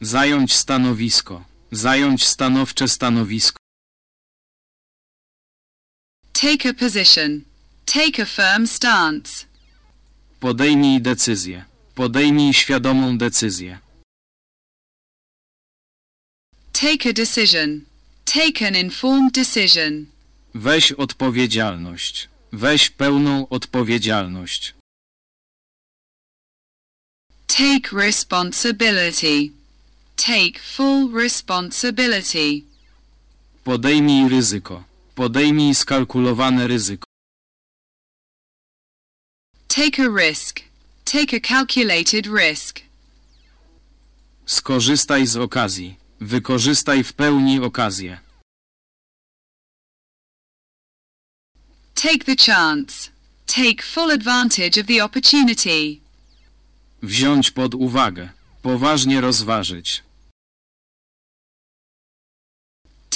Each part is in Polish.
Zająć stanowisko. Zająć stanowcze stanowisko. Take a position. Take a firm stance. Podejmij decyzję. Podejmij świadomą decyzję. Take a decision. Take an informed decision. Weź odpowiedzialność. Weź pełną odpowiedzialność. Take responsibility. Take full responsibility. Podejmij ryzyko. Podejmij skalkulowane ryzyko. Take a risk. Take a calculated risk. Skorzystaj z okazji. Wykorzystaj w pełni okazję. Take the chance. Take full advantage of the opportunity. Wziąć pod uwagę. Poważnie rozważyć.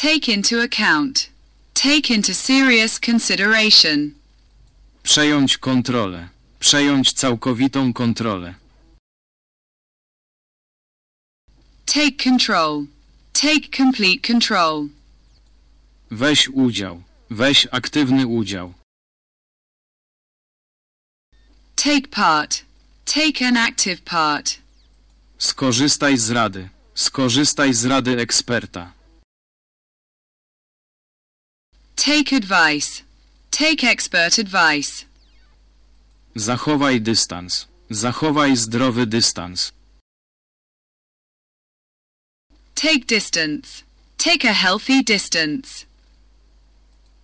Take into account. Take into serious consideration. Przejąć kontrolę. Przejąć całkowitą kontrolę. Take control. Take complete control. Weź udział. Weź aktywny udział. Take part. Take an active part. Skorzystaj z rady. Skorzystaj z rady eksperta. Take advice. Take expert advice. Zachowaj dystans. Zachowaj zdrowy dystans. Take distance. Take a healthy distance.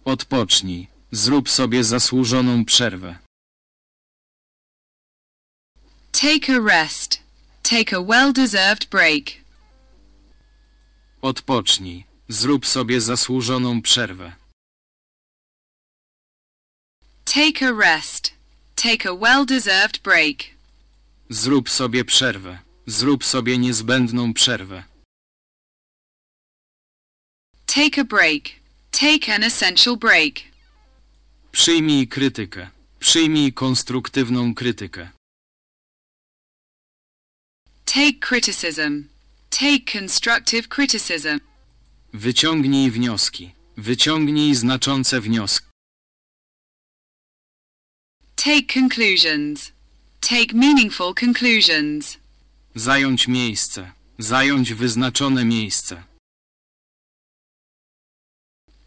Odpocznij. Zrób sobie zasłużoną przerwę. Take a rest. Take a well-deserved break. Odpocznij. Zrób sobie zasłużoną przerwę. Take a rest. Take a well-deserved break. Zrób sobie przerwę. Zrób sobie niezbędną przerwę. Take a break. Take an essential break. Przyjmij krytykę. Przyjmij konstruktywną krytykę. Take criticism. Take constructive criticism. Wyciągnij wnioski. Wyciągnij znaczące wnioski. Take conclusions. Take meaningful conclusions. Zająć miejsce. Zająć wyznaczone miejsce.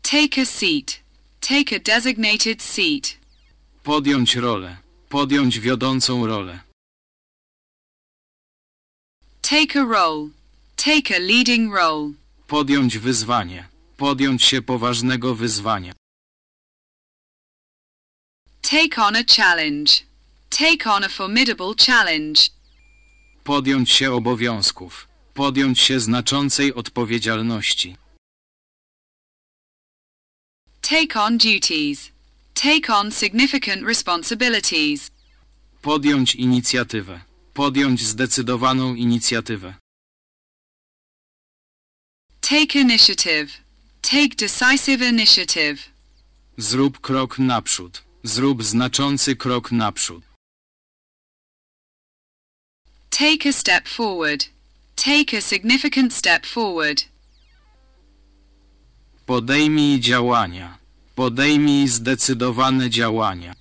Take a seat. Take a designated seat. Podjąć rolę. Podjąć wiodącą rolę. Take a role. Take a leading role. Podjąć wyzwanie. Podjąć się poważnego wyzwania. Take on a challenge. Take on a formidable challenge. Podjąć się obowiązków. Podjąć się znaczącej odpowiedzialności. Take on duties. Take on significant responsibilities. Podjąć inicjatywę. Podjąć zdecydowaną inicjatywę. Take initiative. Take decisive initiative. Zrób krok naprzód. Zrób znaczący krok naprzód. Take a step forward. Take a significant step forward. Podejmij działania. Podejmij zdecydowane działania.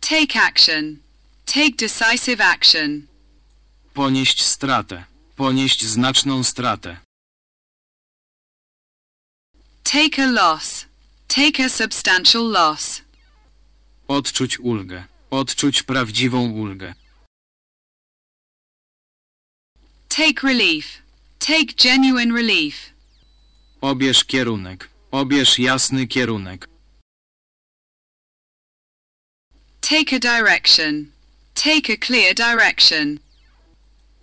Take action. Take decisive action. Ponieść stratę. Ponieść znaczną stratę. Take a loss. Take a substantial loss. Odczuć ulgę. Odczuć prawdziwą ulgę. Take relief. Take genuine relief. Obierz kierunek. Obierz jasny kierunek. Take a direction. Take a clear direction.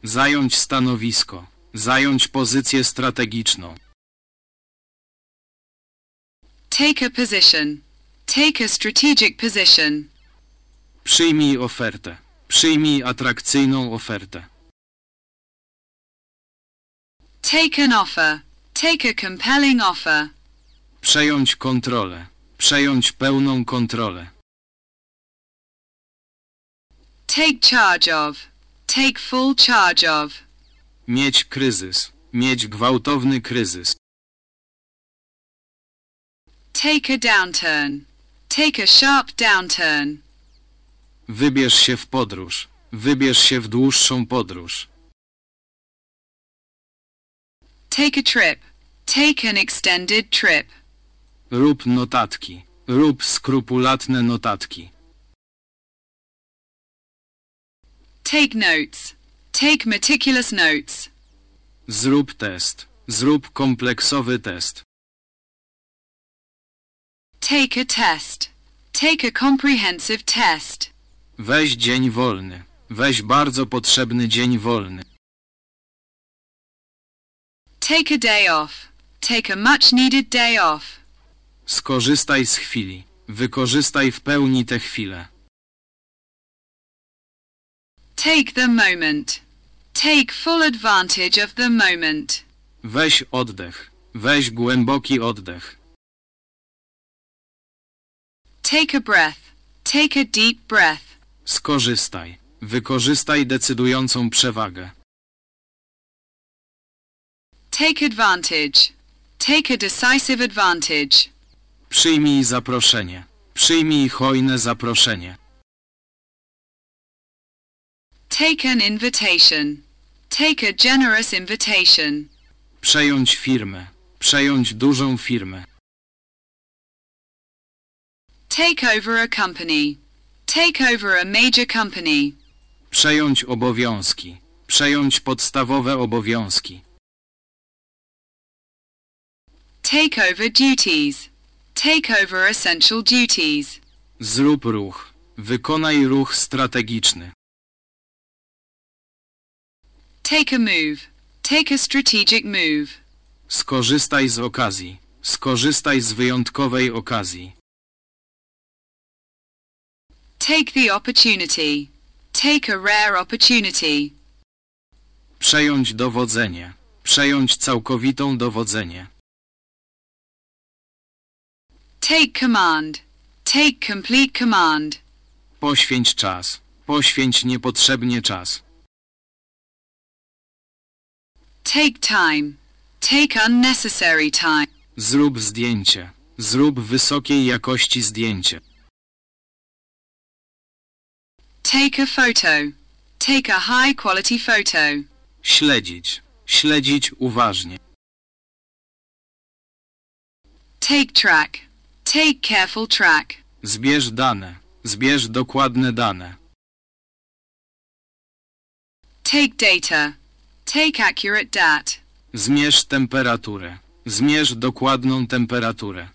Zająć stanowisko. Zająć pozycję strategiczną. Take a position. Take a strategic position. Przyjmij ofertę. Przyjmij atrakcyjną ofertę. Take an offer. Take a compelling offer. Przejąć kontrolę. Przejąć pełną kontrolę. Take charge of. Take full charge of. Mieć kryzys. Mieć gwałtowny kryzys. Take a downturn. Take a sharp downturn. Wybierz się w podróż. Wybierz się w dłuższą podróż. Take a trip. Take an extended trip. Rób notatki. Rób skrupulatne notatki. Take notes. Take meticulous notes. Zrób test. Zrób kompleksowy test. Take a test. Take a comprehensive test. Weź dzień wolny. Weź bardzo potrzebny dzień wolny. Take a day off. Take a much needed day off. Skorzystaj z chwili. Wykorzystaj w pełni tę chwilę. Take the moment. Take full advantage of the moment. Weź oddech. Weź głęboki oddech. Take a breath. Take a deep breath. Skorzystaj. Wykorzystaj decydującą przewagę. Take advantage. Take a decisive advantage. Przyjmij zaproszenie. Przyjmij hojne zaproszenie. Take an invitation. Take a generous invitation. Przejąć firmę. Przejąć dużą firmę. Take over a company. Take over a major company. Przejąć obowiązki. Przejąć podstawowe obowiązki. Take over duties. Take over essential duties. Zrób ruch. Wykonaj ruch strategiczny. Take a move. Take a strategic move. Skorzystaj z okazji. Skorzystaj z wyjątkowej okazji. Take the opportunity. Take a rare opportunity. Przejąć dowodzenie. Przejąć całkowitą dowodzenie. Take command. Take complete command. Poświęć czas. Poświęć niepotrzebnie czas. Take time. Take unnecessary time. Zrób zdjęcie. Zrób wysokiej jakości zdjęcie. Take a photo. Take a high quality photo. Śledzić. Śledzić uważnie. Take track. Take careful track. Zbierz dane. Zbierz dokładne dane. Take data. Take accurate dat. Zmierz temperaturę. Zmierz dokładną temperaturę.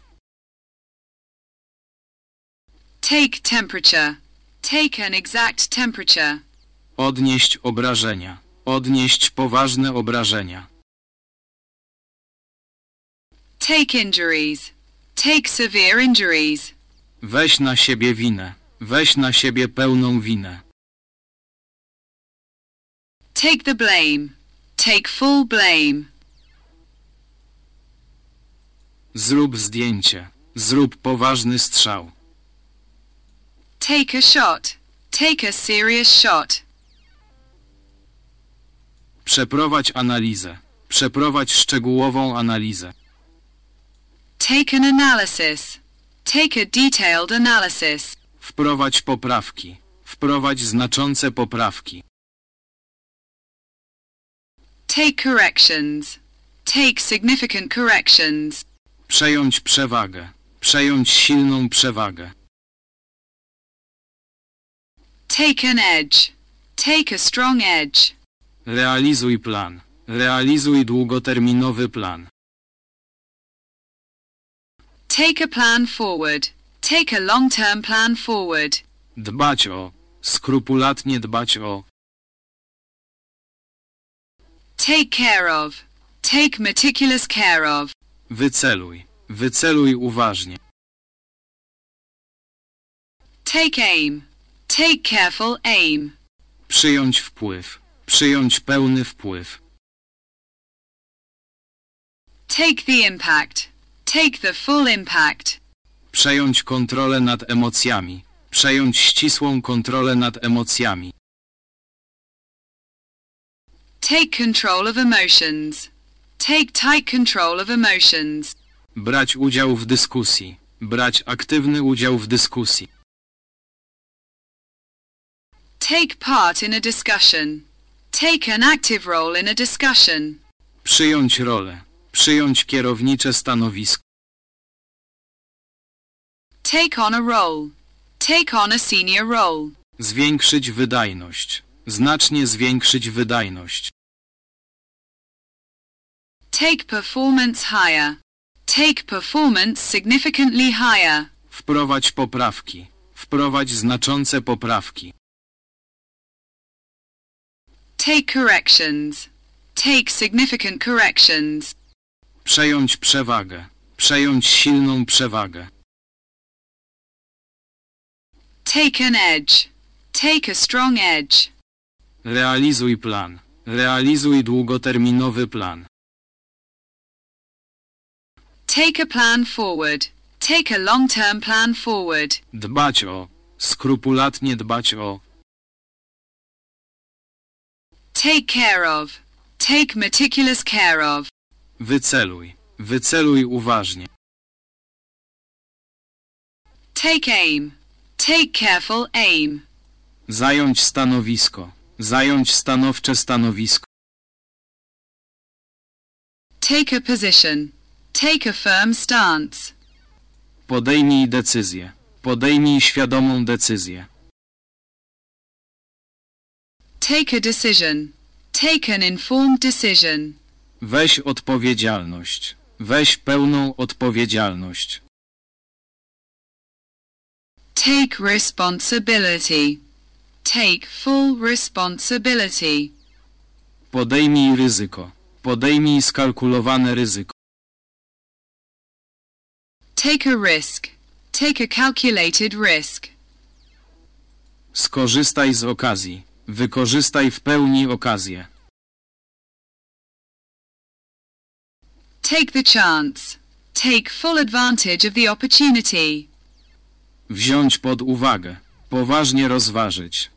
Take temperature. Take an exact temperature. Odnieść obrażenia. Odnieść poważne obrażenia. Take injuries. Take severe injuries. Weź na siebie winę. Weź na siebie pełną winę. Take the blame. Take full blame. Zrób zdjęcie. Zrób poważny strzał. Take a shot. Take a serious shot. Przeprowadź analizę. Przeprowadź szczegółową analizę. Take an analysis. Take a detailed analysis. Wprowadź poprawki. Wprowadź znaczące poprawki. Take corrections. Take significant corrections. Przejąć przewagę. Przejąć silną przewagę. Take an edge. Take a strong edge. Realizuj plan. Realizuj długoterminowy plan. Take a plan forward. Take a long-term plan forward. Dbać o. Skrupulatnie dbać o. Take care of. Take meticulous care of. Wyceluj. Wyceluj uważnie. Take aim. Take careful aim. Przyjąć wpływ. Przyjąć pełny wpływ. Take the impact. Take the full impact. Przejąć kontrolę nad emocjami. Przejąć ścisłą kontrolę nad emocjami. Take control of emotions. Take tight control of emotions. Brać udział w dyskusji. Brać aktywny udział w dyskusji. Take part in a discussion. Take an active role in a discussion. Przyjąć rolę. Przyjąć kierownicze stanowisko. Take on a role. Take on a senior role. Zwiększyć wydajność. Znacznie zwiększyć wydajność. Take performance higher. Take performance significantly higher. Wprowadź poprawki. Wprowadź znaczące poprawki. Take corrections. Take significant corrections. Przejąć przewagę. Przejąć silną przewagę. Take an edge. Take a strong edge. Realizuj plan. Realizuj długoterminowy plan. Take a plan forward. Take a long-term plan forward. Dbać o. Skrupulatnie dbać o. Take care of. Take meticulous care of. Wyceluj. Wyceluj uważnie. Take aim. Take careful aim. Zająć stanowisko. Zająć stanowcze stanowisko. Take a position. Take a firm stance. Podejmij decyzję. Podejmij świadomą decyzję. Take a decision. Take an informed decision. Weź odpowiedzialność. Weź pełną odpowiedzialność. Take responsibility. Take full responsibility. Podejmij ryzyko. Podejmij skalkulowane ryzyko. Take a risk. Take a calculated risk. Skorzystaj z okazji. Wykorzystaj w pełni okazję. Take the chance. Take full advantage of the opportunity. Wziąć pod uwagę. Poważnie rozważyć.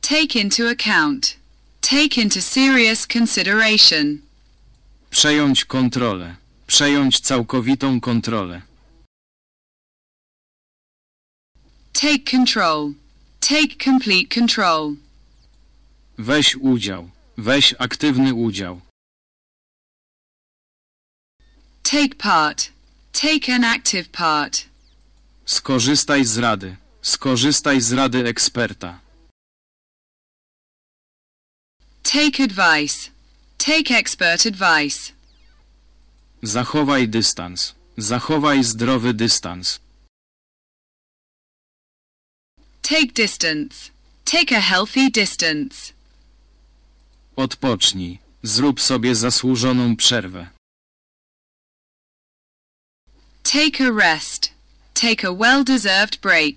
Take into account. Take into serious consideration. Przejąć kontrolę. Przejąć całkowitą kontrolę. Take control. Take complete control. Weź udział. Weź aktywny udział. Take part. Take an active part. Skorzystaj z rady. Skorzystaj z rady eksperta. Take advice. Take expert advice. Zachowaj dystans. Zachowaj zdrowy dystans. Take distance. Take a healthy distance. Odpocznij. Zrób sobie zasłużoną przerwę. Take a rest. Take a well-deserved break.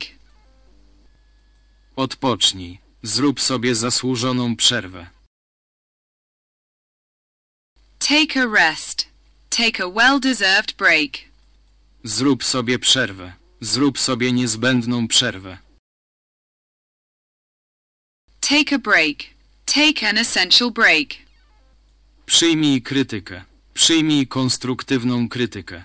Odpocznij. Zrób sobie zasłużoną przerwę. Take a rest. Take a well-deserved break. Zrób sobie przerwę. Zrób sobie niezbędną przerwę. Take a break. Take an essential break. Przyjmij krytykę. Przyjmij konstruktywną krytykę.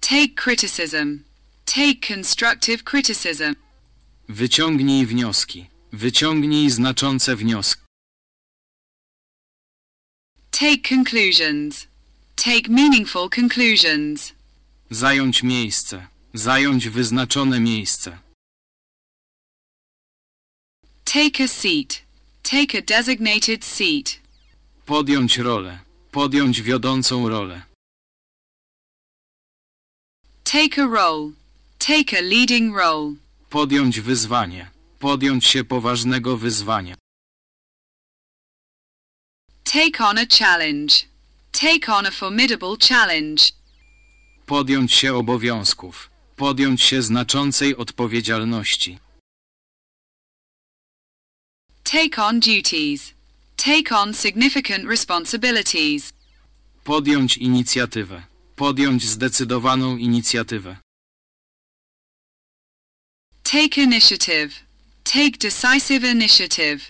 Take criticism. Take constructive criticism. Wyciągnij wnioski. Wyciągnij znaczące wnioski. Take conclusions. Take meaningful conclusions. Zająć miejsce. Zająć wyznaczone miejsce. Take a seat. Take a designated seat. Podjąć rolę. Podjąć wiodącą rolę. Take a role. Take a leading role. Podjąć wyzwanie. Podjąć się poważnego wyzwania. Take on a challenge. Take on a formidable challenge. Podjąć się obowiązków. Podjąć się znaczącej odpowiedzialności. Take on duties. Take on significant responsibilities. Podjąć inicjatywę. Podjąć zdecydowaną inicjatywę. Take initiative. Take decisive initiative.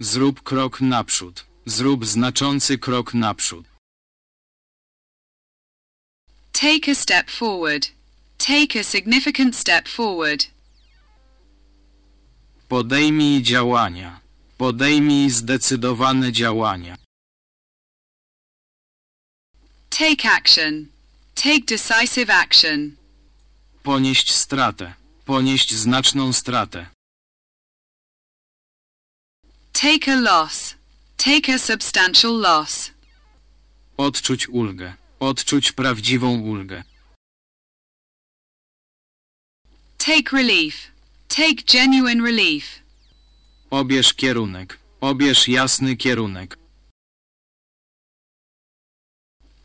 Zrób krok naprzód. Zrób znaczący krok naprzód. Take a step forward. Take a significant step forward. Podejmij działania. Podejmij zdecydowane działania. Take action. Take decisive action. Ponieść stratę. Ponieść znaczną stratę. Take a loss. Take a substantial loss. Odczuć ulgę. Odczuć prawdziwą ulgę. Take relief. Take genuine relief. Obierz kierunek. Obierz jasny kierunek.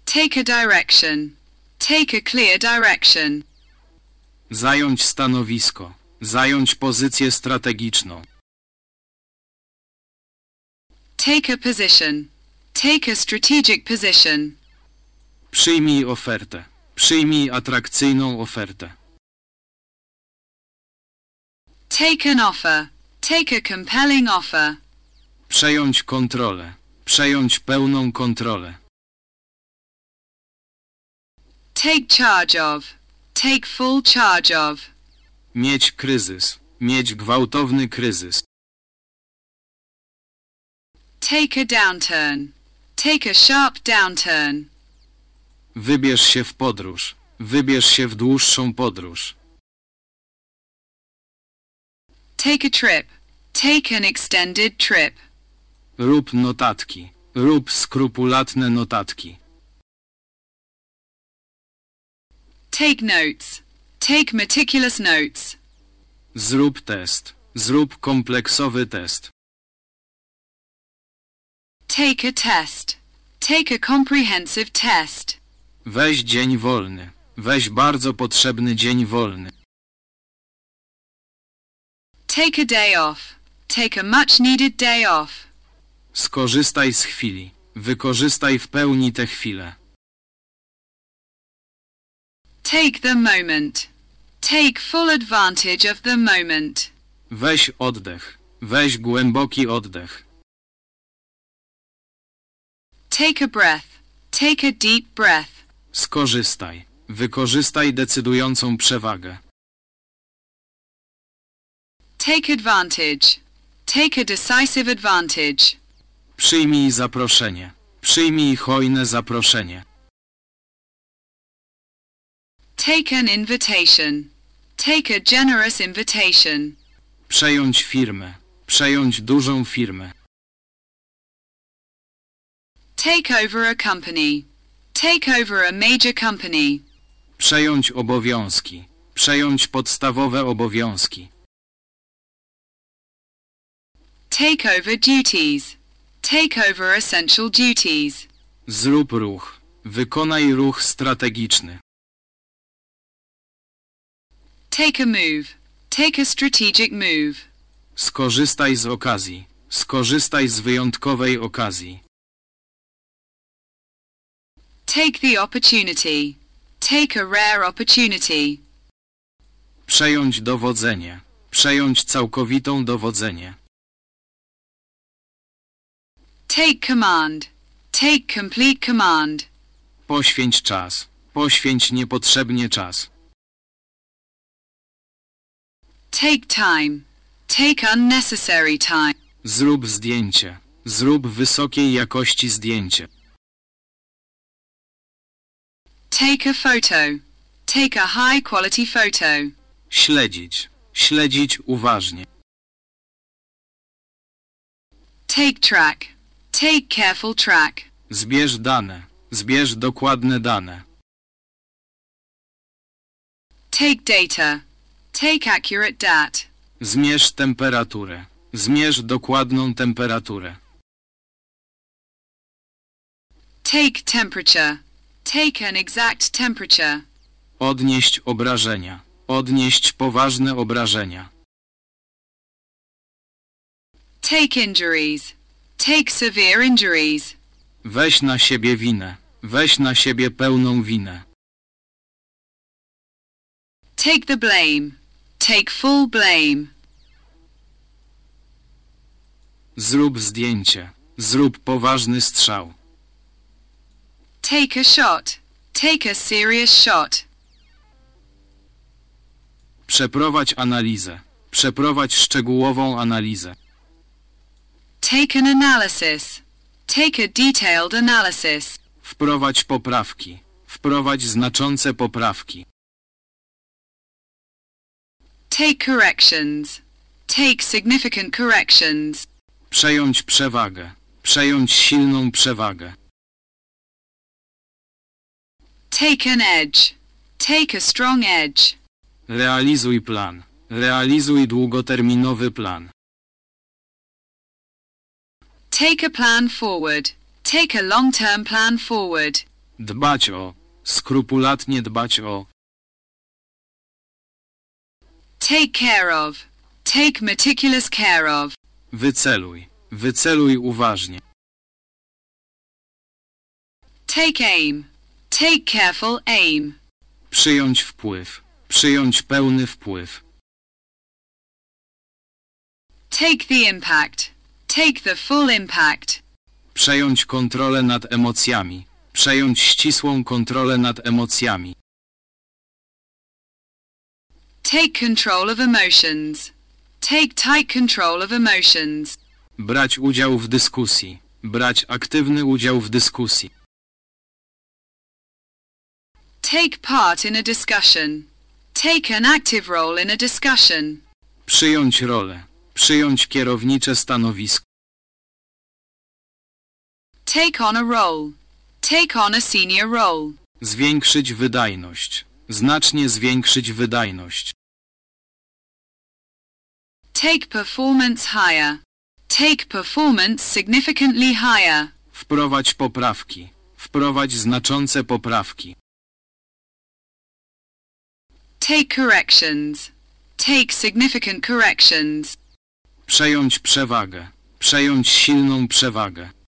Take a direction. Take a clear direction. Zająć stanowisko. Zająć pozycję strategiczną. Take a position. Take a strategic position. Przyjmij ofertę. Przyjmij atrakcyjną ofertę. Take an offer. Take a compelling offer. Przejąć kontrolę. Przejąć pełną kontrolę. Take charge of. Take full charge of. Mieć kryzys. Mieć gwałtowny kryzys. Take a downturn. Take a sharp downturn. Wybierz się w podróż. Wybierz się w dłuższą podróż. Take a trip. Take an extended trip. Rób notatki. Rób skrupulatne notatki. Take notes. Take meticulous notes. Zrób test. Zrób kompleksowy test. Take a test. Take a comprehensive test. Weź dzień wolny. Weź bardzo potrzebny dzień wolny. Take a day off. Take a much needed day off. Skorzystaj z chwili. Wykorzystaj w pełni tę chwilę. Take the moment. Take full advantage of the moment. Weź oddech. Weź głęboki oddech. Take a breath. Take a deep breath. Skorzystaj. Wykorzystaj decydującą przewagę. Take advantage. Take a decisive advantage. Przyjmij zaproszenie. Przyjmij hojne zaproszenie. Take an invitation. Take a generous invitation. Przejąć firmę. Przejąć dużą firmę. Take over a company. Take over a major company. Przejąć obowiązki. Przejąć podstawowe obowiązki. Take over duties. Take over essential duties. Zrób ruch. Wykonaj ruch strategiczny. Take a move. Take a strategic move. Skorzystaj z okazji. Skorzystaj z wyjątkowej okazji. Take the opportunity. Take a rare opportunity. Przejąć dowodzenie. Przejąć całkowitą dowodzenie. Take command. Take complete command. Poświęć czas. Poświęć niepotrzebnie czas. Take time. Take unnecessary time. Zrób zdjęcie. Zrób wysokiej jakości zdjęcie. Take a photo. Take a high quality photo. Śledzić. Śledzić uważnie. Take track. Take careful track. Zbierz dane. Zbierz dokładne dane. Take data. Take accurate dat. Zmierz temperaturę. Zmierz dokładną temperaturę. Take temperature. Take an exact temperature. Odnieść obrażenia. Odnieść poważne obrażenia. Take injuries. Take severe injuries. Weź na siebie winę. Weź na siebie pełną winę. Take the blame. Take full blame. Zrób zdjęcie. Zrób poważny strzał. Take a shot. Take a serious shot. Przeprowadź analizę. Przeprowadź szczegółową analizę. Take an analysis. Take a detailed analysis. Wprowadź poprawki. Wprowadź znaczące poprawki. Take corrections. Take significant corrections. Przejąć przewagę. Przejąć silną przewagę. Take an edge. Take a strong edge. Realizuj plan. Realizuj długoterminowy plan. Take a plan forward. Take a long-term plan forward. Dbać o. Skrupulatnie dbać o. Take care of. Take meticulous care of. Wyceluj. Wyceluj uważnie. Take aim. Take careful aim. Przyjąć wpływ. Przyjąć pełny wpływ. Take the impact. Take the full impact. Przejąć kontrolę nad emocjami. Przejąć ścisłą kontrolę nad emocjami. Take control of emotions. Take tight control of emotions. Brać udział w dyskusji. Brać aktywny udział w dyskusji. Take part in a discussion. Take an active role in a discussion. Przyjąć rolę. Przyjąć kierownicze stanowisko. Take on a role. Take on a senior role. Zwiększyć wydajność. Znacznie zwiększyć wydajność. Take performance higher. Take performance significantly higher. Wprowadź poprawki. Wprowadź znaczące poprawki. Take corrections. Take significant corrections. Przejąć przewagę. Przejąć silną przewagę.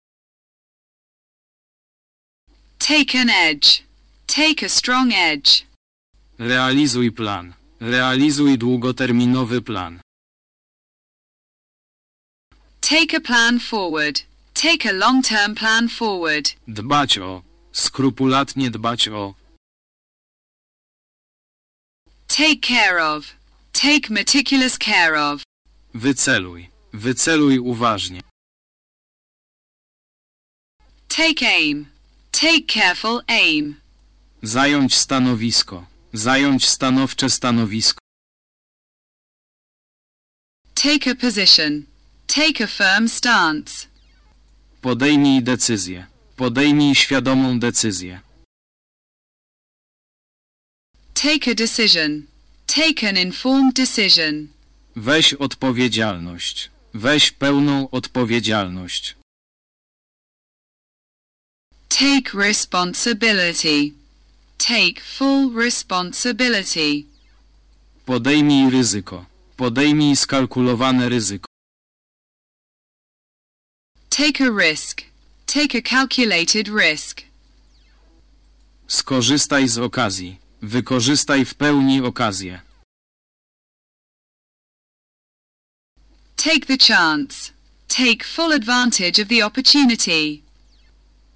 Take an edge. Take a strong edge. Realizuj plan. Realizuj długoterminowy plan. Take a plan forward. Take a long-term plan forward. Dbać o. Skrupulatnie dbać o. Take care of. Take meticulous care of. Wyceluj. Wyceluj uważnie. Take aim. Take careful aim. Zająć stanowisko. Zająć stanowcze stanowisko. Take a position. Take a firm stance. Podejmij decyzję. Podejmij świadomą decyzję. Take a decision. Take an informed decision. Weź odpowiedzialność. Weź pełną odpowiedzialność. Take responsibility. Take full responsibility. Podejmij ryzyko. Podejmij skalkulowane ryzyko. Take a risk. Take a calculated risk. Skorzystaj z okazji. Wykorzystaj w pełni okazję. Take the chance. Take full advantage of the opportunity.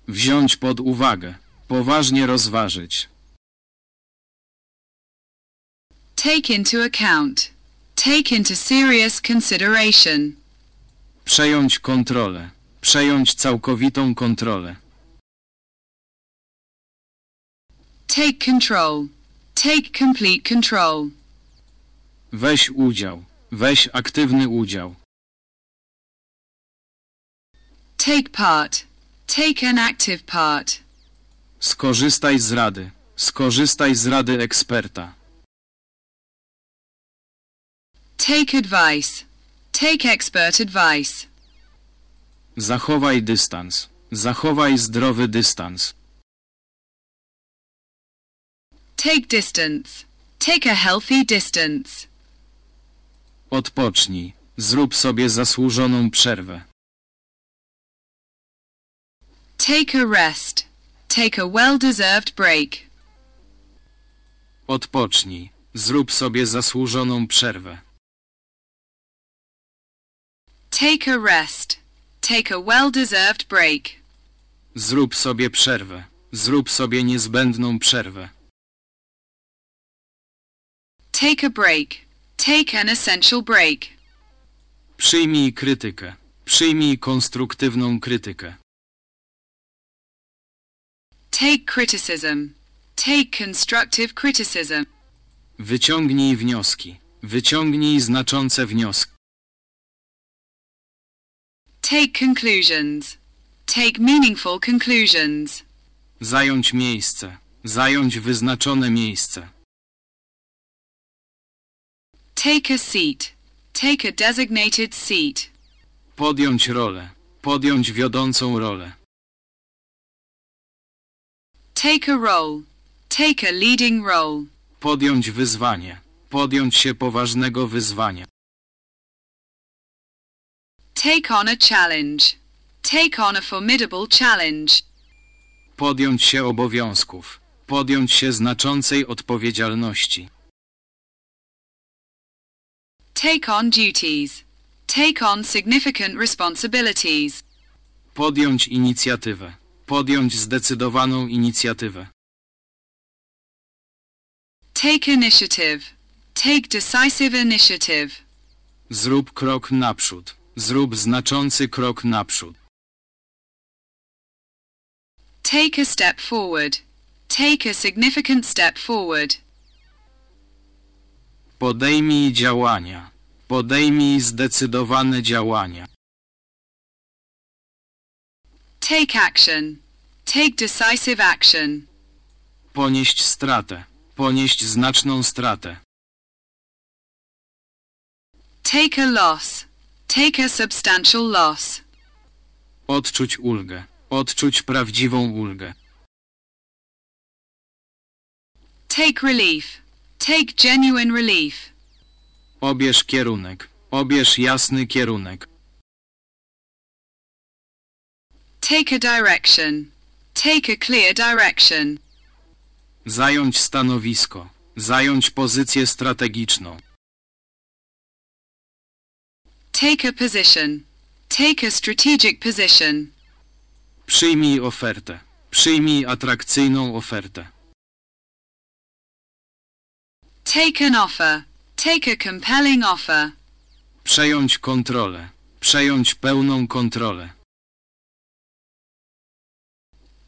Wziąć pod uwagę. Poważnie rozważyć. Take into account. Take into serious consideration. Przejąć kontrolę. Przejąć całkowitą kontrolę. Take control. Take complete control. Weź udział. Weź aktywny udział. Take part. Take an active part. Skorzystaj z rady. Skorzystaj z rady eksperta. Take advice. Take expert advice. Zachowaj dystans. Zachowaj zdrowy dystans. Take distance. Take a healthy distance. Odpocznij. Zrób sobie zasłużoną przerwę. Take a rest. Take a well-deserved break. Odpocznij. Zrób sobie zasłużoną przerwę. Take a rest. Take a well-deserved break. Zrób sobie przerwę. Zrób sobie niezbędną przerwę. Take a break. Take an essential break. Przyjmij krytykę. Przyjmij konstruktywną krytykę. Take criticism. Take constructive criticism. Wyciągnij wnioski. Wyciągnij znaczące wnioski. Take conclusions. Take meaningful conclusions. Zająć miejsce. Zająć wyznaczone miejsce. Take a seat. Take a designated seat. Podjąć rolę. Podjąć wiodącą rolę. Take a role. Take a leading role. Podjąć wyzwanie. Podjąć się poważnego wyzwania. Take on a challenge. Take on a formidable challenge. Podjąć się obowiązków. Podjąć się znaczącej odpowiedzialności. Take on duties. Take on significant responsibilities. Podjąć inicjatywę. Podjąć zdecydowaną inicjatywę. Take initiative. Take decisive initiative. Zrób krok naprzód. Zrób znaczący krok naprzód. Take a step forward. Take a significant step forward. Podejmij działania. Podejmij zdecydowane działania. Take action. Take decisive action. Ponieść stratę. Ponieść znaczną stratę. Take a loss. Take a substantial loss. Odczuć ulgę. Odczuć prawdziwą ulgę. Take relief. Take genuine relief. Obierz kierunek. Obierz jasny kierunek. Take a direction. Take a clear direction. Zająć stanowisko. Zająć pozycję strategiczną. Take a position. Take a strategic position. Przyjmij ofertę. Przyjmij atrakcyjną ofertę. Take an offer. Take a compelling offer. Przejąć kontrolę. Przejąć pełną kontrolę.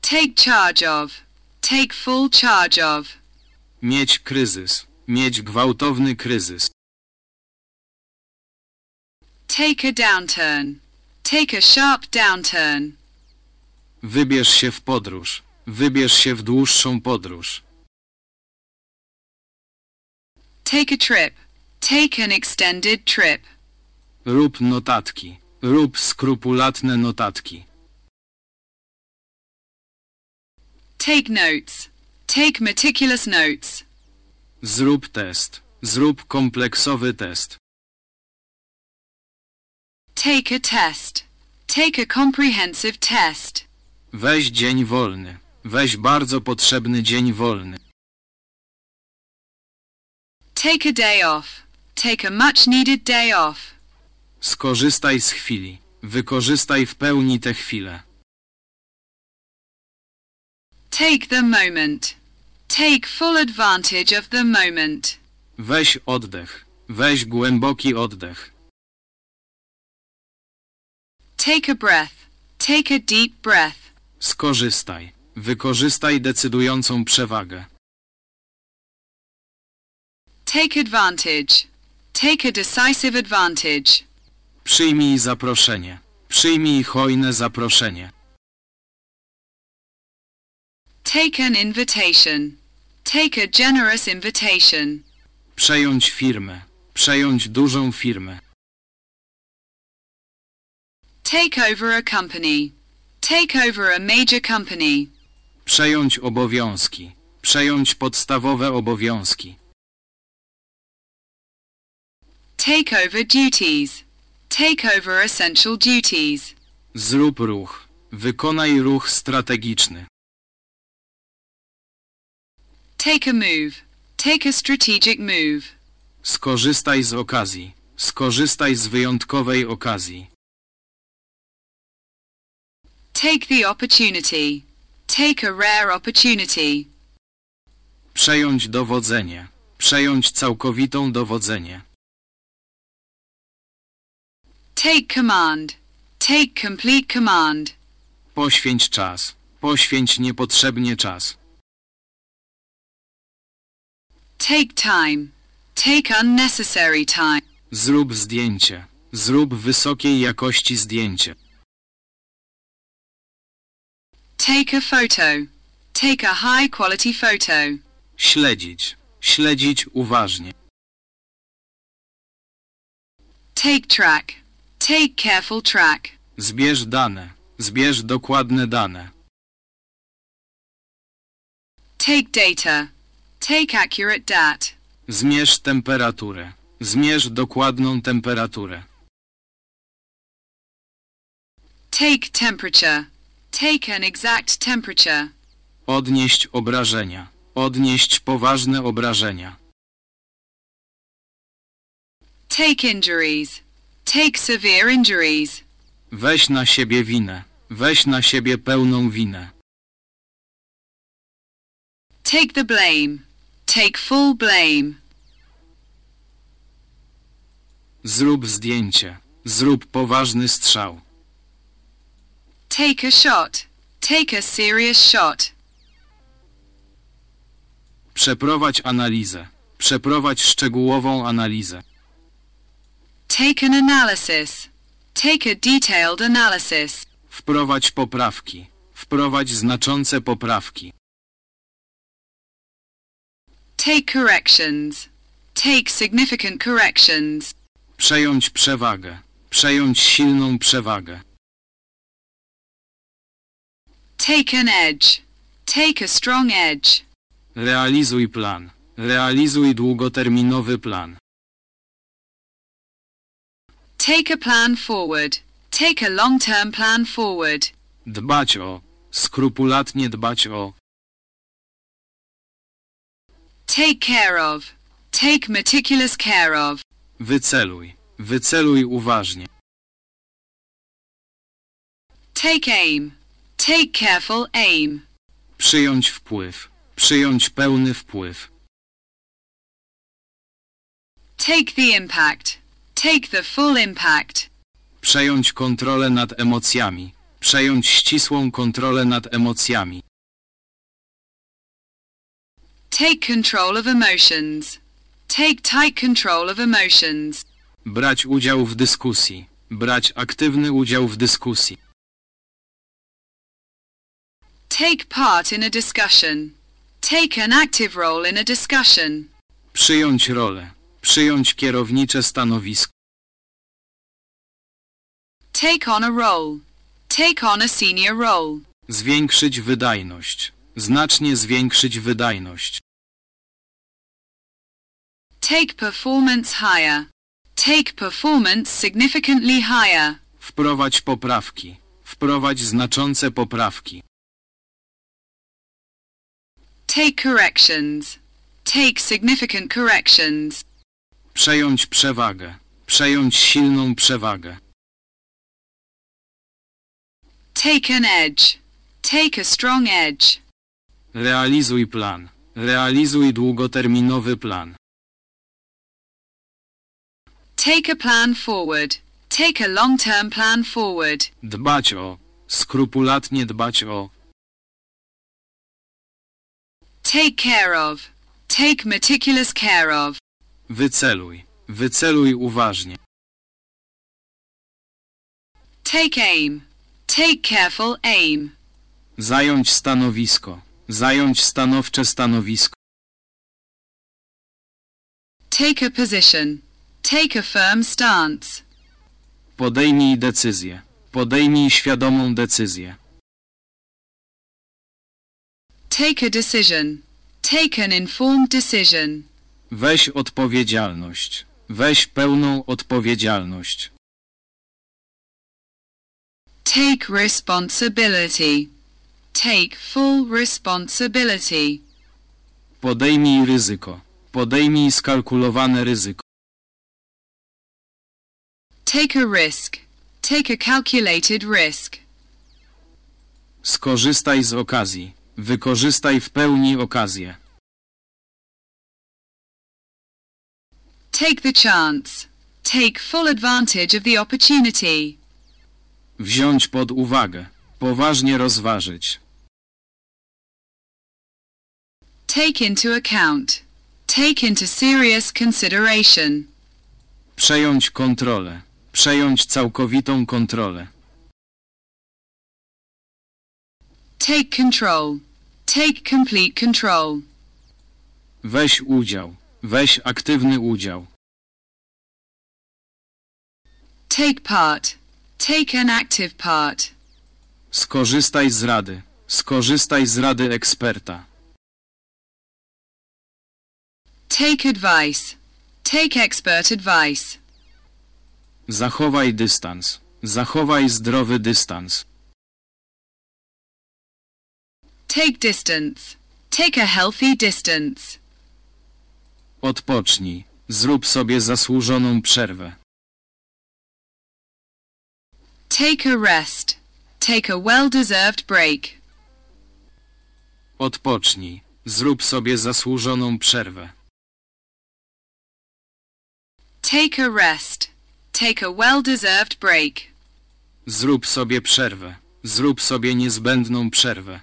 Take charge of. Take full charge of. Mieć kryzys. Mieć gwałtowny kryzys. Take a downturn. Take a sharp downturn. Wybierz się w podróż. Wybierz się w dłuższą podróż. Take a trip. Take an extended trip. Rób notatki. Rób skrupulatne notatki. Take notes. Take meticulous notes. Zrób test. Zrób kompleksowy test. Take a test. Take a comprehensive test. Weź dzień wolny. Weź bardzo potrzebny dzień wolny. Take a day off. Take a much needed day off. Skorzystaj z chwili. Wykorzystaj w pełni tę chwilę. Take the moment. Take full advantage of the moment. Weź oddech. Weź głęboki oddech. Take a breath. Take a deep breath. Skorzystaj. Wykorzystaj decydującą przewagę. Take advantage. Take a decisive advantage. Przyjmij zaproszenie. Przyjmij hojne zaproszenie. Take an invitation. Take a generous invitation. Przejąć firmę. Przejąć dużą firmę. Take over a company. Take over a major company. Przejąć obowiązki. Przejąć podstawowe obowiązki. Take over duties. Take over essential duties. Zrób ruch. Wykonaj ruch strategiczny. Take a move. Take a strategic move. Skorzystaj z okazji. Skorzystaj z wyjątkowej okazji. Take the opportunity. Take a rare opportunity. Przejąć dowodzenie. Przejąć całkowitą dowodzenie. Take command. Take complete command. Poświęć czas. Poświęć niepotrzebnie czas. Take time. Take unnecessary time. Zrób zdjęcie. Zrób wysokiej jakości zdjęcie. Take a photo. Take a high quality photo. Śledzić. Śledzić uważnie. Take track. Take careful track. Zbierz dane. Zbierz dokładne dane. Take data. Take accurate dat. Zmierz temperaturę. Zmierz dokładną temperaturę. Take temperature. Take an exact temperature. Odnieść obrażenia. Odnieść poważne obrażenia. Take injuries. Take severe injuries. Weź na siebie winę. Weź na siebie pełną winę. Take the blame. Take full blame. Zrób zdjęcie. Zrób poważny strzał. Take a shot. Take a serious shot. Przeprowadź analizę. Przeprowadź szczegółową analizę. Take an analysis. Take a detailed analysis. Wprowadź poprawki. Wprowadź znaczące poprawki. Take corrections. Take significant corrections. Przejąć przewagę. Przejąć silną przewagę. Take an edge. Take a strong edge. Realizuj plan. Realizuj długoterminowy plan. Take a plan forward. Take a long-term plan forward. Dbać o. Skrupulatnie dbać o. Take care of. Take meticulous care of. Wyceluj. Wyceluj uważnie. Take aim. Take careful aim. Przyjąć wpływ. Przyjąć pełny wpływ. Take the impact. Take the full impact. Przejąć kontrolę nad emocjami. Przejąć ścisłą kontrolę nad emocjami. Take control of emotions. Take tight control of emotions. Brać udział w dyskusji. Brać aktywny udział w dyskusji. Take part in a discussion. Take an active role in a discussion. Przyjąć rolę. Przyjąć kierownicze stanowisko. Take on a role. Take on a senior role. Zwiększyć wydajność. Znacznie zwiększyć wydajność. Take performance higher. Take performance significantly higher. Wprowadź poprawki. Wprowadź znaczące poprawki. Take corrections. Take significant corrections. Przejąć przewagę. Przejąć silną przewagę. Take an edge. Take a strong edge. Realizuj plan. Realizuj długoterminowy plan. Take a plan forward. Take a long-term plan forward. Dbać o. Skrupulatnie dbać o. Take care of. Take meticulous care of. Wyceluj. Wyceluj uważnie. Take aim. Take careful aim. Zająć stanowisko. Zająć stanowcze stanowisko. Take a position. Take a firm stance. Podejmij decyzję. Podejmij świadomą decyzję. Take a decision. Take an informed decision. Weź odpowiedzialność. Weź pełną odpowiedzialność. Take responsibility. Take full responsibility. Podejmij ryzyko. Podejmij skalkulowane ryzyko. Take a risk. Take a calculated risk. Skorzystaj z okazji. Wykorzystaj w pełni okazję. Take the chance. Take full advantage of the opportunity. Wziąć pod uwagę. Poważnie rozważyć. Take into account. Take into serious consideration. Przejąć kontrolę. Przejąć całkowitą kontrolę. Take control. Take complete control. Weź udział. Weź aktywny udział. Take part. Take an active part. Skorzystaj z rady. Skorzystaj z rady eksperta. Take advice. Take expert advice. Zachowaj dystans. Zachowaj zdrowy dystans. Take distance. Take a healthy distance. Odpocznij. Zrób sobie zasłużoną przerwę. Take a rest. Take a well-deserved break. Odpocznij. Zrób sobie zasłużoną przerwę. Take a rest. Take a well-deserved break. Zrób sobie przerwę. Zrób sobie niezbędną przerwę.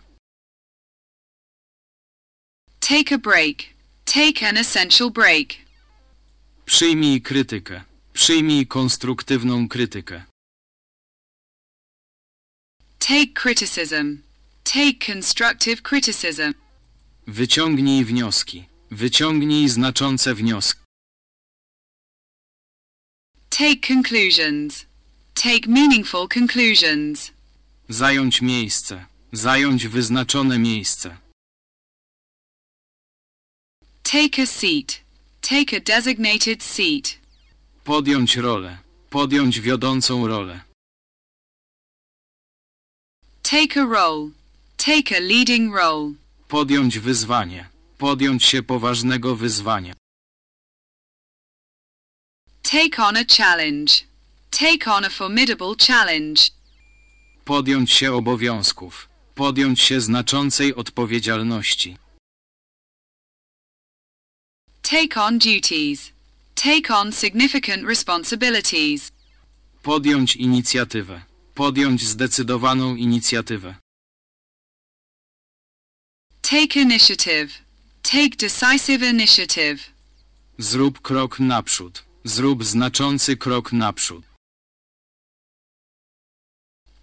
Take a break. Take an essential break. Przyjmij krytykę. Przyjmij konstruktywną krytykę. Take criticism. Take constructive criticism. Wyciągnij wnioski. Wyciągnij znaczące wnioski. Take conclusions. Take meaningful conclusions. Zająć miejsce. Zająć wyznaczone miejsce. Take a seat. Take a designated seat. Podjąć rolę. Podjąć wiodącą rolę. Take a role. Take a leading role. Podjąć wyzwanie. Podjąć się poważnego wyzwania. Take on a challenge. Take on a formidable challenge. Podjąć się obowiązków. Podjąć się znaczącej odpowiedzialności. Take on duties. Take on significant responsibilities. Podjąć inicjatywę. Podjąć zdecydowaną inicjatywę. Take initiative. Take decisive initiative. Zrób krok naprzód. Zrób znaczący krok naprzód.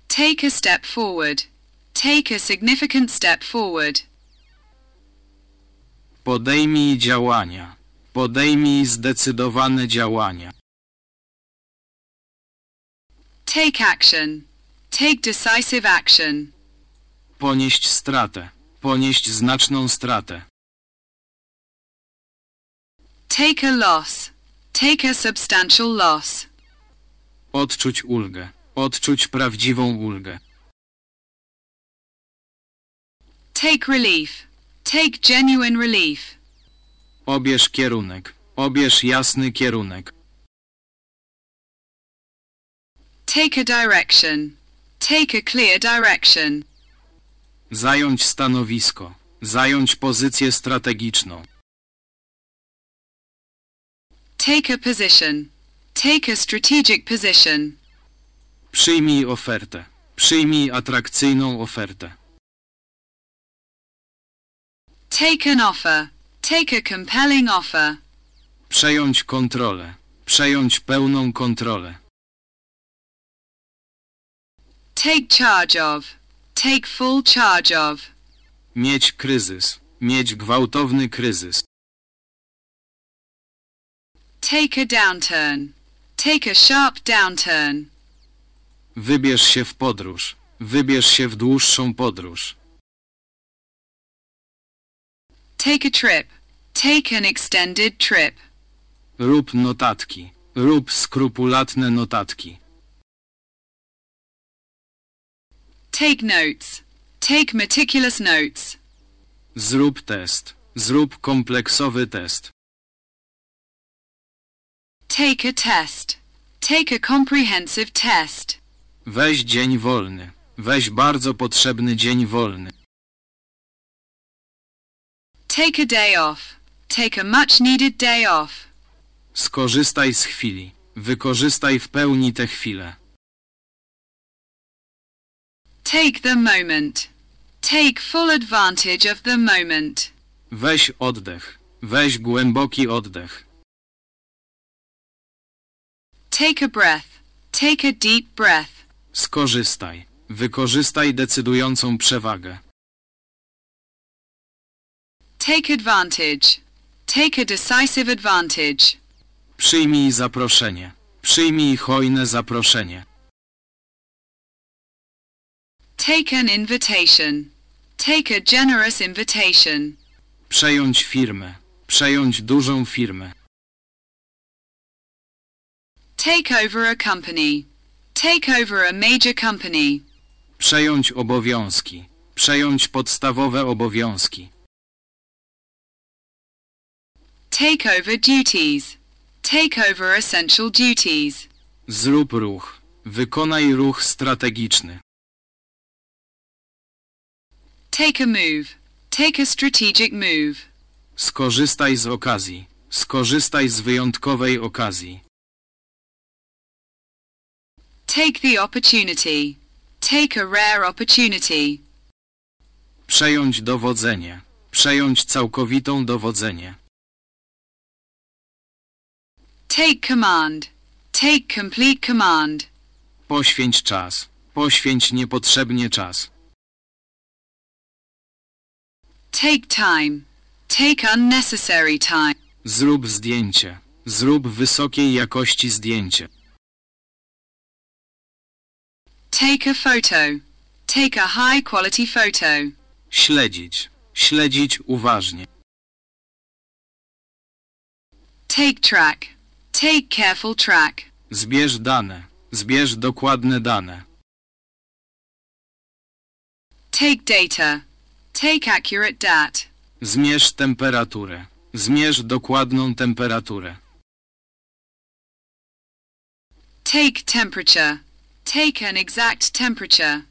Take a step forward. Take a significant step forward. Podejmij działania. Podejmij zdecydowane działania. Take action. Take decisive action. Ponieść stratę. Ponieść znaczną stratę. Take a loss. Take a substantial loss. Odczuć ulgę. Odczuć prawdziwą ulgę. Take relief. Take genuine relief. Obierz kierunek. Obierz jasny kierunek. Take a direction. Take a clear direction. Zająć stanowisko. Zająć pozycję strategiczną. Take a position. Take a strategic position. Przyjmij ofertę. Przyjmij atrakcyjną ofertę. Take an offer. Take a compelling offer. Przejąć kontrolę. Przejąć pełną kontrolę. Take charge of. Take full charge of. Mieć kryzys. Mieć gwałtowny kryzys. Take a downturn. Take a sharp downturn. Wybierz się w podróż. Wybierz się w dłuższą podróż. Take a trip. Take an extended trip. Rób notatki. Rób skrupulatne notatki. Take notes. Take meticulous notes. Zrób test. Zrób kompleksowy test. Take a test. Take a comprehensive test. Weź dzień wolny. Weź bardzo potrzebny dzień wolny. Take a day off. Take a much needed day off. Skorzystaj z chwili. Wykorzystaj w pełni tę chwilę. Take the moment. Take full advantage of the moment. Weź oddech. Weź głęboki oddech. Take a breath. Take a deep breath. Skorzystaj. Wykorzystaj decydującą przewagę. Take advantage. Take a decisive advantage. Przyjmij zaproszenie. Przyjmij hojne zaproszenie. Take an invitation. Take a generous invitation. Przejąć firmę. Przejąć dużą firmę. Take over a company. Take over a major company. Przejąć obowiązki. Przejąć podstawowe obowiązki. Take over duties. Take over essential duties. Zrób ruch. Wykonaj ruch strategiczny. Take a move. Take a strategic move. Skorzystaj z okazji. Skorzystaj z wyjątkowej okazji. Take the opportunity. Take a rare opportunity. Przejąć dowodzenie. Przejąć całkowitą dowodzenie. Take command. Take complete command. Poświęć czas. Poświęć niepotrzebnie czas. Take time. Take unnecessary time. Zrób zdjęcie. Zrób wysokiej jakości zdjęcie. Take a photo. Take a high quality photo. Śledzić. Śledzić uważnie. Take track. Take careful track. Zbierz dane. Zbierz dokładne dane. Take data. Take accurate dat. Zmierz temperaturę. Zmierz dokładną temperaturę. Take temperature. Take an exact temperature.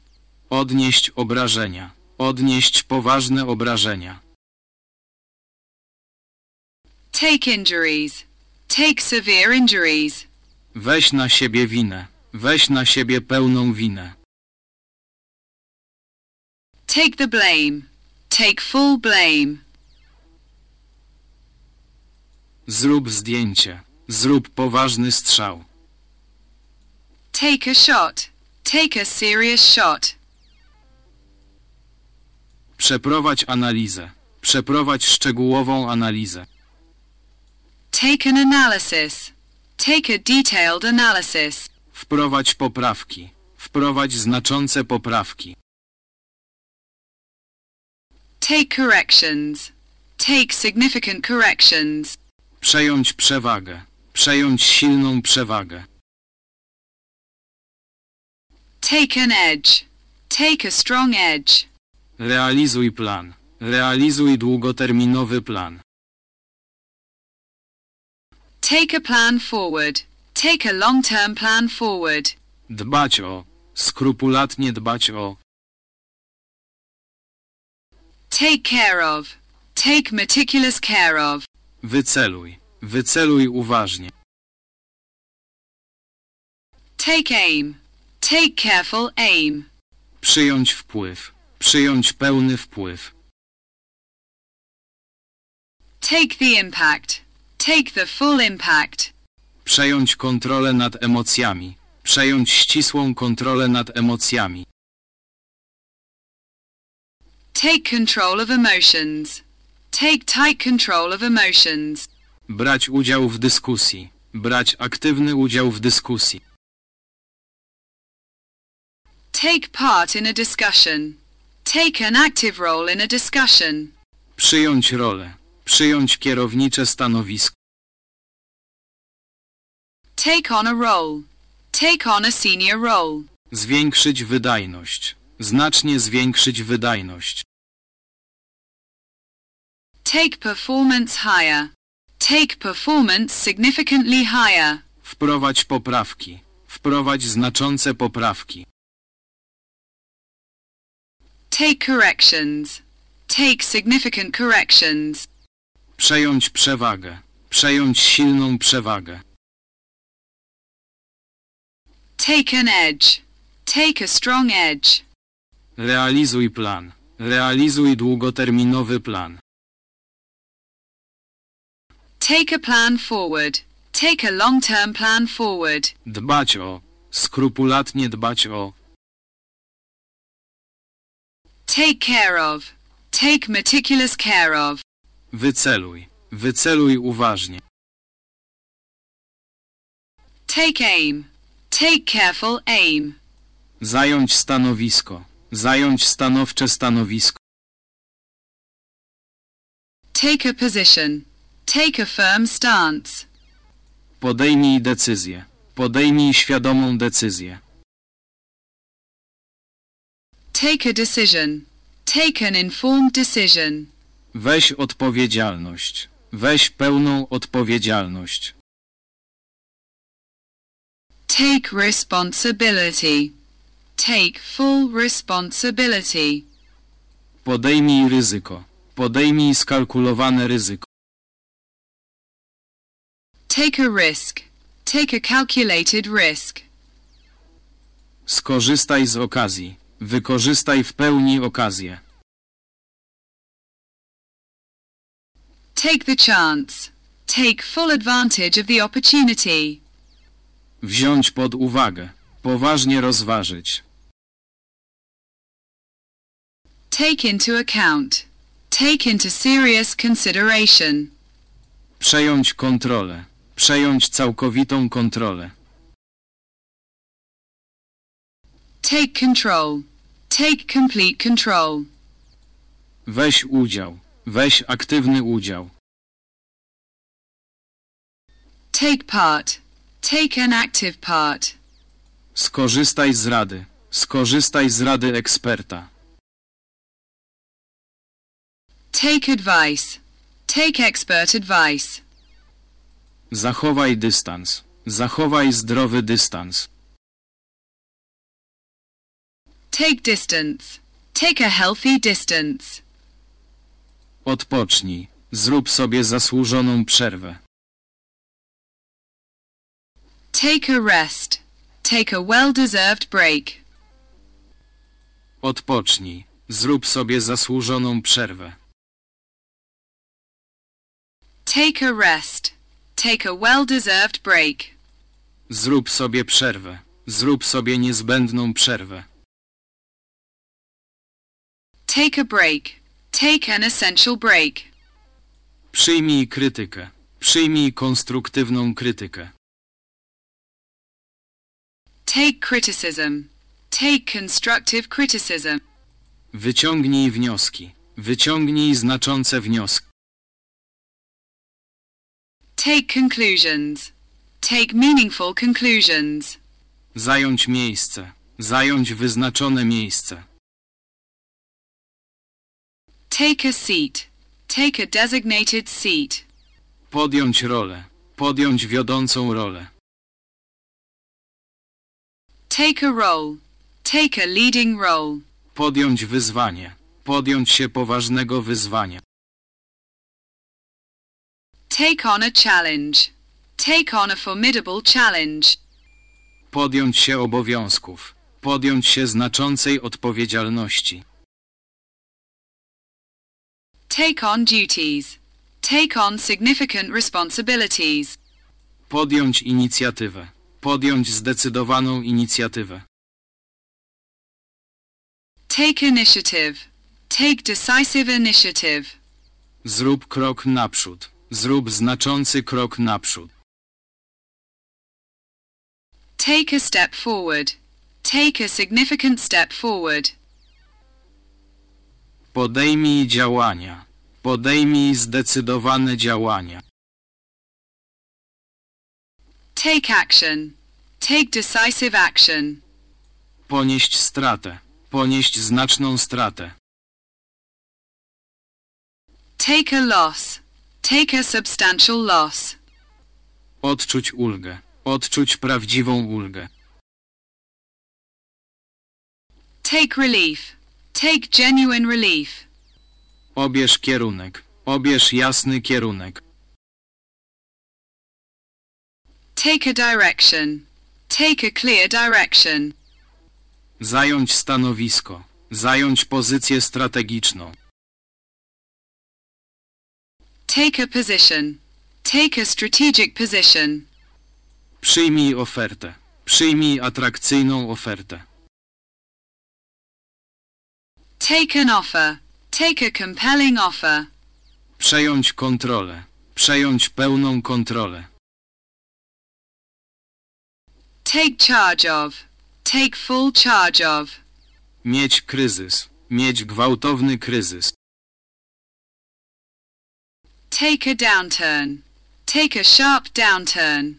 Odnieść obrażenia. Odnieść poważne obrażenia. Take injuries. Take severe injuries. Weź na siebie winę. Weź na siebie pełną winę. Take the blame. Take full blame. Zrób zdjęcie. Zrób poważny strzał. Take a shot. Take a serious shot. Przeprowadź analizę. Przeprowadź szczegółową analizę. Take an analysis. Take a detailed analysis. Wprowadź poprawki. Wprowadź znaczące poprawki. Take corrections. Take significant corrections. Przejąć przewagę. Przejąć silną przewagę. Take an edge. Take a strong edge. Realizuj plan. Realizuj długoterminowy plan. Take a plan forward. Take a long-term plan forward. Dbać o. Skrupulatnie dbać o. Take care of. Take meticulous care of. Wyceluj. Wyceluj uważnie. Take aim. Take careful aim. Przyjąć wpływ. Przyjąć pełny wpływ. Take the impact. Take the full impact. Przejąć kontrolę nad emocjami. Przejąć ścisłą kontrolę nad emocjami. Take control of emotions. Take tight control of emotions. Brać udział w dyskusji. Brać aktywny udział w dyskusji. Take part in a discussion. Take an active role in a discussion. Przyjąć rolę. Przyjąć kierownicze stanowisko. Take on a role. Take on a senior role. Zwiększyć wydajność. Znacznie zwiększyć wydajność. Take performance higher. Take performance significantly higher. Wprowadź poprawki. Wprowadź znaczące poprawki. Take corrections. Take significant corrections. Przejąć przewagę. Przejąć silną przewagę. Take an edge. Take a strong edge. Realizuj plan. Realizuj długoterminowy plan. Take a plan forward. Take a long-term plan forward. Dbać o. Skrupulatnie dbać o. Take care of. Take meticulous care of. Wyceluj. Wyceluj uważnie. Take aim. Take careful aim. Zająć stanowisko. Zająć stanowcze stanowisko. Take a position. Take a firm stance. Podejmij decyzję. Podejmij świadomą decyzję. Take a decision. Take an informed decision. Weź odpowiedzialność. Weź pełną odpowiedzialność. Take responsibility. Take full responsibility. Podejmij ryzyko. Podejmij skalkulowane ryzyko. Take a risk. Take a calculated risk. Skorzystaj z okazji. Wykorzystaj w pełni okazję. Take the chance. Take full advantage of the opportunity. Wziąć pod uwagę. Poważnie rozważyć. Take into account. Take into serious consideration. Przejąć kontrolę. Przejąć całkowitą kontrolę. Take control. Take complete control. Weź udział. Weź aktywny udział. Take part. Take an active part. Skorzystaj z rady. Skorzystaj z rady eksperta. Take advice. Take expert advice. Zachowaj dystans. Zachowaj zdrowy dystans. Take distance. Take a healthy distance. Odpocznij. Zrób sobie zasłużoną przerwę. Take a rest. Take a well-deserved break. Odpocznij. Zrób sobie zasłużoną przerwę. Take a rest. Take a well-deserved break. Zrób sobie przerwę. Zrób sobie niezbędną przerwę. Take a break. Take an essential break. Przyjmij krytykę. Przyjmij konstruktywną krytykę. Take criticism. Take constructive criticism. Wyciągnij wnioski. Wyciągnij znaczące wnioski. Take conclusions. Take meaningful conclusions. Zająć miejsce. Zająć wyznaczone miejsce. Take a seat. Take a designated seat. Podjąć rolę. Podjąć wiodącą rolę. Take a role. Take a leading role. Podjąć wyzwanie. Podjąć się poważnego wyzwania. Take on a challenge. Take on a formidable challenge. Podjąć się obowiązków. Podjąć się znaczącej odpowiedzialności. Take on duties. Take on significant responsibilities. Podjąć inicjatywę. Podjąć zdecydowaną inicjatywę. Take initiative. Take decisive initiative. Zrób krok naprzód. Zrób znaczący krok naprzód. Take a step forward. Take a significant step forward. Podejmij działania. Podejmij zdecydowane działania. Take action. Take decisive action. Ponieść stratę. Ponieść znaczną stratę. Take a loss. Take a substantial loss. Odczuć ulgę. Odczuć prawdziwą ulgę. Take relief. Take genuine relief. Obierz kierunek. Obierz jasny kierunek. Take a direction. Take a clear direction. Zająć stanowisko. Zająć pozycję strategiczną. Take a position. Take a strategic position. Przyjmij ofertę. Przyjmij atrakcyjną ofertę. Take an offer. Take a compelling offer. Przejąć kontrolę. Przejąć pełną kontrolę. Take charge of. Take full charge of. Mieć kryzys. Mieć gwałtowny kryzys. Take a downturn. Take a sharp downturn.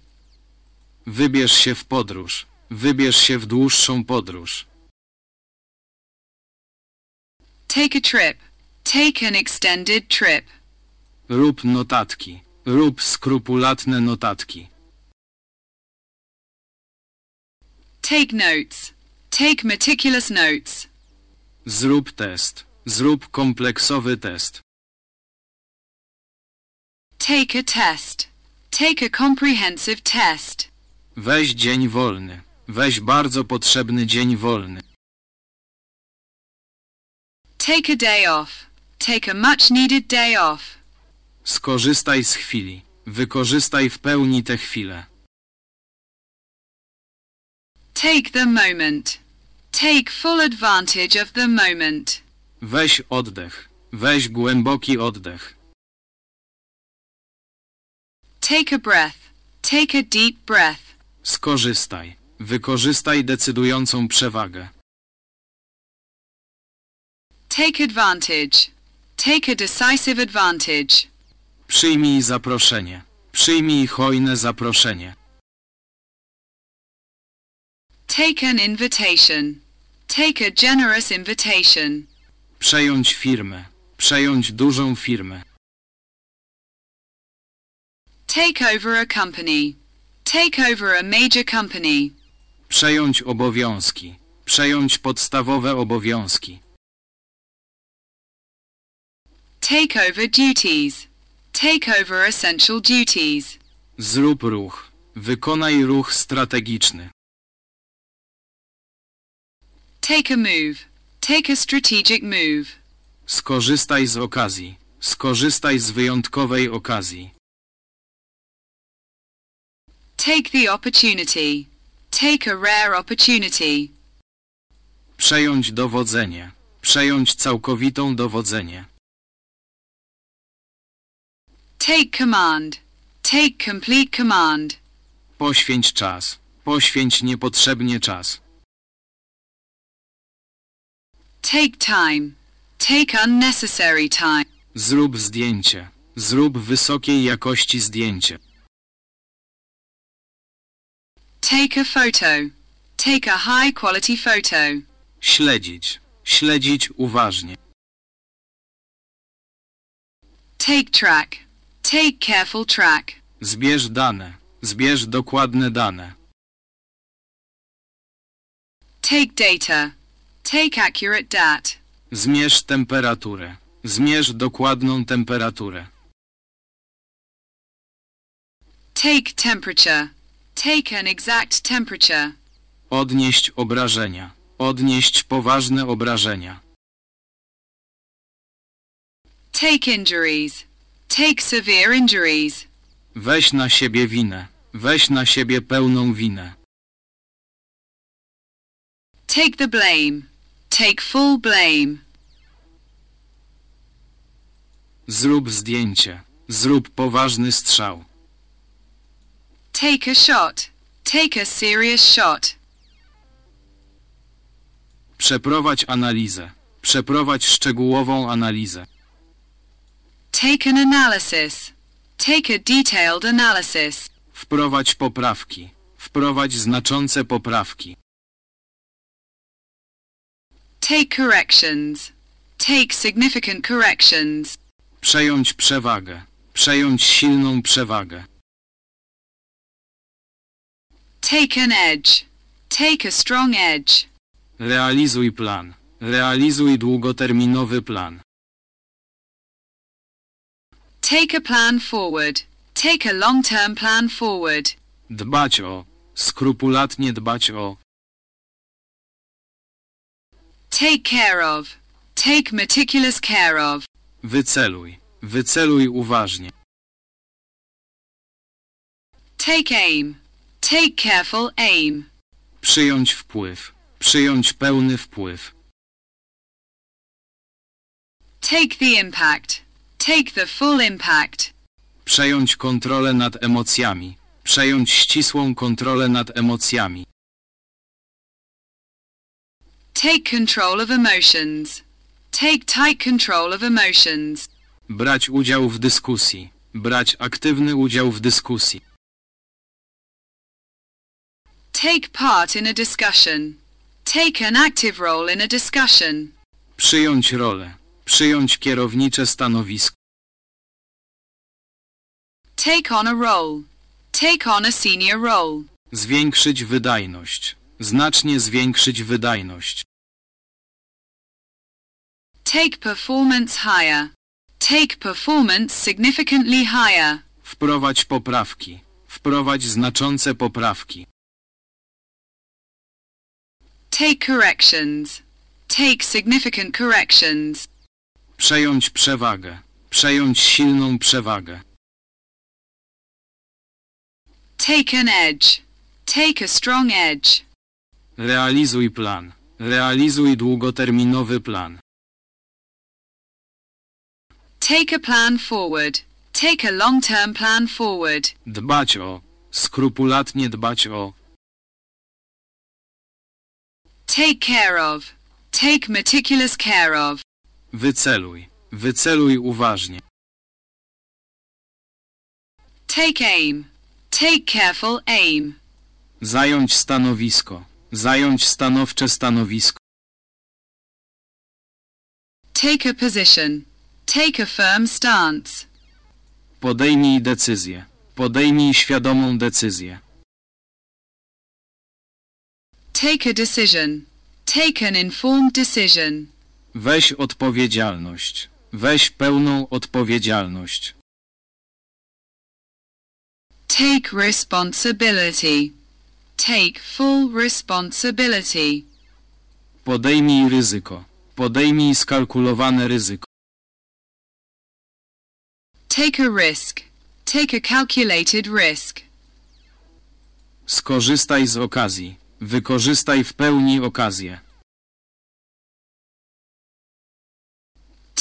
Wybierz się w podróż. Wybierz się w dłuższą podróż. Take a trip. Take an extended trip. Rób notatki. Rób skrupulatne notatki. Take notes. Take meticulous notes. Zrób test. Zrób kompleksowy test. Take a test. Take a comprehensive test. Weź dzień wolny. Weź bardzo potrzebny dzień wolny. Take a day off. Take a much needed day off. Skorzystaj z chwili. Wykorzystaj w pełni tę chwilę. Take the moment. Take full advantage of the moment. Weź oddech. Weź głęboki oddech. Take a breath. Take a deep breath. Skorzystaj. Wykorzystaj decydującą przewagę. Take advantage. Take a decisive advantage. Przyjmij zaproszenie. Przyjmij hojne zaproszenie. Take an invitation. Take a generous invitation. Przejąć firmę. Przejąć dużą firmę. Take over a company. Take over a major company. Przejąć obowiązki. Przejąć podstawowe obowiązki. Take over duties. Take over essential duties. Zrób ruch. Wykonaj ruch strategiczny. Take a move. Take a strategic move. Skorzystaj z okazji. Skorzystaj z wyjątkowej okazji. Take the opportunity. Take a rare opportunity. Przejąć dowodzenie. Przejąć całkowitą dowodzenie. Take command. Take complete command. Poświęć czas. Poświęć niepotrzebnie czas. Take time. Take unnecessary time. Zrób zdjęcie. Zrób wysokiej jakości zdjęcie. Take a photo. Take a high quality photo. Śledzić. Śledzić uważnie. Take track. Take careful track. Zbierz dane. Zbierz dokładne dane. Take data. Take accurate dat. Zmierz temperaturę. Zmierz dokładną temperaturę. Take temperature. Take an exact temperature. Odnieść obrażenia. Odnieść poważne obrażenia. Take injuries. Take severe injuries. Weź na siebie winę. Weź na siebie pełną winę. Take the blame. Take full blame. Zrób zdjęcie. Zrób poważny strzał. Take a shot. Take a serious shot. Przeprowadź analizę. Przeprowadź szczegółową analizę. Take an analysis. Take a detailed analysis. Wprowadź poprawki. Wprowadź znaczące poprawki. Take corrections. Take significant corrections. Przejąć przewagę. Przejąć silną przewagę. Take an edge. Take a strong edge. Realizuj plan. Realizuj długoterminowy plan. Take a plan forward. Take a long-term plan forward. Dbać o. Skrupulatnie dbać o. Take care of. Take meticulous care of. Wyceluj. Wyceluj uważnie. Take aim. Take careful aim. Przyjąć wpływ. Przyjąć pełny wpływ. Take the impact. Take the full impact. Przejąć kontrolę nad emocjami. Przejąć ścisłą kontrolę nad emocjami. Take control of emotions. Take tight control of emotions. Brać udział w dyskusji. Brać aktywny udział w dyskusji. Take part in a discussion. Take an active role in a discussion. Przyjąć rolę. Przyjąć kierownicze stanowisko. Take on a role. Take on a senior role. Zwiększyć wydajność. Znacznie zwiększyć wydajność. Take performance higher. Take performance significantly higher. Wprowadź poprawki. Wprowadź znaczące poprawki. Take corrections. Take significant corrections. Przejąć przewagę. Przejąć silną przewagę. Take an edge. Take a strong edge. Realizuj plan. Realizuj długoterminowy plan. Take a plan forward. Take a long-term plan forward. Dbać o. Skrupulatnie dbać o. Take care of. Take meticulous care of. Wyceluj. Wyceluj uważnie. Take aim. Take careful aim. Zająć stanowisko. Zająć stanowcze stanowisko. Take a position. Take a firm stance. Podejmij decyzję. Podejmij świadomą decyzję. Take a decision. Take an informed decision. Weź odpowiedzialność. Weź pełną odpowiedzialność. Take responsibility. Take full responsibility. Podejmij ryzyko. Podejmij skalkulowane ryzyko. Take a risk. Take a calculated risk. Skorzystaj z okazji. Wykorzystaj w pełni okazję.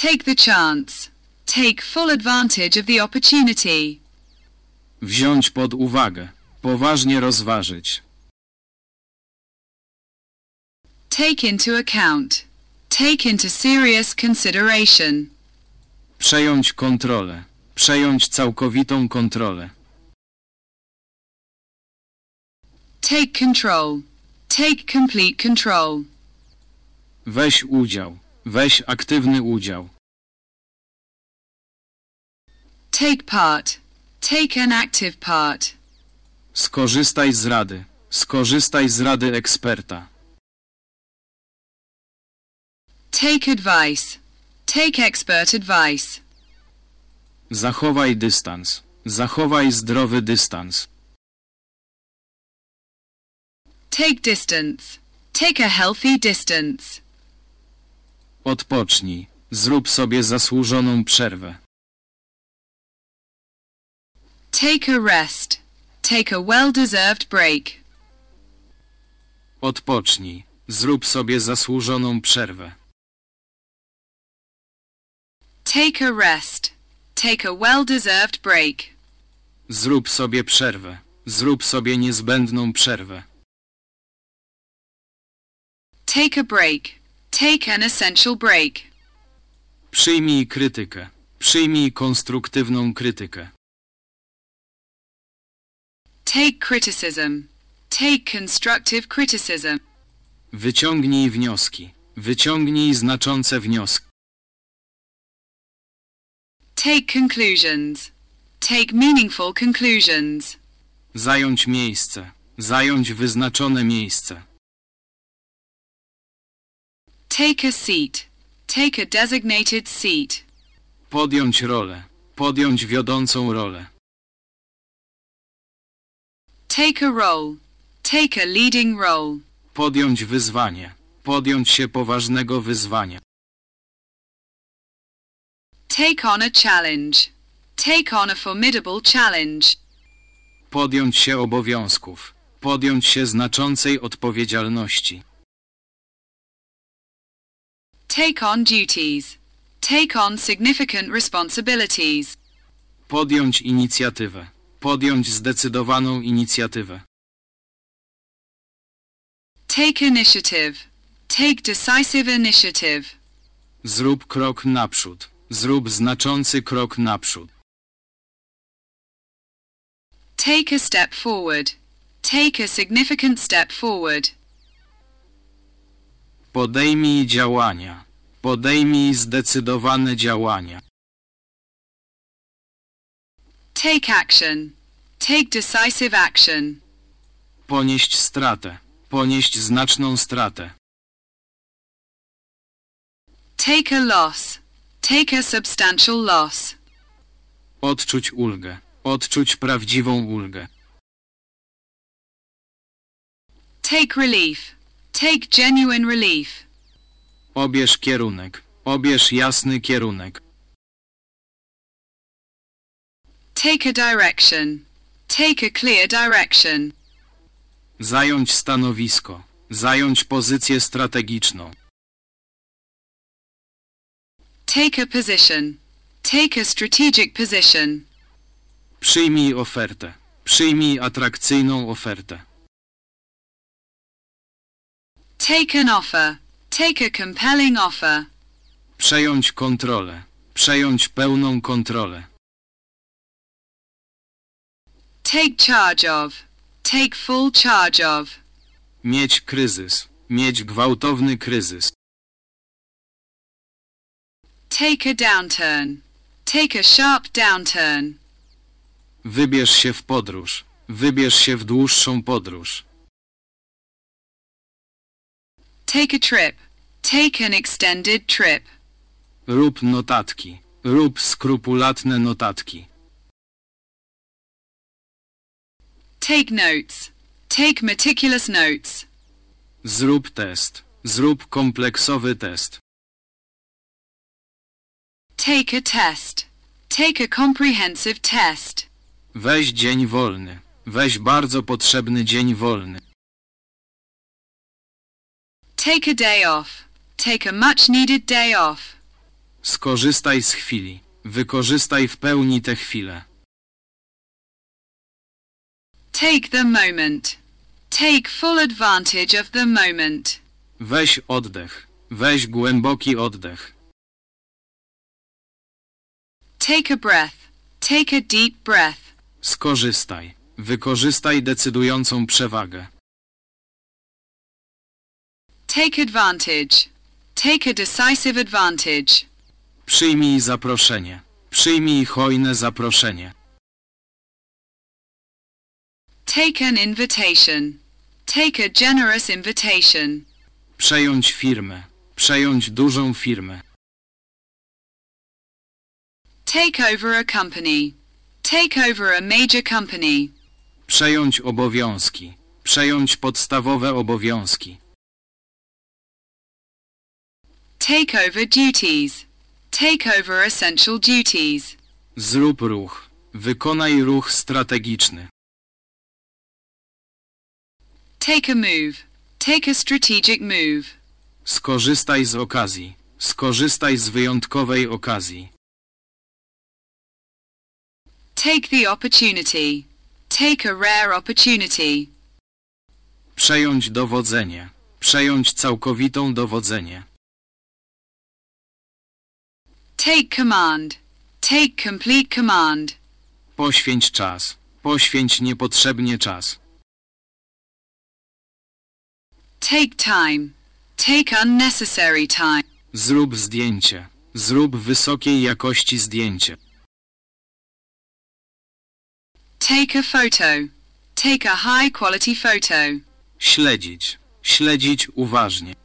Take the chance. Take full advantage of the opportunity. Wziąć pod uwagę. Poważnie rozważyć. Take into account. Take into serious consideration. Przejąć kontrolę. Przejąć całkowitą kontrolę. Take control. Take complete control. Weź udział. Weź aktywny udział. Take part. Take an active part. Skorzystaj z rady. Skorzystaj z rady eksperta. Take advice. Take expert advice. Zachowaj dystans. Zachowaj zdrowy dystans. Take distance. Take a healthy distance. Odpocznij. Zrób sobie zasłużoną przerwę. Take a rest. Take a well-deserved break. Odpocznij. Zrób sobie zasłużoną przerwę. Take a rest. Take a well-deserved break. Zrób sobie przerwę. Zrób sobie niezbędną przerwę. Take a break. Take an essential break. Przyjmij krytykę. Przyjmij konstruktywną krytykę. Take criticism. Take constructive criticism. Wyciągnij wnioski. Wyciągnij znaczące wnioski. Take conclusions. Take meaningful conclusions. Zająć miejsce. Zająć wyznaczone miejsce. Take a seat. Take a designated seat. Podjąć rolę. Podjąć wiodącą rolę. Take a role. Take a leading role. Podjąć wyzwanie. Podjąć się poważnego wyzwania. Take on a challenge. Take on a formidable challenge. Podjąć się obowiązków. Podjąć się znaczącej odpowiedzialności. Take on duties. Take on significant responsibilities. Podjąć inicjatywę. Podjąć zdecydowaną inicjatywę. Take initiative. Take decisive initiative. Zrób krok naprzód. Zrób znaczący krok naprzód. Take a step forward. Take a significant step forward. Podejmij działania. Podejmij zdecydowane działania. Take action. Take decisive action. Ponieść stratę. Ponieść znaczną stratę. Take a loss. Take a substantial loss. Odczuć ulgę. Odczuć prawdziwą ulgę. Take relief. Take genuine relief. Obierz kierunek. Obierz jasny kierunek. Take a direction. Take a clear direction. Zająć stanowisko. Zająć pozycję strategiczną. Take a position. Take a strategic position. Przyjmij ofertę. Przyjmij atrakcyjną ofertę. Take an offer. Take a compelling offer. Przejąć kontrolę. Przejąć pełną kontrolę. Take charge of. Take full charge of. Mieć kryzys. Mieć gwałtowny kryzys. Take a downturn. Take a sharp downturn. Wybierz się w podróż. Wybierz się w dłuższą podróż. Take a trip. Take an extended trip. Rób notatki. Rób skrupulatne notatki. Take notes. Take meticulous notes. Zrób test. Zrób kompleksowy test. Take a test. Take a comprehensive test. Weź dzień wolny. Weź bardzo potrzebny dzień wolny. Take a day off. Take a much needed day off. Skorzystaj z chwili. Wykorzystaj w pełni tę chwilę. Take the moment. Take full advantage of the moment. Weź oddech. Weź głęboki oddech. Take a breath. Take a deep breath. Skorzystaj. Wykorzystaj decydującą przewagę. Take advantage. Take a decisive advantage. Przyjmij zaproszenie. Przyjmij hojne zaproszenie. Take an invitation. Take a generous invitation. Przejąć firmę. Przejąć dużą firmę. Take over a company. Take over a major company. Przejąć obowiązki. Przejąć podstawowe obowiązki. Take over duties. Take over essential duties. Zrób ruch. Wykonaj ruch strategiczny. Take a move. Take a strategic move. Skorzystaj z okazji. Skorzystaj z wyjątkowej okazji. Take the opportunity. Take a rare opportunity. Przejąć dowodzenie. Przejąć całkowitą dowodzenie. Take command. Take complete command. Poświęć czas. Poświęć niepotrzebnie czas. Take time. Take unnecessary time. Zrób zdjęcie. Zrób wysokiej jakości zdjęcie. Take a photo. Take a high quality photo. Śledzić. Śledzić uważnie.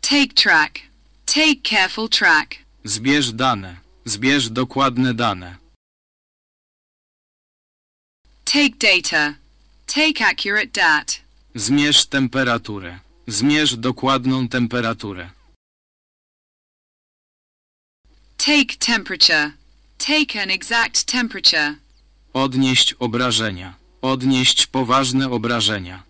Take track. Take careful track. Zbierz dane. Zbierz dokładne dane. Take data. Take accurate dat. Zmierz temperaturę. Zmierz dokładną temperaturę. Take temperature. Take an exact temperature. Odnieść obrażenia. Odnieść poważne obrażenia.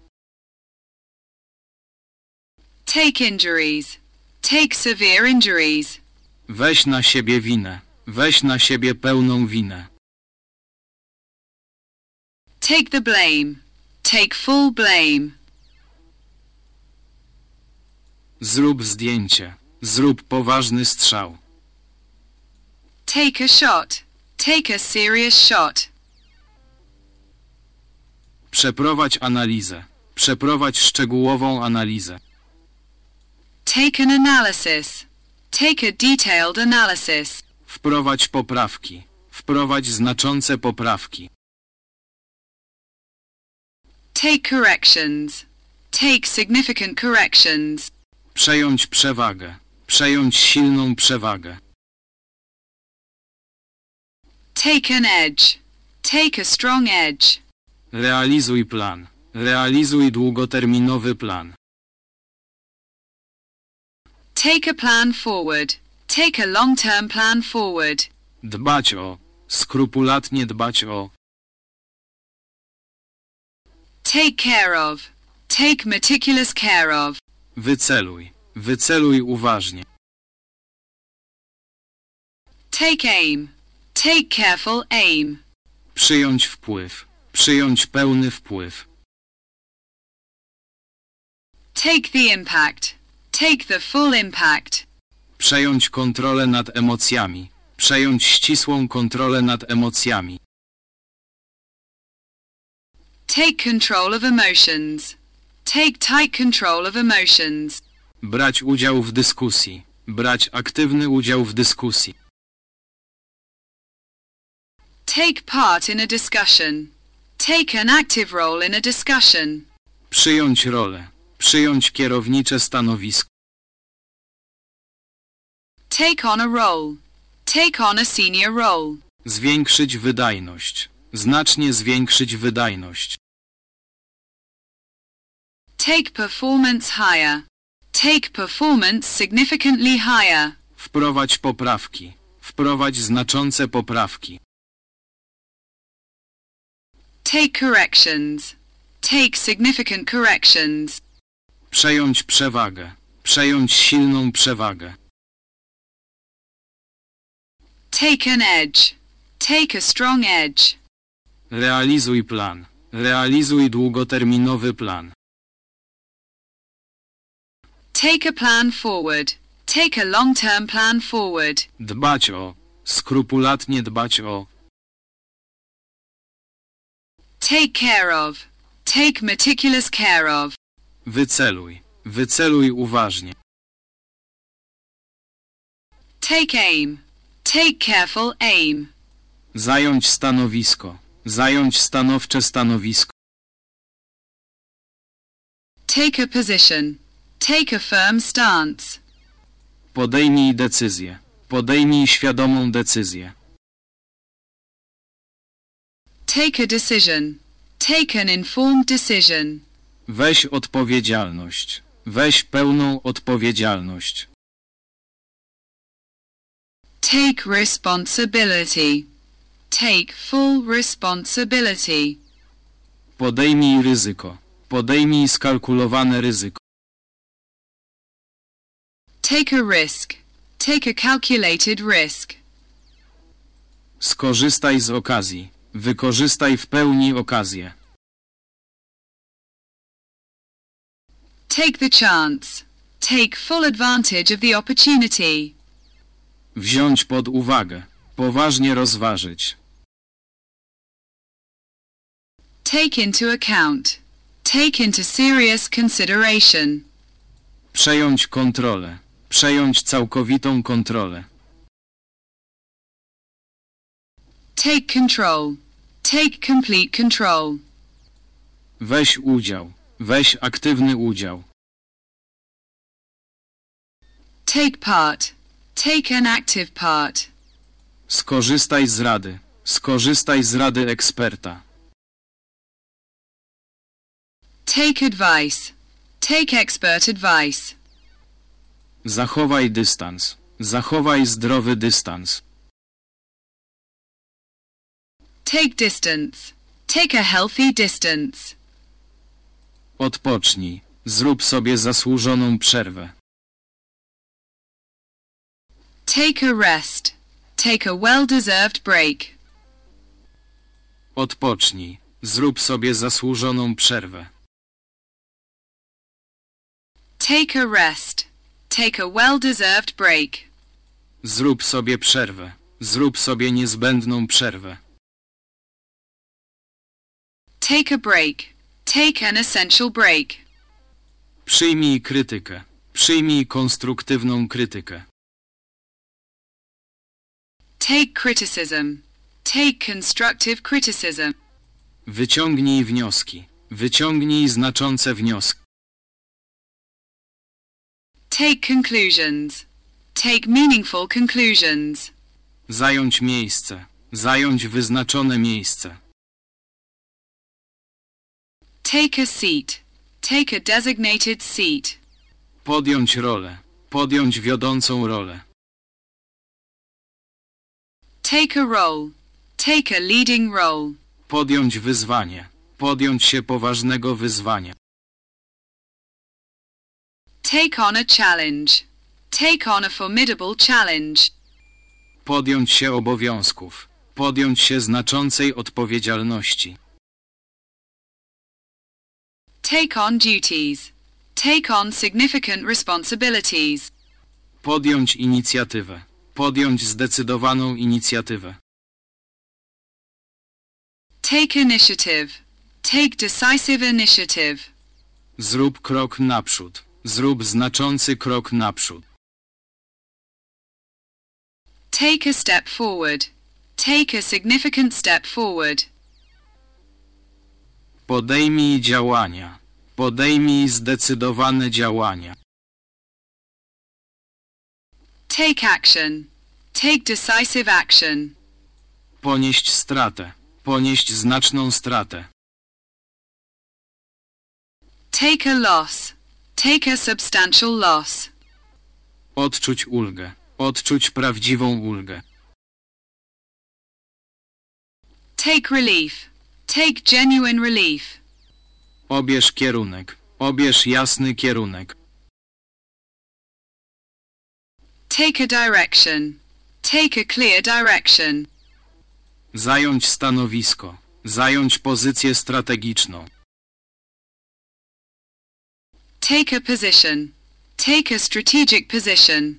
Take injuries. Take severe injuries. Weź na siebie winę. Weź na siebie pełną winę. Take the blame. Take full blame. Zrób zdjęcie. Zrób poważny strzał. Take a shot. Take a serious shot. Przeprowadź analizę. Przeprowadź szczegółową analizę. Take an analysis. Take a detailed analysis. Wprowadź poprawki. Wprowadź znaczące poprawki. Take corrections. Take significant corrections. Przejąć przewagę. Przejąć silną przewagę. Take an edge. Take a strong edge. Realizuj plan. Realizuj długoterminowy plan. Take a plan forward. Take a long-term plan forward. Dbać o. Skrupulatnie dbać o. Take care of. Take meticulous care of. Wyceluj. Wyceluj uważnie. Take aim. Take careful aim. Przyjąć wpływ. Przyjąć pełny wpływ. Take the impact. Take the full impact. Przejąć kontrolę nad emocjami. Przejąć ścisłą kontrolę nad emocjami. Take control of emotions. Take tight control of emotions. Brać udział w dyskusji. Brać aktywny udział w dyskusji. Take part in a discussion. Take an active role in a discussion. Przyjąć rolę. Przyjąć kierownicze stanowisko. Take on a role. Take on a senior role. Zwiększyć wydajność. Znacznie zwiększyć wydajność. Take performance higher. Take performance significantly higher. Wprowadź poprawki. Wprowadź znaczące poprawki. Take corrections. Take significant corrections. Przejąć przewagę. Przejąć silną przewagę. Take an edge. Take a strong edge. Realizuj plan. Realizuj długoterminowy plan. Take a plan forward. Take a long-term plan forward. Dbać o. Skrupulatnie dbać o. Take care of. Take meticulous care of. Wyceluj. Wyceluj uważnie. Take aim. Take careful aim. Zająć stanowisko. Zająć stanowcze stanowisko. Take a position. Take a firm stance. Podejmij decyzję. Podejmij świadomą decyzję. Take a decision. Take an informed decision. Weź odpowiedzialność. Weź pełną odpowiedzialność. Take responsibility. Take full responsibility. Podejmij ryzyko. Podejmij skalkulowane ryzyko. Take a risk. Take a calculated risk. Skorzystaj z okazji. Wykorzystaj w pełni okazję. Take the chance. Take full advantage of the opportunity. Wziąć pod uwagę. Poważnie rozważyć. Take into account. Take into serious consideration. Przejąć kontrolę. Przejąć całkowitą kontrolę. Take control. Take complete control. Weź udział. Weź aktywny udział. Take part. Take an active part. Skorzystaj z rady. Skorzystaj z rady eksperta. Take advice. Take expert advice. Zachowaj dystans. Zachowaj zdrowy dystans. Take distance. Take a healthy distance. Odpocznij. Zrób sobie zasłużoną przerwę. Take a rest. Take a well-deserved break. Odpocznij. Zrób sobie zasłużoną przerwę. Take a rest. Take a well-deserved break. Zrób sobie przerwę. Zrób sobie niezbędną przerwę. Take a break. Take an essential break. Przyjmij krytykę. Przyjmij konstruktywną krytykę. Take criticism. Take constructive criticism. Wyciągnij wnioski. Wyciągnij znaczące wnioski. Take conclusions. Take meaningful conclusions. Zająć miejsce. Zająć wyznaczone miejsce. Take a seat. Take a designated seat. Podjąć rolę. Podjąć wiodącą rolę. Take a role. Take a leading role. Podjąć wyzwanie. Podjąć się poważnego wyzwania. Take on a challenge. Take on a formidable challenge. Podjąć się obowiązków. Podjąć się znaczącej odpowiedzialności. Take on duties. Take on significant responsibilities. Podjąć inicjatywę. Podjąć zdecydowaną inicjatywę. Take initiative. Take decisive initiative. Zrób krok naprzód. Zrób znaczący krok naprzód. Take a step forward. Take a significant step forward. Podejmij działania. Podejmij zdecydowane działania. Take action. Take decisive action. Ponieść stratę. Ponieść znaczną stratę. Take a loss. Take a substantial loss. Odczuć ulgę. Odczuć prawdziwą ulgę. Take relief. Take genuine relief. Obierz kierunek. Obierz jasny kierunek. Take a direction. Take a clear direction. Zająć stanowisko. Zająć pozycję strategiczną. Take a position. Take a strategic position.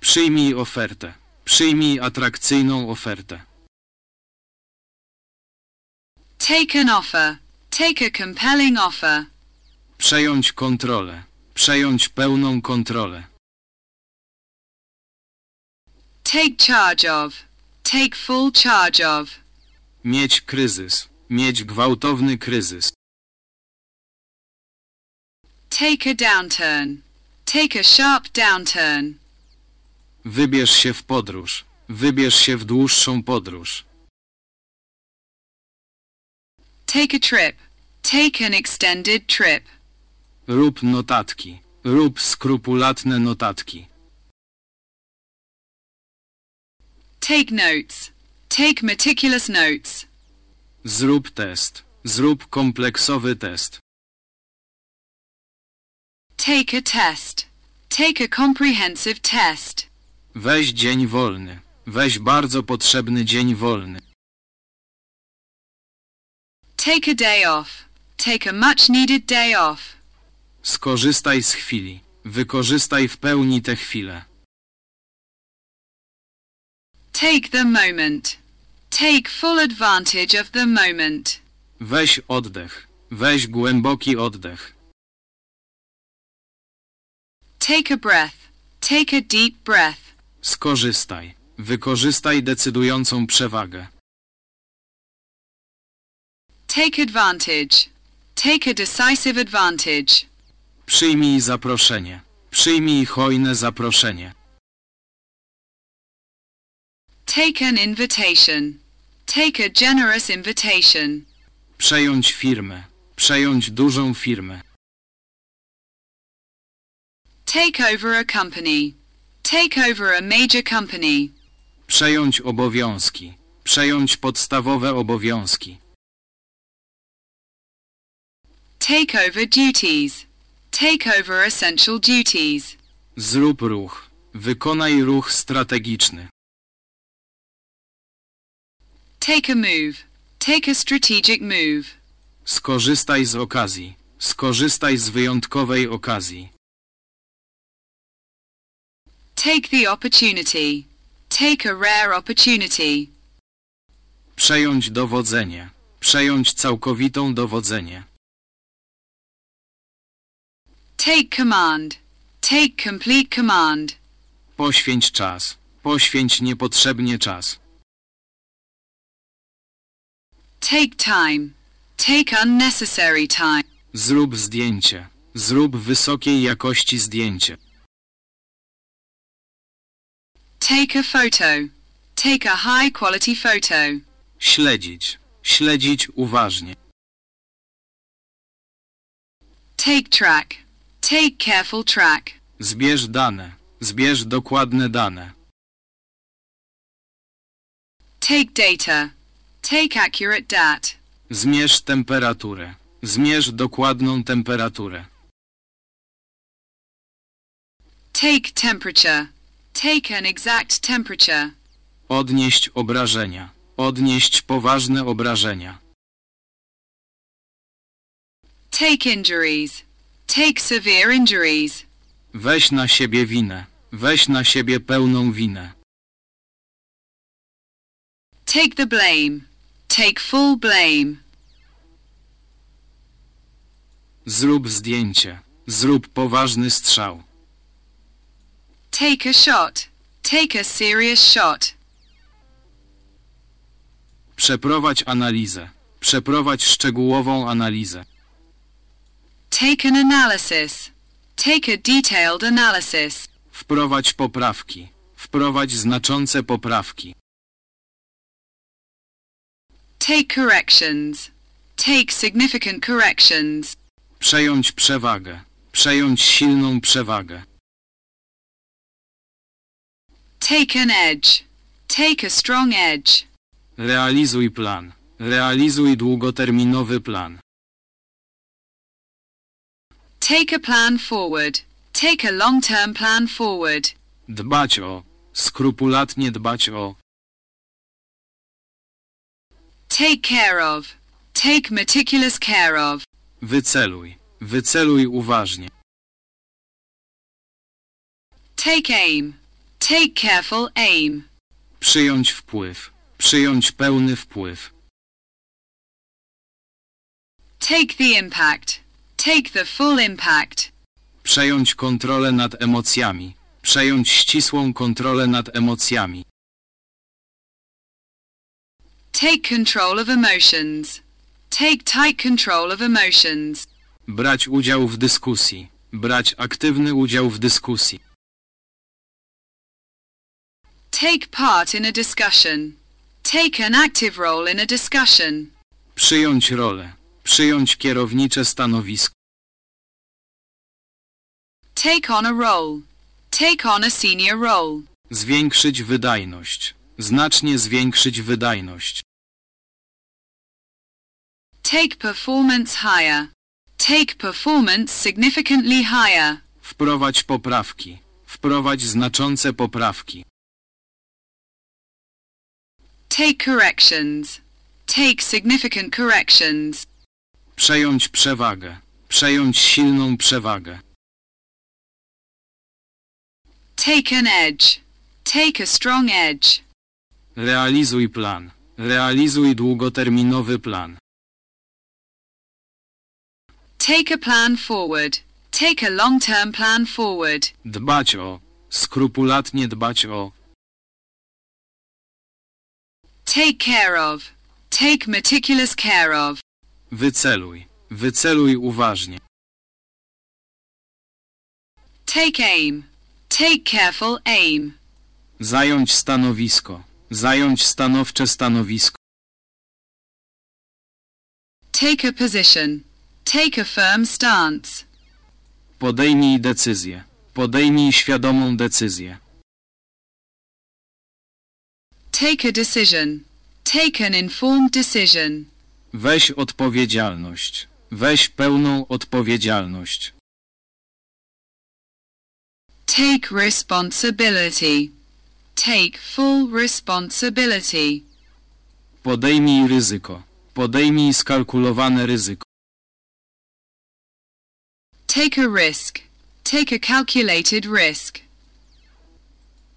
Przyjmij ofertę. Przyjmij atrakcyjną ofertę. Take an offer. Take a compelling offer. Przejąć kontrolę. Przejąć pełną kontrolę. Take charge of. Take full charge of. Mieć kryzys. Mieć gwałtowny kryzys. Take a downturn. Take a sharp downturn. Wybierz się w podróż. Wybierz się w dłuższą podróż. Take a trip. Take an extended trip. Rób notatki. Rób skrupulatne notatki. Take notes. Take meticulous notes. Zrób test. Zrób kompleksowy test. Take a test. Take a comprehensive test. Weź dzień wolny. Weź bardzo potrzebny dzień wolny. Take a day off. Take a much needed day off. Skorzystaj z chwili. Wykorzystaj w pełni tę chwilę. Take the moment. Take full advantage of the moment. Weź oddech. Weź głęboki oddech. Take a breath. Take a deep breath. Skorzystaj. Wykorzystaj decydującą przewagę. Take advantage. Take a decisive advantage. Przyjmij zaproszenie. Przyjmij hojne zaproszenie. Take an invitation. Take a generous invitation. Przejąć firmę. Przejąć dużą firmę. Take over a company. Take over a major company. Przejąć obowiązki. Przejąć podstawowe obowiązki. Take over duties. Take over essential duties. Zrób ruch. Wykonaj ruch strategiczny. Take a move. Take a strategic move. Skorzystaj z okazji. Skorzystaj z wyjątkowej okazji. Take the opportunity. Take a rare opportunity. Przejąć dowodzenie. Przejąć całkowitą dowodzenie. Take command. Take complete command. Poświęć czas. Poświęć niepotrzebnie czas. Take time. Take unnecessary time. Zrób zdjęcie. Zrób wysokiej jakości zdjęcie. Take a photo. Take a high quality photo. Śledzić. Śledzić uważnie. Take track. Take careful track. Zbierz dane. Zbierz dokładne dane. Take data. Take accurate dat. Zmierz temperaturę. Zmierz dokładną temperaturę. Take temperature. Take an exact temperature. Odnieść obrażenia. Odnieść poważne obrażenia. Take injuries. Take severe injuries. Weź na siebie winę. Weź na siebie pełną winę. Take the blame. Take full blame. Zrób zdjęcie. Zrób poważny strzał. Take a shot. Take a serious shot. Przeprowadź analizę. Przeprowadź szczegółową analizę. Take an analysis. Take a detailed analysis. Wprowadź poprawki. Wprowadź znaczące poprawki. Take corrections. Take significant corrections. Przejąć przewagę. Przejąć silną przewagę. Take an edge. Take a strong edge. Realizuj plan. Realizuj długoterminowy plan. Take a plan forward. Take a long-term plan forward. Dbać o. Skrupulatnie dbać o. Take care of. Take meticulous care of. Wyceluj. Wyceluj uważnie. Take aim. Take careful aim. Przyjąć wpływ. Przyjąć pełny wpływ. Take the impact. Take the full impact. Przejąć kontrolę nad emocjami. Przejąć ścisłą kontrolę nad emocjami. Take control of emotions. Take tight control of emotions. Brać udział w dyskusji. Brać aktywny udział w dyskusji. Take part in a discussion. Take an active role in a discussion. Przyjąć rolę. Przyjąć kierownicze stanowisko. Take on a role. Take on a senior role. Zwiększyć wydajność. Znacznie zwiększyć wydajność. Take performance higher. Take performance significantly higher. Wprowadź poprawki. Wprowadź znaczące poprawki. Take corrections. Take significant corrections. Przejąć przewagę. Przejąć silną przewagę. Take an edge. Take a strong edge. Realizuj plan. Realizuj długoterminowy plan. Take a plan forward. Take a long-term plan forward. Dbać o. Skrupulatnie dbać o. Take care of. Take meticulous care of. Wyceluj. Wyceluj uważnie. Take aim. Take careful aim. Zająć stanowisko. Zająć stanowcze stanowisko. Take a position. Take a firm stance. Podejmij decyzję. Podejmij świadomą decyzję. Take a decision. Take an informed decision. Weź odpowiedzialność. Weź pełną odpowiedzialność. Take responsibility. Take full responsibility. Podejmij ryzyko. Podejmij skalkulowane ryzyko. Take a risk. Take a calculated risk.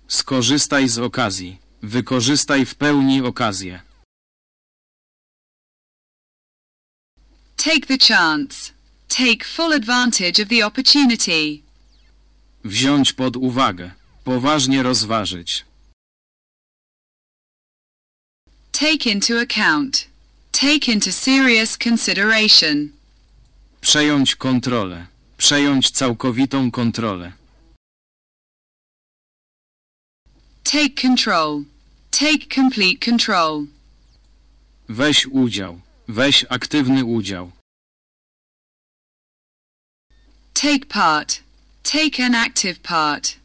Skorzystaj z okazji. Wykorzystaj w pełni okazję. Take the chance. Take full advantage of the opportunity. Wziąć pod uwagę. Poważnie rozważyć. Take into account. Take into serious consideration. Przejąć kontrolę. Przejąć całkowitą kontrolę. Take control. Take complete control. Weź udział. Weź aktywny udział. Take part. Take an active part.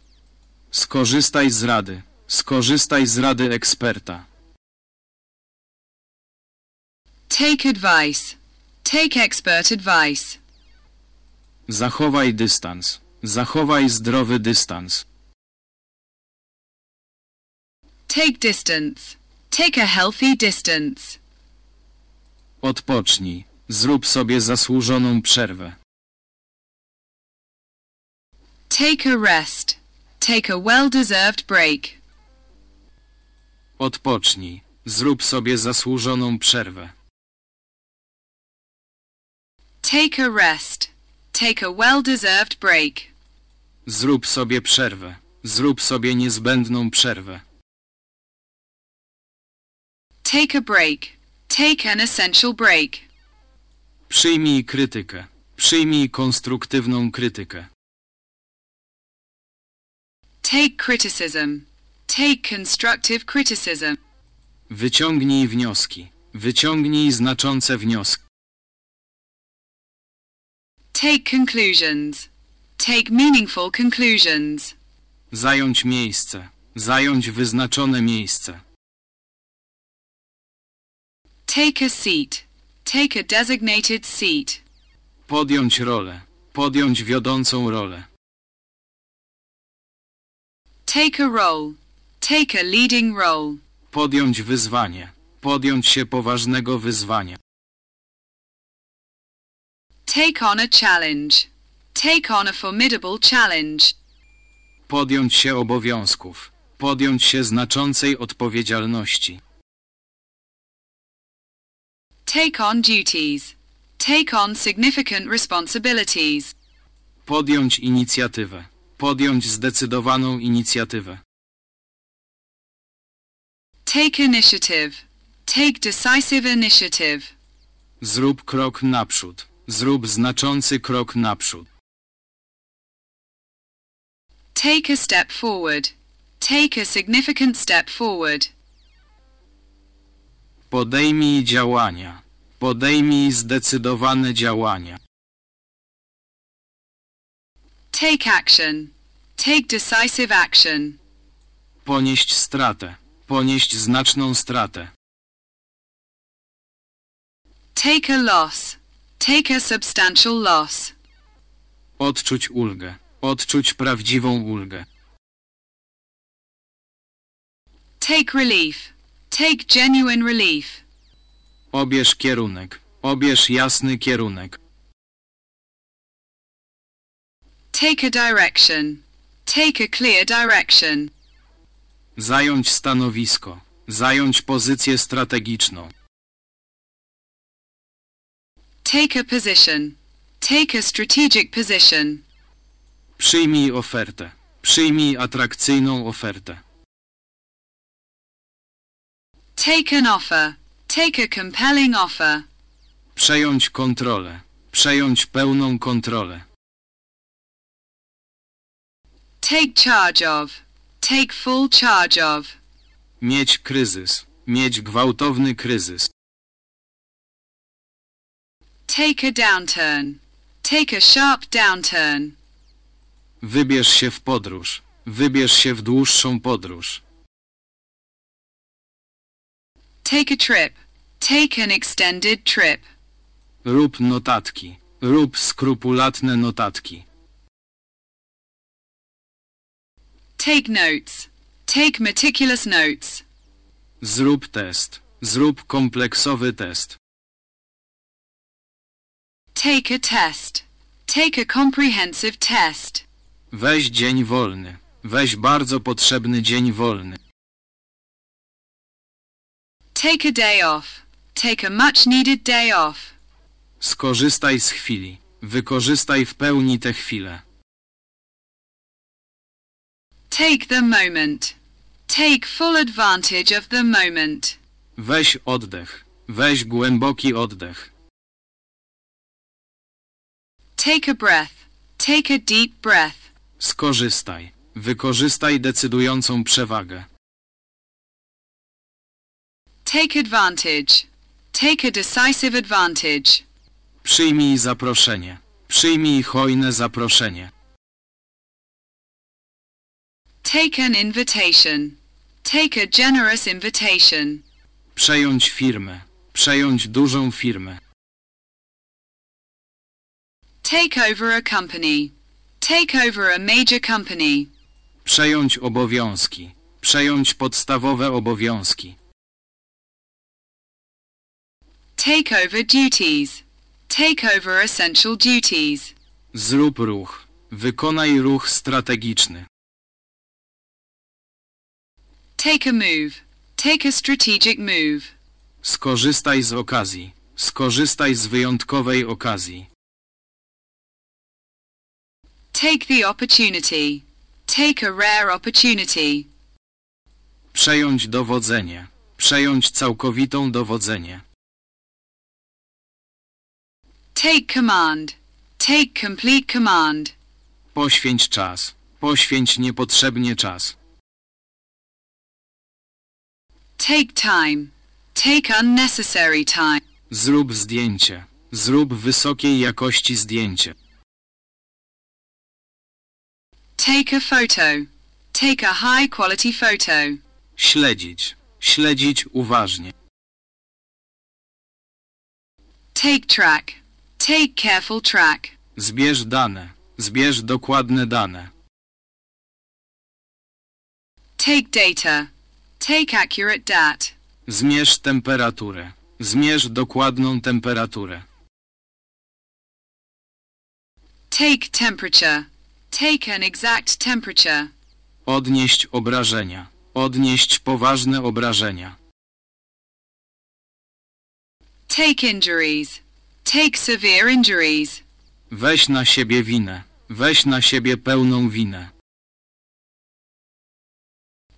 Skorzystaj z rady. Skorzystaj z rady eksperta. Take advice. Take expert advice. Zachowaj dystans. Zachowaj zdrowy dystans. Take distance. Take a healthy distance. Odpocznij. Zrób sobie zasłużoną przerwę. Take a rest. Take a well-deserved break. Odpocznij. Zrób sobie zasłużoną przerwę. Take a rest. Take a well-deserved break. Zrób sobie przerwę. Zrób sobie niezbędną przerwę. Take a break. Take an essential break. Przyjmij krytykę. Przyjmij konstruktywną krytykę. Take criticism. Take constructive criticism. Wyciągnij wnioski. Wyciągnij znaczące wnioski. Take conclusions. Take meaningful conclusions. Zająć miejsce. Zająć wyznaczone miejsce. Take a seat. Take a designated seat. Podjąć rolę. Podjąć wiodącą rolę. Take a role. Take a leading role. Podjąć wyzwanie. Podjąć się poważnego wyzwania. Take on a challenge. Take on a formidable challenge. Podjąć się obowiązków. Podjąć się znaczącej odpowiedzialności. Take on duties. Take on significant responsibilities. Podjąć inicjatywę. Podjąć zdecydowaną inicjatywę. Take initiative. Take decisive initiative. Zrób krok naprzód. Zrób znaczący krok naprzód. Take a step forward. Take a significant step forward. Podejmij działania. Podejmij zdecydowane działania. Take action. Take decisive action. Ponieść stratę. Ponieść znaczną stratę. Take a loss. Take a substantial loss. Odczuć ulgę. Odczuć prawdziwą ulgę. Take relief. Take genuine relief. Obierz kierunek. Obierz jasny kierunek. Take a direction. Take a clear direction. Zająć stanowisko. Zająć pozycję strategiczną. Take a position. Take a strategic position. Przyjmij ofertę. Przyjmij atrakcyjną ofertę. Take an offer. Take a compelling offer. Przejąć kontrolę. Przejąć pełną kontrolę. Take charge of. Take full charge of. Mieć kryzys. Mieć gwałtowny kryzys. Take a downturn. Take a sharp downturn. Wybierz się w podróż. Wybierz się w dłuższą podróż. Take a trip. Take an extended trip. Rób notatki. Rób skrupulatne notatki. Take notes. Take meticulous notes. Zrób test. Zrób kompleksowy test. Take a test. Take a comprehensive test. Weź dzień wolny. Weź bardzo potrzebny dzień wolny. Take a day off. Take a much needed day off. Skorzystaj z chwili. Wykorzystaj w pełni tę chwilę. Take the moment. Take full advantage of the moment. Weź oddech. Weź głęboki oddech. Take a breath. Take a deep breath. Skorzystaj. Wykorzystaj decydującą przewagę. Take advantage. Take a decisive advantage. Przyjmij zaproszenie. Przyjmij hojne zaproszenie. Take an invitation. Take a generous invitation. Przejąć firmę. Przejąć dużą firmę. Take over a company. Take over a major company. Przejąć obowiązki. Przejąć podstawowe obowiązki. Take over duties. Take over essential duties. Zrób ruch. Wykonaj ruch strategiczny. Take a move. Take a strategic move. Skorzystaj z okazji. Skorzystaj z wyjątkowej okazji. Take the opportunity. Take a rare opportunity. Przejąć dowodzenie. Przejąć całkowitą dowodzenie. Take command. Take complete command. Poświęć czas. Poświęć niepotrzebnie czas. Take time. Take unnecessary time. Zrób zdjęcie. Zrób wysokiej jakości zdjęcie. Take a photo. Take a high quality photo. Śledzić. Śledzić uważnie. Take track. Take careful track. Zbierz dane. Zbierz dokładne dane. Take data. Take accurate dat. Zmierz temperaturę. Zmierz dokładną temperaturę. Take temperature. Take an exact temperature. Odnieść obrażenia. Odnieść poważne obrażenia. Take injuries. Take severe injuries. Weź na siebie winę. Weź na siebie pełną winę.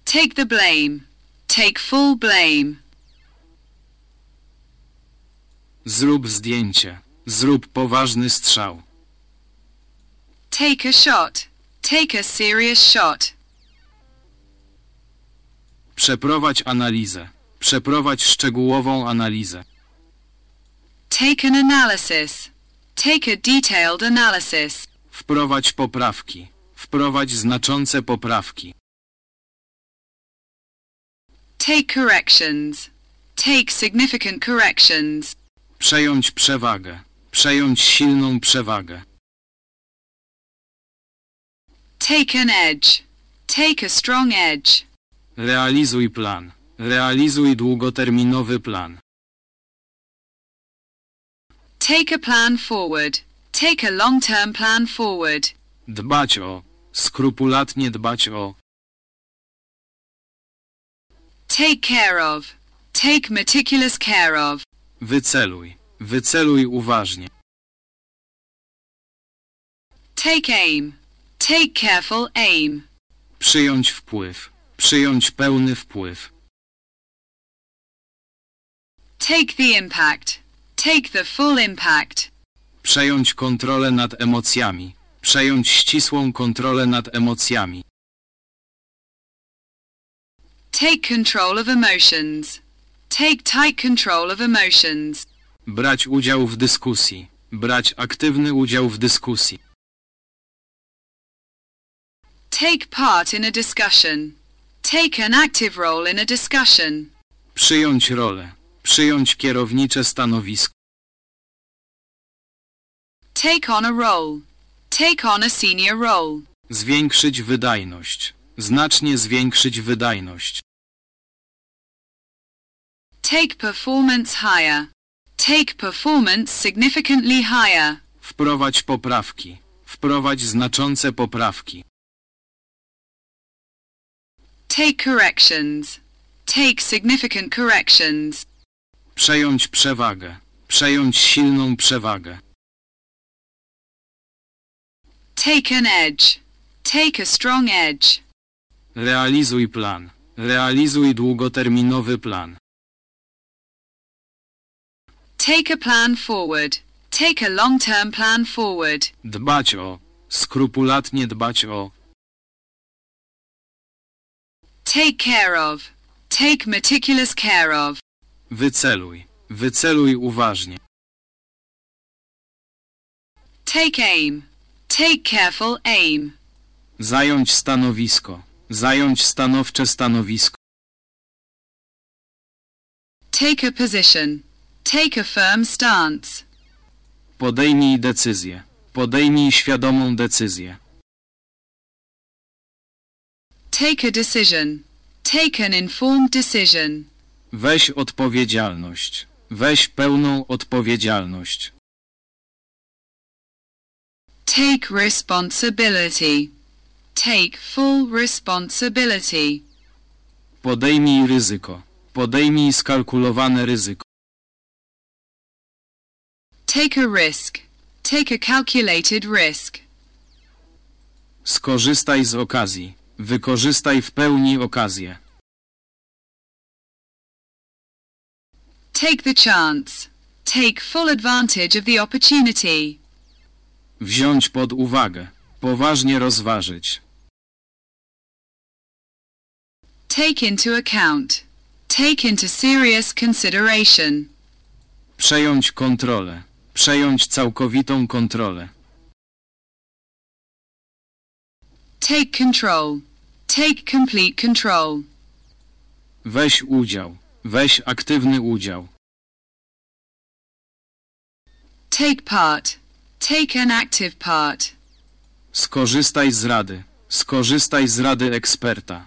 Take the blame. Take full blame. Zrób zdjęcie. Zrób poważny strzał. Take a shot. Take a serious shot. Przeprowadź analizę. Przeprowadź szczegółową analizę. Take an analysis. Take a detailed analysis. Wprowadź poprawki. Wprowadź znaczące poprawki. Take corrections. Take significant corrections. Przejąć przewagę. Przejąć silną przewagę. Take an edge. Take a strong edge. Realizuj plan. Realizuj długoterminowy plan. Take a plan forward. Take a long-term plan forward. Dbać o. Skrupulatnie dbać o. Take care of. Take meticulous care of. Wyceluj. Wyceluj uważnie. Take aim. Take careful aim. Przyjąć wpływ. Przyjąć pełny wpływ. Take the impact. Take the full impact. Przejąć kontrolę nad emocjami. Przejąć ścisłą kontrolę nad emocjami. Take control of emotions. Take tight control of emotions. Brać udział w dyskusji. Brać aktywny udział w dyskusji. Take part in a discussion. Take an active role in a discussion. Przyjąć rolę. Przyjąć kierownicze stanowisko. Take on a role. Take on a senior role. Zwiększyć wydajność. Znacznie zwiększyć wydajność. Take performance higher. Take performance significantly higher. Wprowadź poprawki. Wprowadź znaczące poprawki. Take corrections. Take significant corrections. Przejąć przewagę. Przejąć silną przewagę. Take an edge. Take a strong edge. Realizuj plan. Realizuj długoterminowy plan. Take a plan forward. Take a long-term plan forward. Dbać o. Skrupulatnie dbać o. Take care of. Take meticulous care of. Wyceluj. Wyceluj uważnie. Take aim. Take careful aim. Zająć stanowisko. Zająć stanowcze stanowisko. Take a position. Take a firm stance. Podejmij decyzję. Podejmij świadomą decyzję. Take a decision. Take an informed decision. Weź odpowiedzialność. Weź pełną odpowiedzialność. Take responsibility. Take full responsibility. Podejmij ryzyko. Podejmij skalkulowane ryzyko. Take a risk. Take a calculated risk. Skorzystaj z okazji. Wykorzystaj w pełni okazję. Take the chance. Take full advantage of the opportunity. Wziąć pod uwagę. Poważnie rozważyć. Take into account. Take into serious consideration. Przejąć kontrolę. Przejąć całkowitą kontrolę. Take control. Take complete control. Weź udział. Weź aktywny udział. Take part. Take an active part. Skorzystaj z rady. Skorzystaj z rady eksperta.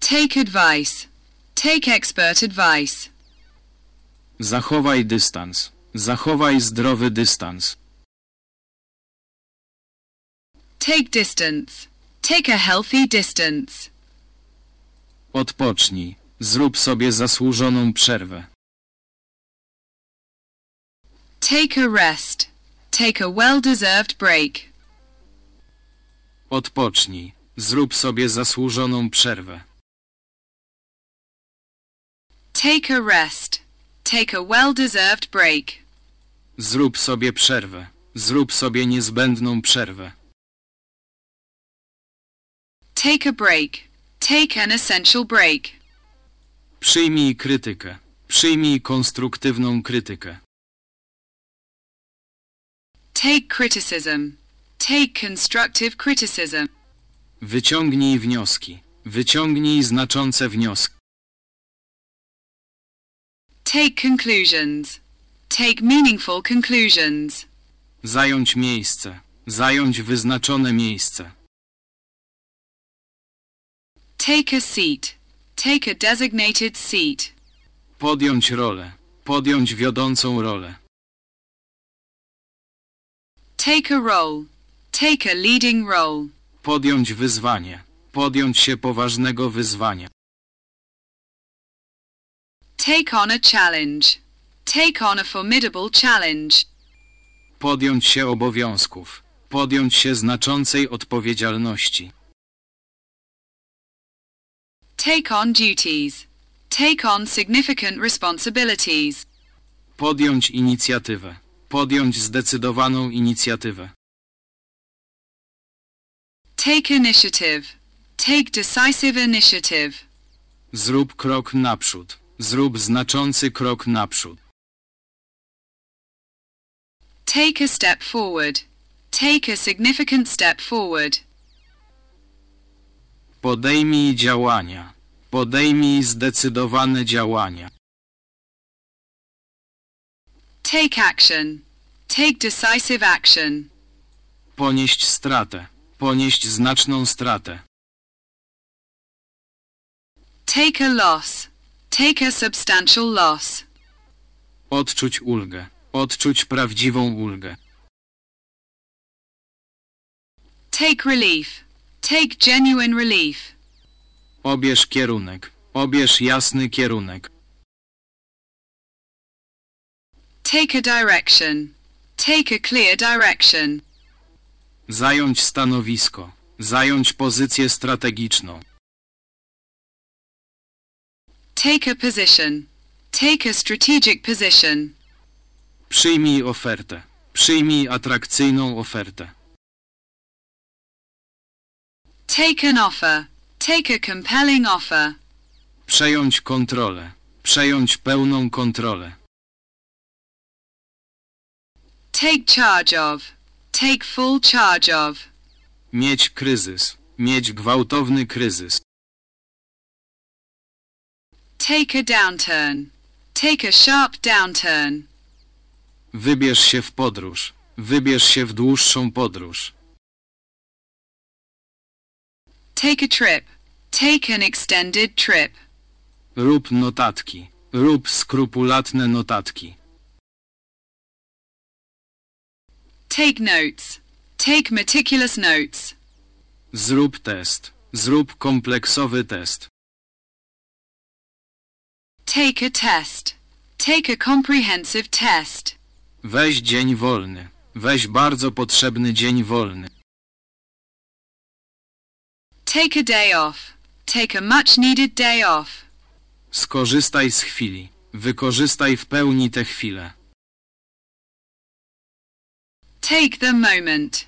Take advice. Take expert advice. Zachowaj dystans. Zachowaj zdrowy dystans. Take distance. Take a healthy distance. Odpocznij. Zrób sobie zasłużoną przerwę. Take a rest. Take a well-deserved break. Odpocznij. Zrób sobie zasłużoną przerwę. Take a rest. Take a well-deserved break. Zrób sobie przerwę. Zrób sobie niezbędną przerwę. Take a break. Take an essential break. Przyjmij krytykę. Przyjmij konstruktywną krytykę. Take criticism. Take constructive criticism. Wyciągnij wnioski. Wyciągnij znaczące wnioski. Take conclusions. Take meaningful conclusions. Zająć miejsce. Zająć wyznaczone miejsce. Take a seat. Take a designated seat. Podjąć rolę. Podjąć wiodącą rolę. Take a role. Take a leading role. Podjąć wyzwanie. Podjąć się poważnego wyzwania. Take on a challenge. Take on a formidable challenge. Podjąć się obowiązków. Podjąć się znaczącej odpowiedzialności. Take on duties. Take on significant responsibilities. Podjąć inicjatywę. Podjąć zdecydowaną inicjatywę. Take initiative. Take decisive initiative. Zrób krok naprzód. Zrób znaczący krok naprzód. Take a step forward. Take a significant step forward. Podejmij działania. Podejmij zdecydowane działania. Take action. Take decisive action. Ponieść stratę. Ponieść znaczną stratę. Take a loss. Take a substantial loss. Odczuć ulgę. Odczuć prawdziwą ulgę. Take relief. Take genuine relief. Obierz kierunek. Obierz jasny kierunek. Take a direction. Take a clear direction. Zająć stanowisko. Zająć pozycję strategiczną. Take a position. Take a strategic position. Przyjmij ofertę. Przyjmij atrakcyjną ofertę. Take an offer. Take a compelling offer. Przejąć kontrolę. Przejąć pełną kontrolę. Take charge of. Take full charge of. Mieć kryzys. Mieć gwałtowny kryzys. Take a downturn. Take a sharp downturn. Wybierz się w podróż. Wybierz się w dłuższą podróż. Take a trip. Take an extended trip. Rób notatki. Rób skrupulatne notatki. Take notes. Take meticulous notes. Zrób test. Zrób kompleksowy test. Take a test. Take a comprehensive test. Weź dzień wolny. Weź bardzo potrzebny dzień wolny. Take a day off. Take a much needed day off. Skorzystaj z chwili. Wykorzystaj w pełni tę chwilę. Take the moment.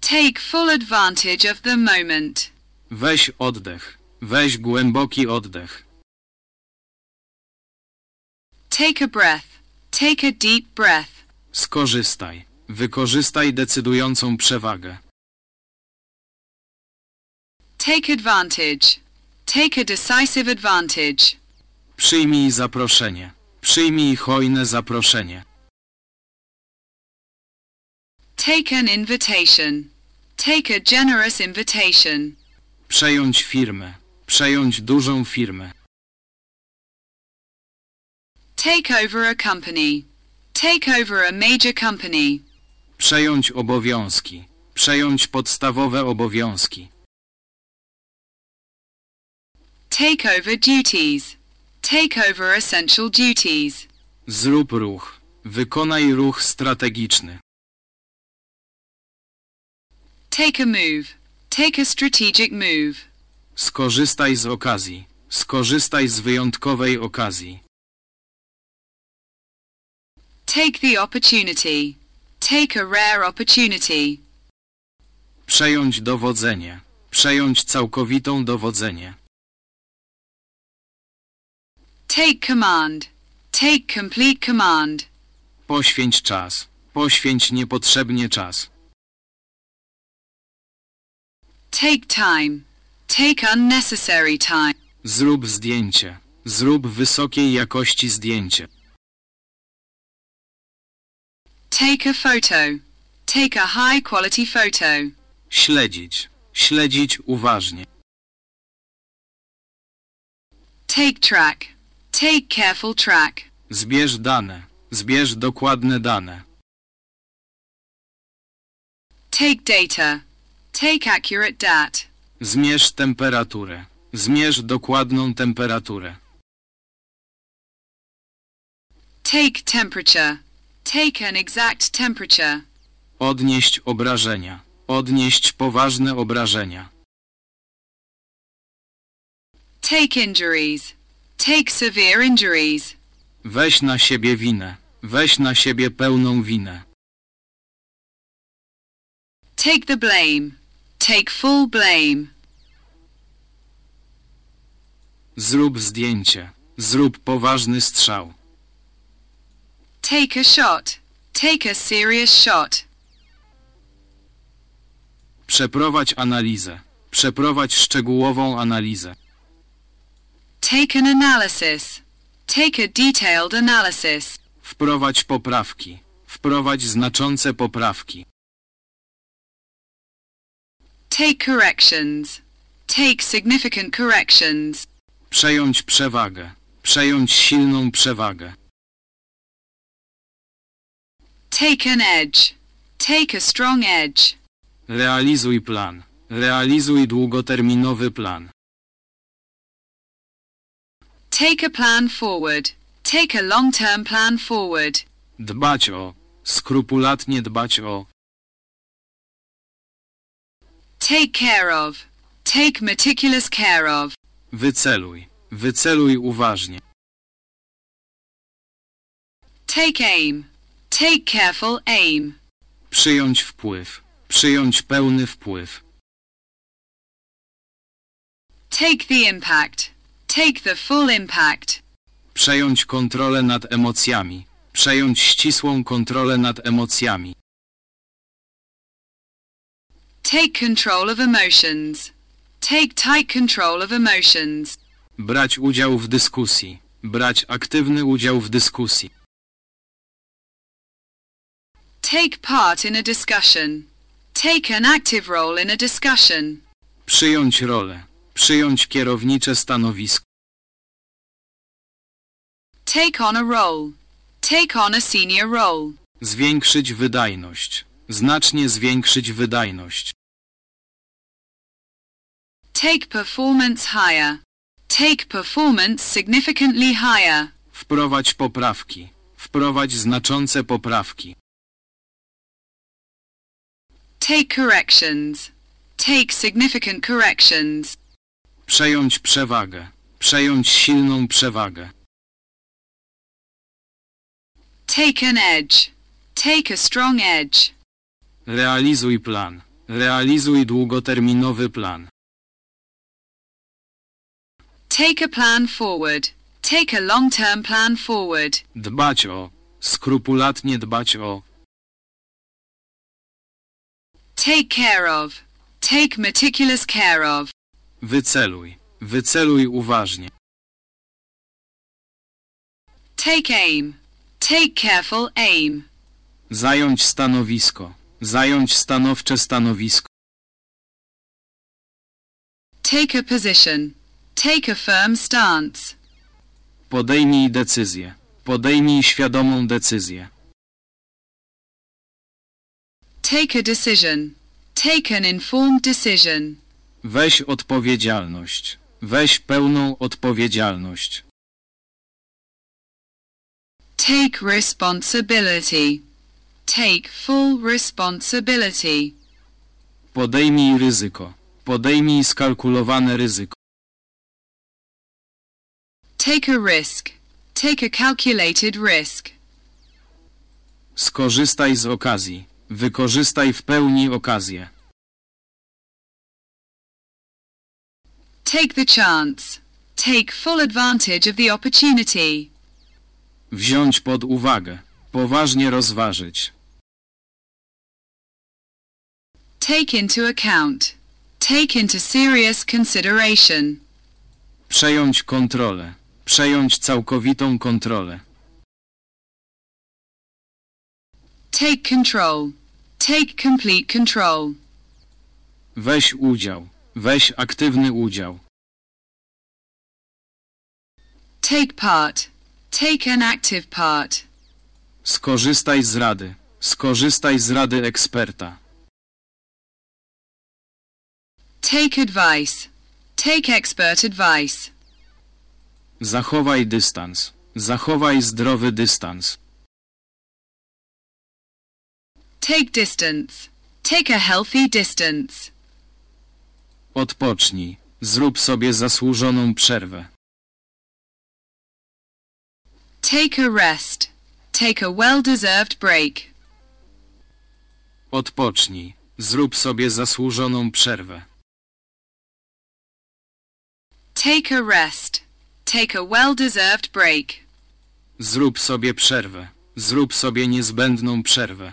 Take full advantage of the moment. Weź oddech. Weź głęboki oddech. Take a breath. Take a deep breath. Skorzystaj. Wykorzystaj decydującą przewagę. Take advantage. Take a decisive advantage. Przyjmij zaproszenie. Przyjmij hojne zaproszenie. Take an invitation. Take a generous invitation. Przejąć firmę. Przejąć dużą firmę. Take over a company. Take over a major company. Przejąć obowiązki. Przejąć podstawowe obowiązki. Take over duties. Take over essential duties. Zrób ruch. Wykonaj ruch strategiczny. Take a move. Take a strategic move. Skorzystaj z okazji. Skorzystaj z wyjątkowej okazji. Take the opportunity. Take a rare opportunity. Przejąć dowodzenie. Przejąć całkowitą dowodzenie. Take command. Take complete command. Poświęć czas. Poświęć niepotrzebnie czas. Take time. Take unnecessary time. Zrób zdjęcie. Zrób wysokiej jakości zdjęcie. Take a photo. Take a high quality photo. Śledzić. Śledzić uważnie. Take track. Take careful track. Zbierz dane. Zbierz dokładne dane. Take data. Take accurate dat. Zmierz temperaturę. Zmierz dokładną temperaturę. Take temperature. Take an exact temperature. Odnieść obrażenia. Odnieść poważne obrażenia. Take injuries. Take severe injuries. Weź na siebie winę. Weź na siebie pełną winę. Take the blame. Take full blame. Zrób zdjęcie. Zrób poważny strzał. Take a shot. Take a serious shot. Przeprowadź analizę. Przeprowadź szczegółową analizę. Take an analysis. Take a detailed analysis. Wprowadź poprawki. Wprowadź znaczące poprawki. Take corrections. Take significant corrections. Przejąć przewagę. Przejąć silną przewagę. Take an edge. Take a strong edge. Realizuj plan. Realizuj długoterminowy plan. Take a plan forward. Take a long-term plan forward. Dbać o. Skrupulatnie dbać o. Take care of. Take meticulous care of. Wyceluj. Wyceluj uważnie. Take aim. Take careful aim. Przyjąć wpływ. Przyjąć pełny wpływ. Take the impact. Take the full impact. Przejąć kontrolę nad emocjami. Przejąć ścisłą kontrolę nad emocjami. Take control of emotions. Take tight control of emotions. Brać udział w dyskusji. Brać aktywny udział w dyskusji. Take part in a discussion. Take an active role in a discussion. Przyjąć rolę. Przyjąć kierownicze stanowisko. Take on a role. Take on a senior role. Zwiększyć wydajność. Znacznie zwiększyć wydajność. Take performance higher. Take performance significantly higher. Wprowadź poprawki. Wprowadź znaczące poprawki. Take corrections. Take significant corrections. Przejąć przewagę. Przejąć silną przewagę. Take an edge. Take a strong edge. Realizuj plan. Realizuj długoterminowy plan. Take a plan forward. Take a long-term plan forward. Dbać o. Skrupulatnie dbać o. Take care of. Take meticulous care of. Wyceluj. Wyceluj uważnie. Take aim. Take careful aim. Zająć stanowisko. Zająć stanowcze stanowisko. Take a position. Take a firm stance. Podejmij decyzję. Podejmij świadomą decyzję. Take a decision. Take an informed decision. Weź odpowiedzialność. Weź pełną odpowiedzialność. Take responsibility. Take full responsibility. Podejmij ryzyko. Podejmij skalkulowane ryzyko. Take a risk. Take a calculated risk. Skorzystaj z okazji. Wykorzystaj w pełni okazję. Take the chance. Take full advantage of the opportunity. Wziąć pod uwagę. Poważnie rozważyć. Take into account. Take into serious consideration. Przejąć kontrolę. Przejąć całkowitą kontrolę. Take control. Take complete control. Weź udział. Weź aktywny udział. Take part. Take an active part. Skorzystaj z rady. Skorzystaj z rady eksperta. Take advice. Take expert advice. Zachowaj dystans. Zachowaj zdrowy dystans. Take distance. Take a healthy distance. Odpocznij. Zrób sobie zasłużoną przerwę. Take a rest. Take a well-deserved break. Odpocznij. Zrób sobie zasłużoną przerwę. Take a rest. Take a well-deserved break. Zrób sobie przerwę. Zrób sobie niezbędną przerwę.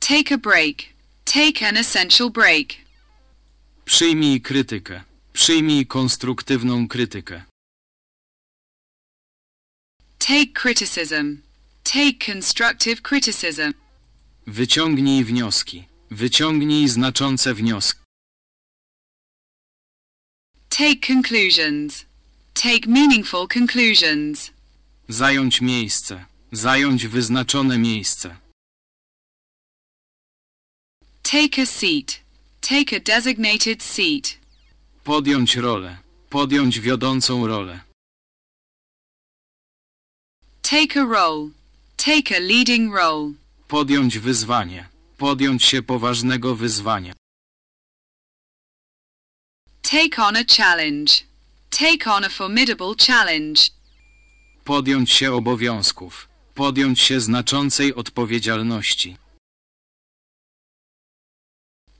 Take a break. Take an essential break. Przyjmij krytykę. Przyjmij konstruktywną krytykę. Take criticism. Take constructive criticism. Wyciągnij wnioski. Wyciągnij znaczące wnioski. Take conclusions. Take meaningful conclusions. Zająć miejsce. Zająć wyznaczone miejsce. Take a seat. Take a designated seat. Podjąć rolę. Podjąć wiodącą rolę. Take a role. Take a leading role. Podjąć wyzwanie. Podjąć się poważnego wyzwania. Take on a challenge. Take on a formidable challenge. Podjąć się obowiązków. Podjąć się znaczącej odpowiedzialności.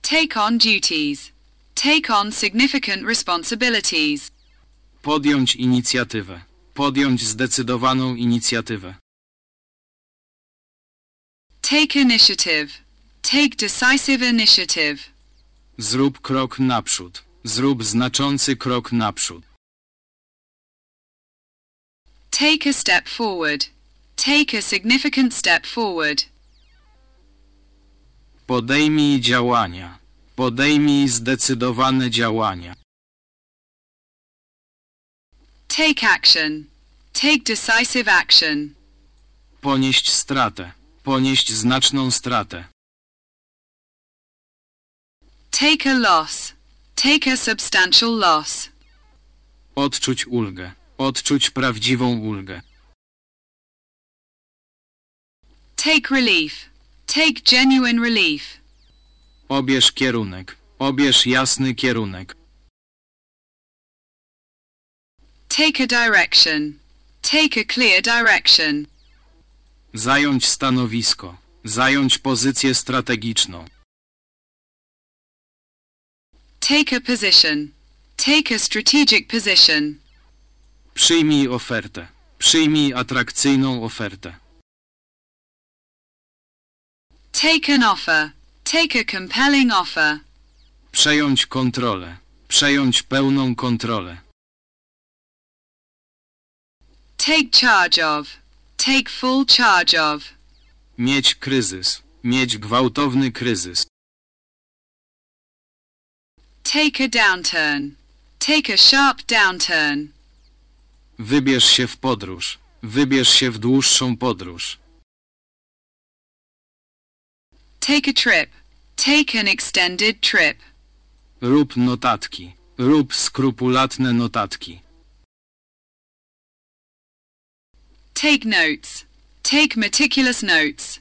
Take on duties. Take on significant responsibilities. Podjąć inicjatywę. Podjąć zdecydowaną inicjatywę. Take initiative. Take decisive initiative. Zrób krok naprzód. Zrób znaczący krok naprzód. Take a step forward. Take a significant step forward. Podejmij działania. Podejmij zdecydowane działania. Take action. Take decisive action. Ponieść stratę. Ponieść znaczną stratę. Take a loss. Take a substantial loss. Odczuć ulgę. Odczuć prawdziwą ulgę. Take relief. Take genuine relief. Obierz kierunek. Obierz jasny kierunek. Take a direction. Take a clear direction. Zająć stanowisko. Zająć pozycję strategiczną. Take a position. Take a strategic position. Przyjmij ofertę. Przyjmij atrakcyjną ofertę. Take an offer. Take a compelling offer. Przejąć kontrolę. Przejąć pełną kontrolę. Take charge of. Take full charge of. Mieć kryzys. Mieć gwałtowny kryzys. Take a downturn. Take a sharp downturn. Wybierz się w podróż. Wybierz się w dłuższą podróż. Take a trip. Take an extended trip. Rób notatki. Rób skrupulatne notatki. Take notes. Take meticulous notes.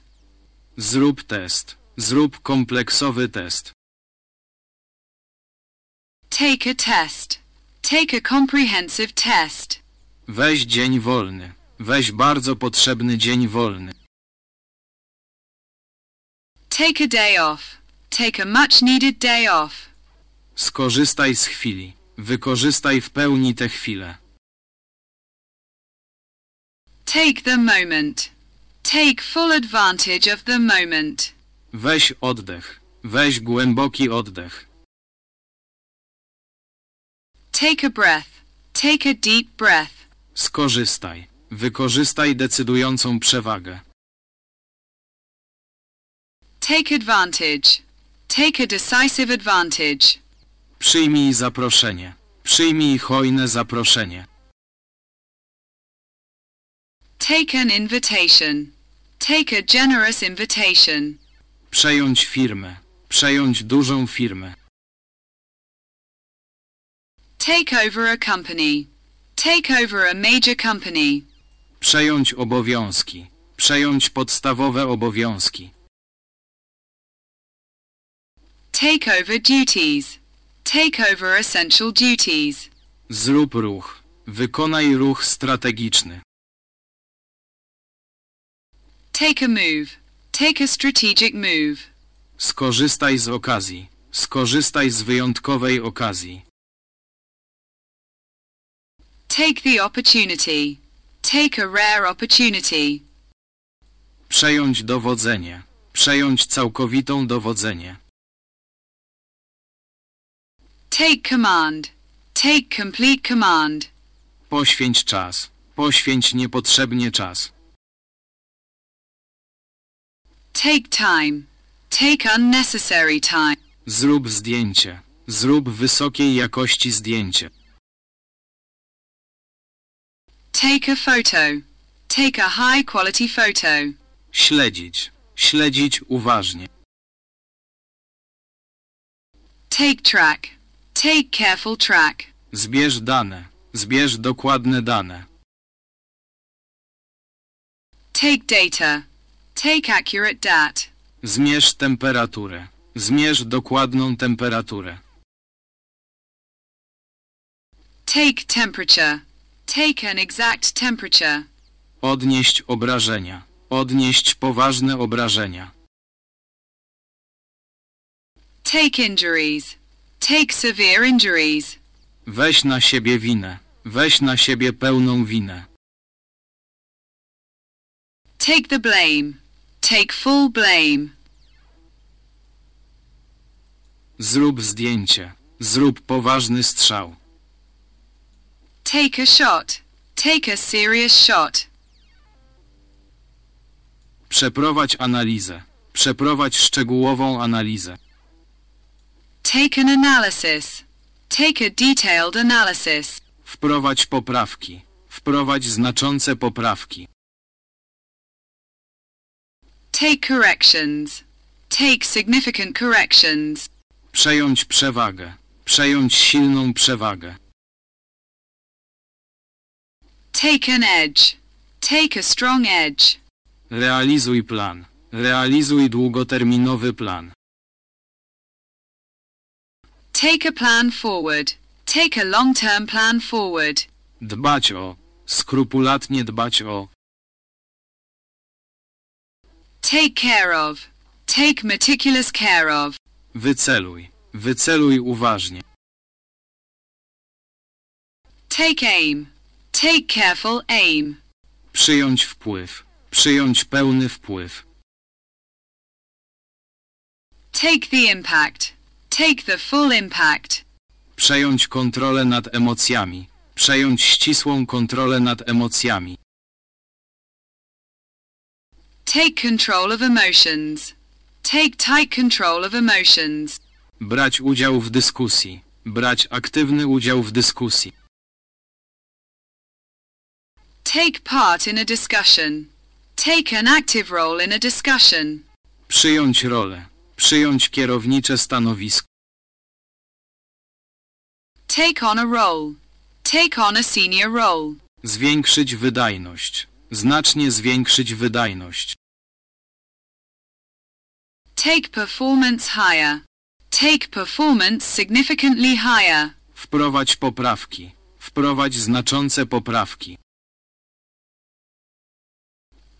Zrób test. Zrób kompleksowy test. Take a test. Take a comprehensive test. Weź dzień wolny. Weź bardzo potrzebny dzień wolny. Take a day off. Take a much needed day off. Skorzystaj z chwili. Wykorzystaj w pełni tę chwilę. Take the moment. Take full advantage of the moment. Weź oddech. Weź głęboki oddech. Take a breath. Take a deep breath. Skorzystaj. Wykorzystaj decydującą przewagę. Take advantage. Take a decisive advantage. Przyjmij zaproszenie. Przyjmij hojne zaproszenie. Take an invitation. Take a generous invitation. Przejąć firmę. Przejąć dużą firmę. Take over a company. Take over a major company. Przejąć obowiązki. Przejąć podstawowe obowiązki. Take over duties. Take over essential duties. Zrób ruch. Wykonaj ruch strategiczny. Take a move. Take a strategic move. Skorzystaj z okazji. Skorzystaj z wyjątkowej okazji. Take the opportunity. Take a rare opportunity. Przejąć dowodzenie. Przejąć całkowitą dowodzenie. Take command. Take complete command. Poświęć czas. Poświęć niepotrzebnie czas. Take time. Take unnecessary time. Zrób zdjęcie. Zrób wysokiej jakości zdjęcie. Take a photo. Take a high quality photo. Śledzić. Śledzić uważnie. Take track. Take careful track. Zbierz dane. Zbierz dokładne dane. Take data. Take accurate dat. Zmierz temperaturę. Zmierz dokładną temperaturę. Take temperature. Take an exact temperature. Odnieść obrażenia. Odnieść poważne obrażenia. Take injuries. Take severe injuries. Weź na siebie winę. Weź na siebie pełną winę. Take the blame. Take full blame. Zrób zdjęcie. Zrób poważny strzał. Take a shot. Take a serious shot. Przeprowadź analizę. Przeprowadź szczegółową analizę. Take an analysis. Take a detailed analysis. Wprowadź poprawki. Wprowadź znaczące poprawki. Take corrections. Take significant corrections. Przejąć przewagę. Przejąć silną przewagę. Take an edge. Take a strong edge. Realizuj plan. Realizuj długoterminowy plan. Take a plan forward. Take a long-term plan forward. Dbać o. Skrupulatnie dbać o. Take care of. Take meticulous care of. Wyceluj. Wyceluj uważnie. Take aim. Take careful aim. Przyjąć wpływ. Przyjąć pełny wpływ. Take the impact. Take the full impact. Przejąć kontrolę nad emocjami. Przejąć ścisłą kontrolę nad emocjami. Take control of emotions. Take tight control of emotions. Brać udział w dyskusji. Brać aktywny udział w dyskusji. Take part in a discussion. Take an active role in a discussion. Przyjąć rolę. Przyjąć kierownicze stanowisko. Take on a role. Take on a senior role. Zwiększyć wydajność. Znacznie zwiększyć wydajność. Take performance higher. Take performance significantly higher. Wprowadź poprawki. Wprowadź znaczące poprawki.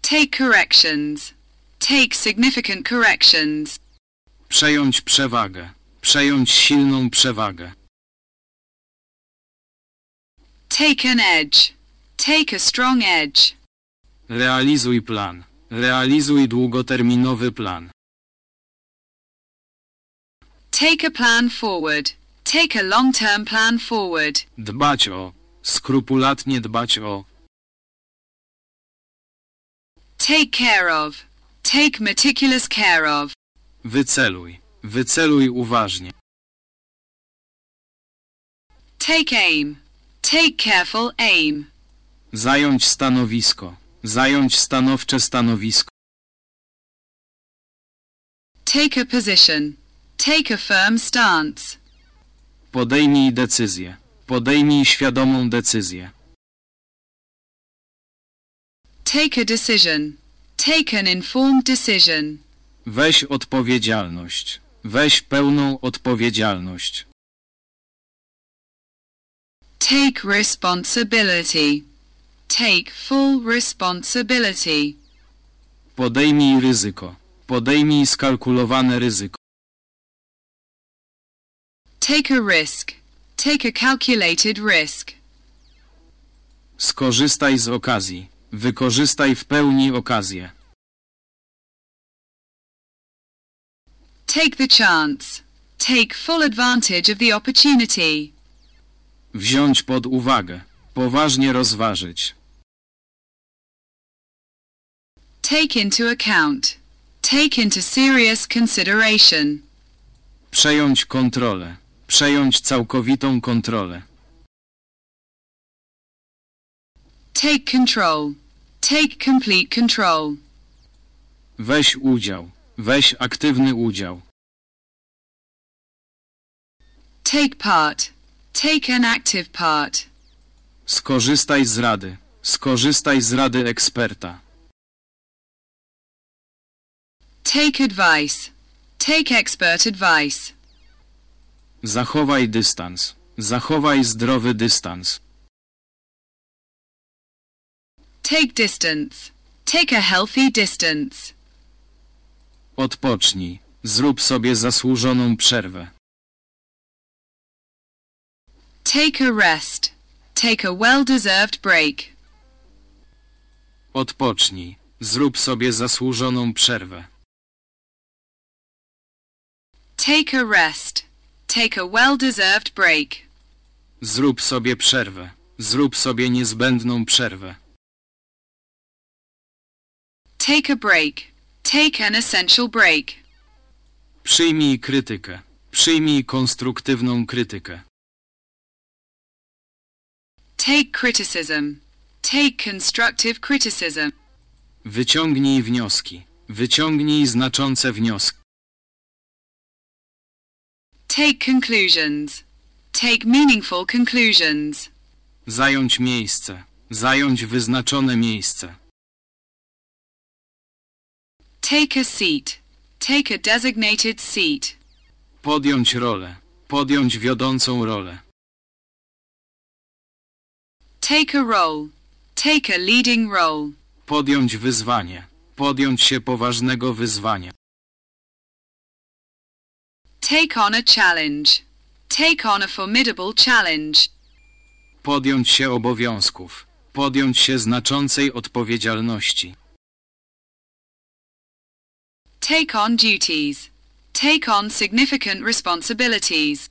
Take corrections. Take significant corrections. Przejąć przewagę. Przejąć silną przewagę. Take an edge. Take a strong edge. Realizuj plan. Realizuj długoterminowy plan. Take a plan forward. Take a long-term plan forward. Dbać o. Skrupulatnie dbać o. Take care of. Take meticulous care of. Wyceluj. Wyceluj uważnie. Take aim. Take careful aim. Zająć stanowisko. Zająć stanowcze stanowisko. Take a position. Take a firm stance. Podejmij decyzję. Podejmij świadomą decyzję. Take a decision. Take an informed decision. Weź odpowiedzialność. Weź pełną odpowiedzialność. Take responsibility. Take full responsibility. Podejmij ryzyko. Podejmij skalkulowane ryzyko. Take a risk. Take a calculated risk. Skorzystaj z okazji. Wykorzystaj w pełni okazję. Take the chance. Take full advantage of the opportunity. Wziąć pod uwagę. Poważnie rozważyć. Take into account. Take into serious consideration. Przejąć kontrolę. Przejąć całkowitą kontrolę. Take control. Take complete control. Weź udział. Weź aktywny udział. Take part. Take an active part. Skorzystaj z rady. Skorzystaj z rady eksperta. Take advice. Take expert advice. Zachowaj dystans. Zachowaj zdrowy dystans. Take distance. Take a healthy distance. Odpocznij. Zrób sobie zasłużoną przerwę. Take a rest. Take a well-deserved break. Odpocznij. Zrób sobie zasłużoną przerwę. Take a rest. Take a well-deserved break. Zrób sobie przerwę. Zrób sobie niezbędną przerwę. Take a break. Take an essential break. Przyjmij krytykę. Przyjmij konstruktywną krytykę. Take criticism. Take constructive criticism. Wyciągnij wnioski. Wyciągnij znaczące wnioski. Take conclusions. Take meaningful conclusions. Zająć miejsce. Zająć wyznaczone miejsce. Take a seat. Take a designated seat. Podjąć rolę. Podjąć wiodącą rolę. Take a role. Take a leading role. Podjąć wyzwanie. Podjąć się poważnego wyzwania. Take on a challenge. Take on a formidable challenge. Podjąć się obowiązków. Podjąć się znaczącej odpowiedzialności. Take on duties. Take on significant responsibilities.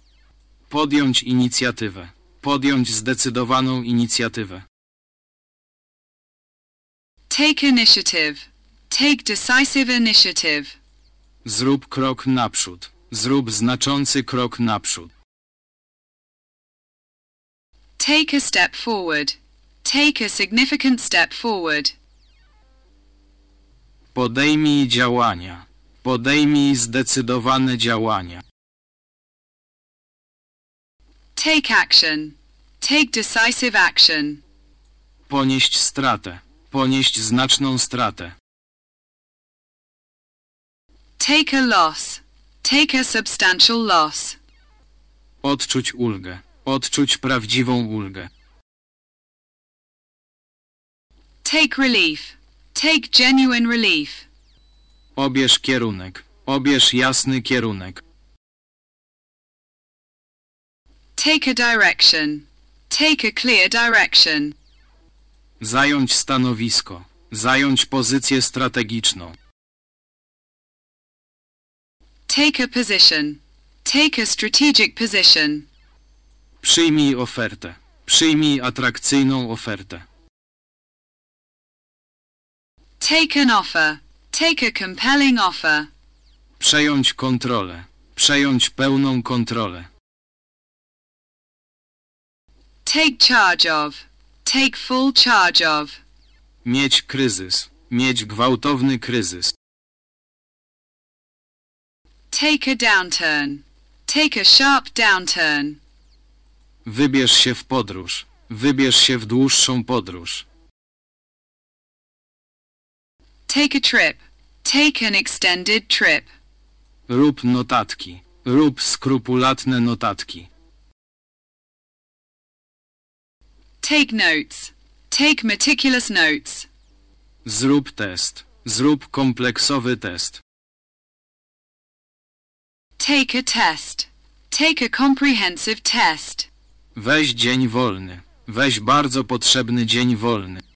Podjąć inicjatywę. Podjąć zdecydowaną inicjatywę. Take initiative. Take decisive initiative. Zrób krok naprzód. Zrób znaczący krok naprzód. Take a step forward. Take a significant step forward. Podejmij działania. Podejmij zdecydowane działania. Take action. Take decisive action. Ponieść stratę. Ponieść znaczną stratę. Take a loss. Take a substantial loss. Odczuć ulgę. Odczuć prawdziwą ulgę. Take relief. Take genuine relief. Obierz kierunek. Obierz jasny kierunek. Take a direction. Take a clear direction. Zająć stanowisko. Zająć pozycję strategiczną. Take a position. Take a strategic position. Przyjmij ofertę. Przyjmij atrakcyjną ofertę. Take an offer. Take a compelling offer. Przejąć kontrolę. Przejąć pełną kontrolę. Take charge of. Take full charge of. Mieć kryzys. Mieć gwałtowny kryzys. Take a downturn. Take a sharp downturn. Wybierz się w podróż. Wybierz się w dłuższą podróż. Take a trip. Take an extended trip. Rób notatki. Rób skrupulatne notatki. Take notes. Take meticulous notes. Zrób test. Zrób kompleksowy test. Take a test. Take a comprehensive test. Weź dzień wolny. Weź bardzo potrzebny dzień wolny.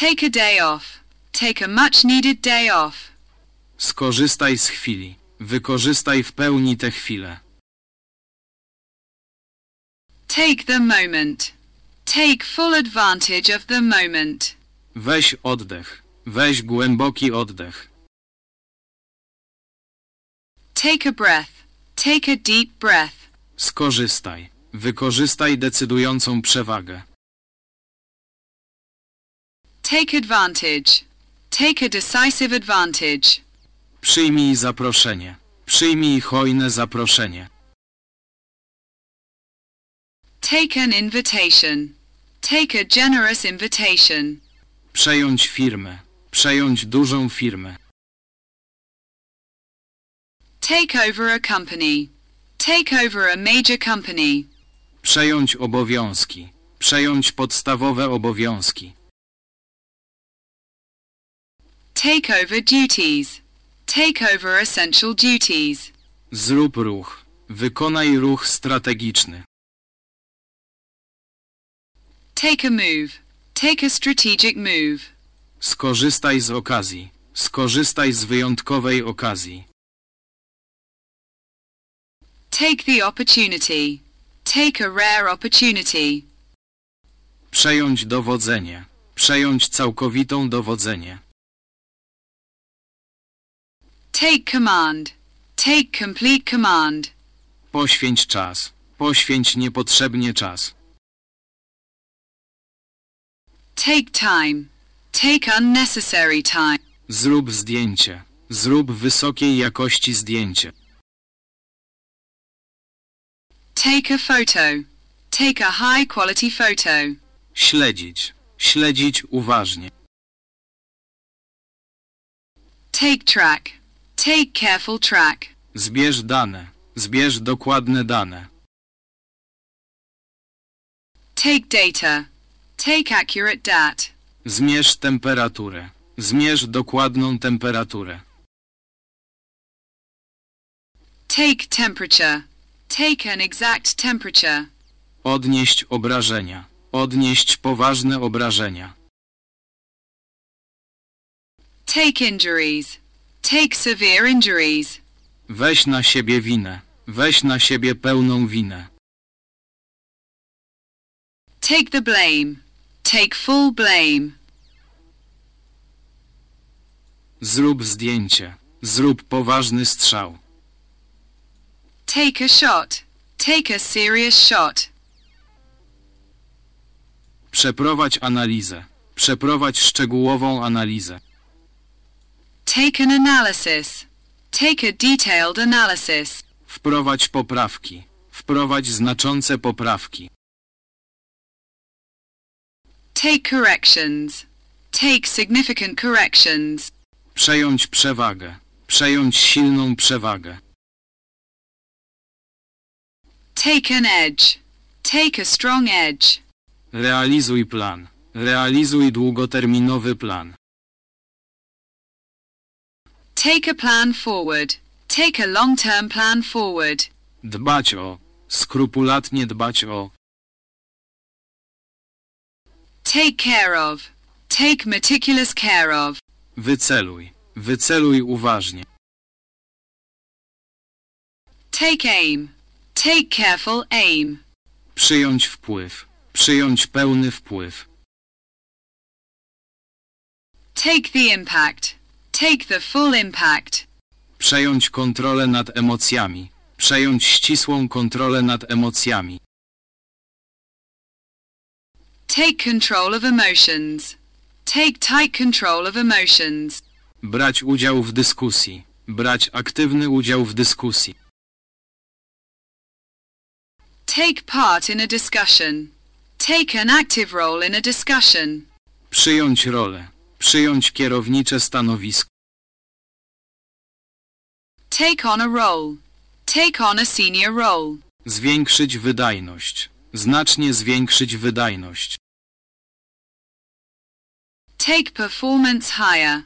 Take a day off. Take a much needed day off. Skorzystaj z chwili. Wykorzystaj w pełni tę chwilę. Take the moment. Take full advantage of the moment. Weź oddech. Weź głęboki oddech. Take a breath. Take a deep breath. Skorzystaj. Wykorzystaj decydującą przewagę. Take advantage. Take a decisive advantage. Przyjmij zaproszenie. Przyjmij hojne zaproszenie. Take an invitation. Take a generous invitation. Przejąć firmę. Przejąć dużą firmę. Take over a company. Take over a major company. Przejąć obowiązki. Przejąć podstawowe obowiązki. Take over duties. Take over essential duties. Zrób ruch. Wykonaj ruch strategiczny. Take a move. Take a strategic move. Skorzystaj z okazji. Skorzystaj z wyjątkowej okazji. Take the opportunity. Take a rare opportunity. Przejąć dowodzenie. Przejąć całkowitą dowodzenie. Take command. Take complete command. Poświęć czas. Poświęć niepotrzebnie czas. Take time. Take unnecessary time. Zrób zdjęcie. Zrób wysokiej jakości zdjęcie. Take a photo. Take a high quality photo. Śledzić. Śledzić uważnie. Take track. Take careful track. Zbierz dane. Zbierz dokładne dane. Take data. Take accurate dat. Zmierz temperaturę. Zmierz dokładną temperaturę. Take temperature. Take an exact temperature. Odnieść obrażenia. Odnieść poważne obrażenia. Take injuries. Take severe injuries. Weź na siebie winę. Weź na siebie pełną winę. Take the blame. Take full blame. Zrób zdjęcie. Zrób poważny strzał. Take a shot. Take a serious shot. Przeprowadź analizę. Przeprowadź szczegółową analizę. Take an analysis. Take a detailed analysis. Wprowadź poprawki. Wprowadź znaczące poprawki. Take corrections. Take significant corrections. Przejąć przewagę. Przejąć silną przewagę. Take an edge. Take a strong edge. Realizuj plan. Realizuj długoterminowy plan. Take a plan forward. Take a long-term plan forward. Dbać o. Skrupulatnie dbać o. Take care of. Take meticulous care of. Wyceluj. Wyceluj uważnie. Take aim. Take careful aim. Przyjąć wpływ. Przyjąć pełny wpływ. Take the impact. Take the full impact. Przejąć kontrolę nad emocjami. Przejąć ścisłą kontrolę nad emocjami. Take control of emotions. Take tight control of emotions. Brać udział w dyskusji. Brać aktywny udział w dyskusji. Take part in a discussion. Take an active role in a discussion. Przyjąć rolę. Przyjąć kierownicze stanowisko. Take on a role. Take on a senior role. Zwiększyć wydajność. Znacznie zwiększyć wydajność. Take performance higher.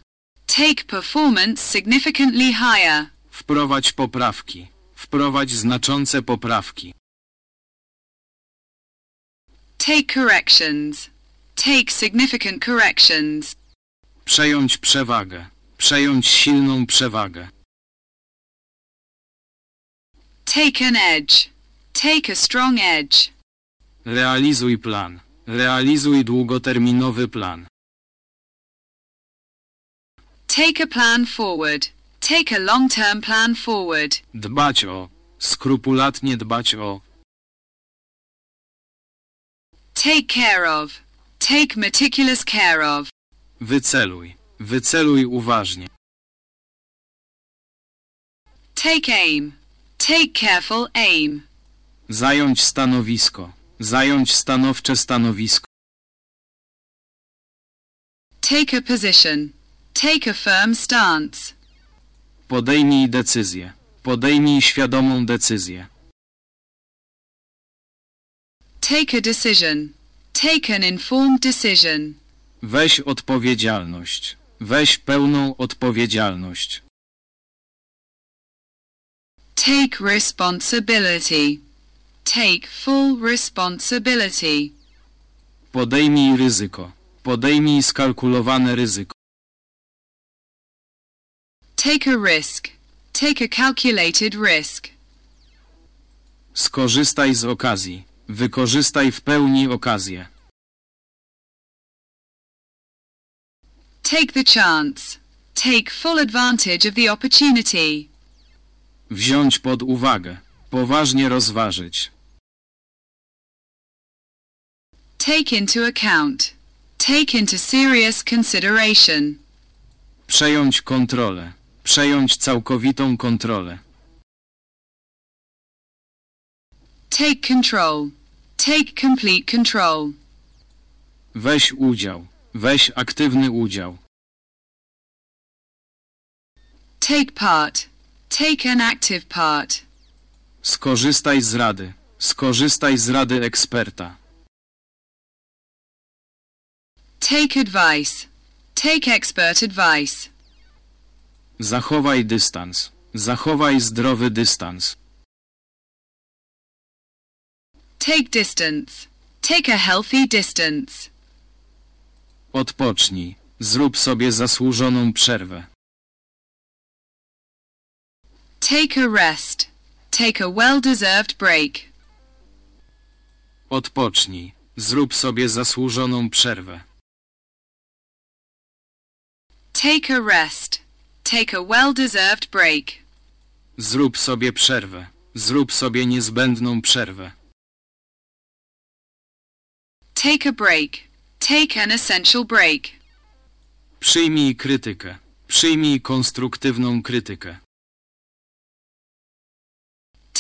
Take performance significantly higher. Wprowadź poprawki. Wprowadź znaczące poprawki. Take corrections. Take significant corrections. Przejąć przewagę. Przejąć silną przewagę. Take an edge. Take a strong edge. Realizuj plan. Realizuj długoterminowy plan. Take a plan forward. Take a long-term plan forward. Dbać o. Skrupulatnie dbać o. Take care of. Take meticulous care of. Wyceluj. Wyceluj uważnie. Take aim. Take careful aim. Zająć stanowisko. Zająć stanowcze stanowisko. Take a position. Take a firm stance. Podejmij decyzję. Podejmij świadomą decyzję. Take a decision. Take an informed decision. Weź odpowiedzialność. Weź pełną odpowiedzialność. Take responsibility. Take full responsibility. Podejmij ryzyko. Podejmij skalkulowane ryzyko. Take a risk. Take a calculated risk. Skorzystaj z okazji. Wykorzystaj w pełni okazję. Take the chance. Take full advantage of the opportunity. Wziąć pod uwagę. Poważnie rozważyć. Take into account. Take into serious consideration. Przejąć kontrolę. Przejąć całkowitą kontrolę. Take control. Take complete control. Weź udział. Weź aktywny udział. Take part. Take an active part. Skorzystaj z rady. Skorzystaj z rady eksperta. Take advice. Take expert advice. Zachowaj dystans. Zachowaj zdrowy dystans. Take distance. Take a healthy distance. Odpocznij. Zrób sobie zasłużoną przerwę. Take a rest. Take a well-deserved break. Odpocznij. Zrób sobie zasłużoną przerwę. Take a rest. Take a well-deserved break. Zrób sobie przerwę. Zrób sobie niezbędną przerwę. Take a break. Take an essential break. Przyjmij krytykę. Przyjmij konstruktywną krytykę.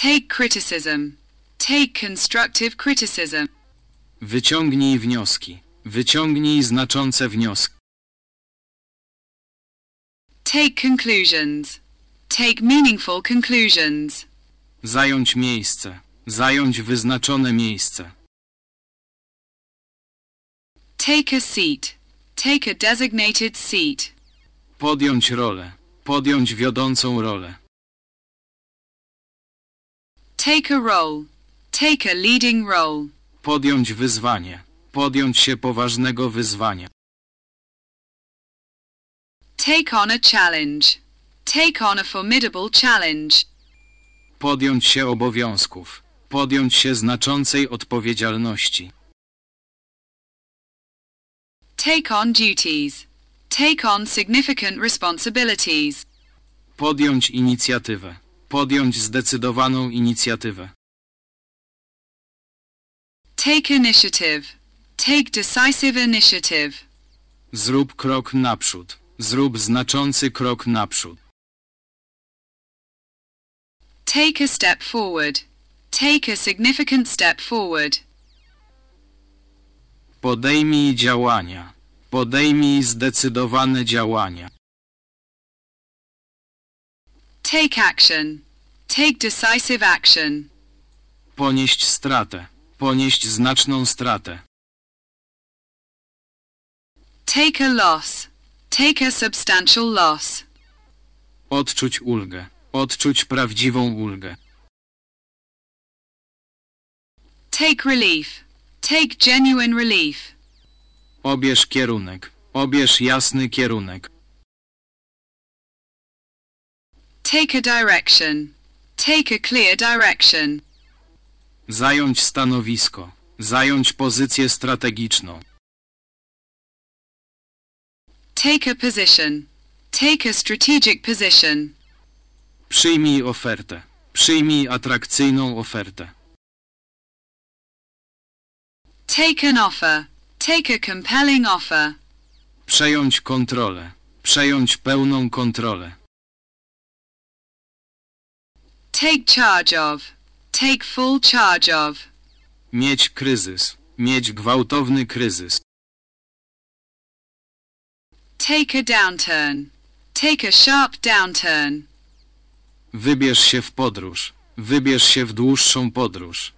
Take criticism. Take constructive criticism. Wyciągnij wnioski. Wyciągnij znaczące wnioski. Take conclusions. Take meaningful conclusions. Zająć miejsce. Zająć wyznaczone miejsce. Take a seat. Take a designated seat. Podjąć rolę. Podjąć wiodącą rolę. Take a role. Take a leading role. Podjąć wyzwanie. Podjąć się poważnego wyzwania. Take on a challenge. Take on a formidable challenge. Podjąć się obowiązków. Podjąć się znaczącej odpowiedzialności. Take on duties. Take on significant responsibilities. Podjąć inicjatywę. Podjąć zdecydowaną inicjatywę. Take initiative. Take decisive initiative. Zrób krok naprzód. Zrób znaczący krok naprzód. Take a step forward. Take a significant step forward. Podejmij działania. Podejmij zdecydowane działania. Take action. Take decisive action. Ponieść stratę. Ponieść znaczną stratę. Take a loss. Take a substantial loss. Odczuć ulgę. Odczuć prawdziwą ulgę. Take relief. Take genuine relief. Obierz kierunek. Obierz jasny kierunek. Take a direction. Take a clear direction. Zająć stanowisko. Zająć pozycję strategiczną. Take a position. Take a strategic position. Przyjmij ofertę. Przyjmij atrakcyjną ofertę. Take an offer. Take a compelling offer. Przejąć kontrolę. Przejąć pełną kontrolę. Take charge of. Take full charge of. Mieć kryzys. Mieć gwałtowny kryzys. Take a downturn. Take a sharp downturn. Wybierz się w podróż. Wybierz się w dłuższą podróż.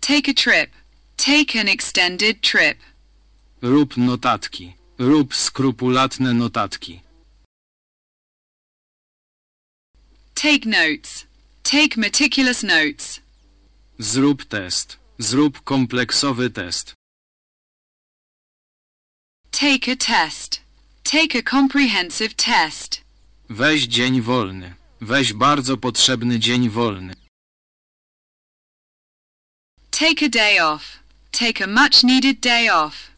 Take a trip. Take an extended trip. Rób notatki. Rób skrupulatne notatki. Take notes. Take meticulous notes. Zrób test. Zrób kompleksowy test. Take a test. Take a comprehensive test. Weź dzień wolny. Weź bardzo potrzebny dzień wolny. Take a day off. Take a much needed day off.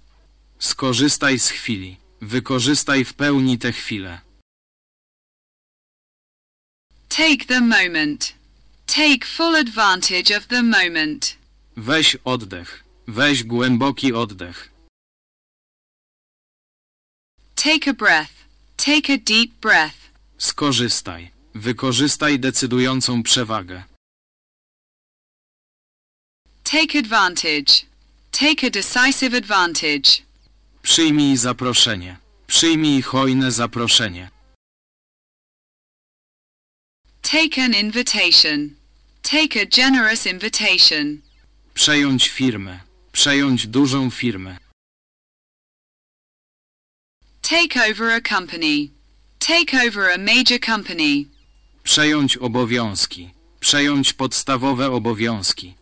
Skorzystaj z chwili. Wykorzystaj w pełni tę chwilę. Take the moment. Take full advantage of the moment. Weź oddech. Weź głęboki oddech. Take a breath. Take a deep breath. Skorzystaj. Wykorzystaj decydującą przewagę. Take advantage. Take a decisive advantage. Przyjmij zaproszenie. Przyjmij hojne zaproszenie. Take an invitation. Take a generous invitation. Przejąć firmę. Przejąć dużą firmę. Take over a company. Take over a major company. Przejąć obowiązki. Przejąć podstawowe obowiązki.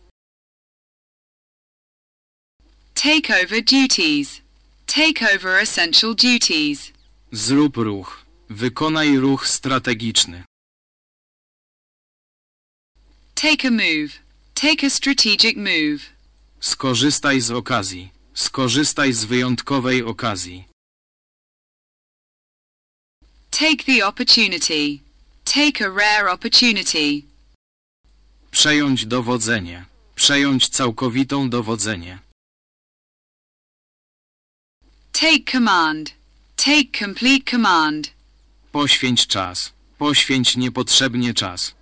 Take over duties. Take over essential duties. Zrób ruch. Wykonaj ruch strategiczny. Take a move. Take a strategic move. Skorzystaj z okazji. Skorzystaj z wyjątkowej okazji. Take the opportunity. Take a rare opportunity. Przejąć dowodzenie. Przejąć całkowitą dowodzenie. Take command. Take complete command. Poświęć czas. Poświęć niepotrzebnie czas.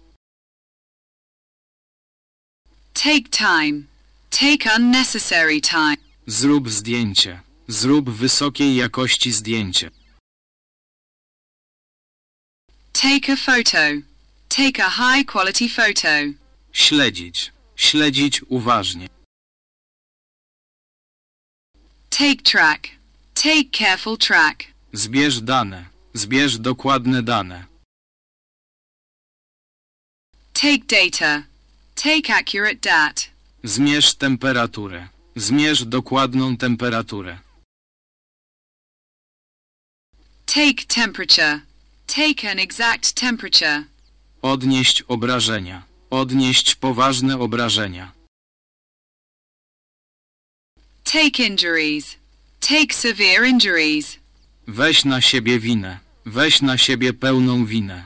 Take time. Take unnecessary time. Zrób zdjęcie. Zrób wysokiej jakości zdjęcie. Take a photo. Take a high quality photo. Śledzić. Śledzić uważnie. Take track. Take careful track. Zbierz dane. Zbierz dokładne dane. Take data. Take accurate dat. Zmierz temperaturę. Zmierz dokładną temperaturę. Take temperature. Take an exact temperature. Odnieść obrażenia. Odnieść poważne obrażenia. Take injuries. Take severe injuries. Weź na siebie winę. Weź na siebie pełną winę.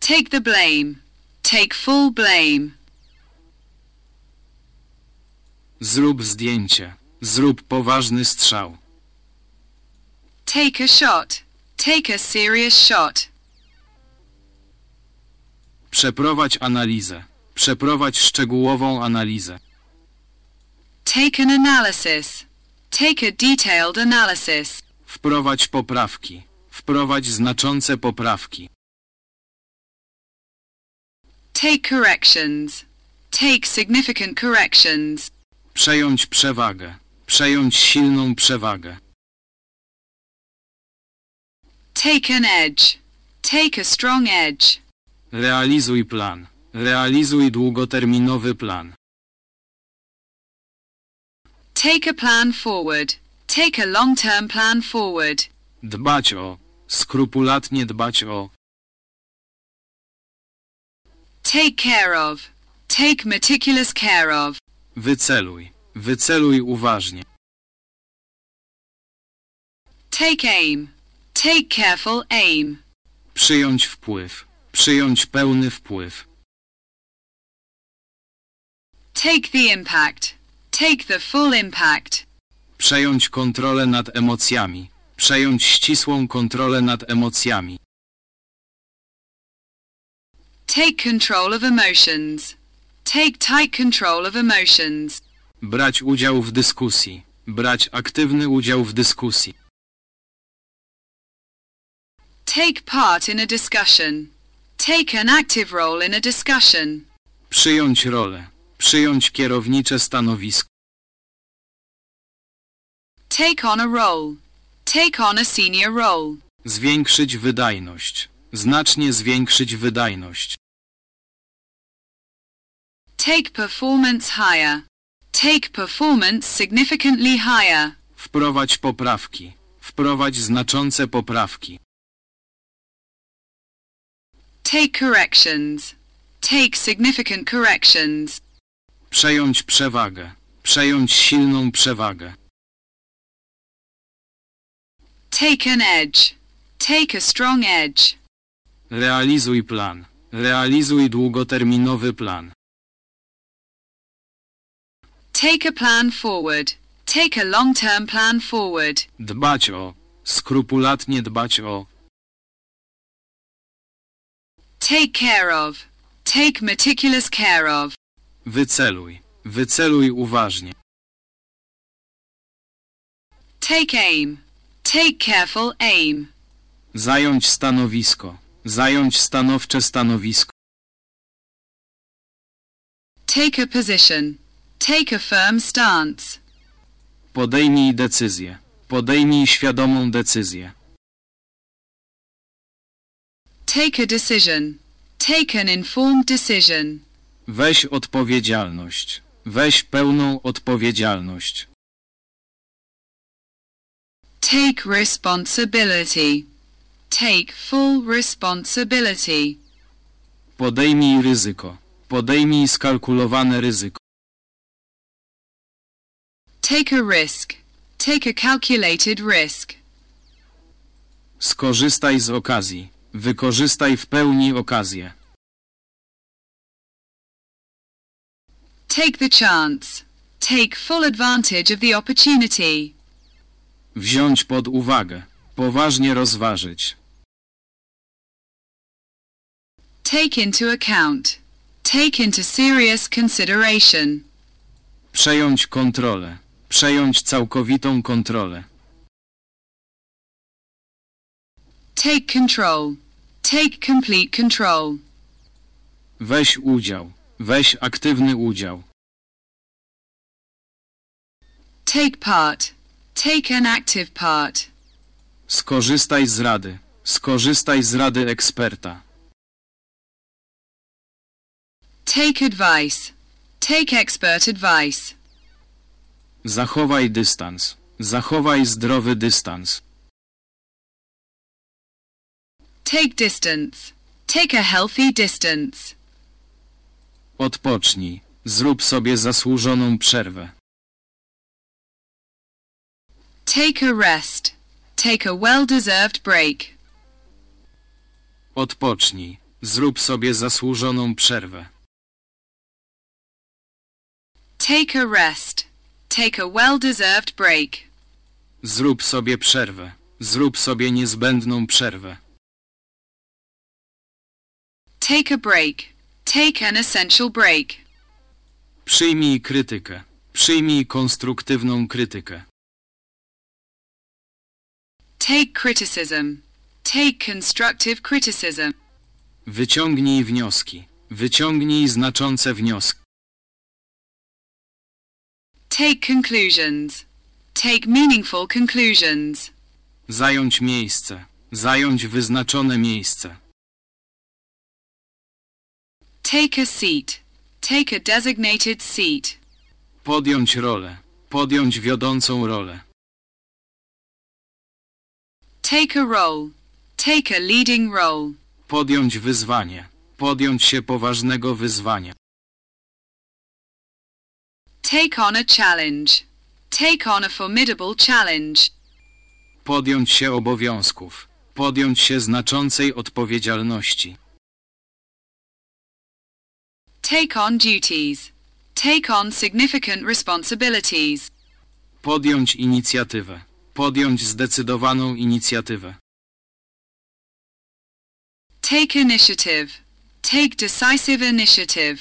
Take the blame. Take full blame. Zrób zdjęcie. Zrób poważny strzał. Take a shot. Take a serious shot. Przeprowadź analizę. Przeprowadź szczegółową analizę. Take an analysis. Take a detailed analysis. Wprowadź poprawki. Wprowadź znaczące poprawki. Take corrections. Take significant corrections. Przejąć przewagę. Przejąć silną przewagę. Take an edge. Take a strong edge. Realizuj plan. Realizuj długoterminowy plan. Take a plan forward. Take a long-term plan forward. Dbać o. Skrupulatnie dbać o. Take care of. Take meticulous care of. Wyceluj. Wyceluj uważnie. Take aim. Take careful aim. Przyjąć wpływ. Przyjąć pełny wpływ. Take the impact. Take the full impact. Przejąć kontrolę nad emocjami. Przejąć ścisłą kontrolę nad emocjami. Take control of emotions. Take tight control of emotions. Brać udział w dyskusji. Brać aktywny udział w dyskusji. Take part in a discussion. Take an active role in a discussion. Przyjąć rolę. Przyjąć kierownicze stanowisko. Take on a role. Take on a senior role. Zwiększyć wydajność. Znacznie zwiększyć wydajność. Take performance higher. Take performance significantly higher. Wprowadź poprawki. Wprowadź znaczące poprawki. Take corrections. Take significant corrections. Przejąć przewagę. Przejąć silną przewagę. Take an edge. Take a strong edge. Realizuj plan. Realizuj długoterminowy plan. Take a plan forward. Take a long-term plan forward. Dbać o. Skrupulatnie dbać o. Take care of. Take meticulous care of. Wyceluj. Wyceluj uważnie. Take aim. Take careful aim. Zająć stanowisko. Zająć stanowcze stanowisko. Take a position. Take a firm stance. Podejmij decyzję. Podejmij świadomą decyzję. Take a decision. Take an informed decision. Weź odpowiedzialność. Weź pełną odpowiedzialność. Take responsibility. Take full responsibility. Podejmij ryzyko. Podejmij skalkulowane ryzyko. Take a risk. Take a calculated risk. Skorzystaj z okazji. Wykorzystaj w pełni okazję. Take the chance. Take full advantage of the opportunity. Wziąć pod uwagę. Poważnie rozważyć. Take into account. Take into serious consideration. Przejąć kontrolę. Przejąć całkowitą kontrolę. Take control. Take complete control. Weź udział. Weź aktywny udział. Take part. Take an active part. Skorzystaj z rady. Skorzystaj z rady eksperta. Take advice. Take expert advice. Zachowaj dystans. Zachowaj zdrowy dystans. Take distance. Take a healthy distance. Odpocznij. Zrób sobie zasłużoną przerwę. Take a rest. Take a well-deserved break. Odpocznij. Zrób sobie zasłużoną przerwę. Take a rest. Take a well-deserved break. Zrób sobie przerwę. Zrób sobie niezbędną przerwę. Take a break. Take an essential break. Przyjmij krytykę. Przyjmij konstruktywną krytykę. Take criticism. Take constructive criticism. Wyciągnij wnioski. Wyciągnij znaczące wnioski. Take conclusions. Take meaningful conclusions. Zająć miejsce. Zająć wyznaczone miejsce. Take a seat. Take a designated seat. Podjąć rolę. Podjąć wiodącą rolę. Take a role. Take a leading role. Podjąć wyzwanie. Podjąć się poważnego wyzwania. Take on a challenge. Take on a formidable challenge. Podjąć się obowiązków. Podjąć się znaczącej odpowiedzialności. Take on duties. Take on significant responsibilities. Podjąć inicjatywę. Podjąć zdecydowaną inicjatywę. Take initiative. Take decisive initiative.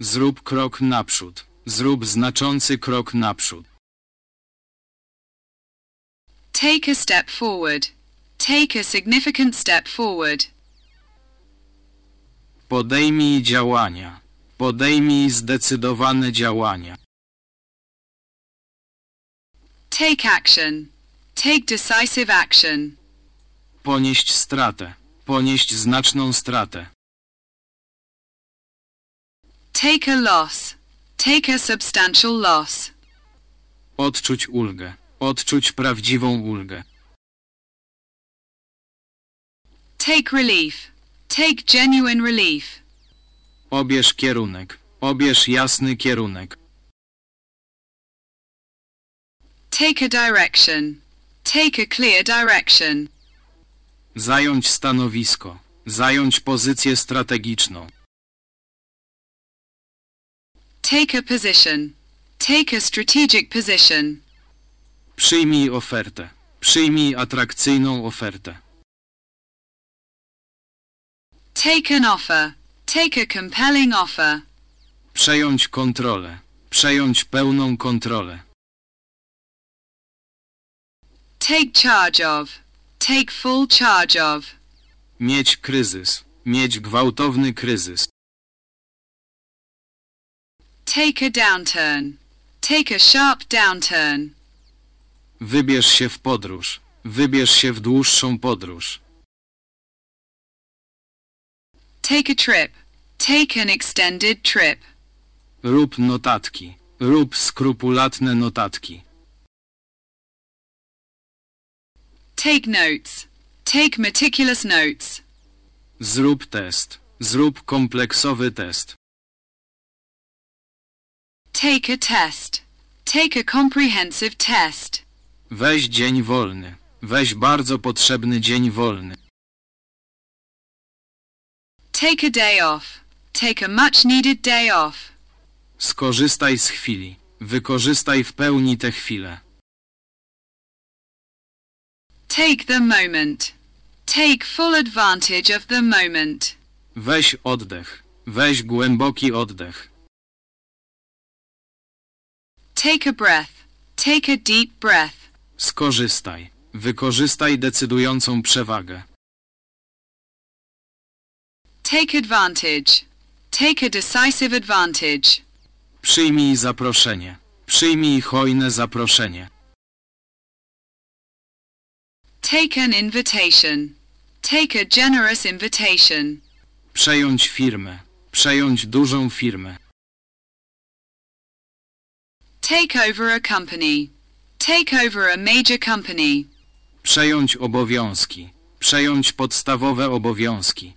Zrób krok naprzód. Zrób znaczący krok naprzód. Take a step forward. Take a significant step forward. Podejmij działania. Podejmij zdecydowane działania. Take action. Take decisive action. Ponieść stratę. Ponieść znaczną stratę. Take a loss. Take a substantial loss. Odczuć ulgę. Odczuć prawdziwą ulgę. Take relief. Take genuine relief. Obierz kierunek. Obierz jasny kierunek. Take a direction. Take a clear direction. Zająć stanowisko. Zająć pozycję strategiczną. Take a position. Take a strategic position. Przyjmij ofertę. Przyjmij atrakcyjną ofertę. Take an offer. Take a compelling offer. Przejąć kontrolę. Przejąć pełną kontrolę. Take charge of. Take full charge of. Mieć kryzys. Mieć gwałtowny kryzys. Take a downturn. Take a sharp downturn. Wybierz się w podróż. Wybierz się w dłuższą podróż. Take a trip. Take an extended trip. Rób notatki. Rób skrupulatne notatki. Take notes. Take meticulous notes. Zrób test. Zrób kompleksowy test. Take a test. Take a comprehensive test. Weź dzień wolny. Weź bardzo potrzebny dzień wolny. Take a day off. Take a much needed day off. Skorzystaj z chwili. Wykorzystaj w pełni tę chwilę. Take the moment. Take full advantage of the moment. Weź oddech. Weź głęboki oddech. Take a breath. Take a deep breath. Skorzystaj. Wykorzystaj decydującą przewagę. Take advantage. Take a decisive advantage. Przyjmij zaproszenie. Przyjmij hojne zaproszenie. Take an invitation. Take a generous invitation. Przejąć firmę. Przejąć dużą firmę. Take over a company. Take over a major company. Przejąć obowiązki. Przejąć podstawowe obowiązki.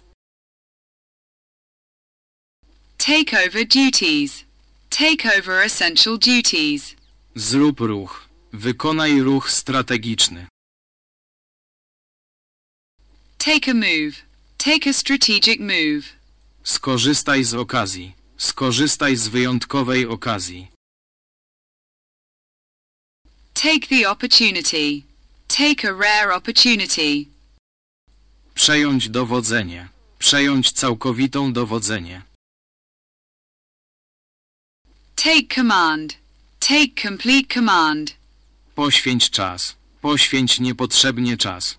Take over duties. Take over essential duties. Zrób ruch. Wykonaj ruch strategiczny. Take a move. Take a strategic move. Skorzystaj z okazji. Skorzystaj z wyjątkowej okazji. Take the opportunity. Take a rare opportunity. Przejąć dowodzenie. Przejąć całkowitą dowodzenie. Take command. Take complete command. Poświęć czas. Poświęć niepotrzebnie czas.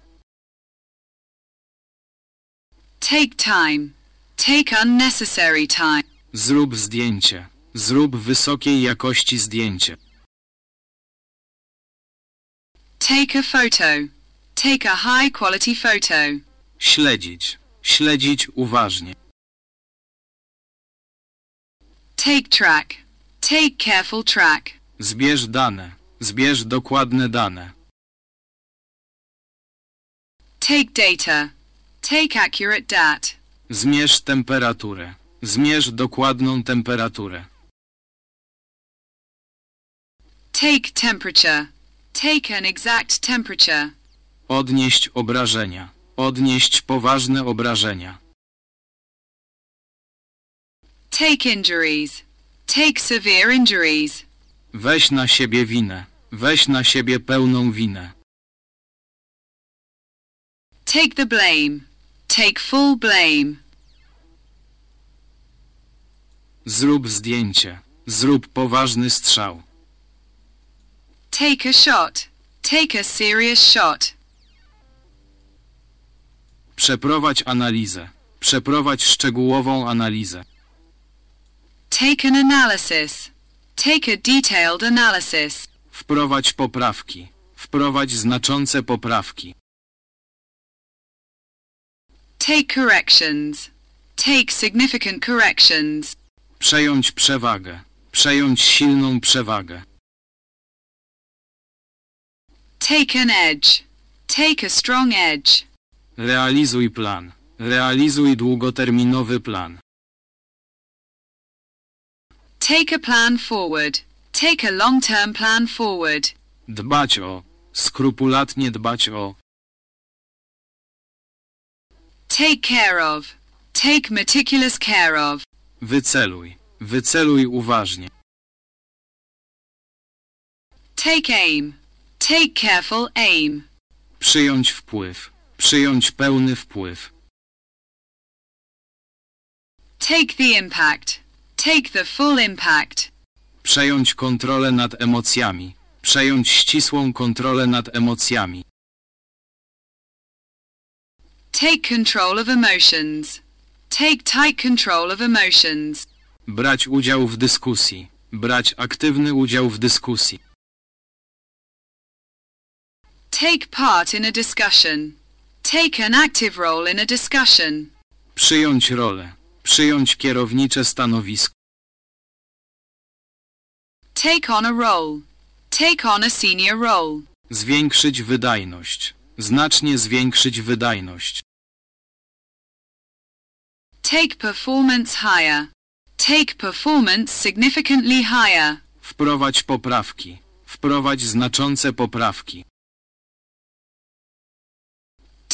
Take time. Take unnecessary time. Zrób zdjęcie. Zrób wysokiej jakości zdjęcie. Take a photo. Take a high quality photo. Śledzić. Śledzić uważnie. Take track. Take careful track. Zbierz dane. Zbierz dokładne dane. Take data. Take accurate dat. Zmierz temperaturę. Zmierz dokładną temperaturę. Take temperature. Take an exact temperature. Odnieść obrażenia. Odnieść poważne obrażenia. Take injuries. Take severe injuries. Weź na siebie winę. Weź na siebie pełną winę. Take the blame. Take full blame. Zrób zdjęcie. Zrób poważny strzał. Take a shot. Take a serious shot. Przeprowadź analizę. Przeprowadź szczegółową analizę. Take an analysis. Take a detailed analysis. Wprowadź poprawki. Wprowadź znaczące poprawki. Take corrections. Take significant corrections. Przejąć przewagę. Przejąć silną przewagę. Take an edge. Take a strong edge. Realizuj plan. Realizuj długoterminowy plan. Take a plan forward. Take a long-term plan forward. Dbać o. Skrupulatnie dbać o. Take care of. Take meticulous care of. Wyceluj. Wyceluj uważnie. Take aim. Take careful aim. Przyjąć wpływ. Przyjąć pełny wpływ. Take the impact. Take the full impact. Przejąć kontrolę nad emocjami. Przejąć ścisłą kontrolę nad emocjami. Take control of emotions. Take tight control of emotions. Brać udział w dyskusji. Brać aktywny udział w dyskusji. Take part in a discussion. Take an active role in a discussion. Przyjąć rolę. Przyjąć kierownicze stanowisko. Take on a role. Take on a senior role. Zwiększyć wydajność. Znacznie zwiększyć wydajność. Take performance higher. Take performance significantly higher. Wprowadź poprawki. Wprowadź znaczące poprawki.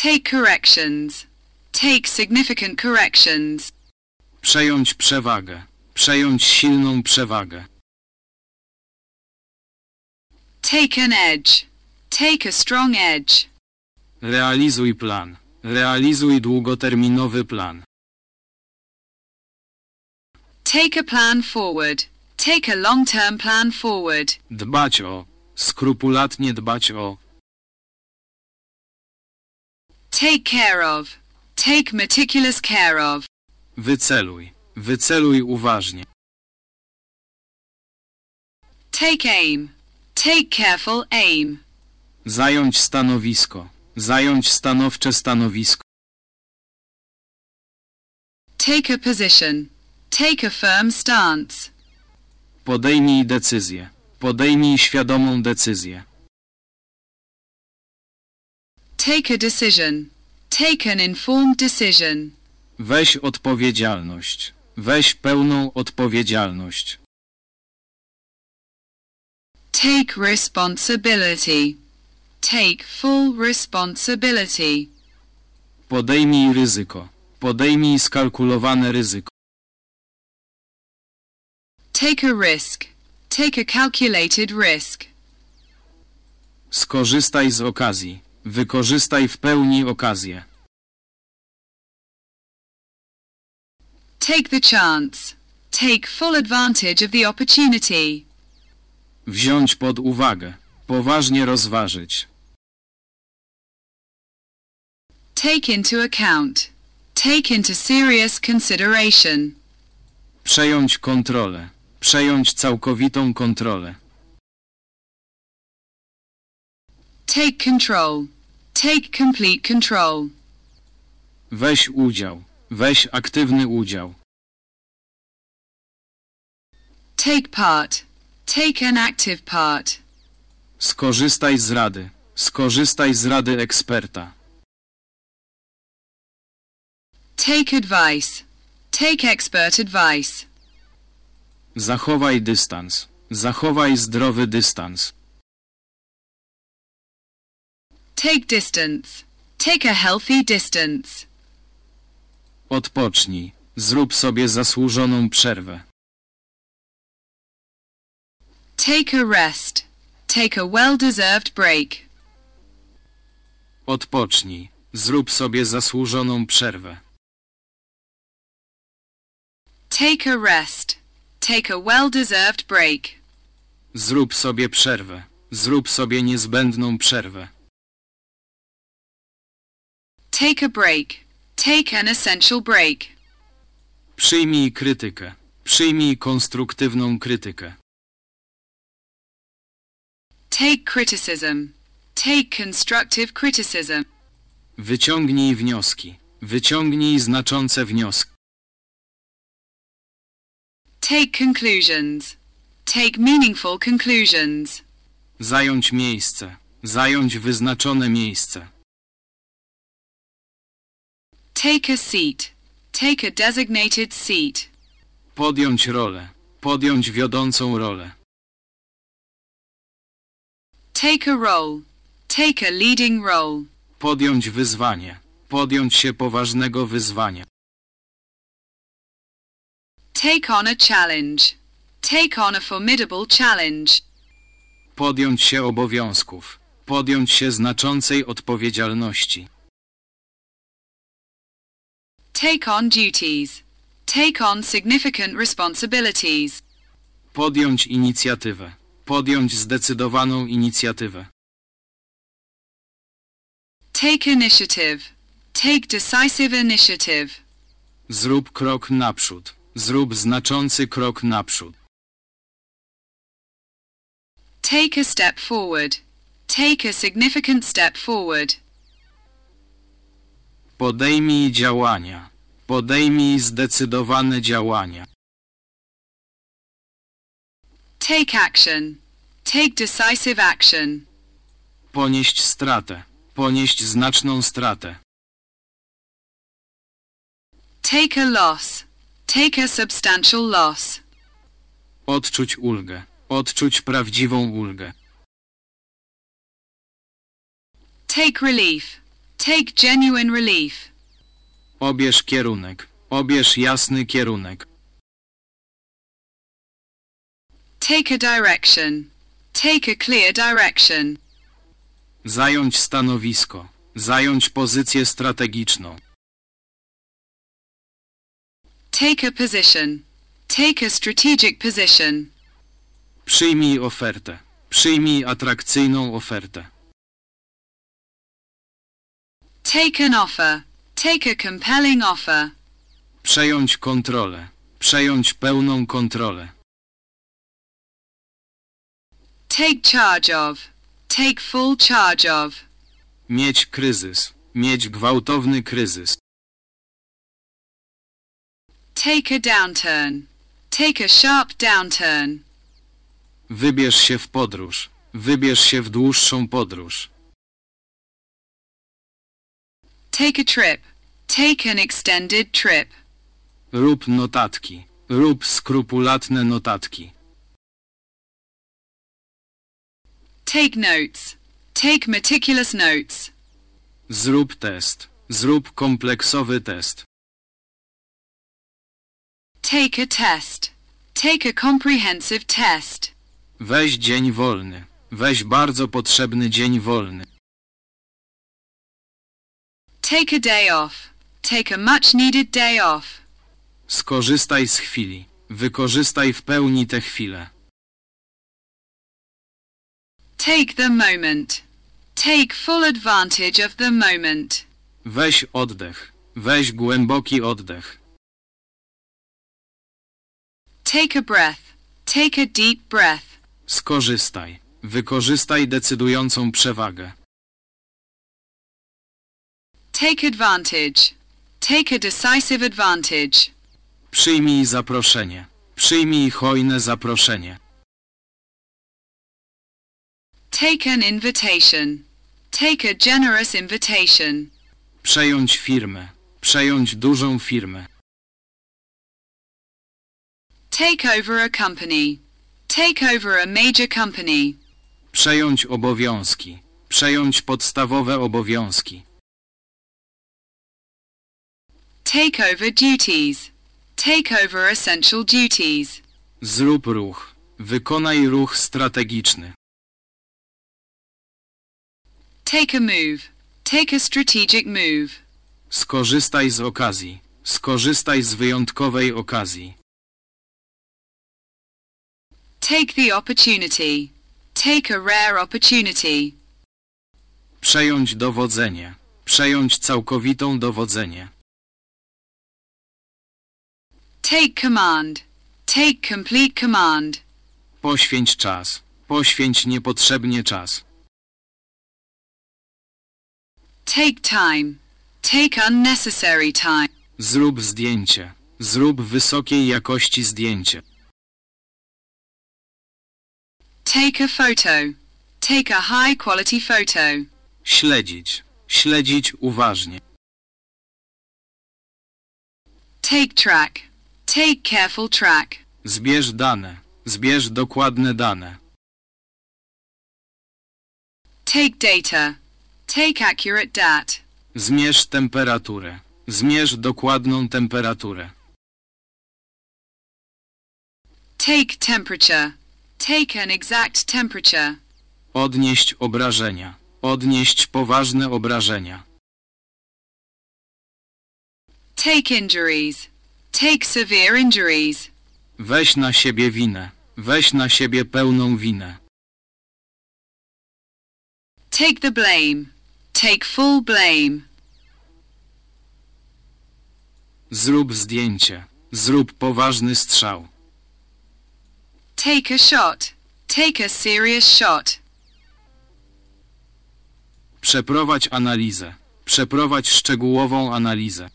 Take corrections. Take significant corrections. Przejąć przewagę. Przejąć silną przewagę. Take an edge. Take a strong edge. Realizuj plan. Realizuj długoterminowy plan. Take a plan forward. Take a long-term plan forward. Dbać o. Skrupulatnie dbać o. Take care of. Take meticulous care of. Wyceluj. Wyceluj uważnie. Take aim. Take careful aim. Zająć stanowisko. Zająć stanowcze stanowisko. Take a position. Take a firm stance. Podejmij decyzję. Podejmij świadomą decyzję. Take a decision. Take an informed decision. Weź odpowiedzialność. Weź pełną odpowiedzialność. Take responsibility. Take full responsibility. Podejmij ryzyko. Podejmij skalkulowane ryzyko. Take a risk. Take a calculated risk. Skorzystaj z okazji. Wykorzystaj w pełni okazję. Take the chance. Take full advantage of the opportunity. Wziąć pod uwagę. Poważnie rozważyć. Take into account. Take into serious consideration. Przejąć kontrolę. Przejąć całkowitą kontrolę. Take control. Take complete control. Weź udział. Weź aktywny udział. Take part. Take an active part. Skorzystaj z rady. Skorzystaj z rady eksperta. Take advice. Take expert advice. Zachowaj dystans. Zachowaj zdrowy dystans. Take distance. Take a healthy distance. Odpocznij. Zrób sobie zasłużoną przerwę. Take a rest. Take a well-deserved break. Odpocznij. Zrób sobie zasłużoną przerwę. Take a rest. Take a well-deserved break. Zrób sobie przerwę. Zrób sobie niezbędną przerwę. Take a break. Take an essential break. Przyjmij krytykę. Przyjmij konstruktywną krytykę. Take criticism. Take constructive criticism. Wyciągnij wnioski. Wyciągnij znaczące wnioski. Take conclusions. Take meaningful conclusions. Zająć miejsce. Zająć wyznaczone miejsce. Take a seat. Take a designated seat. Podjąć rolę. Podjąć wiodącą rolę. Take a role. Take a leading role. Podjąć wyzwanie. Podjąć się poważnego wyzwania. Take on a challenge. Take on a formidable challenge. Podjąć się obowiązków. Podjąć się znaczącej odpowiedzialności. Take on duties. Take on significant responsibilities. Podjąć inicjatywę. Podjąć zdecydowaną inicjatywę. Take initiative. Take decisive initiative. Zrób krok naprzód. Zrób znaczący krok naprzód. Take a step forward. Take a significant step forward. Podejmij działania. Podejmij zdecydowane działania. Take action. Take decisive action. Ponieść stratę. Ponieść znaczną stratę. Take a loss. Take a substantial loss. Odczuć ulgę. Odczuć prawdziwą ulgę. Take relief. Take genuine relief. Obierz kierunek. Obierz jasny kierunek. Take a direction. Take a clear direction. Zająć stanowisko. Zająć pozycję strategiczną. Take a position. Take a strategic position. Przyjmij ofertę. Przyjmij atrakcyjną ofertę. Take an offer. Take a compelling offer. Przejąć kontrolę. Przejąć pełną kontrolę. Take charge of. Take full charge of. Mieć kryzys. Mieć gwałtowny kryzys. Take a downturn. Take a sharp downturn. Wybierz się w podróż. Wybierz się w dłuższą podróż. Take a trip. Take an extended trip. Rób notatki. Rób skrupulatne notatki. Take notes. Take meticulous notes. Zrób test. Zrób kompleksowy test. Take a test. Take a comprehensive test. Weź dzień wolny. Weź bardzo potrzebny dzień wolny. Take a day off. Take a much needed day off. Skorzystaj z chwili. Wykorzystaj w pełni tę chwilę. Take the moment. Take full advantage of the moment. Weź oddech. Weź głęboki oddech. Take a breath. Take a deep breath. Skorzystaj. Wykorzystaj decydującą przewagę. Take advantage. Take a decisive advantage. Przyjmij zaproszenie. Przyjmij hojne zaproszenie. Take an invitation. Take a generous invitation. Przejąć firmę. Przejąć dużą firmę. Take over a company. Take over a major company. Przejąć obowiązki. Przejąć podstawowe obowiązki. Take over duties. Take over essential duties. Zrób ruch. Wykonaj ruch strategiczny. Take a move. Take a strategic move. Skorzystaj z okazji. Skorzystaj z wyjątkowej okazji. Take the opportunity. Take a rare opportunity. Przejąć dowodzenie. Przejąć całkowitą dowodzenie. Take command. Take complete command. Poświęć czas. Poświęć niepotrzebnie czas. Take time. Take unnecessary time. Zrób zdjęcie. Zrób wysokiej jakości zdjęcie. Take a photo. Take a high quality photo. Śledzić. Śledzić uważnie. Take track. Take careful track. Zbierz dane. Zbierz dokładne dane. Take data. Take accurate dat. Zmierz temperaturę. Zmierz dokładną temperaturę. Take temperature. Take an exact temperature. Odnieść obrażenia. Odnieść poważne obrażenia. Take injuries. Take severe injuries. Weź na siebie winę. Weź na siebie pełną winę. Take the blame. Take full blame. Zrób zdjęcie. Zrób poważny strzał. Take a shot. Take a serious shot. Przeprowadź analizę. Przeprowadź szczegółową analizę.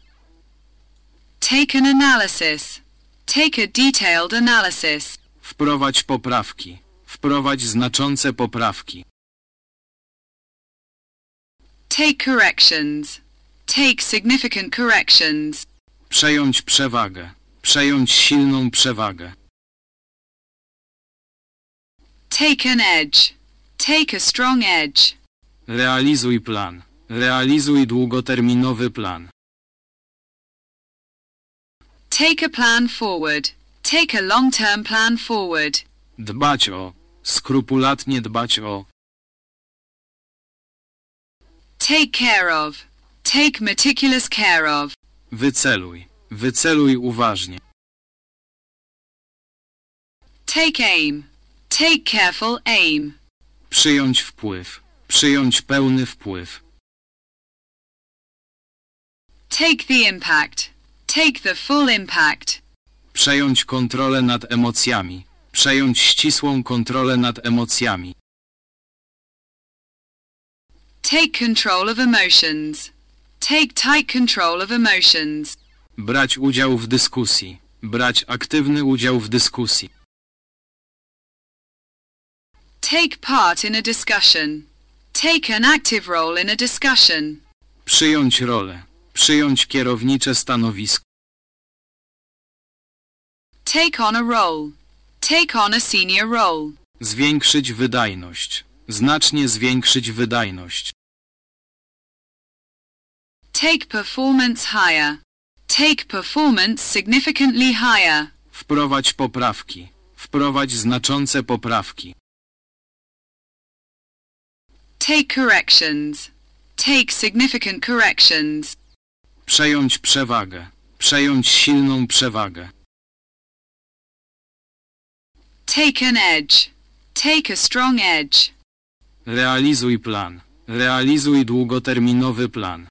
Take an analysis. Take a detailed analysis. Wprowadź poprawki. Wprowadź znaczące poprawki. Take corrections. Take significant corrections. Przejąć przewagę. Przejąć silną przewagę. Take an edge. Take a strong edge. Realizuj plan. Realizuj długoterminowy plan. Take a plan forward. Take a long-term plan forward. Dbać o. Skrupulatnie dbać o. Take care of. Take meticulous care of. Wyceluj. Wyceluj uważnie. Take aim. Take careful aim. Przyjąć wpływ. Przyjąć pełny wpływ. Take the impact. Take the full impact. Przejąć kontrolę nad emocjami. Przejąć ścisłą kontrolę nad emocjami. Take control of emotions. Take tight control of emotions. Brać udział w dyskusji. Brać aktywny udział w dyskusji. Take part in a discussion. Take an active role in a discussion. Przyjąć rolę. Przyjąć kierownicze stanowisko. Take on a role. Take on a senior role. Zwiększyć wydajność. Znacznie zwiększyć wydajność. Take performance higher. Take performance significantly higher. Wprowadź poprawki. Wprowadź znaczące poprawki. Take corrections. Take significant corrections. Przejąć przewagę. Przejąć silną przewagę. Take an edge. Take a strong edge. Realizuj plan. Realizuj długoterminowy plan.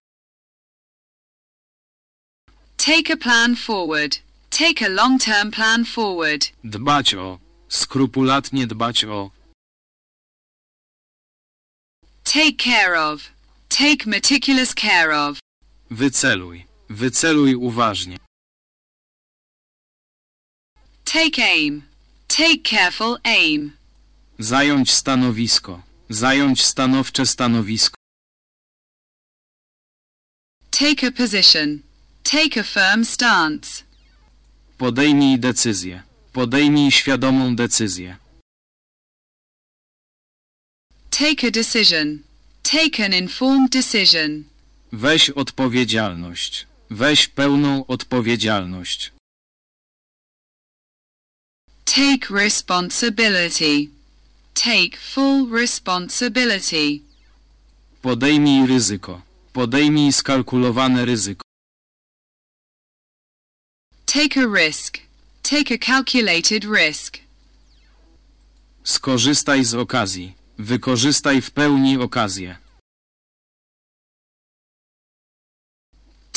Take a plan forward. Take a long-term plan forward. Dbać o. Skrupulatnie dbać o. Take care of. Take meticulous care of. Wyceluj. Wyceluj uważnie. Take aim. Take careful aim. Zająć stanowisko. Zająć stanowcze stanowisko. Take a position. Take a firm stance. Podejmij decyzję. Podejmij świadomą decyzję. Take a decision. Take an informed decision. Weź odpowiedzialność. Weź pełną odpowiedzialność. Take responsibility. Take full responsibility. Podejmij ryzyko. Podejmij skalkulowane ryzyko. Take a risk. Take a calculated risk. Skorzystaj z okazji. Wykorzystaj w pełni okazję.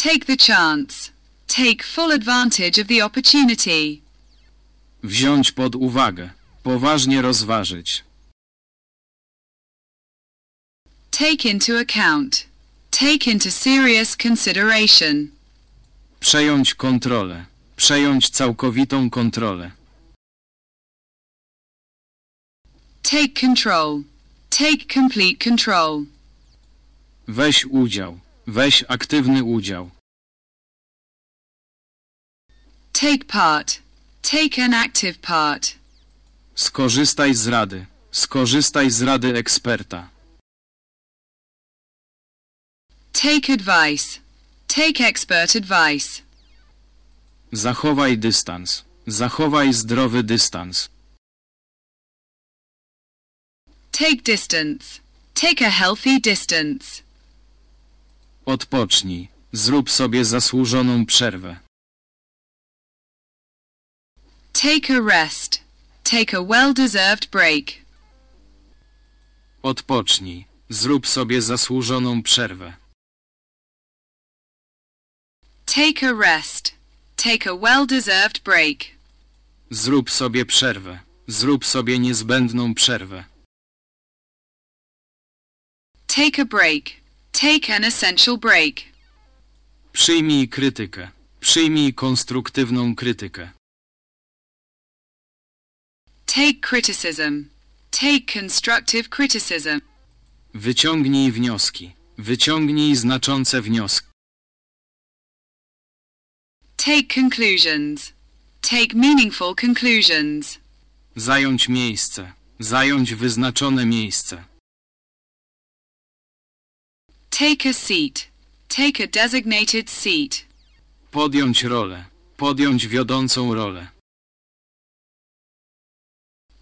Take the chance. Take full advantage of the opportunity. Wziąć pod uwagę. Poważnie rozważyć. Take into account. Take into serious consideration. Przejąć kontrolę. Przejąć całkowitą kontrolę. Take control. Take complete control. Weź udział. Weź aktywny udział. Take part. Take an active part. Skorzystaj z rady. Skorzystaj z rady eksperta. Take advice. Take expert advice. Zachowaj dystans. Zachowaj zdrowy dystans. Take distance. Take a healthy distance. Odpocznij. Zrób sobie zasłużoną przerwę. Take a rest. Take a well-deserved break. Odpocznij. Zrób sobie zasłużoną przerwę. Take a rest. Take a well-deserved break. Zrób sobie przerwę. Zrób sobie niezbędną przerwę. Take a break. Take an essential break. Przyjmij krytykę. Przyjmij konstruktywną krytykę. Take criticism. Take constructive criticism. Wyciągnij wnioski. Wyciągnij znaczące wnioski. Take conclusions. Take meaningful conclusions. Zająć miejsce. Zająć wyznaczone miejsce. Take a seat. Take a designated seat. Podjąć rolę. Podjąć wiodącą rolę.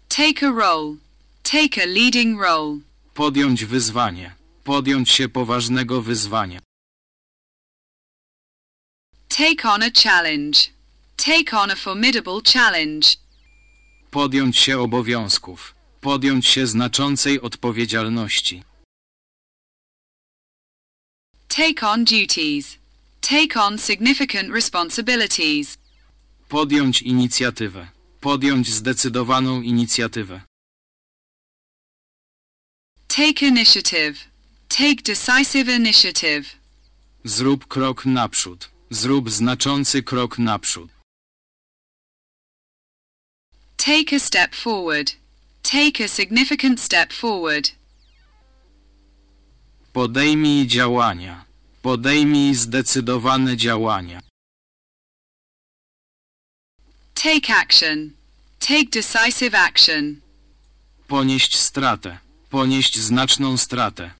Take a role. Take a leading role. Podjąć wyzwanie. Podjąć się poważnego wyzwania. Take on a challenge. Take on a formidable challenge. Podjąć się obowiązków. Podjąć się znaczącej odpowiedzialności. Take on duties. Take on significant responsibilities. Podjąć inicjatywę. Podjąć zdecydowaną inicjatywę. Take initiative. Take decisive initiative. Zrób krok naprzód. Zrób znaczący krok naprzód. Take a step forward. Take a significant step forward. Podejmij działania. Podejmij zdecydowane działania. Take action. Take decisive action. Ponieść stratę. Ponieść znaczną stratę.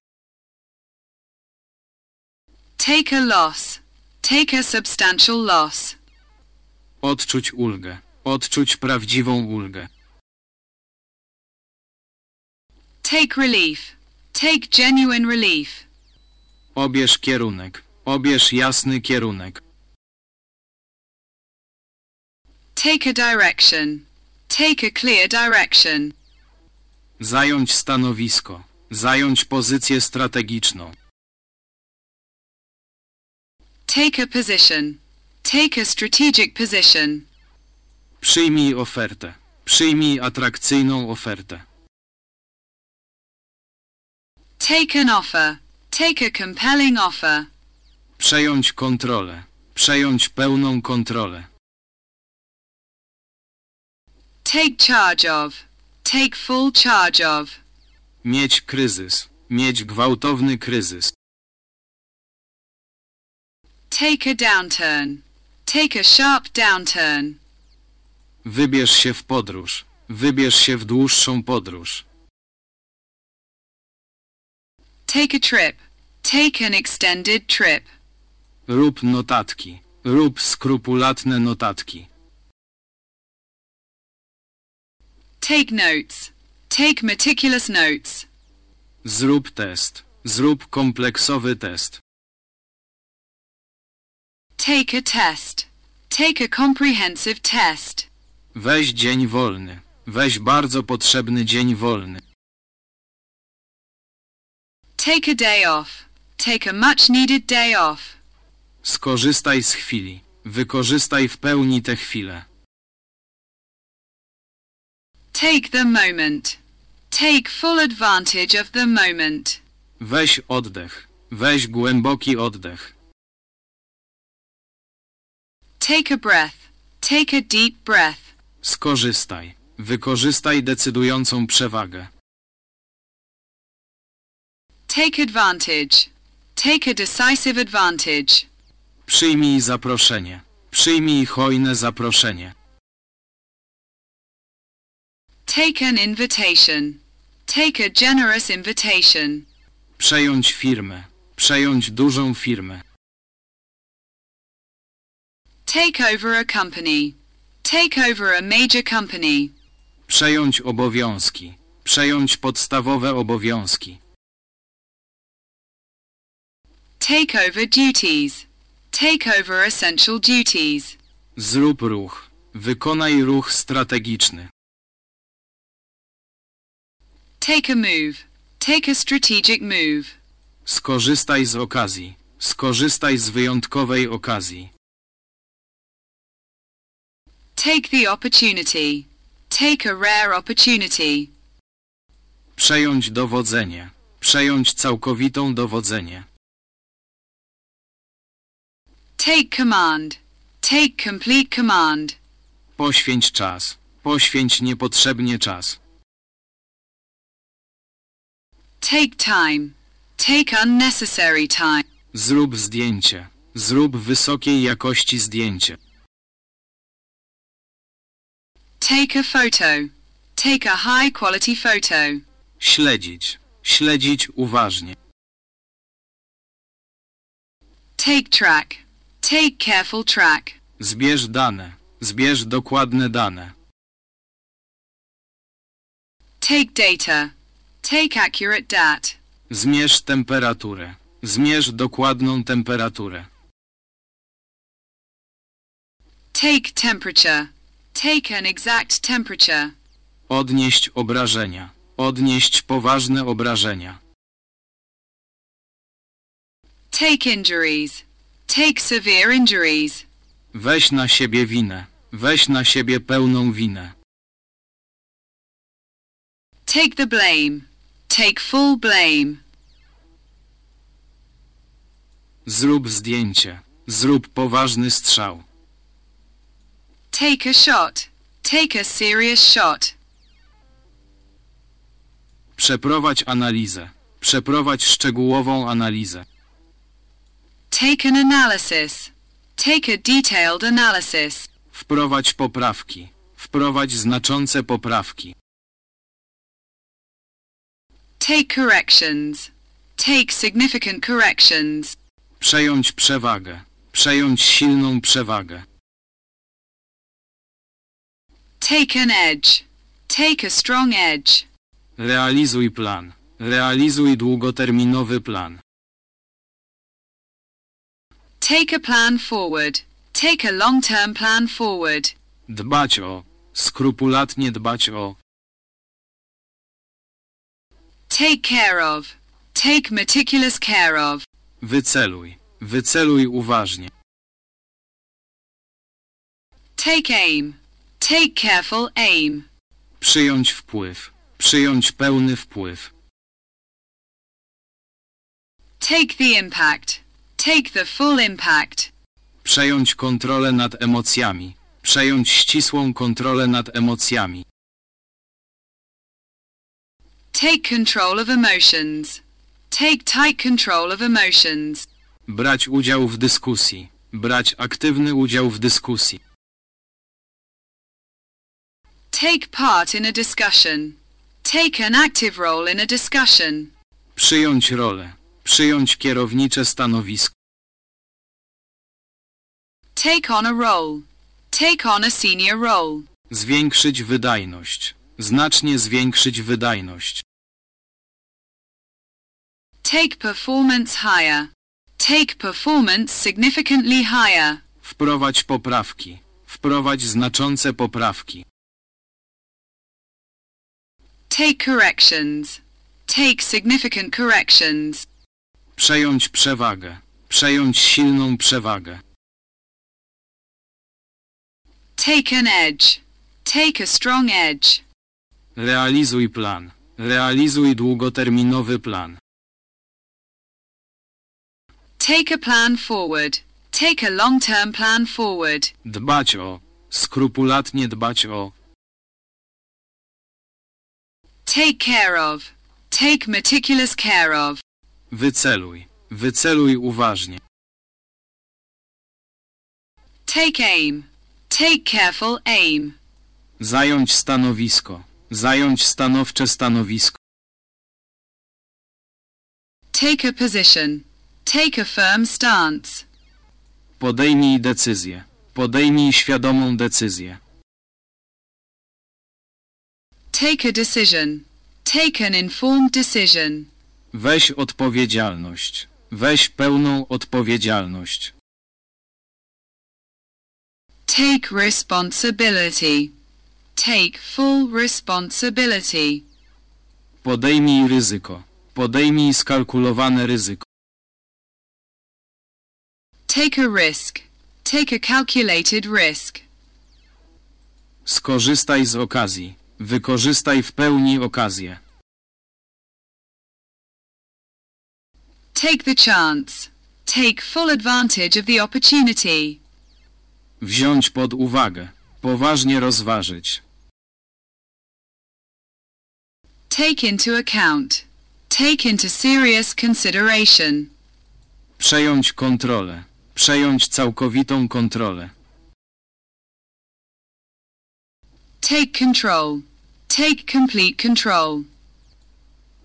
Take a loss. Take a substantial loss. Odczuć ulgę. Odczuć prawdziwą ulgę. Take relief. Take genuine relief. Obierz kierunek. Obierz jasny kierunek. Take a direction. Take a clear direction. Zająć stanowisko. Zająć pozycję strategiczną. Take a position. Take a strategic position. Przyjmij ofertę. Przyjmij atrakcyjną ofertę. Take an offer. Take a compelling offer. Przejąć kontrolę. Przejąć pełną kontrolę. Take charge of. Take full charge of. Mieć kryzys. Mieć gwałtowny kryzys. Take a downturn. Take a sharp downturn. Wybierz się w podróż. Wybierz się w dłuższą podróż. Take a trip. Take an extended trip. Rób notatki. Rób skrupulatne notatki. Take notes. Take meticulous notes. Zrób test. Zrób kompleksowy test. Take a test. Take a comprehensive test. Weź dzień wolny. Weź bardzo potrzebny dzień wolny. Take a day off. Take a much needed day off. Skorzystaj z chwili. Wykorzystaj w pełni tę chwilę. Take the moment. Take full advantage of the moment. Weź oddech. Weź głęboki oddech. Take a breath. Take a deep breath. Skorzystaj. Wykorzystaj decydującą przewagę. Take advantage. Take a decisive advantage. Przyjmij zaproszenie. Przyjmij hojne zaproszenie. Take an invitation. Take a generous invitation. Przejąć firmę. Przejąć dużą firmę. Take over a company. Take over a major company. Przejąć obowiązki. Przejąć podstawowe obowiązki. Take over duties. Take over essential duties. Zrób ruch. Wykonaj ruch strategiczny. Take a move. Take a strategic move. Skorzystaj z okazji. Skorzystaj z wyjątkowej okazji. Take the opportunity. Take a rare opportunity. Przejąć dowodzenie. Przejąć całkowitą dowodzenie. Take command. Take complete command. Poświęć czas. Poświęć niepotrzebnie czas. Take time. Take unnecessary time. Zrób zdjęcie. Zrób wysokiej jakości zdjęcie. Take a photo. Take a high quality photo. Śledzić. Śledzić uważnie. Take track. Take careful track. Zbierz dane. Zbierz dokładne dane. Take data. Take accurate dat. Zmierz temperaturę. Zmierz dokładną temperaturę. Take temperature. Take an exact temperature. Odnieść obrażenia. Odnieść poważne obrażenia. Take injuries. Take severe injuries. Weź na siebie winę. Weź na siebie pełną winę. Take the blame. Take full blame. Zrób zdjęcie. Zrób poważny strzał. Take a shot. Take a serious shot. Przeprowadź analizę. Przeprowadź szczegółową analizę. Take an analysis. Take a detailed analysis. Wprowadź poprawki. Wprowadź znaczące poprawki. Take corrections. Take significant corrections. Przejąć przewagę. Przejąć silną przewagę. Take an edge. Take a strong edge. Realizuj plan. Realizuj długoterminowy plan. Take a plan forward. Take a long-term plan forward. Dbać o. Skrupulatnie dbać o. Take care of. Take meticulous care of. Wyceluj. Wyceluj uważnie. Take aim. Take careful aim. Przyjąć wpływ. Przyjąć pełny wpływ. Take the impact. Take the full impact. Przejąć kontrolę nad emocjami. Przejąć ścisłą kontrolę nad emocjami. Take control of emotions. Take tight control of emotions. Brać udział w dyskusji. Brać aktywny udział w dyskusji. Take part in a discussion. Take an active role in a discussion. Przyjąć rolę. Przyjąć kierownicze stanowisko. Take on a role. Take on a senior role. Zwiększyć wydajność. Znacznie zwiększyć wydajność. Take performance higher. Take performance significantly higher. Wprowadź poprawki. Wprowadź znaczące poprawki. Take corrections. Take significant corrections. Przejąć przewagę. Przejąć silną przewagę. Take an edge. Take a strong edge. Realizuj plan. Realizuj długoterminowy plan. Take a plan forward. Take a long-term plan forward. Dbać o. Skrupulatnie dbać o. Take care of. Take meticulous care of. Wyceluj. Wyceluj uważnie. Take aim. Take careful aim. Zająć stanowisko. Zająć stanowcze stanowisko. Take a position. Take a firm stance. Podejmij decyzję. Podejmij świadomą decyzję. Take a decision. Take an informed decision. Weź odpowiedzialność. Weź pełną odpowiedzialność. Take responsibility. Take full responsibility. Podejmij ryzyko. Podejmij skalkulowane ryzyko. Take a risk. Take a calculated risk. Skorzystaj z okazji. Wykorzystaj w pełni okazję. Take the chance. Take full advantage of the opportunity. Wziąć pod uwagę. Poważnie rozważyć. Take into account. Take into serious consideration. Przejąć kontrolę. Przejąć całkowitą kontrolę. Take control. Take complete control.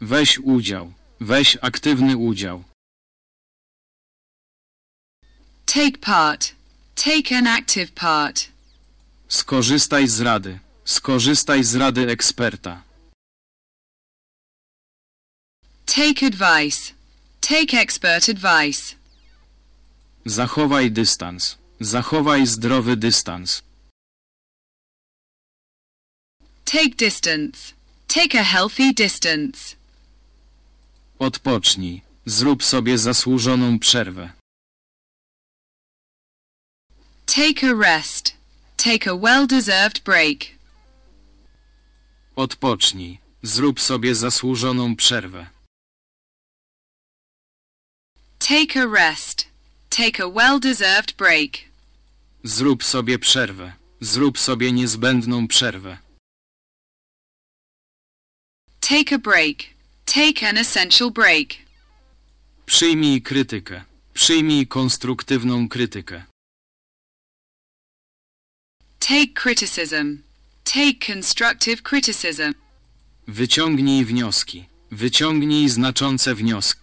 Weź udział. Weź aktywny udział. Take part. Take an active part. Skorzystaj z rady. Skorzystaj z rady eksperta. Take advice. Take expert advice. Zachowaj dystans. Zachowaj zdrowy dystans. Take distance. Take a healthy distance. Odpocznij. Zrób sobie zasłużoną przerwę. Take a rest. Take a well-deserved break. Odpocznij. Zrób sobie zasłużoną przerwę. Take a rest. Take a well-deserved break. Zrób sobie przerwę. Zrób sobie niezbędną przerwę. Take a break. Take an essential break. Przyjmij krytykę. Przyjmij konstruktywną krytykę. Take criticism. Take constructive criticism. Wyciągnij wnioski. Wyciągnij znaczące wnioski.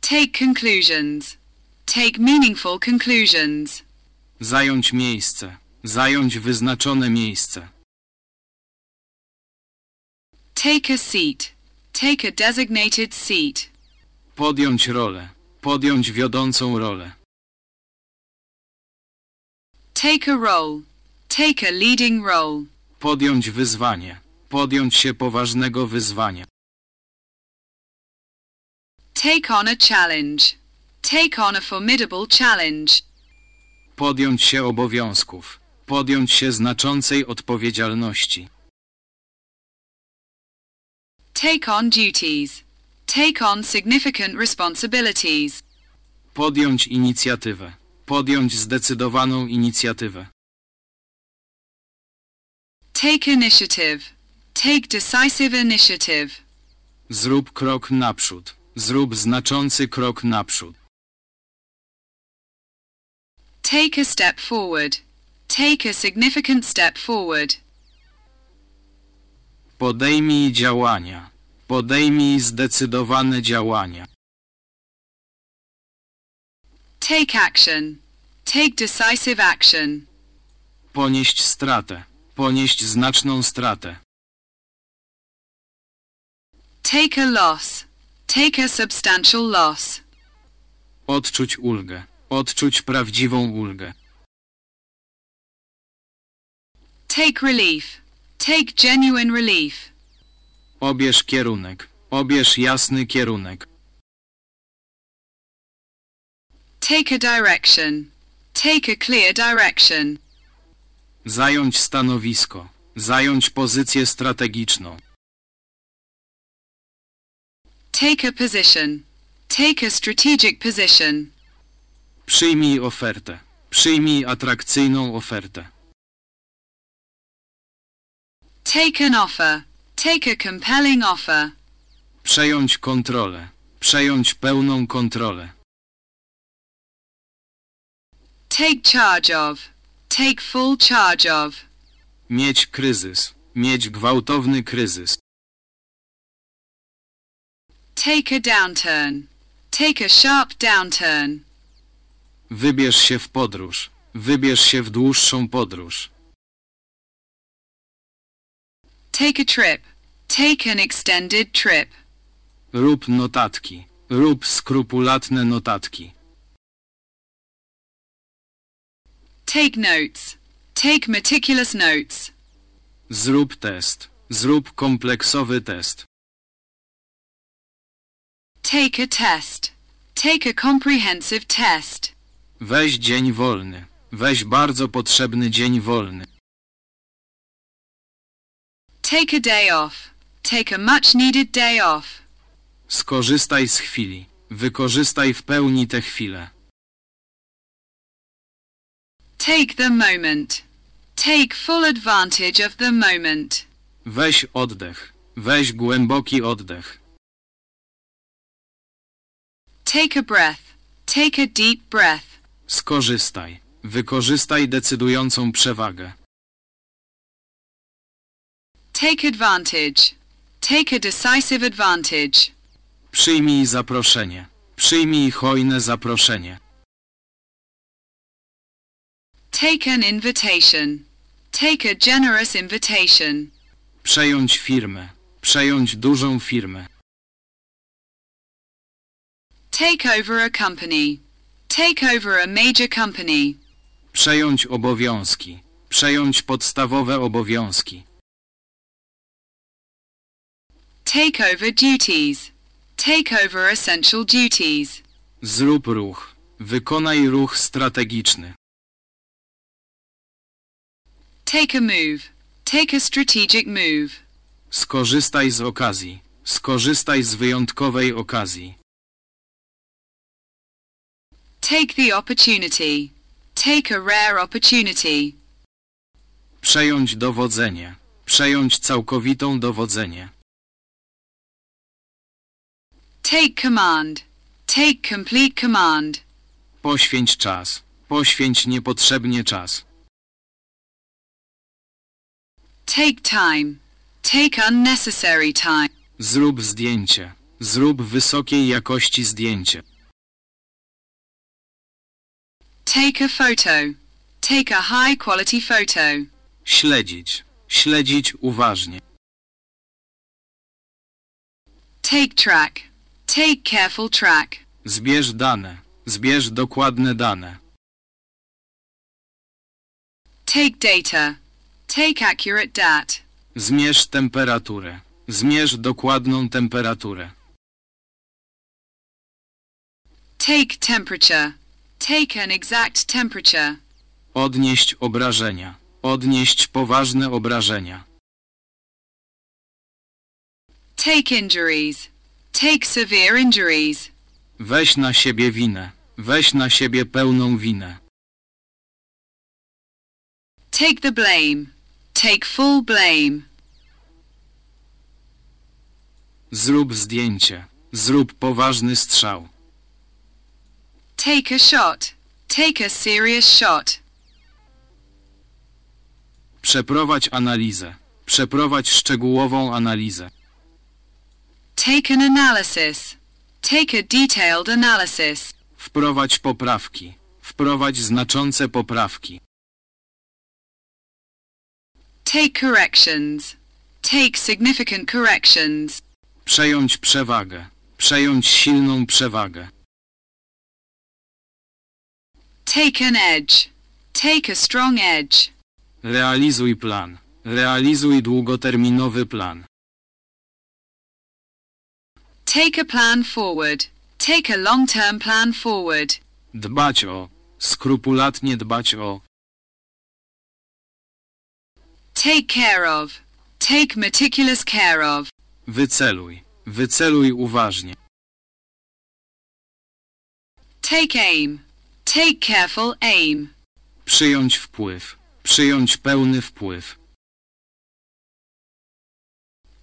Take conclusions. Take meaningful conclusions. Zająć miejsce. Zająć wyznaczone miejsce. Take a seat. Take a designated seat. Podjąć rolę. Podjąć wiodącą rolę. Take a role. Take a leading role. Podjąć wyzwanie. Podjąć się poważnego wyzwania. Take on a challenge. Take on a formidable challenge. Podjąć się obowiązków. Podjąć się znaczącej odpowiedzialności. Take on duties. Take on significant responsibilities. Podjąć inicjatywę. Podjąć zdecydowaną inicjatywę. Take initiative. Take decisive initiative. Zrób krok naprzód. Zrób znaczący krok naprzód. Take a step forward. Take a significant step forward. Podejmij działania. Podejmij zdecydowane działania. Take action. Take decisive action. Ponieść stratę. Ponieść znaczną stratę. Take a loss. Take a substantial loss. Odczuć ulgę. Odczuć prawdziwą ulgę. Take relief. Take genuine relief. Obierz kierunek. Obierz jasny kierunek. Take a direction. Take a clear direction. Zająć stanowisko. Zająć pozycję strategiczną. Take a position. Take a strategic position. Przyjmij ofertę. Przyjmij atrakcyjną ofertę. Take an offer. Take a compelling offer. Przejąć kontrolę. Przejąć pełną kontrolę. Take charge of. Take full charge of. Mieć kryzys. Mieć gwałtowny kryzys. Take a downturn. Take a sharp downturn. Wybierz się w podróż. Wybierz się w dłuższą podróż. Take a trip. Take an extended trip. Rób notatki. Rób skrupulatne notatki. Take notes. Take meticulous notes. Zrób test. Zrób kompleksowy test. Take a test. Take a comprehensive test. Weź dzień wolny. Weź bardzo potrzebny dzień wolny. Take a day off. Take a much needed day off. Skorzystaj z chwili. Wykorzystaj w pełni tę chwilę. Take the moment. Take full advantage of the moment. Weź oddech. Weź głęboki oddech. Take a breath. Take a deep breath. Skorzystaj. Wykorzystaj decydującą przewagę. Take advantage. Take a decisive advantage. Przyjmij zaproszenie. Przyjmij hojne zaproszenie. Take an invitation. Take a generous invitation. Przejąć firmę. Przejąć dużą firmę. Take over a company. Take over a major company. Przejąć obowiązki. Przejąć podstawowe obowiązki. Take over duties. Take over essential duties. Zrób ruch. Wykonaj ruch strategiczny. Take a move. Take a strategic move. Skorzystaj z okazji. Skorzystaj z wyjątkowej okazji. Take the opportunity. Take a rare opportunity. Przejąć dowodzenie. Przejąć całkowitą dowodzenie. Take command. Take complete command. Poświęć czas. Poświęć niepotrzebnie czas. Take time. Take unnecessary time. Zrób zdjęcie. Zrób wysokiej jakości zdjęcie. Take a photo. Take a high quality photo. Śledzić. Śledzić uważnie. Take track. Take careful track. Zbierz dane. Zbierz dokładne dane. Take data. Take accurate dat. Zmierz temperaturę. Zmierz dokładną temperaturę. Take temperature. Take an exact temperature. Odnieść obrażenia. Odnieść poważne obrażenia. Take injuries. Take severe injuries. Weź na siebie winę. Weź na siebie pełną winę. Take the blame. Take full blame. Zrób zdjęcie. Zrób poważny strzał. Take a shot. Take a serious shot. Przeprowadź analizę. Przeprowadź szczegółową analizę. Take an analysis. Take a detailed analysis. Wprowadź poprawki. Wprowadź znaczące poprawki. Take corrections. Take significant corrections. Przejąć przewagę. Przejąć silną przewagę. Take an edge. Take a strong edge. Realizuj plan. Realizuj długoterminowy plan. Take a plan forward. Take a long-term plan forward. Dbać o. Skrupulatnie dbać o. Take care of. Take meticulous care of. Wyceluj. Wyceluj uważnie. Take aim. Take careful aim. Przyjąć wpływ. Przyjąć pełny wpływ.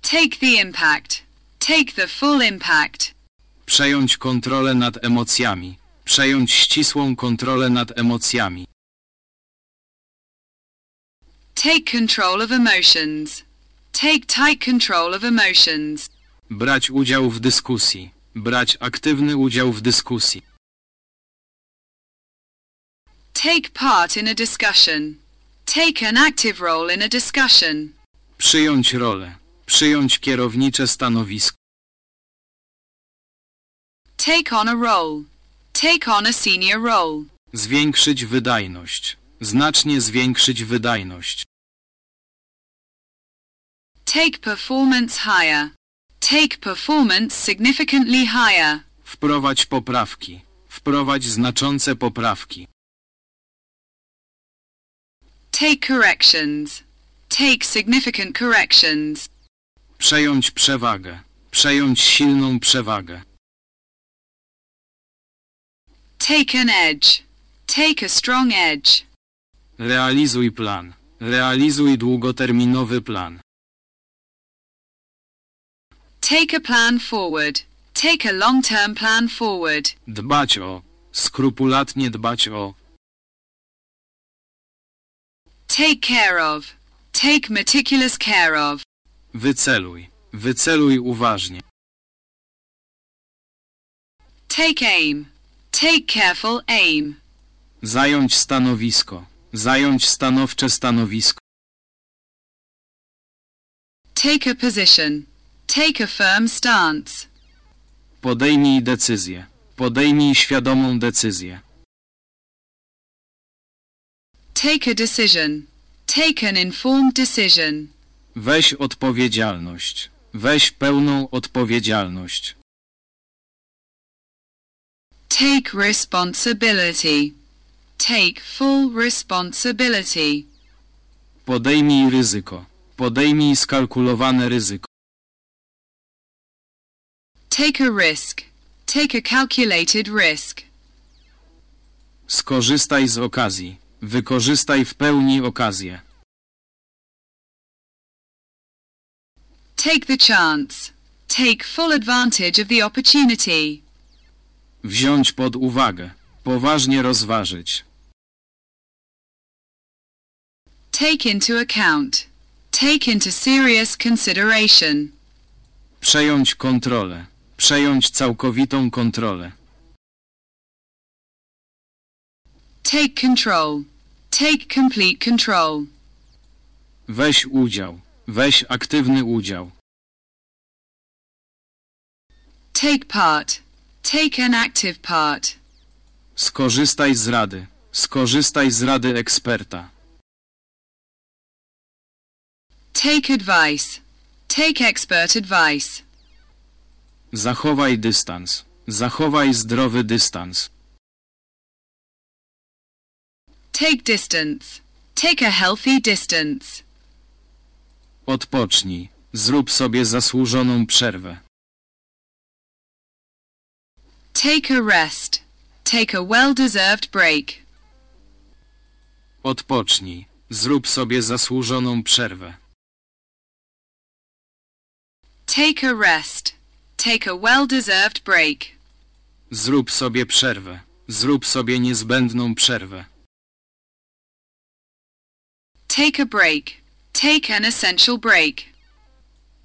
Take the impact. Take the full impact. Przejąć kontrolę nad emocjami. Przejąć ścisłą kontrolę nad emocjami. Take control of emotions. Take tight control of emotions. Brać udział w dyskusji. Brać aktywny udział w dyskusji. Take part in a discussion. Take an active role in a discussion. Przyjąć rolę. Przyjąć kierownicze stanowisko. Take on a role. Take on a senior role. Zwiększyć wydajność. Znacznie zwiększyć wydajność. Take performance higher. Take performance significantly higher. Wprowadź poprawki. Wprowadź znaczące poprawki. Take corrections. Take significant corrections. Przejąć przewagę. Przejąć silną przewagę. Take an edge. Take a strong edge. Realizuj plan. Realizuj długoterminowy plan. Take a plan forward. Take a long-term plan forward. Dbać o. Skrupulatnie dbać o. Take care of. Take meticulous care of. Wyceluj. Wyceluj uważnie. Take aim. Take careful aim. Zająć stanowisko. Zająć stanowcze stanowisko. Take a position. Take a firm stance. Podejmij decyzję. Podejmij świadomą decyzję. Take a decision. Take an informed decision. Weź odpowiedzialność. Weź pełną odpowiedzialność. Take responsibility. Take full responsibility. Podejmij ryzyko. Podejmij skalkulowane ryzyko. Take a risk. Take a calculated risk. Skorzystaj z okazji. Wykorzystaj w pełni okazję. Take the chance. Take full advantage of the opportunity. Wziąć pod uwagę. Poważnie rozważyć. Take into account. Take into serious consideration. Przejąć kontrolę. Przejąć całkowitą kontrolę. Take control. Take complete control. Weź udział. Weź aktywny udział. Take part. Take an active part. Skorzystaj z rady. Skorzystaj z rady eksperta. Take advice. Take expert advice. Zachowaj dystans. Zachowaj zdrowy dystans. Take distance. Take a healthy distance. Odpocznij. Zrób sobie zasłużoną przerwę. Take a rest. Take a well-deserved break. Odpocznij. Zrób sobie zasłużoną przerwę. Take a rest. Take a well-deserved break. Zrób sobie przerwę. Zrób sobie niezbędną przerwę. Take a break. Take an essential break.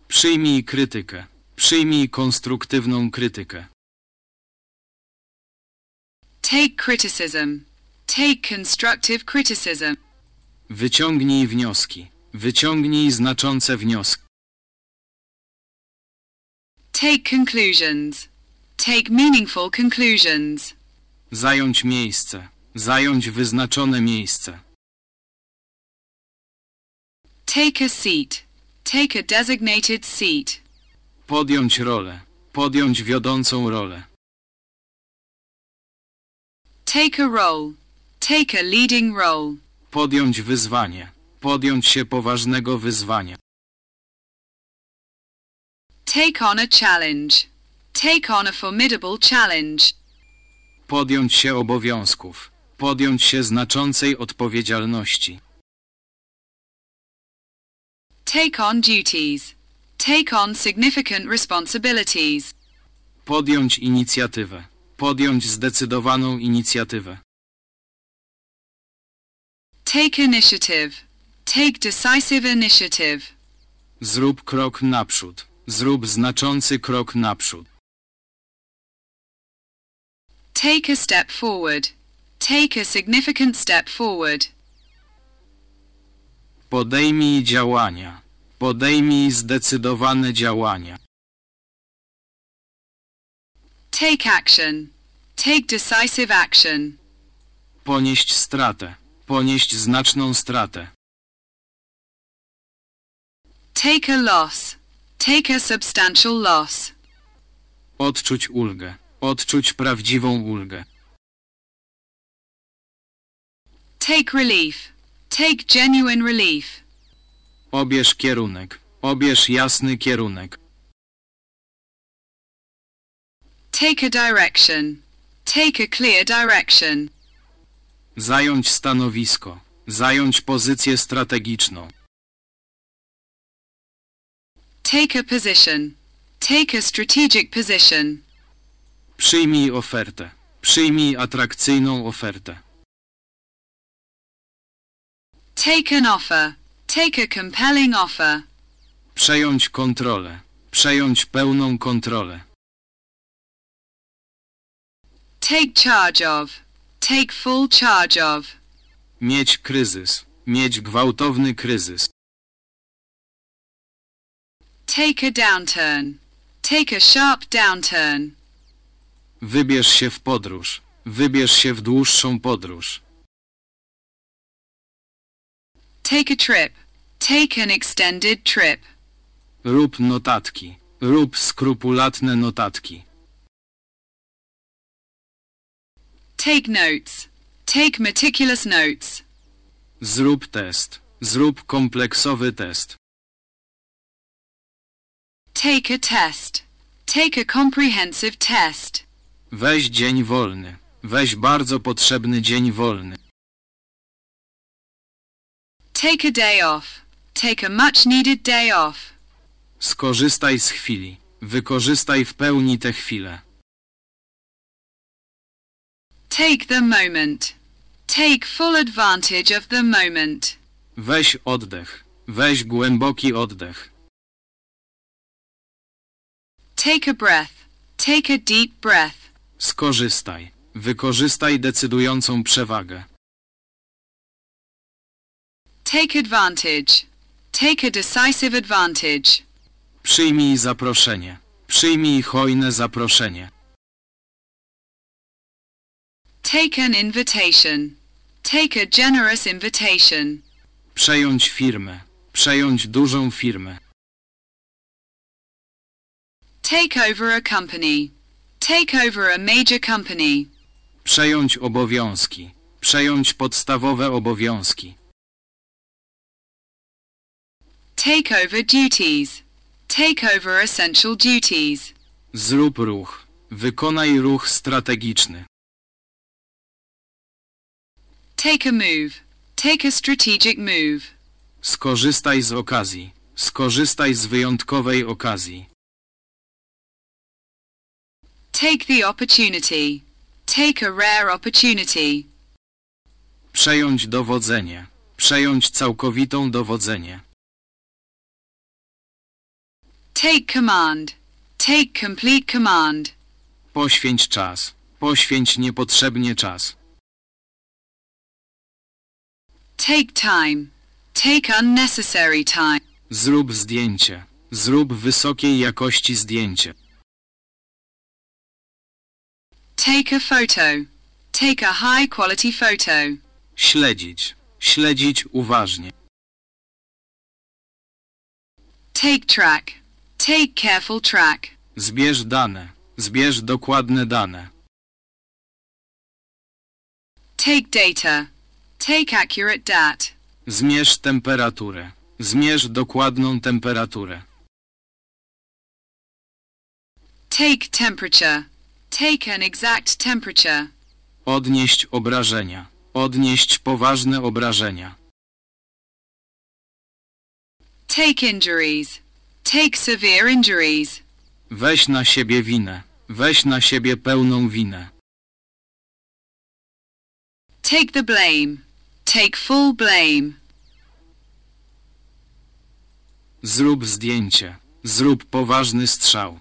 Przyjmij krytykę. Przyjmij konstruktywną krytykę. Take criticism. Take constructive criticism. Wyciągnij wnioski. Wyciągnij znaczące wnioski. Take conclusions. Take meaningful conclusions. Zająć miejsce. Zająć wyznaczone miejsce. Take a seat. Take a designated seat. Podjąć rolę. Podjąć wiodącą rolę. Take a role. Take a leading role. Podjąć wyzwanie. Podjąć się poważnego wyzwania. Take on a challenge. Take on a formidable challenge. Podjąć się obowiązków. Podjąć się znaczącej odpowiedzialności. Take on duties. Take on significant responsibilities. Podjąć inicjatywę. Podjąć zdecydowaną inicjatywę. Take initiative. Take decisive initiative. Zrób krok naprzód. Zrób znaczący krok naprzód. Take a step forward. Take a significant step forward. Podejmij działania. Podejmij zdecydowane działania. Take action. Take decisive action. Ponieść stratę. Ponieść znaczną stratę. Take a loss. Take a substantial loss. Odczuć ulgę. Odczuć prawdziwą ulgę. Take relief. Take genuine relief. Obierz kierunek. Obierz jasny kierunek. Take a direction. Take a clear direction. Zająć stanowisko. Zająć pozycję strategiczną. Take a position. Take a strategic position. Przyjmij ofertę. Przyjmij atrakcyjną ofertę. Take an offer. Take a compelling offer. Przejąć kontrolę. Przejąć pełną kontrolę. Take charge of. Take full charge of. Mieć kryzys. Mieć gwałtowny kryzys. Take a downturn. Take a sharp downturn. Wybierz się w podróż. Wybierz się w dłuższą podróż. Take a trip. Take an extended trip. Rób notatki. Rób skrupulatne notatki. Take notes. Take meticulous notes. Zrób test. Zrób kompleksowy test. Take a test. Take a comprehensive test. Weź dzień wolny. Weź bardzo potrzebny dzień wolny. Take a day off. Take a much needed day off. Skorzystaj z chwili. Wykorzystaj w pełni tę chwilę. Take the moment. Take full advantage of the moment. Weź oddech. Weź głęboki oddech. Take a breath. Take a deep breath. Skorzystaj. Wykorzystaj decydującą przewagę. Take advantage. Take a decisive advantage. Przyjmij zaproszenie. Przyjmij hojne zaproszenie. Take an invitation. Take a generous invitation. Przejąć firmę. Przejąć dużą firmę. Take over a company. Take over a major company. Przejąć obowiązki. Przejąć podstawowe obowiązki. Take over duties. Take over essential duties. Zrób ruch. Wykonaj ruch strategiczny. Take a move. Take a strategic move. Skorzystaj z okazji. Skorzystaj z wyjątkowej okazji. Take the opportunity. Take a rare opportunity. Przejąć dowodzenie. Przejąć całkowitą dowodzenie. Take command. Take complete command. Poświęć czas. Poświęć niepotrzebnie czas. Take time. Take unnecessary time. Zrób zdjęcie. Zrób wysokiej jakości zdjęcie. Take a photo. Take a high quality photo. Śledzić. Śledzić uważnie. Take track. Take careful track. Zbierz dane. Zbierz dokładne dane. Take data. Take accurate dat. Zmierz temperaturę. Zmierz dokładną temperaturę. Take temperature. Take an exact temperature. Odnieść obrażenia. Odnieść poważne obrażenia. Take injuries. Take severe injuries. Weź na siebie winę. Weź na siebie pełną winę. Take the blame. Take full blame. Zrób zdjęcie. Zrób poważny strzał.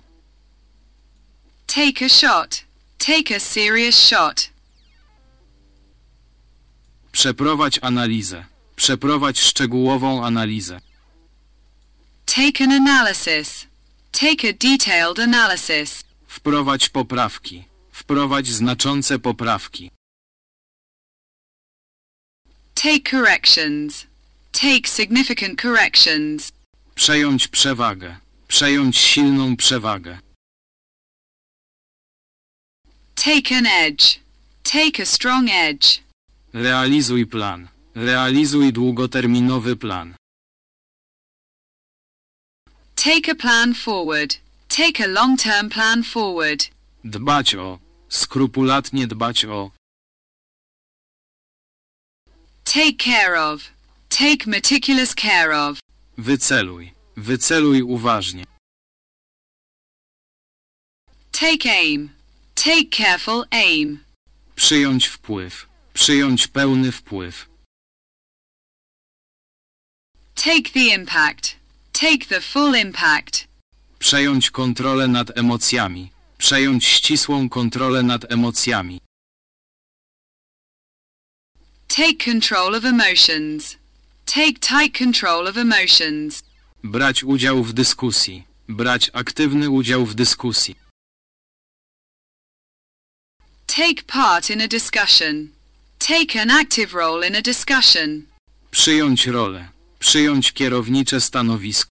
Take a shot. Take a serious shot. Przeprowadź analizę. Przeprowadź szczegółową analizę. Take an analysis. Take a detailed analysis. Wprowadź poprawki. Wprowadź znaczące poprawki. Take corrections. Take significant corrections. Przejąć przewagę. Przejąć silną przewagę. Take an edge. Take a strong edge. Realizuj plan. Realizuj długoterminowy plan. Take a plan forward. Take a long-term plan forward. Dbać o. Skrupulatnie dbać o. Take care of. Take meticulous care of. Wyceluj. Wyceluj uważnie. Take aim. Take careful aim. Przyjąć wpływ. Przyjąć pełny wpływ. Take the impact. Take the full impact. Przejąć kontrolę nad emocjami. Przejąć ścisłą kontrolę nad emocjami. Take control of emotions. Take tight control of emotions. Brać udział w dyskusji. Brać aktywny udział w dyskusji. Take part in a discussion. Take an active role in a discussion. Przyjąć rolę. Przyjąć kierownicze stanowisko.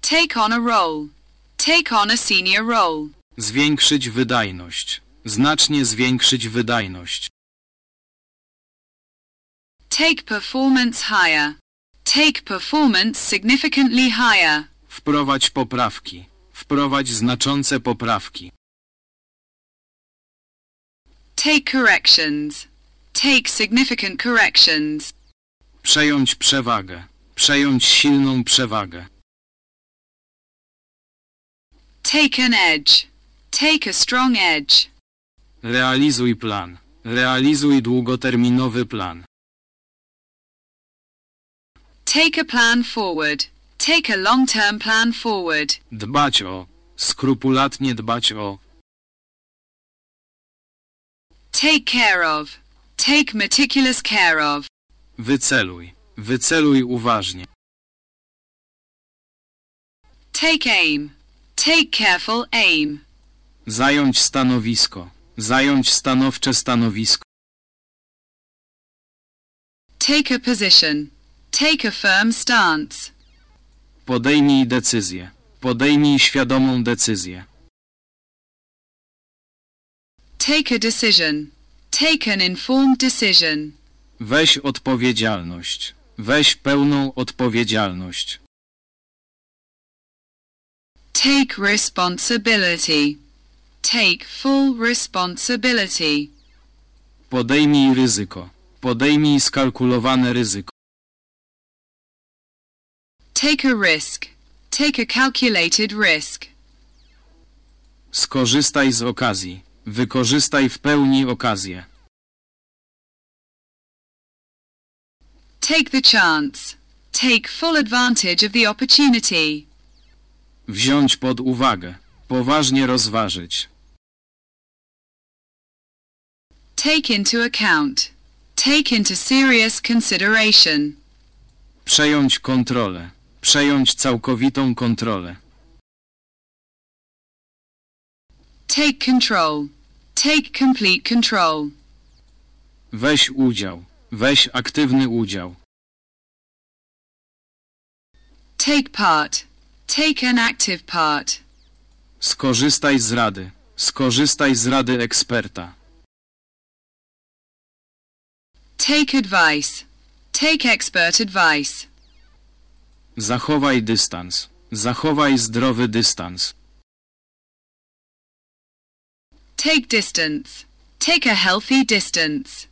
Take on a role. Take on a senior role. Zwiększyć wydajność. Znacznie zwiększyć wydajność. Take performance higher. Take performance significantly higher. Wprowadź poprawki. Wprowadź znaczące poprawki. Take corrections. Take significant corrections. Przejąć przewagę. Przejąć silną przewagę. Take an edge. Take a strong edge. Realizuj plan. Realizuj długoterminowy plan. Take a plan forward. Take a long-term plan forward. Dbać o. Skrupulatnie dbać o. Take care of. Take meticulous care of. Wyceluj. Wyceluj uważnie. Take aim. Take careful aim. Zająć stanowisko. Zająć stanowcze stanowisko. Take a position. Take a firm stance. Podejmij decyzję. Podejmij świadomą decyzję. Take a decision. Take an informed decision. Weź odpowiedzialność. Weź pełną odpowiedzialność. Take responsibility. Take full responsibility. Podejmij ryzyko. Podejmij skalkulowane ryzyko. Take a risk. Take a calculated risk. Skorzystaj z okazji. Wykorzystaj w pełni okazję. Take the chance. Take full advantage of the opportunity. Wziąć pod uwagę. Poważnie rozważyć. Take into account. Take into serious consideration. Przejąć kontrolę. Przejąć całkowitą kontrolę. Take control. Take complete control. Weź udział. Weź aktywny udział. Take part. Take an active part. Skorzystaj z rady. Skorzystaj z rady eksperta. Take advice. Take expert advice. Zachowaj dystans. Zachowaj zdrowy dystans. Take distance. Take a healthy distance.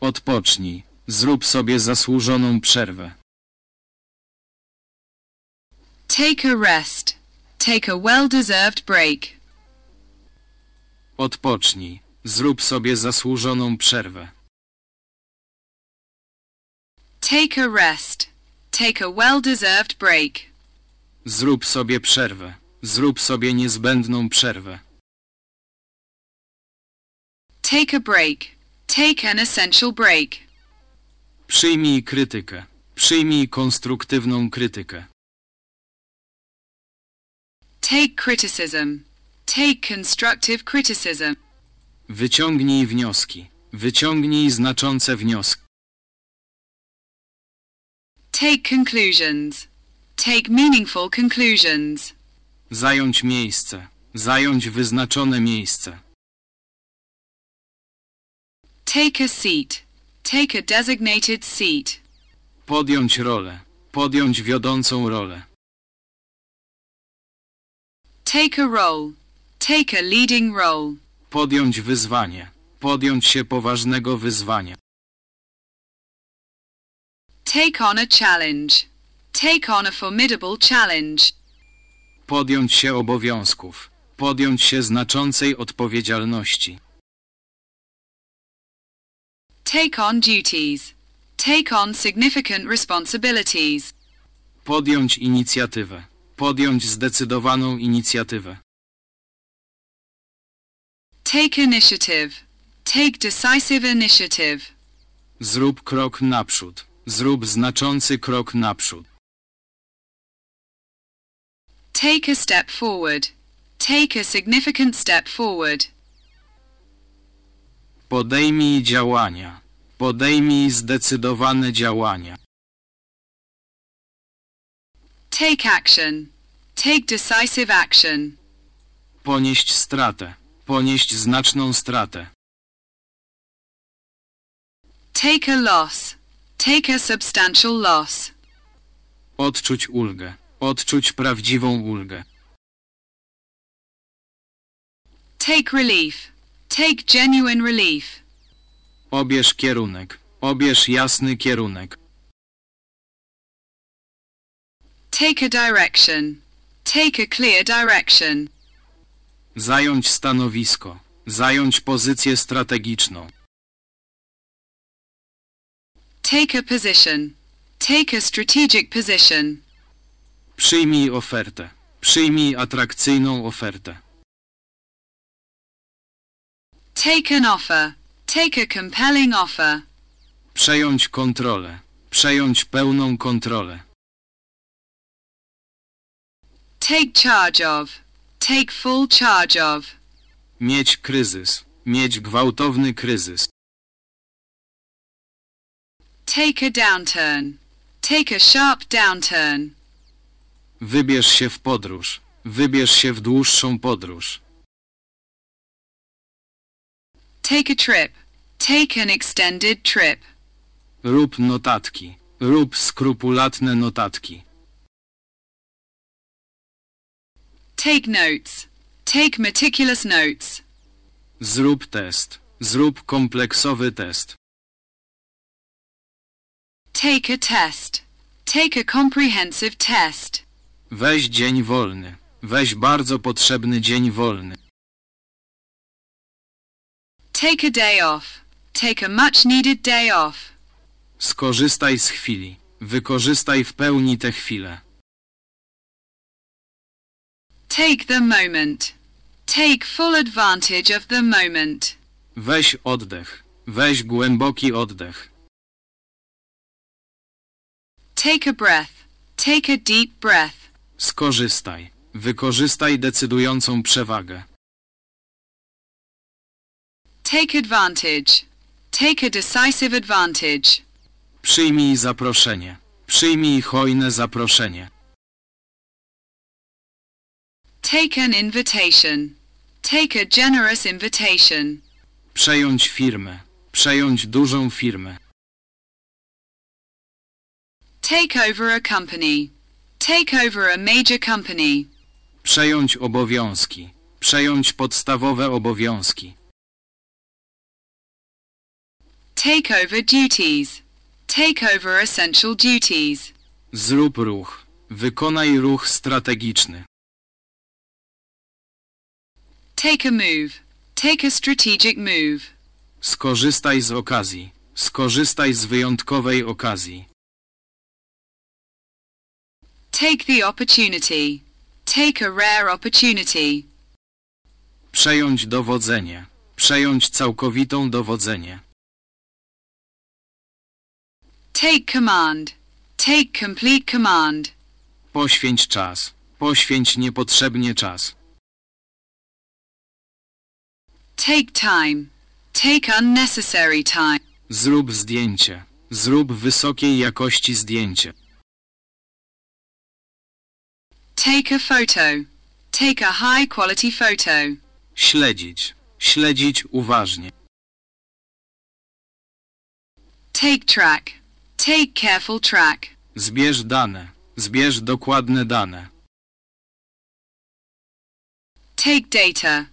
Odpocznij. Zrób sobie zasłużoną przerwę. Take a rest. Take a well-deserved break. Odpocznij. Zrób sobie zasłużoną przerwę. Take a rest. Take a well-deserved break. Zrób sobie przerwę. Zrób sobie niezbędną przerwę. Take a break. Take an essential break. Przyjmij krytykę. Przyjmij konstruktywną krytykę. Take criticism. Take constructive criticism. Wyciągnij wnioski. Wyciągnij znaczące wnioski. Take conclusions. Take meaningful conclusions. Zająć miejsce. Zająć wyznaczone miejsce. Take a seat. Take a designated seat. Podjąć rolę. Podjąć wiodącą rolę. Take a role. Take a leading role. Podjąć wyzwanie. Podjąć się poważnego wyzwania. Take on a challenge. Take on a formidable challenge. Podjąć się obowiązków. Podjąć się znaczącej odpowiedzialności. Take on duties. Take on significant responsibilities. Podjąć inicjatywę. Podjąć zdecydowaną inicjatywę. Take initiative. Take decisive initiative. Zrób krok naprzód. Zrób znaczący krok naprzód. Take a step forward. Take a significant step forward. Podejmij działania. Podejmij zdecydowane działania. Take action. Take decisive action. Ponieść stratę. Ponieść znaczną stratę. Take a loss. Take a substantial loss. Odczuć ulgę. Odczuć prawdziwą ulgę. Take relief. Take genuine relief. Obierz kierunek. Obierz jasny kierunek. Take a direction. Take a clear direction. Zająć stanowisko. Zająć pozycję strategiczną. Take a position. Take a strategic position. Przyjmij ofertę. Przyjmij atrakcyjną ofertę. Take an offer. Take a compelling offer. Przejąć kontrolę. Przejąć pełną kontrolę. Take charge of. Take full charge of. Mieć kryzys. Mieć gwałtowny kryzys. Take a downturn. Take a sharp downturn. Wybierz się w podróż. Wybierz się w dłuższą podróż. Take a trip. Take an extended trip. Rób notatki. Rób skrupulatne notatki. Take notes. Take meticulous notes. Zrób test. Zrób kompleksowy test. Take a test. Take a comprehensive test. Weź dzień wolny. Weź bardzo potrzebny dzień wolny. Take a day off. Take a much needed day off. Skorzystaj z chwili. Wykorzystaj w pełni tę chwilę. Take the moment. Take full advantage of the moment. Weź oddech. Weź głęboki oddech. Take a breath. Take a deep breath. Skorzystaj. Wykorzystaj decydującą przewagę. Take advantage. Take a decisive advantage. Przyjmij zaproszenie. Przyjmij hojne zaproszenie. Take an invitation. Take a generous invitation. Przejąć firmę. Przejąć dużą firmę. Take over a company. Take over a major company. Przejąć obowiązki. Przejąć podstawowe obowiązki. Take over duties. Take over essential duties. Zrób ruch. Wykonaj ruch strategiczny. Take a move. Take a strategic move. Skorzystaj z okazji. Skorzystaj z wyjątkowej okazji. Take the opportunity. Take a rare opportunity. Przejąć dowodzenie. Przejąć całkowitą dowodzenie. Take command. Take complete command. Poświęć czas. Poświęć niepotrzebnie czas. Take time. Take unnecessary time. Zrób zdjęcie. Zrób wysokiej jakości zdjęcie. Take a photo. Take a high quality photo. Śledzić. Śledzić uważnie. Take track. Take careful track. Zbierz dane. Zbierz dokładne dane. Take data.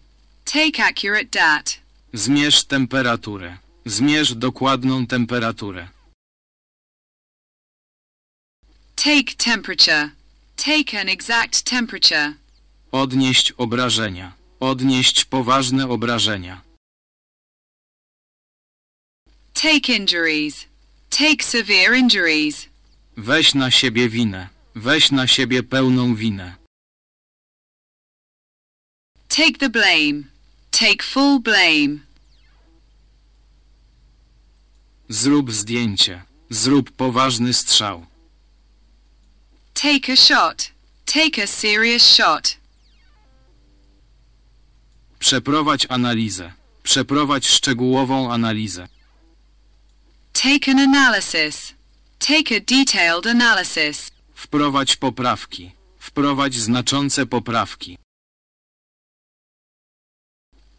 Take accurate dat. Zmierz temperaturę. Zmierz dokładną temperaturę. Take temperature. Take an exact temperature. Odnieść obrażenia. Odnieść poważne obrażenia. Take injuries. Take severe injuries. Weź na siebie winę. Weź na siebie pełną winę. Take the blame. Take full blame. Zrób zdjęcie. Zrób poważny strzał. Take a shot. Take a serious shot. Przeprowadź analizę. Przeprowadź szczegółową analizę. Take an analysis. Take a detailed analysis. Wprowadź poprawki. Wprowadź znaczące poprawki.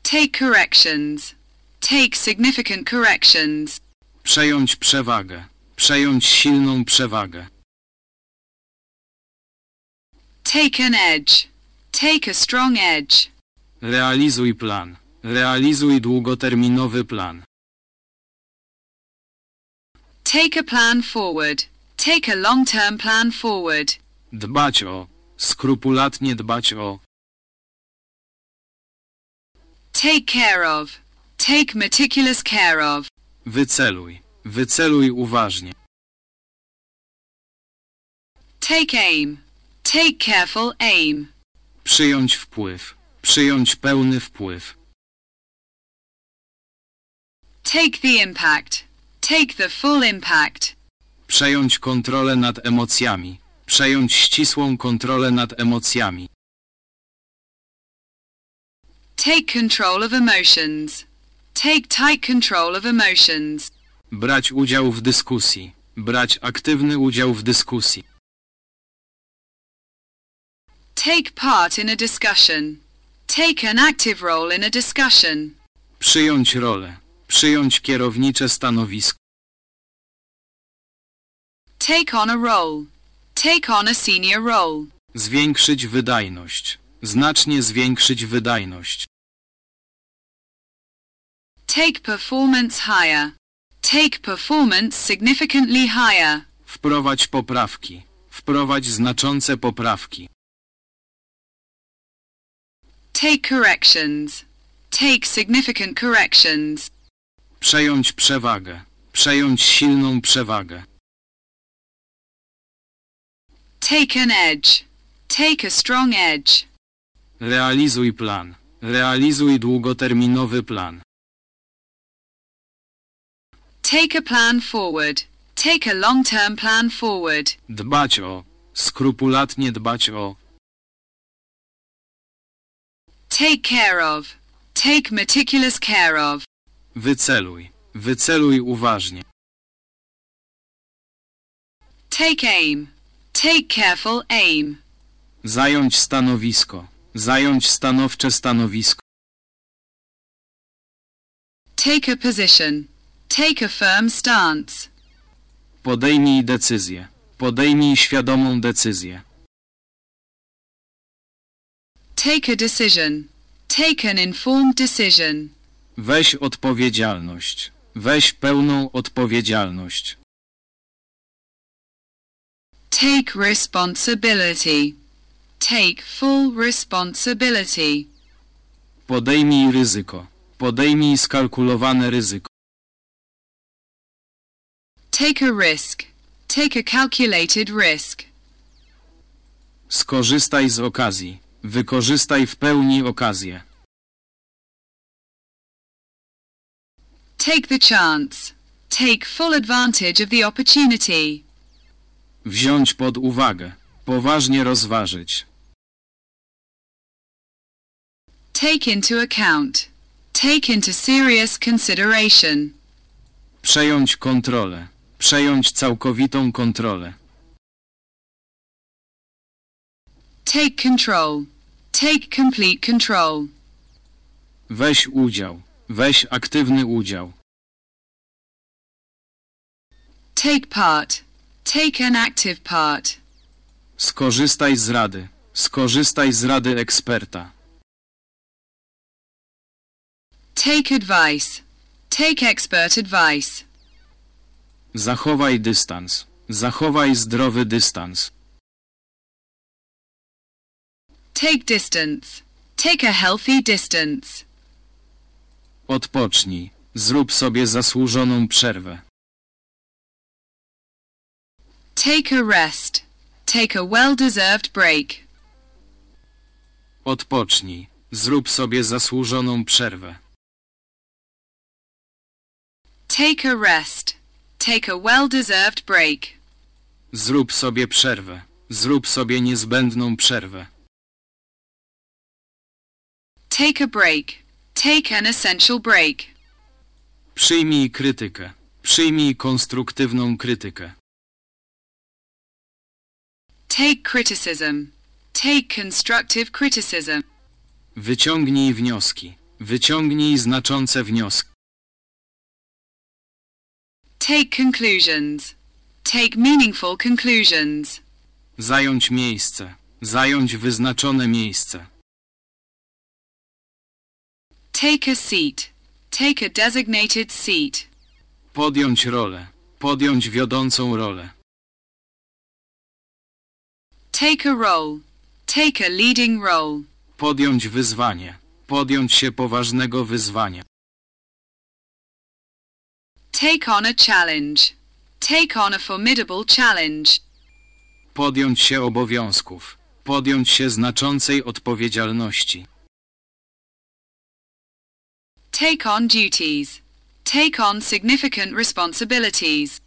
Take corrections. Take significant corrections. Przejąć przewagę. Przejąć silną przewagę. Take an edge. Take a strong edge. Realizuj plan. Realizuj długoterminowy plan. Take a plan forward. Take a long-term plan forward. Dbać o. Skrupulatnie dbać o. Take care of. Take meticulous care of. Wyceluj. Wyceluj uważnie. Take aim. Take careful aim. Przyjąć wpływ. Przyjąć pełny wpływ. Take the impact. Take the full impact. Przejąć kontrolę nad emocjami. Przejąć ścisłą kontrolę nad emocjami. Take control of emotions. Take tight control of emotions. Brać udział w dyskusji. Brać aktywny udział w dyskusji. Take part in a discussion. Take an active role in a discussion. Przyjąć rolę. Przyjąć kierownicze stanowisko. Take on a role. Take on a senior role. Zwiększyć wydajność. Znacznie zwiększyć wydajność. Take performance higher. Take performance significantly higher. Wprowadź poprawki. Wprowadź znaczące poprawki. Take corrections. Take significant corrections. Przejąć przewagę. Przejąć silną przewagę. Take an edge. Take a strong edge. Realizuj plan. Realizuj długoterminowy plan. Take a plan forward. Take a long-term plan forward. Dbać o. Skrupulatnie dbać o. Take care of. Take meticulous care of. Wyceluj. Wyceluj uważnie. Take aim. Take careful aim. Zająć stanowisko. Zająć stanowcze stanowisko. Take a position. Take a firm stance. Podejmij decyzję. Podejmij świadomą decyzję. Take a decision. Take an informed decision. Weź odpowiedzialność. Weź pełną odpowiedzialność. Take responsibility. Take full responsibility. Podejmij ryzyko. Podejmij skalkulowane ryzyko. Take a risk. Take a calculated risk. Skorzystaj z okazji. Wykorzystaj w pełni okazję. Take the chance. Take full advantage of the opportunity. Wziąć pod uwagę. Poważnie rozważyć. Take into account. Take into serious consideration. Przejąć kontrolę. Przejąć całkowitą kontrolę. Take control. Take complete control. Weź udział. Weź aktywny udział. Take part. Take an active part. Skorzystaj z rady. Skorzystaj z rady eksperta. Take advice. Take expert advice. Zachowaj dystans. Zachowaj zdrowy dystans. Take distance. Take a healthy distance. Odpocznij. Zrób sobie zasłużoną przerwę. Take a rest. Take a well-deserved break. Odpocznij. Zrób sobie zasłużoną przerwę. Take a rest. Take a well-deserved break. Zrób sobie przerwę. Zrób sobie niezbędną przerwę. Take a break. Take an essential break. Przyjmij krytykę. Przyjmij konstruktywną krytykę. Take criticism. Take constructive criticism. Wyciągnij wnioski. Wyciągnij znaczące wnioski. Take conclusions. Take meaningful conclusions. Zająć miejsce. Zająć wyznaczone miejsce. Take a seat. Take a designated seat. Podjąć rolę. Podjąć wiodącą rolę. Take a role. Take a leading role. Podjąć wyzwanie. Podjąć się poważnego wyzwania. Take on a challenge. Take on a formidable challenge. Podjąć się obowiązków. Podjąć się znaczącej odpowiedzialności. Take on duties. Take on significant responsibilities.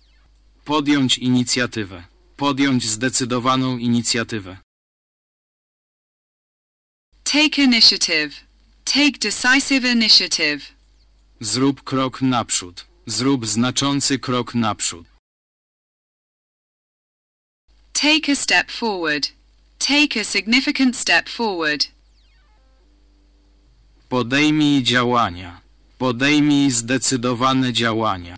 Podjąć inicjatywę. Podjąć zdecydowaną inicjatywę. Take initiative. Take decisive initiative. Zrób krok naprzód. Zrób znaczący krok naprzód. Take a step forward. Take a significant step forward. Podejmij działania. Podejmij zdecydowane działania.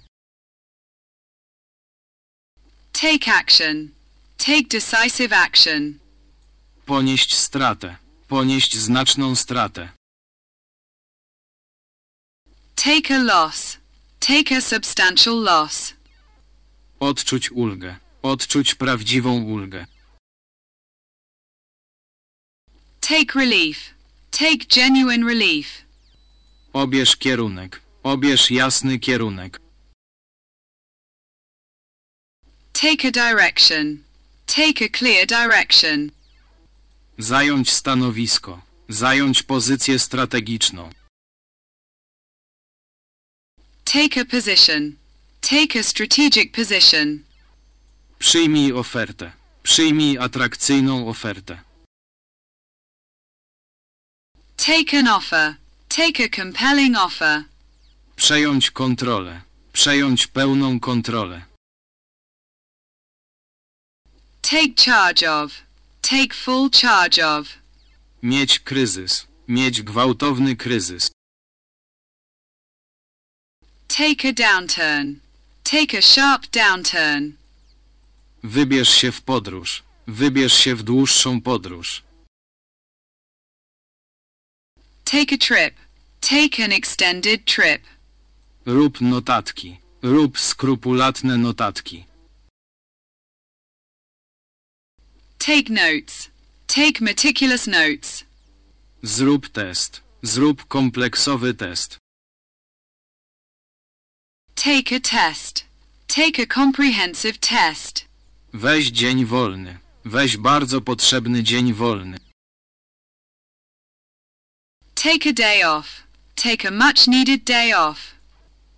Take action. Take decisive action. Ponieść stratę. Ponieść znaczną stratę. Take a loss. Take a substantial loss. Odczuć ulgę. Odczuć prawdziwą ulgę. Take relief. Take genuine relief. Obierz kierunek. Obierz jasny kierunek. Take a direction. Take a clear direction. Zająć stanowisko. Zająć pozycję strategiczną. Take a position. Take a strategic position. Przyjmij ofertę. Przyjmij atrakcyjną ofertę. Take an offer. Take a compelling offer. Przejąć kontrolę. Przejąć pełną kontrolę. Take charge of. Take full charge of. Mieć kryzys. Mieć gwałtowny kryzys. Take a downturn. Take a sharp downturn. Wybierz się w podróż. Wybierz się w dłuższą podróż. Take a trip. Take an extended trip. Rób notatki. Rób skrupulatne notatki. Take notes. Take meticulous notes. Zrób test. Zrób kompleksowy test. Take a test. Take a comprehensive test. Weź dzień wolny. Weź bardzo potrzebny dzień wolny. Take a day off. Take a much needed day off.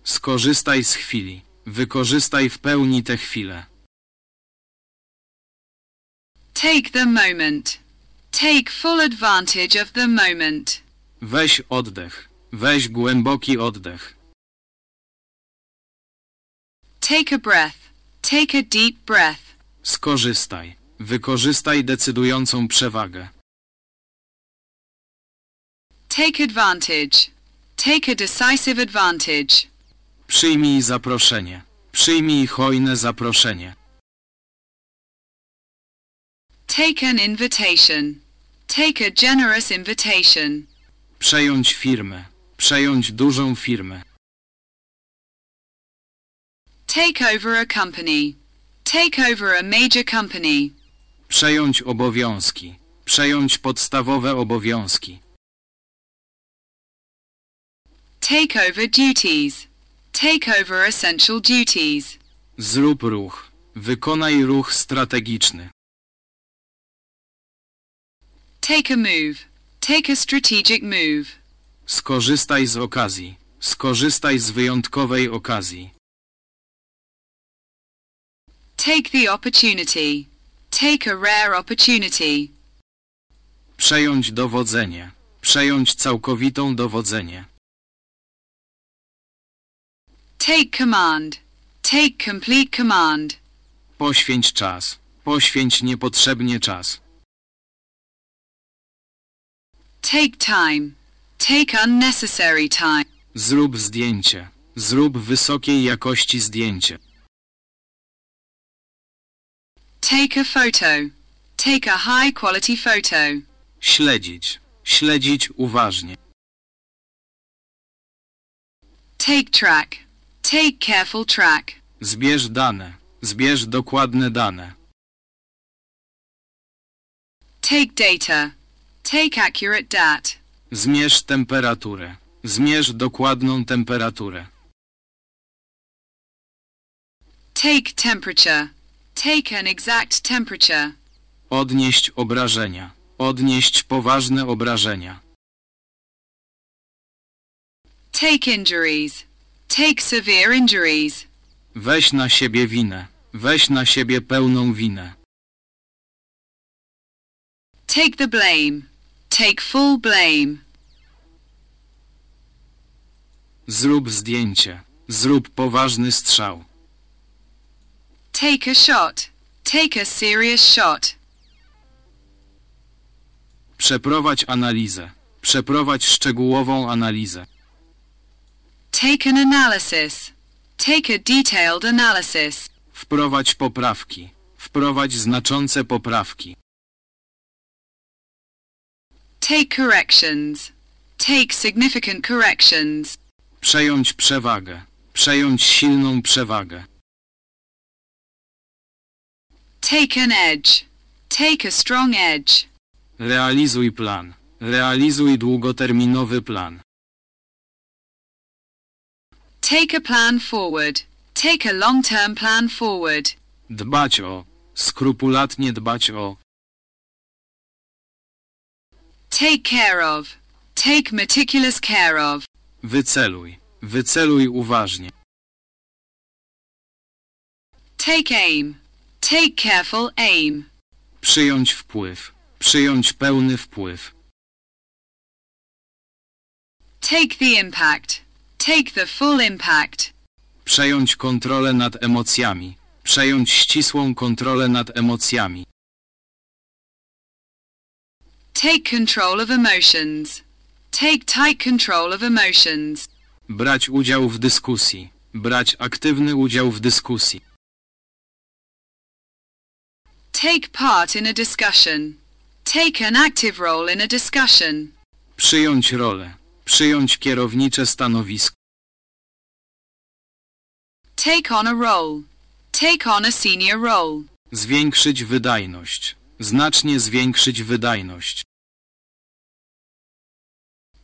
Skorzystaj z chwili. Wykorzystaj w pełni tę chwilę. Take the moment. Take full advantage of the moment. Weź oddech. Weź głęboki oddech. Take a breath. Take a deep breath. Skorzystaj. Wykorzystaj decydującą przewagę. Take advantage. Take a decisive advantage. Przyjmij zaproszenie. Przyjmij hojne zaproszenie. Take an invitation. Take a generous invitation. Przejąć firmę. Przejąć dużą firmę. Take over a company. Take over a major company. Przejąć obowiązki. Przejąć podstawowe obowiązki. Take over duties. Take over essential duties. Zrób ruch. Wykonaj ruch strategiczny. Take a move. Take a strategic move. Skorzystaj z okazji. Skorzystaj z wyjątkowej okazji. Take the opportunity. Take a rare opportunity. Przejąć dowodzenie. Przejąć całkowitą dowodzenie. Take command. Take complete command. Poświęć czas. Poświęć niepotrzebnie czas. Take time. Take unnecessary time. Zrób zdjęcie. Zrób wysokiej jakości zdjęcie. Take a photo. Take a high quality photo. Śledzić. Śledzić uważnie. Take track. Take careful track. Zbierz dane. Zbierz dokładne dane. Take data. Take accurate dat. Zmierz temperaturę. Zmierz dokładną temperaturę. Take temperature. Take an exact temperature. Odnieść obrażenia. Odnieść poważne obrażenia. Take injuries. Take severe injuries. Weź na siebie winę. Weź na siebie pełną winę. Take the blame. Take full blame. Zrób zdjęcie. Zrób poważny strzał. Take a shot. Take a serious shot. Przeprowadź analizę. Przeprowadź szczegółową analizę. Take an analysis. Take a detailed analysis. Wprowadź poprawki. Wprowadź znaczące poprawki. Take corrections. Take significant corrections. Przejąć przewagę. Przejąć silną przewagę. Take an edge. Take a strong edge. Realizuj plan. Realizuj długoterminowy plan. Take a plan forward. Take a long-term plan forward. Dbać o. Skrupulatnie dbać o. Take care of. Take meticulous care of. Wyceluj. Wyceluj uważnie. Take aim. Take careful aim. Przyjąć wpływ. Przyjąć pełny wpływ. Take the impact. Take the full impact. Przejąć kontrolę nad emocjami. Przejąć ścisłą kontrolę nad emocjami. Take control of emotions. Take tight control of emotions. Brać udział w dyskusji. Brać aktywny udział w dyskusji. Take part in a discussion. Take an active role in a discussion. Przyjąć rolę. Przyjąć kierownicze stanowisko. Take on a role. Take on a senior role. Zwiększyć wydajność. Znacznie zwiększyć wydajność.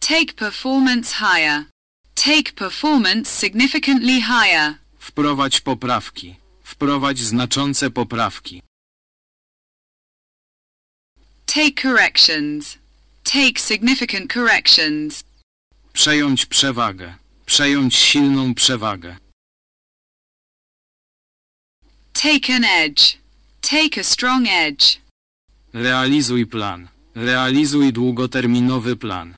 Take performance higher. Take performance significantly higher. Wprowadź poprawki. Wprowadź znaczące poprawki. Take corrections. Take significant corrections. Przejąć przewagę. Przejąć silną przewagę. Take an edge. Take a strong edge. Realizuj plan. Realizuj długoterminowy plan.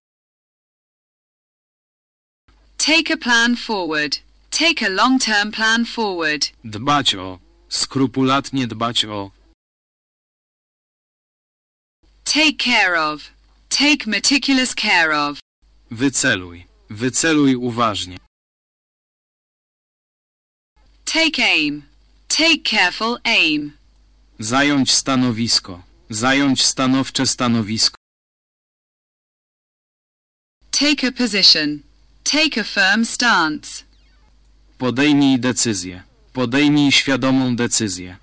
Take a plan forward. Take a long-term plan forward. Dbać o. Skrupulatnie dbać o. Take care of. Take meticulous care of. Wyceluj. Wyceluj uważnie. Take aim. Take careful aim. Zająć stanowisko. Zająć stanowcze stanowisko. Take a position. Take a firm stance. Podejmij decyzję. Podejmij świadomą decyzję.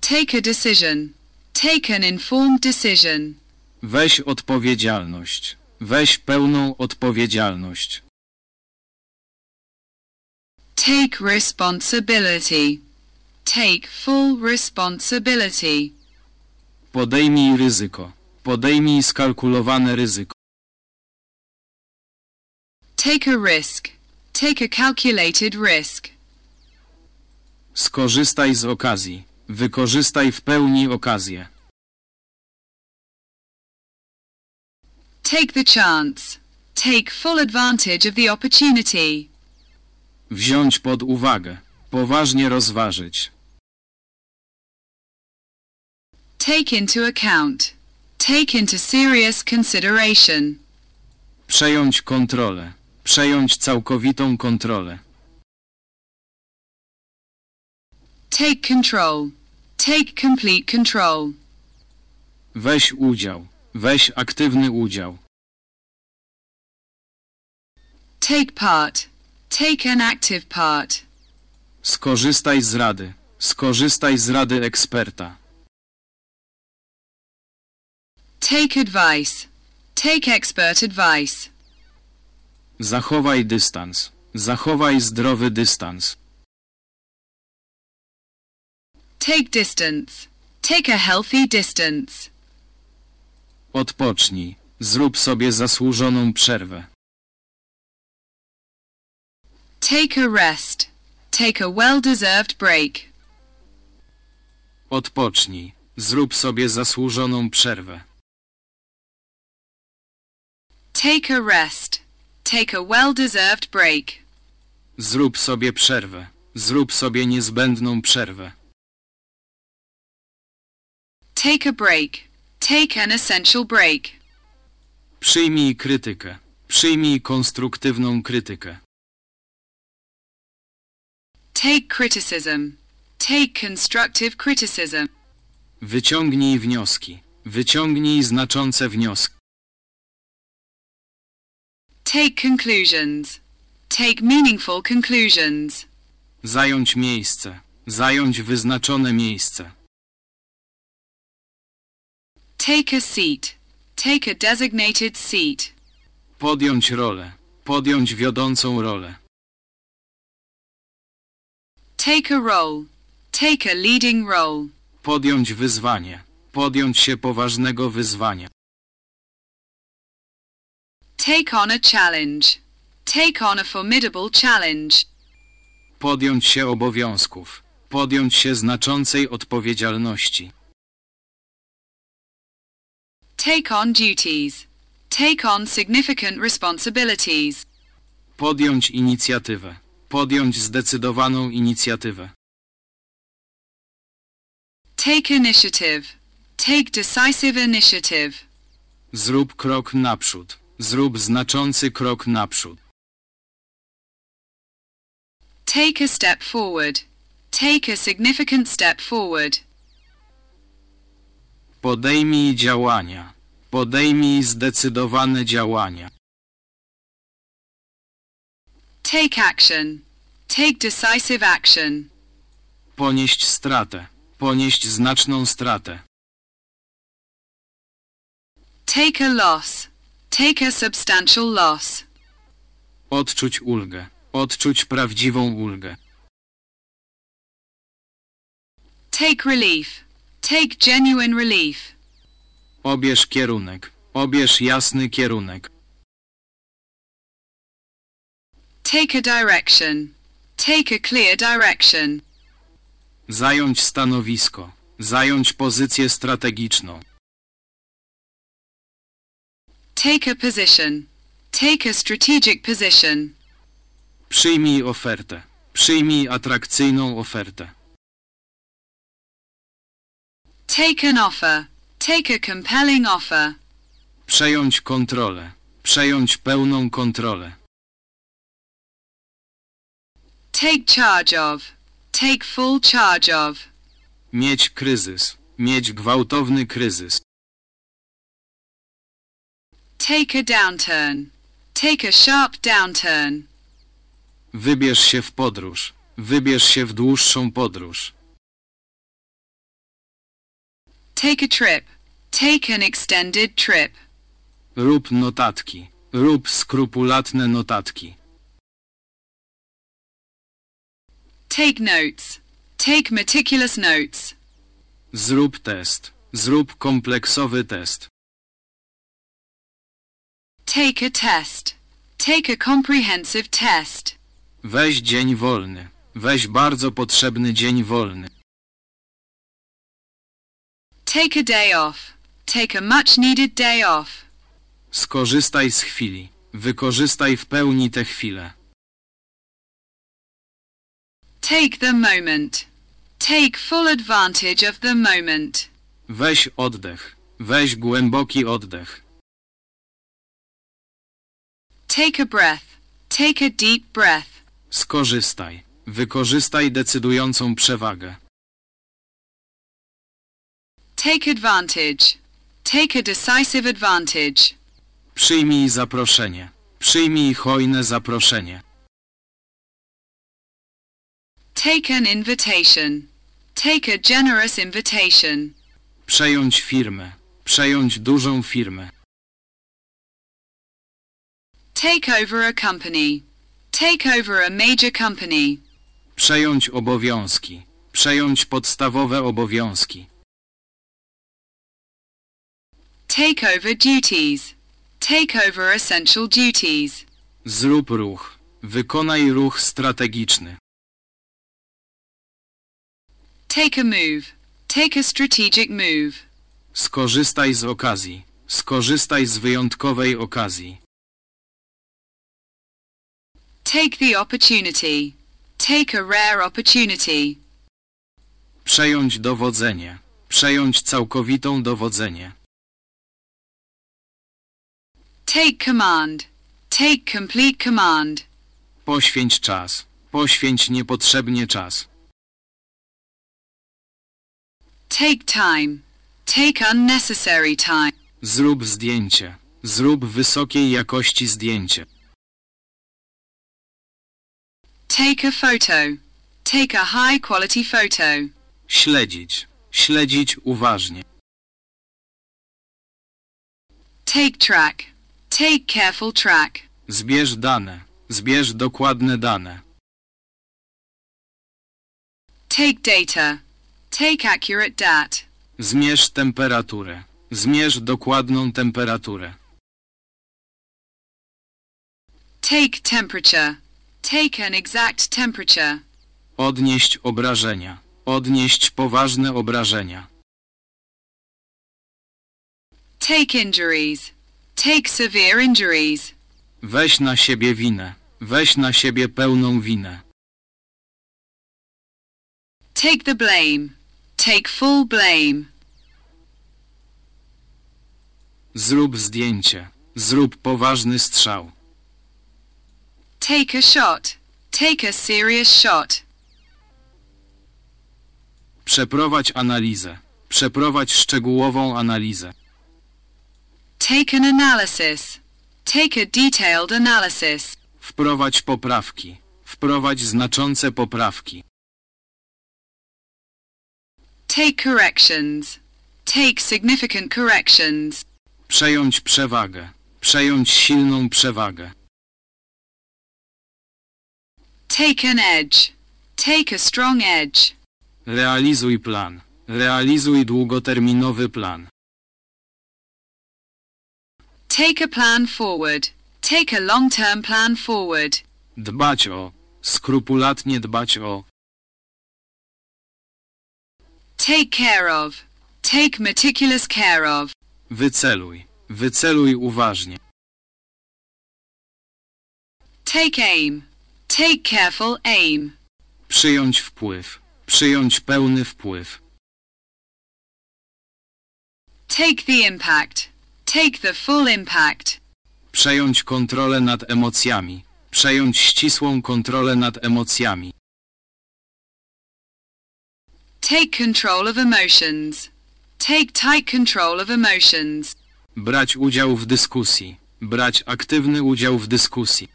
Take a decision. Take an informed decision. Weź odpowiedzialność. Weź pełną odpowiedzialność. Take responsibility. Take full responsibility. Podejmij ryzyko. Podejmij skalkulowane ryzyko. Take a risk. Take a calculated risk. Skorzystaj z okazji. Wykorzystaj w pełni okazję. Take the chance. Take full advantage of the opportunity. Wziąć pod uwagę. Poważnie rozważyć. Take into account. Take into serious consideration. Przejąć kontrolę. Przejąć całkowitą kontrolę. Take control. Take complete control. Weź udział. Weź aktywny udział. Take part. Take an active part. Skorzystaj z rady. Skorzystaj z rady eksperta. Take advice. Take expert advice. Zachowaj dystans. Zachowaj zdrowy dystans. Take distance. Take a healthy distance. Odpocznij. Zrób sobie zasłużoną przerwę. Take a rest. Take a well-deserved break. Odpocznij. Zrób sobie zasłużoną przerwę. Take a rest. Take a well-deserved break. Zrób sobie przerwę. Zrób sobie niezbędną przerwę. Take a break. Take an essential break. Przyjmij krytykę. Przyjmij konstruktywną krytykę. Take criticism. Take constructive criticism. Wyciągnij wnioski. Wyciągnij znaczące wnioski. Take conclusions. Take meaningful conclusions. Zająć miejsce. Zająć wyznaczone miejsce. Take a seat. Take a designated seat. Podjąć rolę. Podjąć wiodącą rolę. Take a role. Take a leading role. Podjąć wyzwanie. Podjąć się poważnego wyzwania. Take on a challenge. Take on a formidable challenge. Podjąć się obowiązków. Podjąć się znaczącej odpowiedzialności. Take on duties. Take on significant responsibilities. Podjąć inicjatywę. Podjąć zdecydowaną inicjatywę. Take initiative. Take decisive initiative. Zrób krok naprzód. Zrób znaczący krok naprzód. Take a step forward. Take a significant step forward. Podejmij działania. Podejmij zdecydowane działania. Take action. Take decisive action. Ponieść stratę. Ponieść znaczną stratę. Take a loss. Take a substantial loss. Odczuć ulgę. Odczuć prawdziwą ulgę. Take relief. Take genuine relief. Obierz kierunek. Obierz jasny kierunek. Take a direction. Take a clear direction. Zająć stanowisko. Zająć pozycję strategiczną. Take a position. Take a strategic position. Przyjmij ofertę. Przyjmij atrakcyjną ofertę. Take an offer. Take a compelling offer. Przejąć kontrolę. Przejąć pełną kontrolę. Take charge of. Take full charge of. Mieć kryzys. Mieć gwałtowny kryzys. Take a downturn. Take a sharp downturn. Wybierz się w podróż. Wybierz się w dłuższą podróż. Take a trip. Take an extended trip. Rób notatki. Rób skrupulatne notatki. Take notes. Take meticulous notes. Zrób test. Zrób kompleksowy test. Take a test. Take a comprehensive test. Weź dzień wolny. Weź bardzo potrzebny dzień wolny. Take a day off. Take a much needed day off. Skorzystaj z chwili. Wykorzystaj w pełni tę chwilę. Take the moment. Take full advantage of the moment. Weź oddech. Weź głęboki oddech. Take a breath. Take a deep breath. Skorzystaj. Wykorzystaj decydującą przewagę. Take advantage. Take a decisive advantage. Przyjmij zaproszenie. Przyjmij hojne zaproszenie. Take an invitation. Take a generous invitation. Przejąć firmę. Przejąć dużą firmę. Take over a company. Take over a major company. Przejąć obowiązki. Przejąć podstawowe obowiązki. Take over duties. Take over essential duties. Zrób ruch. Wykonaj ruch strategiczny. Take a move. Take a strategic move. Skorzystaj z okazji. Skorzystaj z wyjątkowej okazji. Take the opportunity. Take a rare opportunity. Przejąć dowodzenie. Przejąć całkowitą dowodzenie. Take command. Take complete command. Poświęć czas. Poświęć niepotrzebnie czas. Take time. Take unnecessary time. Zrób zdjęcie. Zrób wysokiej jakości zdjęcie. Take a photo. Take a high quality photo. Śledzić. Śledzić uważnie. Take track. Take careful track. Zbierz dane. Zbierz dokładne dane. Take data. Take accurate dat. Zmierz temperaturę. Zmierz dokładną temperaturę. Take temperature. Take an exact temperature. Odnieść obrażenia. Odnieść poważne obrażenia. Take injuries. Take severe injuries. Weź na siebie winę. Weź na siebie pełną winę. Take the blame. Take full blame. Zrób zdjęcie. Zrób poważny strzał. Take a shot. Take a serious shot. Przeprowadź analizę. Przeprowadź szczegółową analizę. Take an analysis. Take a detailed analysis. Wprowadź poprawki. Wprowadź znaczące poprawki. Take corrections. Take significant corrections. Przejąć przewagę. Przejąć silną przewagę. Take an edge. Take a strong edge. Realizuj plan. Realizuj długoterminowy plan. Take a plan forward. Take a long-term plan forward. Dbać o. Skrupulatnie dbać o. Take care of. Take meticulous care of. Wyceluj. Wyceluj uważnie. Take aim. Take careful aim. Przyjąć wpływ. Przyjąć pełny wpływ. Take the impact. Take the full impact. Przejąć kontrolę nad emocjami. Przejąć ścisłą kontrolę nad emocjami. Take control of emotions. Take tight control of emotions. Brać udział w dyskusji. Brać aktywny udział w dyskusji.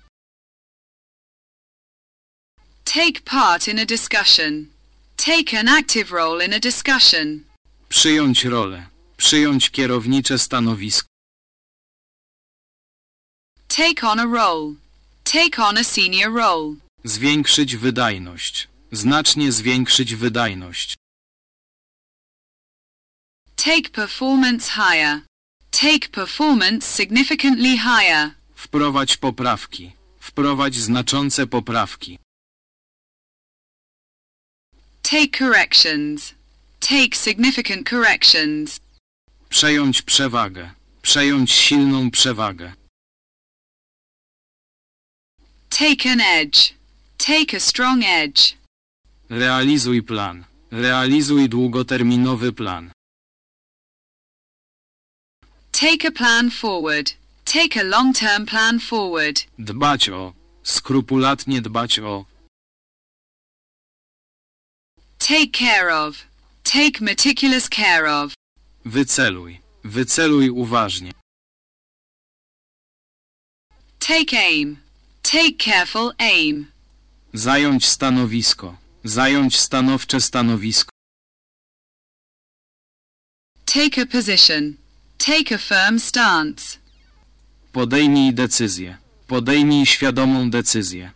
Take part in a discussion. Take an active role in a discussion. Przyjąć rolę. Przyjąć kierownicze stanowisko. Take on a role. Take on a senior role. Zwiększyć wydajność. Znacznie zwiększyć wydajność. Take performance higher. Take performance significantly higher. Wprowadź poprawki. Wprowadź znaczące poprawki. Take corrections. Take significant corrections. Przejąć przewagę. Przejąć silną przewagę. Take an edge. Take a strong edge. Realizuj plan. Realizuj długoterminowy plan. Take a plan forward. Take a long-term plan forward. Dbać o. Skrupulatnie dbać o. Take care of. Take meticulous care of. Wyceluj. Wyceluj uważnie. Take aim. Take careful aim. Zająć stanowisko. Zająć stanowcze stanowisko. Take a position. Take a firm stance. Podejmij decyzję. Podejmij świadomą decyzję.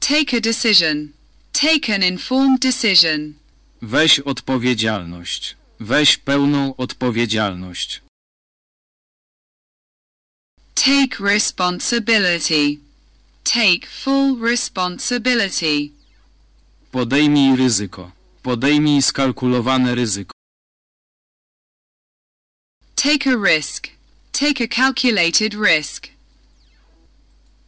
Take a decision. Take an informed decision. Weź odpowiedzialność. Weź pełną odpowiedzialność. Take responsibility. Take full responsibility. Podejmij ryzyko. Podejmij skalkulowane ryzyko. Take a risk. Take a calculated risk.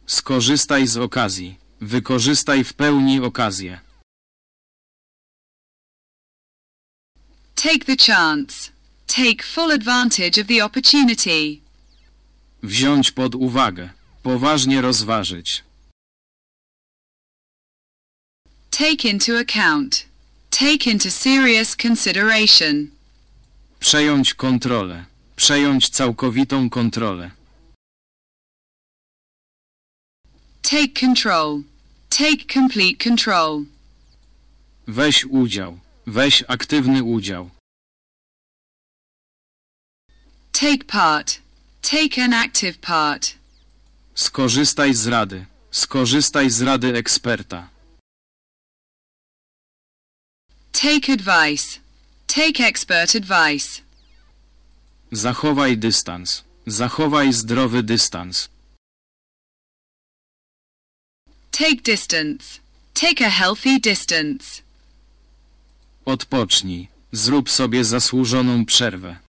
Skorzystaj z okazji. Wykorzystaj w pełni okazję. Take the chance. Take full advantage of the opportunity. Wziąć pod uwagę. Poważnie rozważyć. Take into account. Take into serious consideration. Przejąć kontrolę. Przejąć całkowitą kontrolę. Take control. Take complete control. Weź udział. Weź aktywny udział. Take part. Take an active part. Skorzystaj z rady. Skorzystaj z rady eksperta. Take advice. Take expert advice. Zachowaj dystans. Zachowaj zdrowy dystans. Take distance. Take a healthy distance. Odpocznij. Zrób sobie zasłużoną przerwę.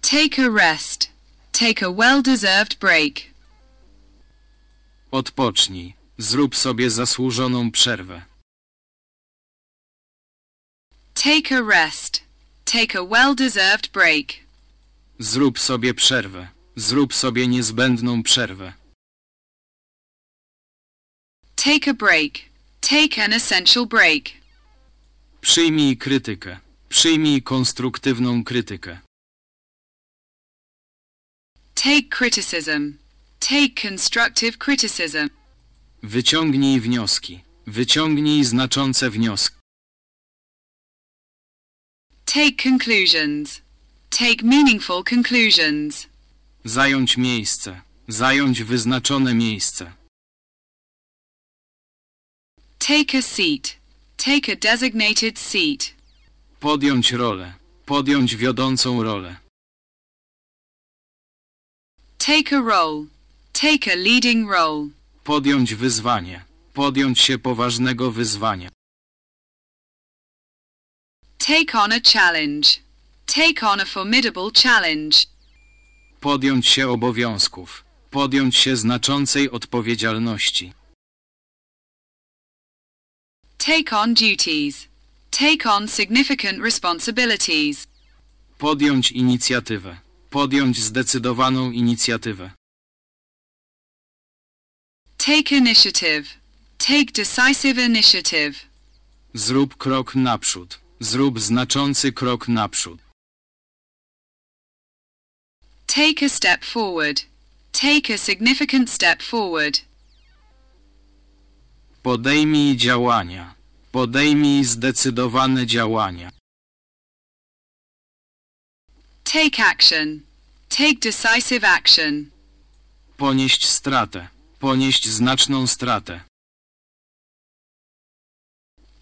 Take a rest. Take a well-deserved break. Odpocznij. Zrób sobie zasłużoną przerwę. Take a rest. Take a well-deserved break. Zrób sobie przerwę. Zrób sobie niezbędną przerwę. Take a break. Take an essential break. Przyjmij krytykę. Przyjmij konstruktywną krytykę. Take criticism. Take constructive criticism. Wyciągnij wnioski. Wyciągnij znaczące wnioski. Take conclusions. Take meaningful conclusions. Zająć miejsce. Zająć wyznaczone miejsce. Take a seat. Take a designated seat. Podjąć rolę. Podjąć wiodącą rolę. Take a role. Take a leading role. Podjąć wyzwanie. Podjąć się poważnego wyzwania. Take on a challenge. Take on a formidable challenge. Podjąć się obowiązków. Podjąć się znaczącej odpowiedzialności. Take on duties. Take on significant responsibilities. Podjąć inicjatywę. Podjąć zdecydowaną inicjatywę. Take initiative. Take decisive initiative. Zrób krok naprzód. Zrób znaczący krok naprzód. Take a step forward. Take a significant step forward. Podejmij działania. Podejmij zdecydowane działania. Take action. Take decisive action. Ponieść stratę. Ponieść znaczną stratę.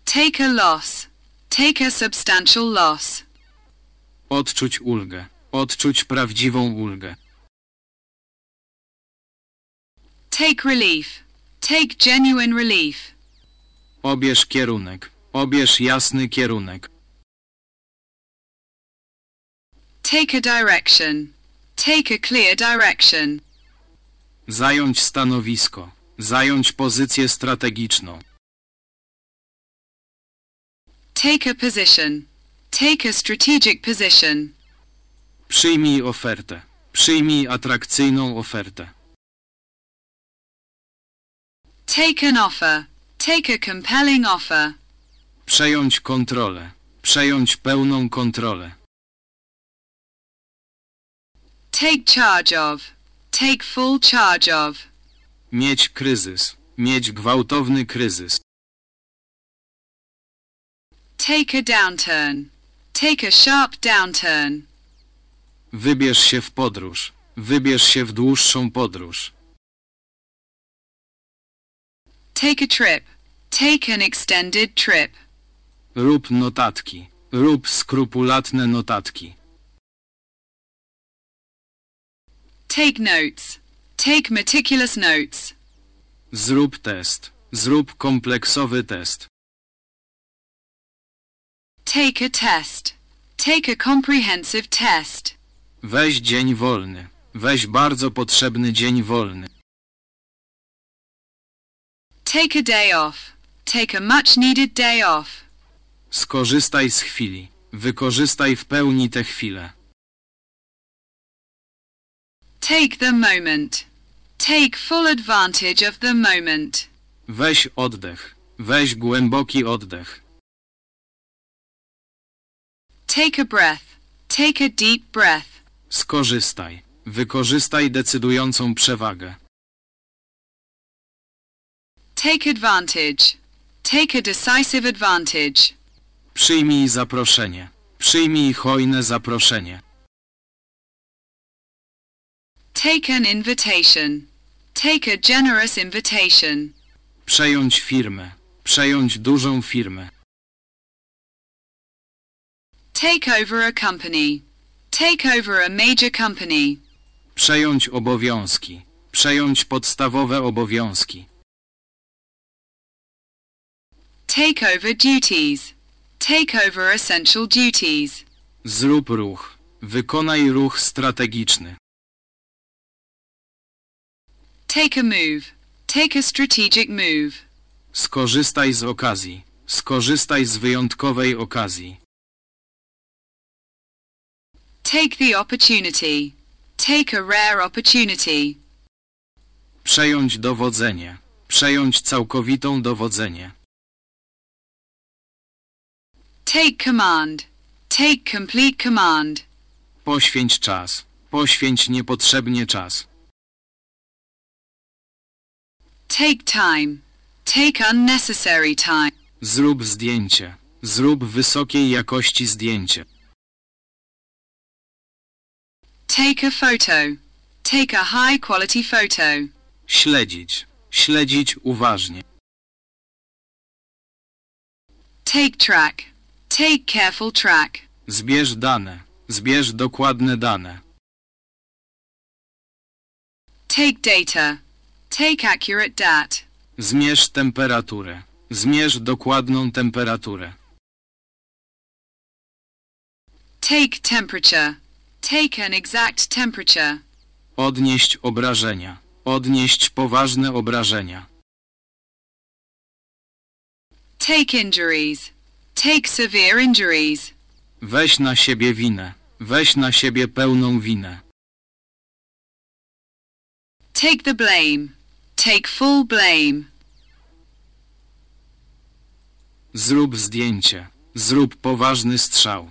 Take a loss. Take a substantial loss. Odczuć ulgę. Odczuć prawdziwą ulgę. Take relief. Take genuine relief. Obierz kierunek. Obierz jasny kierunek. Take a direction. Take a clear direction. Zająć stanowisko. Zająć pozycję strategiczną. Take a position. Take a strategic position. Przyjmij ofertę. Przyjmij atrakcyjną ofertę. Take an offer. Take a compelling offer. Przejąć kontrolę. Przejąć pełną kontrolę. Take charge of. Take full charge of. Mieć kryzys. Mieć gwałtowny kryzys. Take a downturn. Take a sharp downturn. Wybierz się w podróż. Wybierz się w dłuższą podróż. Take a trip. Take an extended trip. Rób notatki. Rób skrupulatne notatki. Take notes. Take meticulous notes. Zrób test. Zrób kompleksowy test. Take a test. Take a comprehensive test. Weź dzień wolny. Weź bardzo potrzebny dzień wolny. Take a day off. Take a much needed day off. Skorzystaj z chwili. Wykorzystaj w pełni tę chwilę. Take the moment. Take full advantage of the moment. Weź oddech. Weź głęboki oddech. Take a breath. Take a deep breath. Skorzystaj. Wykorzystaj decydującą przewagę. Take advantage. Take a decisive advantage. Przyjmij zaproszenie. Przyjmij hojne zaproszenie. Take an invitation. Take a generous invitation. Przejąć firmę. Przejąć dużą firmę. Take over a company. Take over a major company. Przejąć obowiązki. Przejąć podstawowe obowiązki. Take over duties. Take over essential duties. Zrób ruch. Wykonaj ruch strategiczny. Take a move. Take a strategic move. Skorzystaj z okazji. Skorzystaj z wyjątkowej okazji. Take the opportunity. Take a rare opportunity. Przejąć dowodzenie. Przejąć całkowitą dowodzenie. Take command. Take complete command. Poświęć czas. Poświęć niepotrzebnie czas. Take time. Take unnecessary time. Zrób zdjęcie. Zrób wysokiej jakości zdjęcie. Take a photo. Take a high quality photo. Śledzić. Śledzić uważnie. Take track. Take careful track. Zbierz dane. Zbierz dokładne dane. Take data. Take accurate dat. Zmierz temperaturę. Zmierz dokładną temperaturę. Take temperature. Take an exact temperature. Odnieść obrażenia. Odnieść poważne obrażenia. Take injuries. Take severe injuries. Weź na siebie winę. Weź na siebie pełną winę. Take the blame. Take full blame. Zrób zdjęcie. Zrób poważny strzał.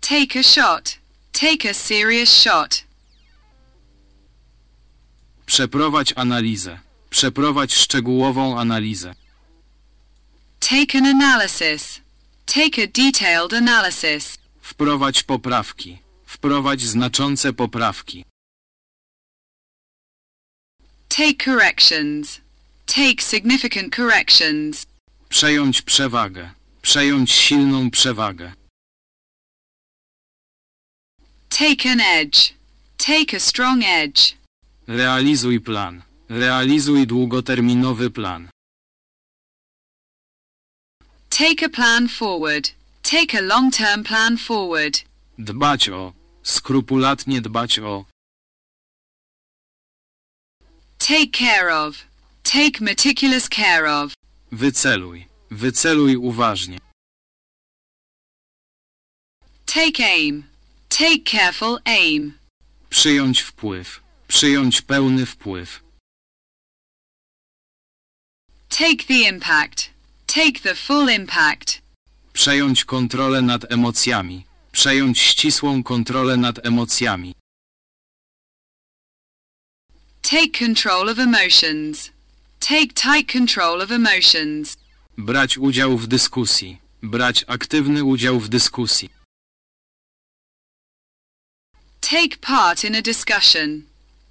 Take a shot. Take a serious shot. Przeprowadź analizę. Przeprowadź szczegółową analizę. Take an analysis. Take a detailed analysis. Wprowadź poprawki. Wprowadź znaczące poprawki. Take corrections. Take significant corrections. Przejąć przewagę. Przejąć silną przewagę. Take an edge. Take a strong edge. Realizuj plan. Realizuj długoterminowy plan. Take a plan forward. Take a long-term plan forward. Dbać o. Skrupulatnie dbać o. Take care of. Take meticulous care of. Wyceluj. Wyceluj uważnie. Take aim. Take careful aim. Przyjąć wpływ. Przyjąć pełny wpływ. Take the impact. Take the full impact. Przejąć kontrolę nad emocjami. Przejąć ścisłą kontrolę nad emocjami. Take control of emotions. Take tight control of emotions. Brać udział w dyskusji. Brać aktywny udział w dyskusji. Take part in a discussion.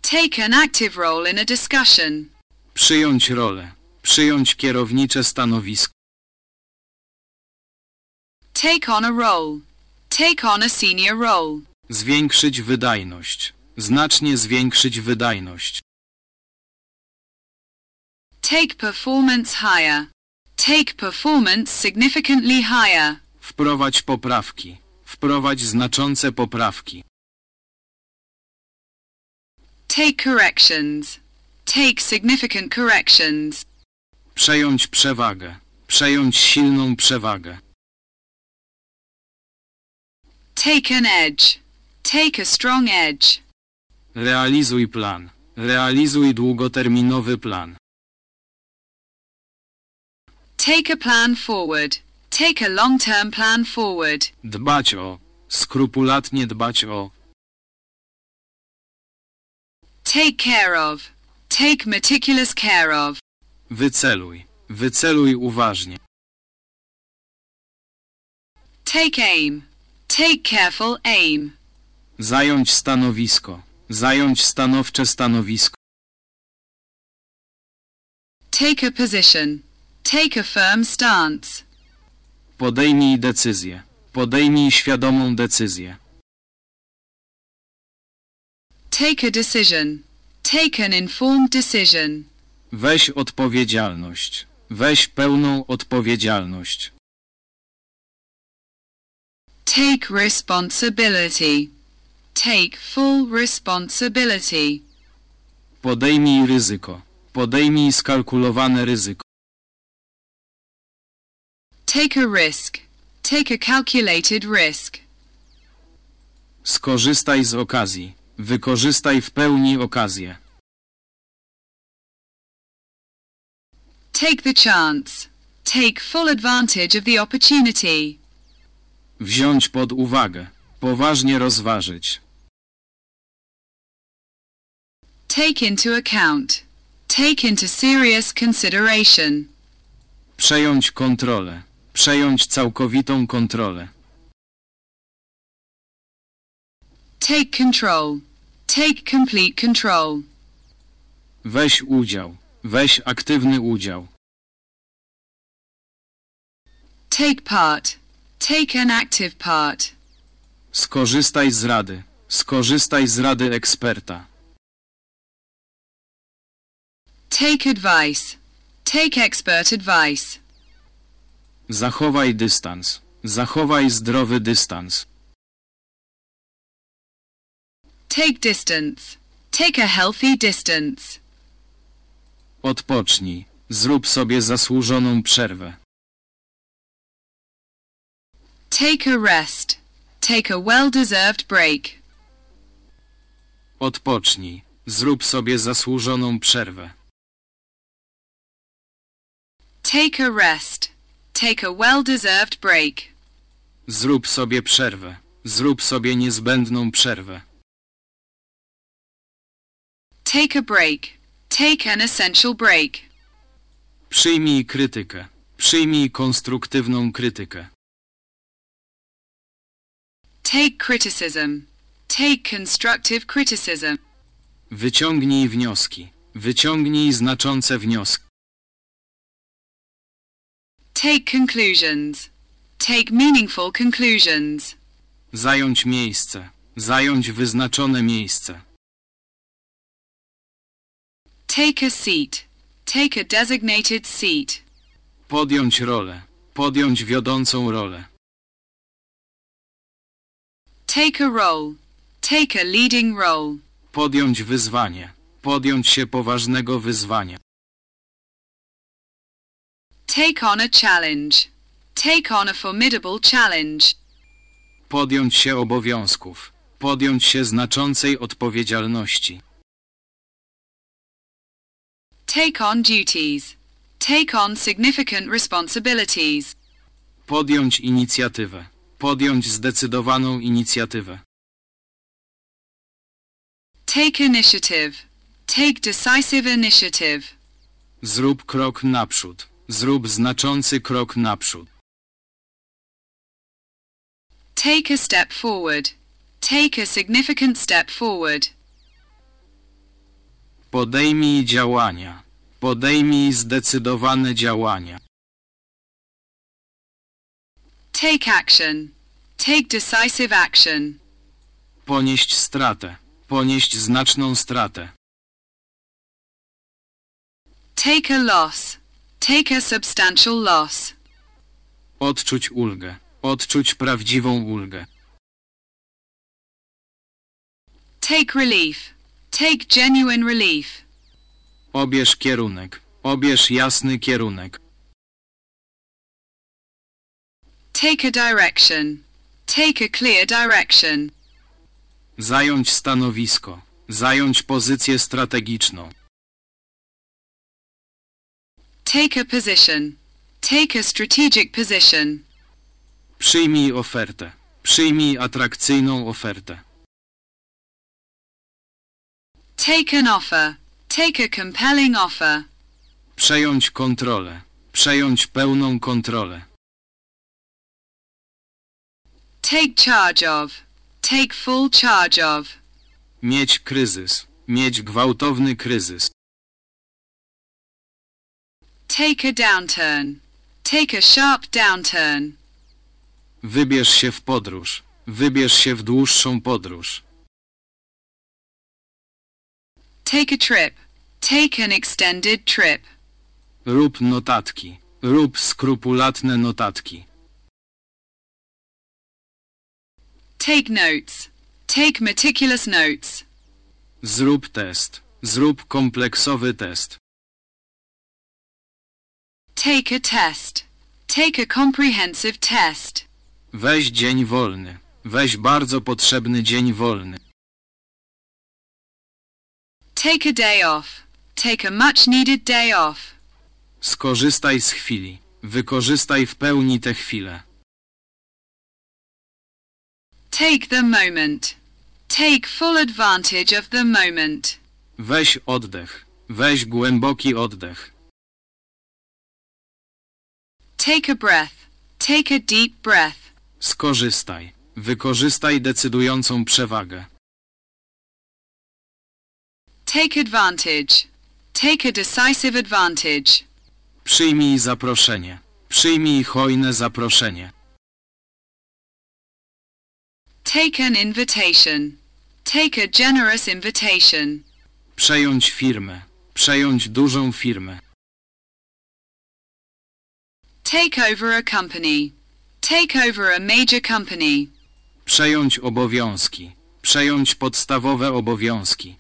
Take an active role in a discussion. Przyjąć rolę. Przyjąć kierownicze stanowisko. Take on a role. Take on a senior role. Zwiększyć wydajność. Znacznie zwiększyć wydajność. Take performance higher. Take performance significantly higher. Wprowadź poprawki. Wprowadź znaczące poprawki. Take corrections. Take significant corrections. Przejąć przewagę. Przejąć silną przewagę. Take an edge. Take a strong edge. Realizuj plan. Realizuj długoterminowy plan. Take a plan forward. Take a long-term plan forward. Dbać o. Skrupulatnie dbać o. Take care of. Take meticulous care of. Wyceluj. Wyceluj uważnie. Take aim. Take careful aim. Zająć stanowisko. Zająć stanowcze stanowisko. Take a position. Take a firm stance. Podejmij decyzję. Podejmij świadomą decyzję. Take a decision. Take an informed decision. Weź odpowiedzialność. Weź pełną odpowiedzialność. Take responsibility. Take full responsibility. Podejmij ryzyko. Podejmij skalkulowane ryzyko. Take a risk. Take a calculated risk. Skorzystaj z okazji. Wykorzystaj w pełni okazję. Take the chance. Take full advantage of the opportunity. Wziąć pod uwagę. Poważnie rozważyć. Take into account. Take into serious consideration. Przejąć kontrolę. Przejąć całkowitą kontrolę. Take control. Take complete control. Weź udział. Weź aktywny udział. Take part. Take an active part. Skorzystaj z rady. Skorzystaj z rady eksperta. Take advice. Take expert advice. Zachowaj dystans. Zachowaj zdrowy dystans. Take distance. Take a healthy distance. Odpocznij. Zrób sobie zasłużoną przerwę. Take a rest. Take a well-deserved break. Odpocznij. Zrób sobie zasłużoną przerwę. Take a rest. Take a well-deserved break. Zrób sobie przerwę. Zrób sobie niezbędną przerwę. Take a break. Take an essential break. Przyjmij krytykę. Przyjmij konstruktywną krytykę. Take criticism. Take constructive criticism. Wyciągnij wnioski. Wyciągnij znaczące wnioski. Take conclusions. Take meaningful conclusions. Zająć miejsce. Zająć wyznaczone miejsce. Take a seat. Take a designated seat. Podjąć rolę. Podjąć wiodącą rolę. Take a role. Take a leading role. Podjąć wyzwanie. Podjąć się poważnego wyzwania. Take on a challenge. Take on a formidable challenge. Podjąć się obowiązków. Podjąć się znaczącej odpowiedzialności. Take on duties. Take on significant responsibilities. Podjąć inicjatywę. Podjąć zdecydowaną inicjatywę. Take initiative. Take decisive initiative. Zrób krok naprzód. Zrób znaczący krok naprzód. Take a step forward. Take a significant step forward. Podejmij działania. Podejmij zdecydowane działania. Take action. Take decisive action. Ponieść stratę. Ponieść znaczną stratę. Take a loss. Take a substantial loss. Odczuć ulgę. Odczuć prawdziwą ulgę. Take relief. Take genuine relief. Obierz kierunek. Obierz jasny kierunek. Take a direction. Take a clear direction. Zająć stanowisko. Zająć pozycję strategiczną. Take a position. Take a strategic position. Przyjmij ofertę. Przyjmij atrakcyjną ofertę. Take an offer. Take a compelling offer. Przejąć kontrolę. Przejąć pełną kontrolę. Take charge of. Take full charge of. Mieć kryzys. Mieć gwałtowny kryzys. Take a downturn. Take a sharp downturn. Wybierz się w podróż. Wybierz się w dłuższą podróż. Take a trip. Take an extended trip. Rób notatki. Rób skrupulatne notatki. Take notes. Take meticulous notes. Zrób test. Zrób kompleksowy test. Take a test. Take a comprehensive test. Weź dzień wolny. Weź bardzo potrzebny dzień wolny. Take a day off. Take a much needed day off. Skorzystaj z chwili. Wykorzystaj w pełni tę chwilę. Take the moment. Take full advantage of the moment. Weź oddech. Weź głęboki oddech. Take a breath. Take a deep breath. Skorzystaj. Wykorzystaj decydującą przewagę. Take advantage. Take a decisive advantage. Przyjmij zaproszenie. Przyjmij hojne zaproszenie. Take an invitation. Take a generous invitation. Przejąć firmę. Przejąć dużą firmę. Take over a company. Take over a major company. Przejąć obowiązki. Przejąć podstawowe obowiązki.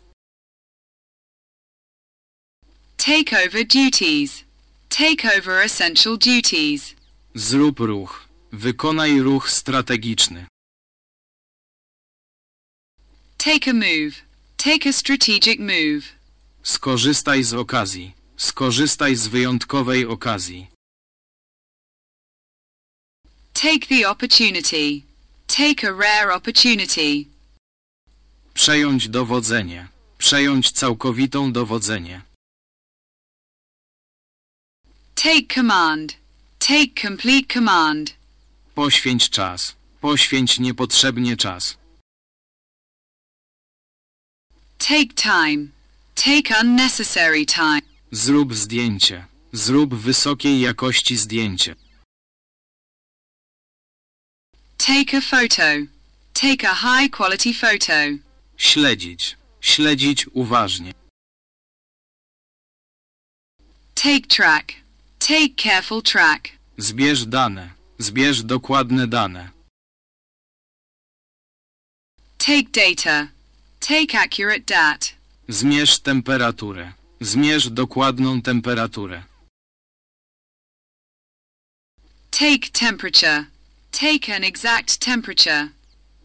Take over duties. Take over essential duties. Zrób ruch. Wykonaj ruch strategiczny. Take a move. Take a strategic move. Skorzystaj z okazji. Skorzystaj z wyjątkowej okazji. Take the opportunity. Take a rare opportunity. Przejąć dowodzenie. Przejąć całkowitą dowodzenie. Take command. Take complete command. Poświęć czas. Poświęć niepotrzebnie czas. Take time. Take unnecessary time. Zrób zdjęcie. Zrób wysokiej jakości zdjęcie. Take a photo. Take a high quality photo. Śledzić. Śledzić uważnie. Take track. Take careful track. Zbierz dane. Zbierz dokładne dane. Take data. Take accurate dat. Zmierz temperaturę. Zmierz dokładną temperaturę. Take temperature. Take an exact temperature.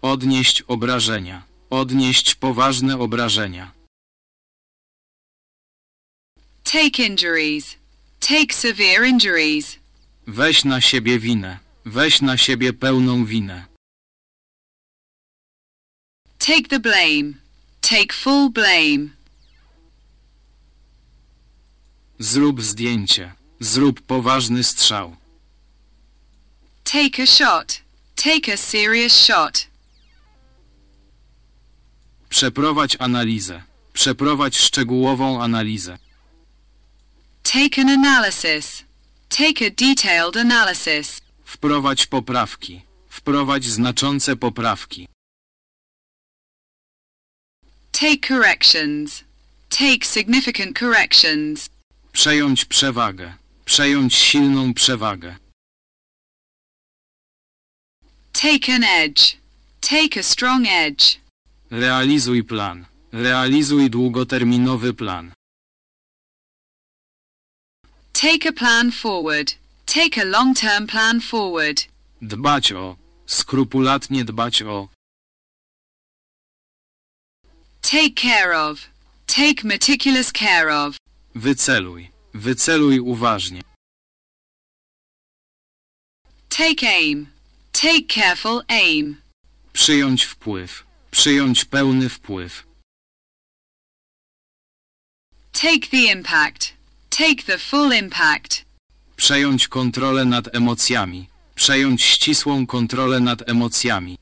Odnieść obrażenia. Odnieść poważne obrażenia. Take injuries. Take severe injuries. Weź na siebie winę. Weź na siebie pełną winę. Take the blame. Take full blame. Zrób zdjęcie. Zrób poważny strzał. Take a shot. Take a serious shot. Przeprowadź analizę. Przeprowadź szczegółową analizę. Take an analysis. Take a detailed analysis. Wprowadź poprawki. Wprowadź znaczące poprawki. Take corrections. Take significant corrections. Przejąć przewagę. Przejąć silną przewagę. Take an edge. Take a strong edge. Realizuj plan. Realizuj długoterminowy plan. Take a plan forward. Take a long-term plan forward. Dbać o. Skrupulatnie dbać o. Take care of. Take meticulous care of. Wyceluj. Wyceluj uważnie. Take aim. Take careful aim. Przyjąć wpływ. Przyjąć pełny wpływ. Take the impact. Take the full impact. Przejąć kontrolę nad emocjami. Przejąć ścisłą kontrolę nad emocjami.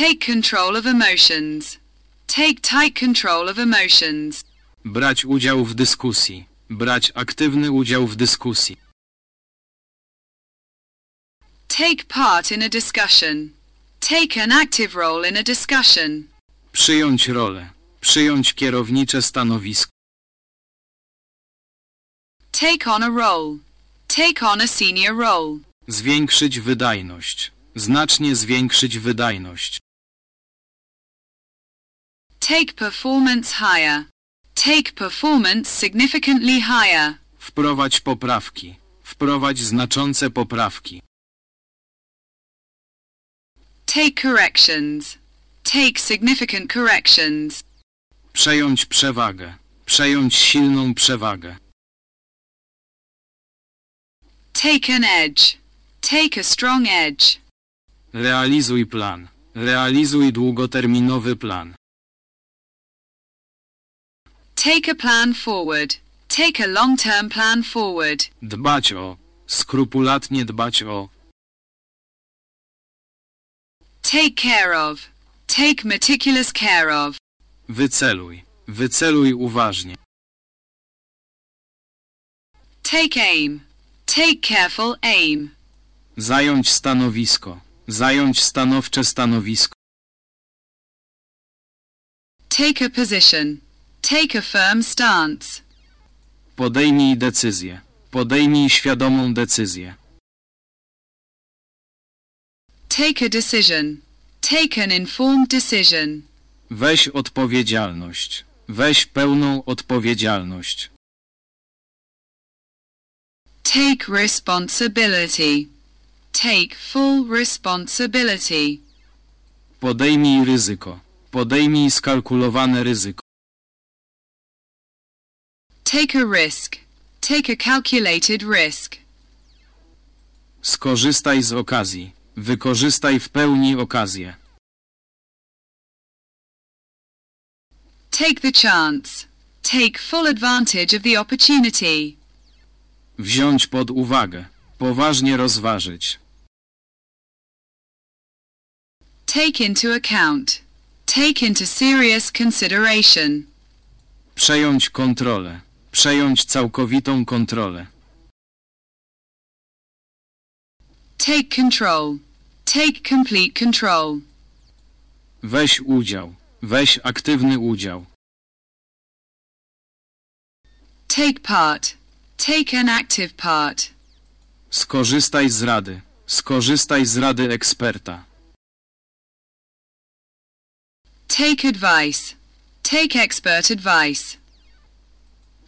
Take control of emotions. Take tight control of emotions. Brać udział w dyskusji. Brać aktywny udział w dyskusji. Take part in a discussion. Take an active role in a discussion. Przyjąć rolę. Przyjąć kierownicze stanowisko. Take on a role. Take on a senior role. Zwiększyć wydajność. Znacznie zwiększyć wydajność. Take performance higher. Take performance significantly higher. Wprowadź poprawki. Wprowadź znaczące poprawki. Take corrections. Take significant corrections. Przejąć przewagę. Przejąć silną przewagę. Take an edge. Take a strong edge. Realizuj plan. Realizuj długoterminowy plan. Take a plan forward. Take a long-term plan forward. Dbać o. Skrupulatnie dbać o. Take care of. Take meticulous care of. Wyceluj. Wyceluj uważnie. Take aim. Take careful aim. Zająć stanowisko. Zająć stanowcze stanowisko. Take a position. Take a firm stance. Podejmij decyzję. Podejmij świadomą decyzję. Take a decision. Take an informed decision. Weź odpowiedzialność. Weź pełną odpowiedzialność. Take responsibility. Take full responsibility. Podejmij ryzyko. Podejmij skalkulowane ryzyko. Take a risk. Take a calculated risk. Skorzystaj z okazji. Wykorzystaj w pełni okazję. Take the chance. Take full advantage of the opportunity. Wziąć pod uwagę. Poważnie rozważyć. Take into account. Take into serious consideration. Przejąć kontrolę. Przejąć całkowitą kontrolę. Take control. Take complete control. Weź udział. Weź aktywny udział. Take part. Take an active part. Skorzystaj z rady. Skorzystaj z rady eksperta. Take advice. Take expert advice.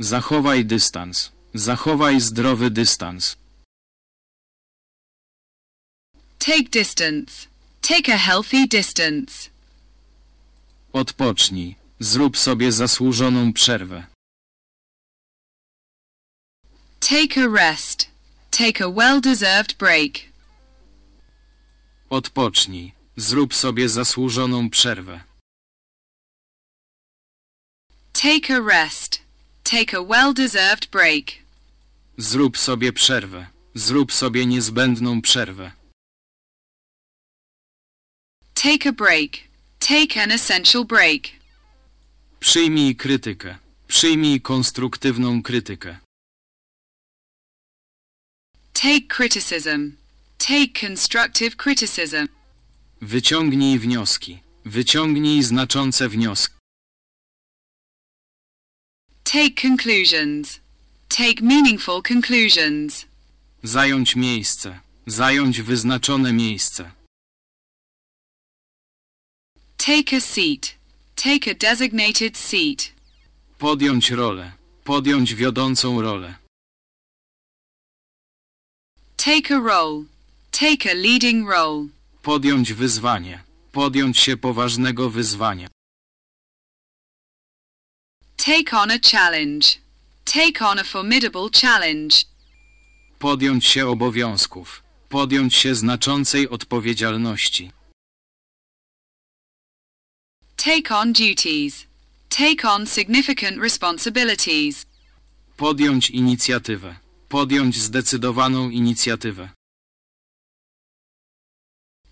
Zachowaj dystans. Zachowaj zdrowy dystans. Take distance. Take a healthy distance. Odpocznij. Zrób sobie zasłużoną przerwę. Take a rest. Take a well-deserved break. Odpocznij. Zrób sobie zasłużoną przerwę. Take a rest. Take a well-deserved break. Zrób sobie przerwę. Zrób sobie niezbędną przerwę. Take a break. Take an essential break. Przyjmij krytykę. Przyjmij konstruktywną krytykę. Take criticism. Take constructive criticism. Wyciągnij wnioski. Wyciągnij znaczące wnioski. Take conclusions. Take meaningful conclusions. Zająć miejsce. Zająć wyznaczone miejsce. Take a seat. Take a designated seat. Podjąć rolę. Podjąć wiodącą rolę. Take a role. Take a leading role. Podjąć wyzwanie. Podjąć się poważnego wyzwania. Take on a challenge. Take on a formidable challenge. Podjąć się obowiązków. Podjąć się znaczącej odpowiedzialności. Take on duties. Take on significant responsibilities. Podjąć inicjatywę. Podjąć zdecydowaną inicjatywę.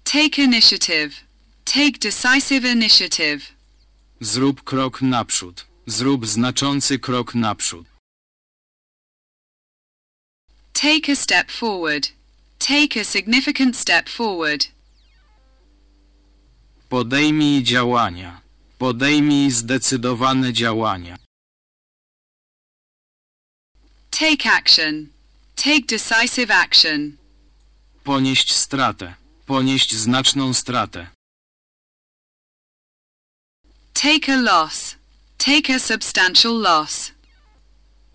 Take initiative. Take decisive initiative. Zrób krok naprzód. Zrób znaczący krok naprzód. Take a step forward. Take a significant step forward. Podejmij działania. Podejmij zdecydowane działania. Take action. Take decisive action. Ponieść stratę. Ponieść znaczną stratę. Take a loss. Take a substantial loss.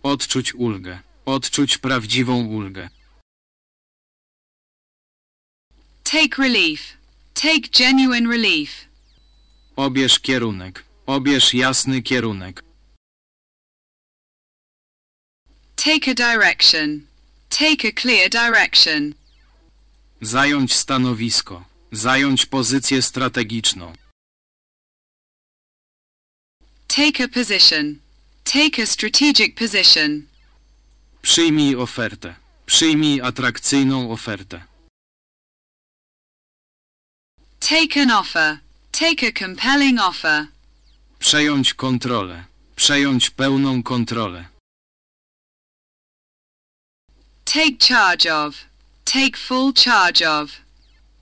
Odczuć ulgę. Odczuć prawdziwą ulgę. Take relief. Take genuine relief. Obierz kierunek. Obierz jasny kierunek. Take a direction. Take a clear direction. Zająć stanowisko. Zająć pozycję strategiczną. Take a position. Take a strategic position. Przyjmij ofertę. Przyjmij atrakcyjną ofertę. Take an offer. Take a compelling offer. Przejąć kontrolę. Przejąć pełną kontrolę. Take charge of. Take full charge of.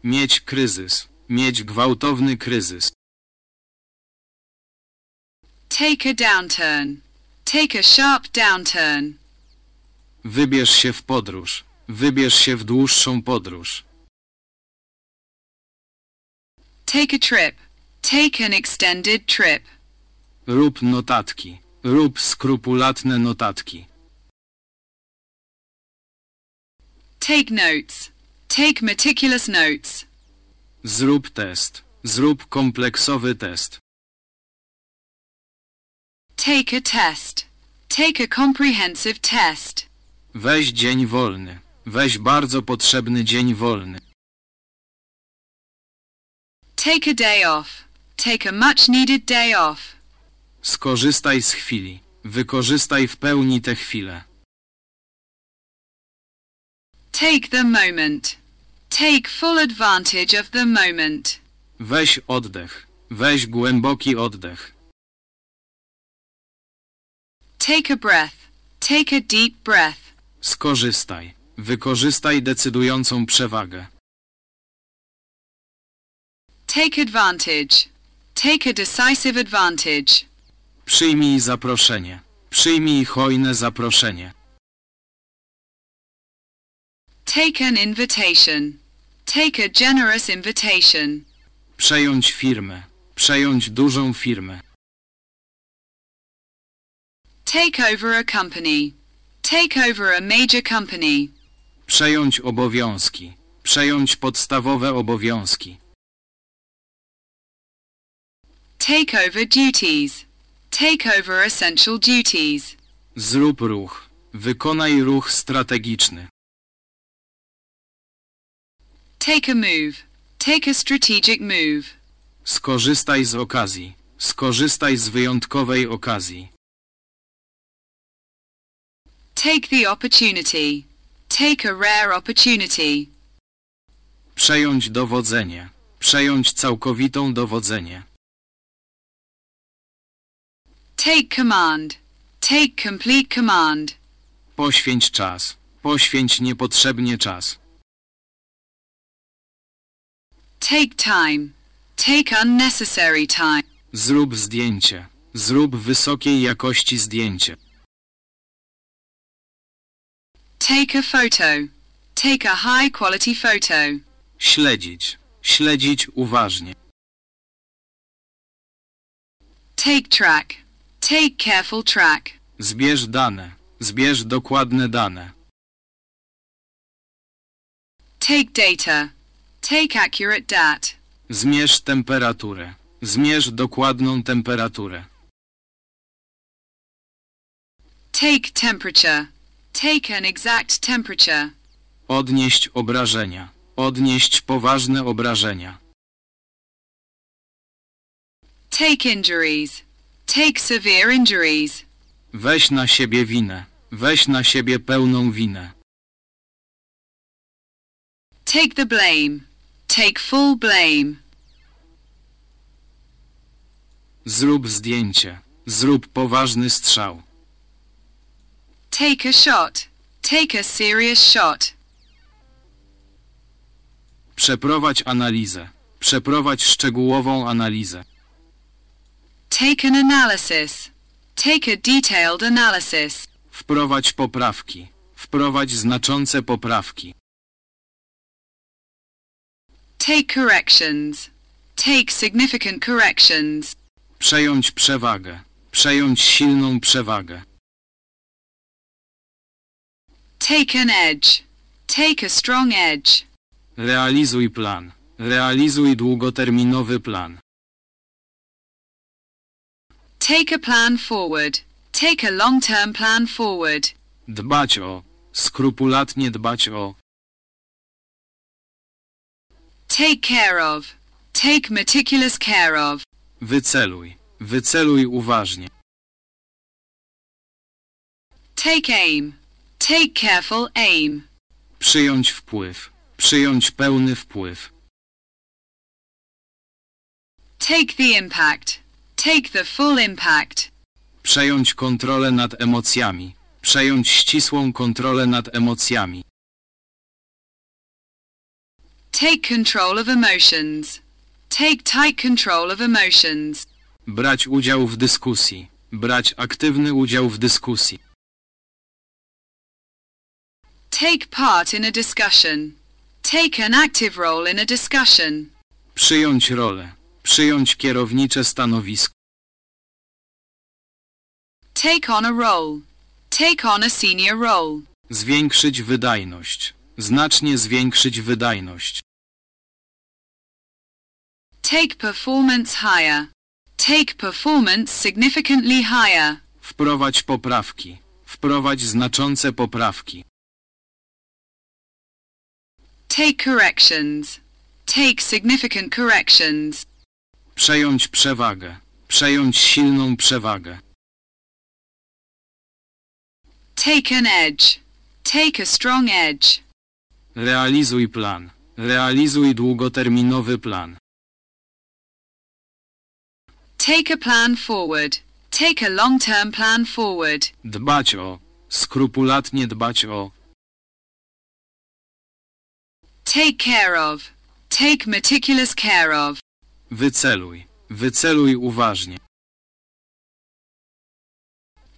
Mieć kryzys. Mieć gwałtowny kryzys. Take a downturn. Take a sharp downturn. Wybierz się w podróż. Wybierz się w dłuższą podróż. Take a trip. Take an extended trip. Rób notatki. Rób skrupulatne notatki. Take notes. Take meticulous notes. Zrób test. Zrób kompleksowy test. Take a test. Take a comprehensive test. Weź dzień wolny. Weź bardzo potrzebny dzień wolny. Take a day off. Take a much needed day off. Skorzystaj z chwili. Wykorzystaj w pełni tę chwilę. Take the moment. Take full advantage of the moment. Weź oddech. Weź głęboki oddech. Take a breath. Take a deep breath. Skorzystaj. Wykorzystaj decydującą przewagę. Take advantage. Take a decisive advantage. Przyjmij zaproszenie. Przyjmij hojne zaproszenie. Take an invitation. Take a generous invitation. Przejąć firmę. Przejąć dużą firmę. Take over a company. Take over a major company. Przejąć obowiązki. Przejąć podstawowe obowiązki. Take over duties. Take over essential duties. Zrób ruch. Wykonaj ruch strategiczny. Take a move. Take a strategic move. Skorzystaj z okazji. Skorzystaj z wyjątkowej okazji. Take the opportunity. Take a rare opportunity. Przejąć dowodzenie. Przejąć całkowitą dowodzenie. Take command. Take complete command. Poświęć czas. Poświęć niepotrzebnie czas. Take time. Take unnecessary time. Zrób zdjęcie. Zrób wysokiej jakości zdjęcie. Take a photo. Take a high quality photo. Śledzić. Śledzić uważnie. Take track. Take careful track. Zbierz dane. Zbierz dokładne dane. Take data. Take accurate dat. Zmierz temperaturę. Zmierz dokładną temperaturę. Take temperature. Take an exact temperature. Odnieść obrażenia. Odnieść poważne obrażenia. Take injuries. Take severe injuries. Weź na siebie winę. Weź na siebie pełną winę. Take the blame. Take full blame. Zrób zdjęcie. Zrób poważny strzał. Take a shot. Take a serious shot. Przeprowadź analizę. Przeprowadź szczegółową analizę. Take an analysis. Take a detailed analysis. Wprowadź poprawki. Wprowadź znaczące poprawki. Take corrections. Take significant corrections. Przejąć przewagę. Przejąć silną przewagę. Take an edge. Take a strong edge. Realizuj plan. Realizuj długoterminowy plan. Take a plan forward. Take a long-term plan forward. Dbać o. Skrupulatnie dbać o. Take care of. Take meticulous care of. Wyceluj. Wyceluj uważnie. Take aim. Take careful aim. Przyjąć wpływ. Przyjąć pełny wpływ. Take the impact. Take the full impact. Przejąć kontrolę nad emocjami. Przejąć ścisłą kontrolę nad emocjami. Take control of emotions. Take tight control of emotions. Brać udział w dyskusji. Brać aktywny udział w dyskusji. Take part in a discussion. Take an active role in a discussion. Przyjąć rolę. Przyjąć kierownicze stanowisko. Take on a role. Take on a senior role. Zwiększyć wydajność. Znacznie zwiększyć wydajność. Take performance higher. Take performance significantly higher. Wprowadź poprawki. Wprowadź znaczące poprawki. Take corrections. Take significant corrections. Przejąć przewagę. Przejąć silną przewagę. Take an edge. Take a strong edge. Realizuj plan. Realizuj długoterminowy plan. Take a plan forward. Take a long-term plan forward. Dbać o. Skrupulatnie dbać o. Take care of. Take meticulous care of. Wyceluj. Wyceluj uważnie.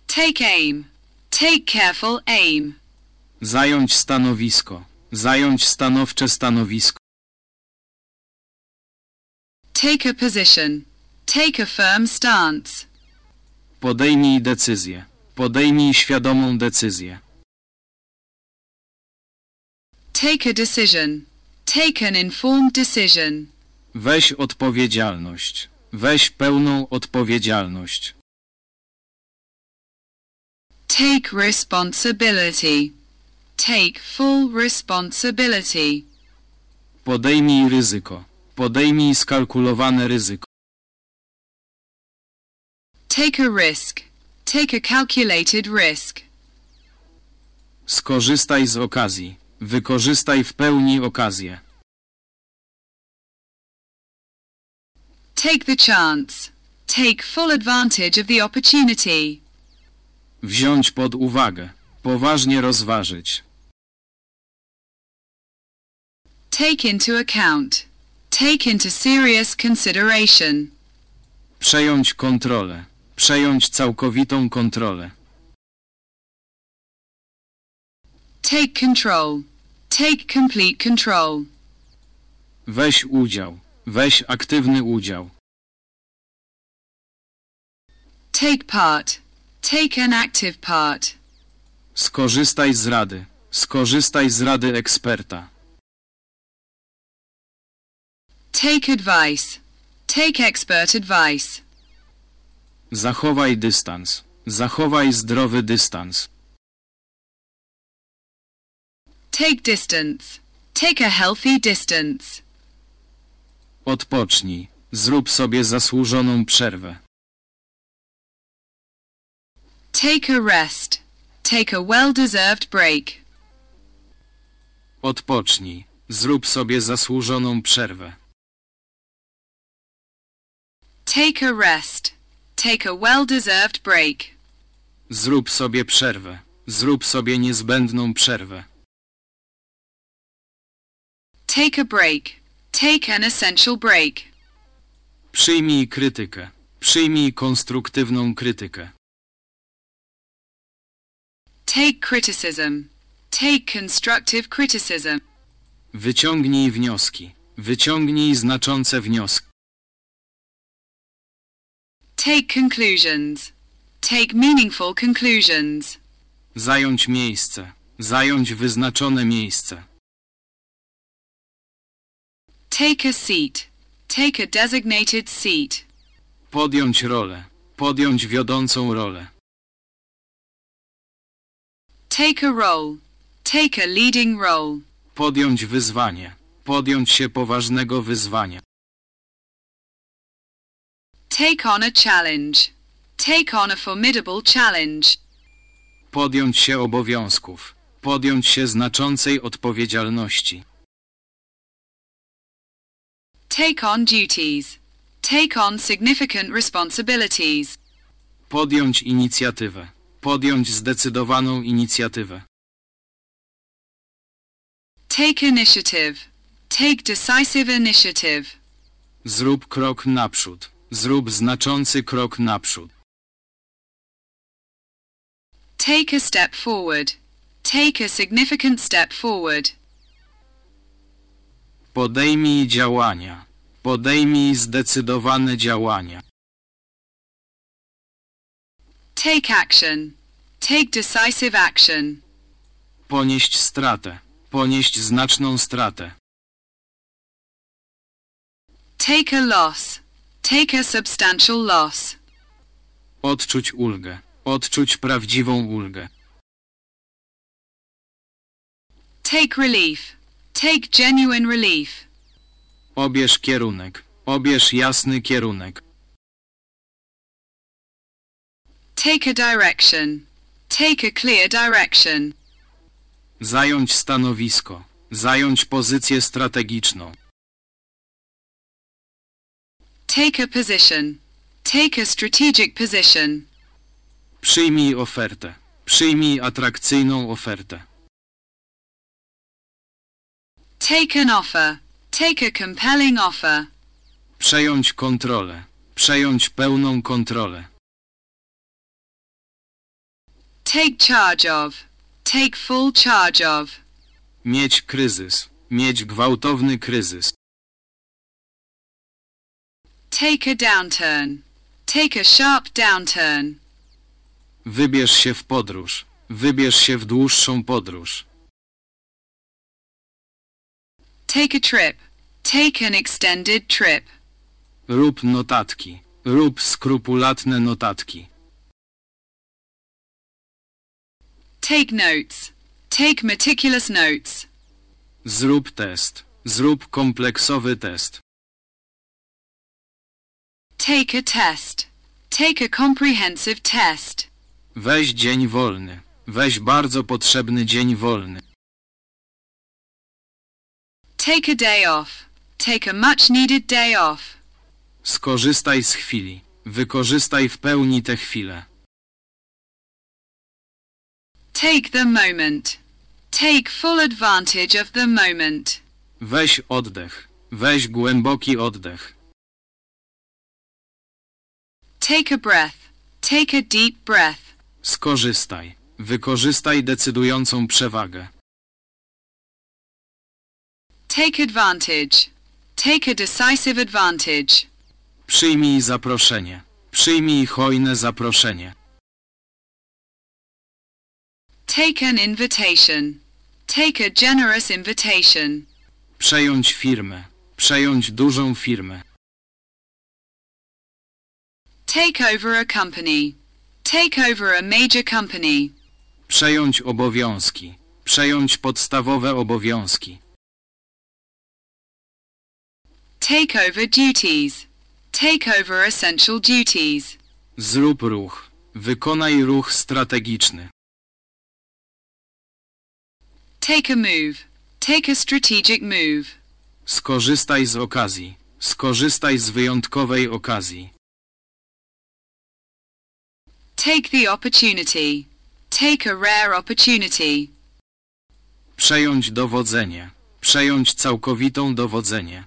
Take aim. Take careful aim. Zająć stanowisko. Zająć stanowcze stanowisko. Take a position. Take a firm stance. Podejmij decyzję. Podejmij świadomą decyzję. Take a decision. Take an informed decision. Weź odpowiedzialność. Weź pełną odpowiedzialność. Take responsibility. Take full responsibility. Podejmij ryzyko. Podejmij skalkulowane ryzyko. Take a risk. Take a calculated risk. Skorzystaj z okazji. Wykorzystaj w pełni okazję. Take the chance. Take full advantage of the opportunity. Wziąć pod uwagę. Poważnie rozważyć. Take into account. Take into serious consideration. Przejąć kontrolę. Przejąć całkowitą kontrolę. Take control. Take complete control. Weź udział. Weź aktywny udział. Take part. Take an active part. Skorzystaj z rady. Skorzystaj z rady eksperta. Take advice. Take expert advice. Zachowaj dystans. Zachowaj zdrowy dystans. Take distance. Take a healthy distance. Odpocznij. Zrób sobie zasłużoną przerwę. Take a rest. Take a well-deserved break. Odpocznij. Zrób sobie zasłużoną przerwę. Take a rest. Take a well-deserved break. Zrób sobie przerwę. Zrób sobie niezbędną przerwę. Take a break. Take an essential break. Przyjmij krytykę. Przyjmij konstruktywną krytykę. Take criticism. Take constructive criticism. Wyciągnij wnioski. Wyciągnij znaczące wnioski. Take conclusions. Take meaningful conclusions. Zająć miejsce. Zająć wyznaczone miejsce. Take a seat. Take a designated seat. Podjąć rolę. Podjąć wiodącą rolę. Take a role. Take a leading role. Podjąć wyzwanie. Podjąć się poważnego wyzwania. Take on a challenge. Take on a formidable challenge. Podjąć się obowiązków. Podjąć się znaczącej odpowiedzialności. Take on duties. Take on significant responsibilities. Podjąć inicjatywę. Podjąć zdecydowaną inicjatywę. Take initiative. Take decisive initiative. Zrób krok naprzód. Zrób znaczący krok naprzód. Take a step forward. Take a significant step forward. Podejmij działania. Podejmij zdecydowane działania. Take action. Take decisive action. Ponieść stratę. Ponieść znaczną stratę. Take a loss. Take a substantial loss. Odczuć ulgę. Odczuć prawdziwą ulgę. Take relief. Take genuine relief. Obierz kierunek. Obierz jasny kierunek. Take a direction. Take a clear direction. Zająć stanowisko. Zająć pozycję strategiczną. Take a position. Take a strategic position. Przyjmij ofertę. Przyjmij atrakcyjną ofertę. Take an offer. Take a compelling offer. Przejąć kontrolę. Przejąć pełną kontrolę. Take charge of. Take full charge of. Mieć kryzys. Mieć gwałtowny kryzys. Take a downturn. Take a sharp downturn. Wybierz się w podróż. Wybierz się w dłuższą podróż. Take a trip. Take an extended trip. Rób notatki. Rób skrupulatne notatki. Take notes. Take meticulous notes. Zrób test. Zrób kompleksowy test. Take a test. Take a comprehensive test. Weź dzień wolny. Weź bardzo potrzebny dzień wolny. Take a day off. Take a much needed day off. Skorzystaj z chwili. Wykorzystaj w pełni tę chwilę. Take the moment. Take full advantage of the moment. Weź oddech. Weź głęboki oddech. Take a breath. Take a deep breath. Skorzystaj. Wykorzystaj decydującą przewagę. Take advantage. Take a decisive advantage. Przyjmij zaproszenie. Przyjmij hojne zaproszenie. Take an invitation. Take a generous invitation. Przejąć firmę. Przejąć dużą firmę. Take over a company. Take over a major company. Przejąć obowiązki. Przejąć podstawowe obowiązki. Take over duties. Take over essential duties. Zrób ruch. Wykonaj ruch strategiczny. Take a move. Take a strategic move. Skorzystaj z okazji. Skorzystaj z wyjątkowej okazji. Take the opportunity. Take a rare opportunity. Przejąć dowodzenie. Przejąć całkowitą dowodzenie.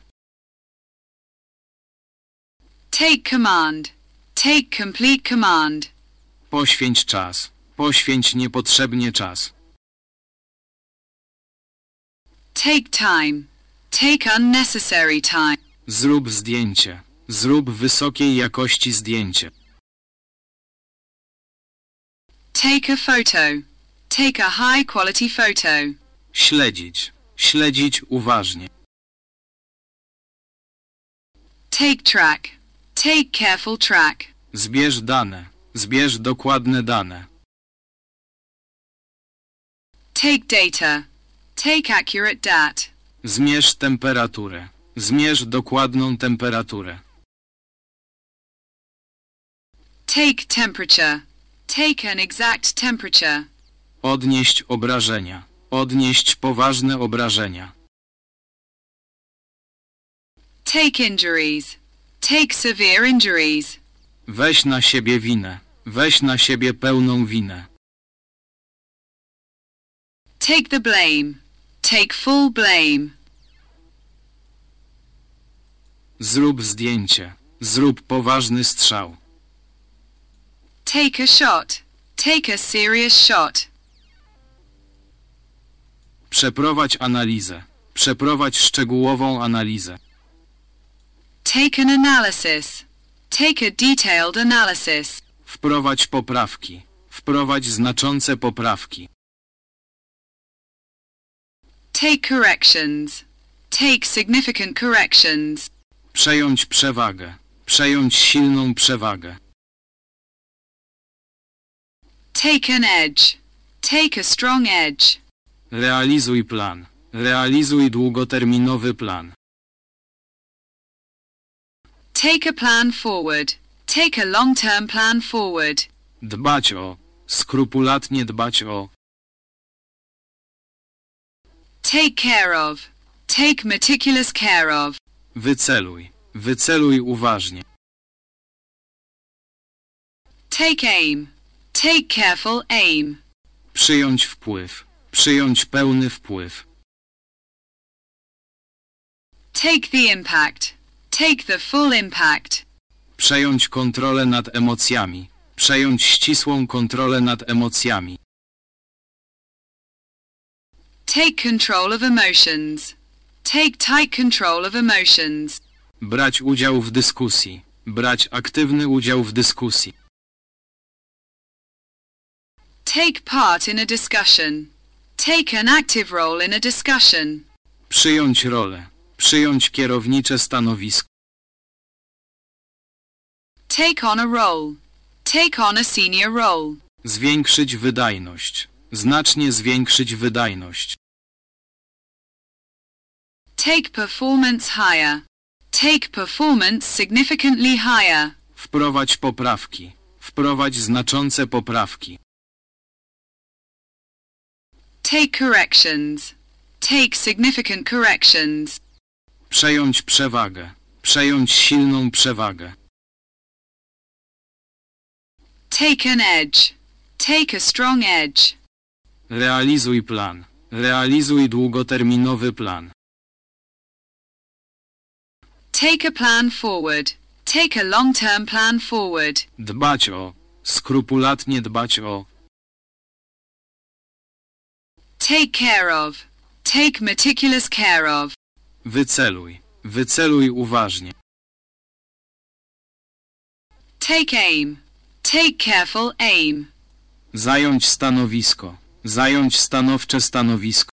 Take command. Take complete command. Poświęć czas. Poświęć niepotrzebnie czas. Take time. Take unnecessary time. Zrób zdjęcie. Zrób wysokiej jakości zdjęcie. Take a photo. Take a high quality photo. Śledzić. Śledzić uważnie. Take track. Take careful track. Zbierz dane. Zbierz dokładne dane. Take data. Take accurate dat. Zmierz temperaturę. Zmierz dokładną temperaturę. Take temperature. Take an exact temperature. Odnieść obrażenia. Odnieść poważne obrażenia. Take injuries. Take severe injuries. Weź na siebie winę. Weź na siebie pełną winę. Take the blame. Take full blame. Zrób zdjęcie. Zrób poważny strzał. Take a shot. Take a serious shot. Przeprowadź analizę. Przeprowadź szczegółową analizę. Take an analysis. Take a detailed analysis. Wprowadź poprawki. Wprowadź znaczące poprawki. Take corrections. Take significant corrections. Przejąć przewagę. Przejąć silną przewagę. Take an edge. Take a strong edge. Realizuj plan. Realizuj długoterminowy plan. Take a plan forward. Take a long-term plan forward. Dbać o. Skrupulatnie dbać o. Take care of. Take meticulous care of. Wyceluj. Wyceluj uważnie. Take aim. Take careful aim. Przyjąć wpływ. Przyjąć pełny wpływ. Take the impact. Take the full impact. Przejąć kontrolę nad emocjami. Przejąć ścisłą kontrolę nad emocjami. Take control of emotions. Take tight control of emotions. Brać udział w dyskusji. Brać aktywny udział w dyskusji. Take part in a discussion. Take an active role in a discussion. Przyjąć rolę. Przyjąć kierownicze stanowisko. Take on a role. Take on a senior role. Zwiększyć wydajność. Znacznie zwiększyć wydajność. Take performance higher. Take performance significantly higher. Wprowadź poprawki. Wprowadź znaczące poprawki. Take corrections. Take significant corrections. Przejąć przewagę. Przejąć silną przewagę. Take an edge. Take a strong edge. Realizuj plan. Realizuj długoterminowy plan. Take a plan forward. Take a long-term plan forward. Dbać o. Skrupulatnie dbać o. Take care of. Take meticulous care of. Wyceluj. Wyceluj uważnie. Take aim. Take careful aim. Zająć stanowisko. Zająć stanowcze stanowisko.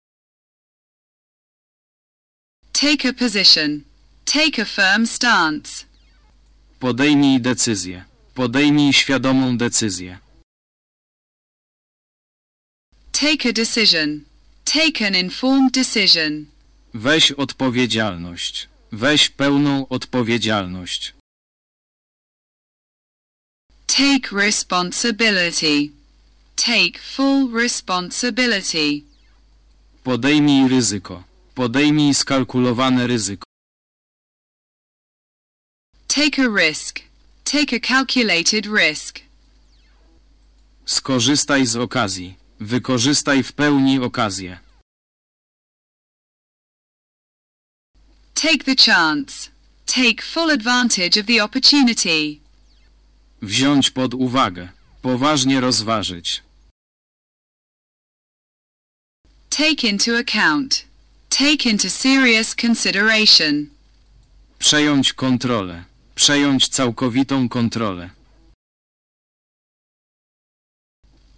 Take a position. Take a firm stance. Podejmij decyzję. Podejmij świadomą decyzję. Take a decision. Take an informed decision. Weź odpowiedzialność. Weź pełną odpowiedzialność. Take responsibility. Take full responsibility. Podejmij ryzyko. Podejmij skalkulowane ryzyko. Take a risk. Take a calculated risk. Skorzystaj z okazji. Wykorzystaj w pełni okazję. Take the chance. Take full advantage of the opportunity. Wziąć pod uwagę. Poważnie rozważyć. Take into account. Take into serious consideration. Przejąć kontrolę. Przejąć całkowitą kontrolę.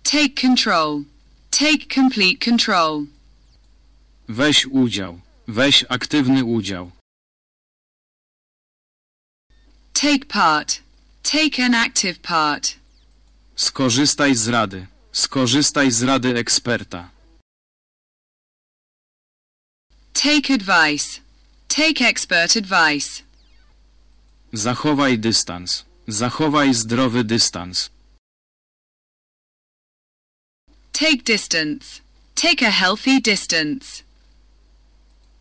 Take control. Take complete control. Weź udział. Weź aktywny udział. Take part. Take an active part. Skorzystaj z rady. Skorzystaj z rady eksperta. Take advice. Take expert advice. Zachowaj dystans. Zachowaj zdrowy dystans. Take distance. Take a healthy distance.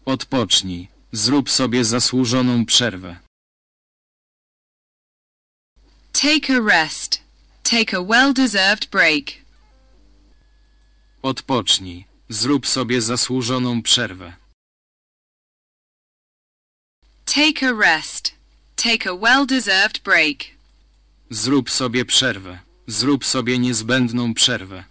Odpocznij. Zrób sobie zasłużoną przerwę. Take a rest. Take a well-deserved break. Odpocznij. Zrób sobie zasłużoną przerwę. Take a rest. Take a well-deserved break. Zrób sobie przerwę. Zrób sobie niezbędną przerwę.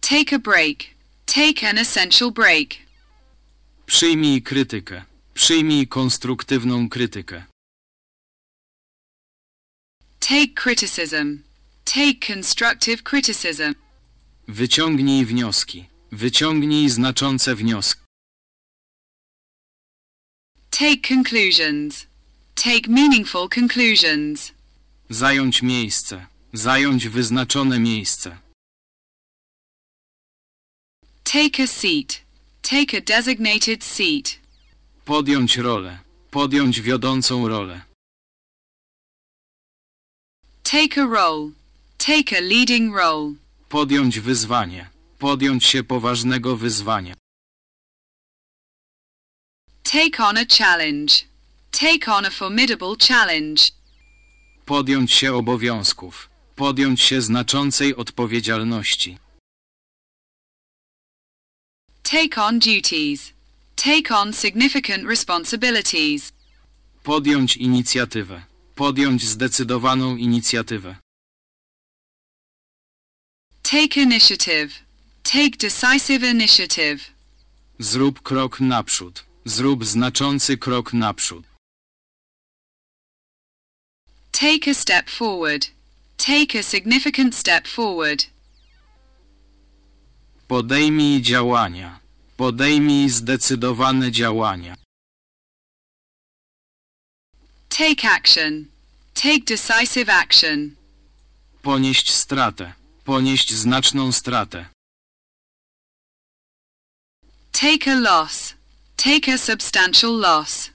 Take a break. Take an essential break. Przyjmij krytykę. Przyjmij konstruktywną krytykę. Take criticism. Take constructive criticism. Wyciągnij wnioski. Wyciągnij znaczące wnioski. Take conclusions. Take meaningful conclusions. Zająć miejsce. Zająć wyznaczone miejsce. Take a seat. Take a designated seat. Podjąć rolę. Podjąć wiodącą rolę. Take a role. Take a leading role. Podjąć wyzwanie. Podjąć się poważnego wyzwania. Take on a challenge. Take on a formidable challenge. Podjąć się obowiązków. Podjąć się znaczącej odpowiedzialności. Take on duties. Take on significant responsibilities. Podjąć inicjatywę. Podjąć zdecydowaną inicjatywę. Take initiative. Take decisive initiative. Zrób krok naprzód. Zrób znaczący krok naprzód. Take a step forward. Take a significant step forward. Podejmij działania. Podejmij zdecydowane działania. Take action. Take decisive action. Ponieść stratę. Ponieść znaczną stratę. Take a loss. Take a substantial loss.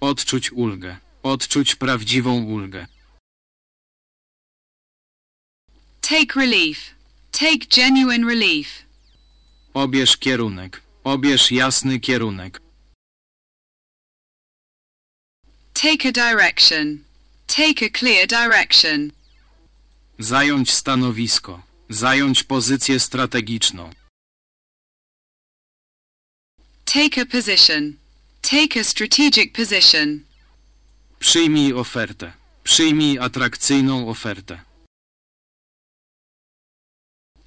Odczuć ulgę. Odczuć prawdziwą ulgę. Take relief. Take genuine relief. Obierz kierunek. Obierz jasny kierunek. Take a direction. Take a clear direction. Zająć stanowisko. Zająć pozycję strategiczną. Take a position. Take a strategic position. Przyjmij ofertę. Przyjmij atrakcyjną ofertę.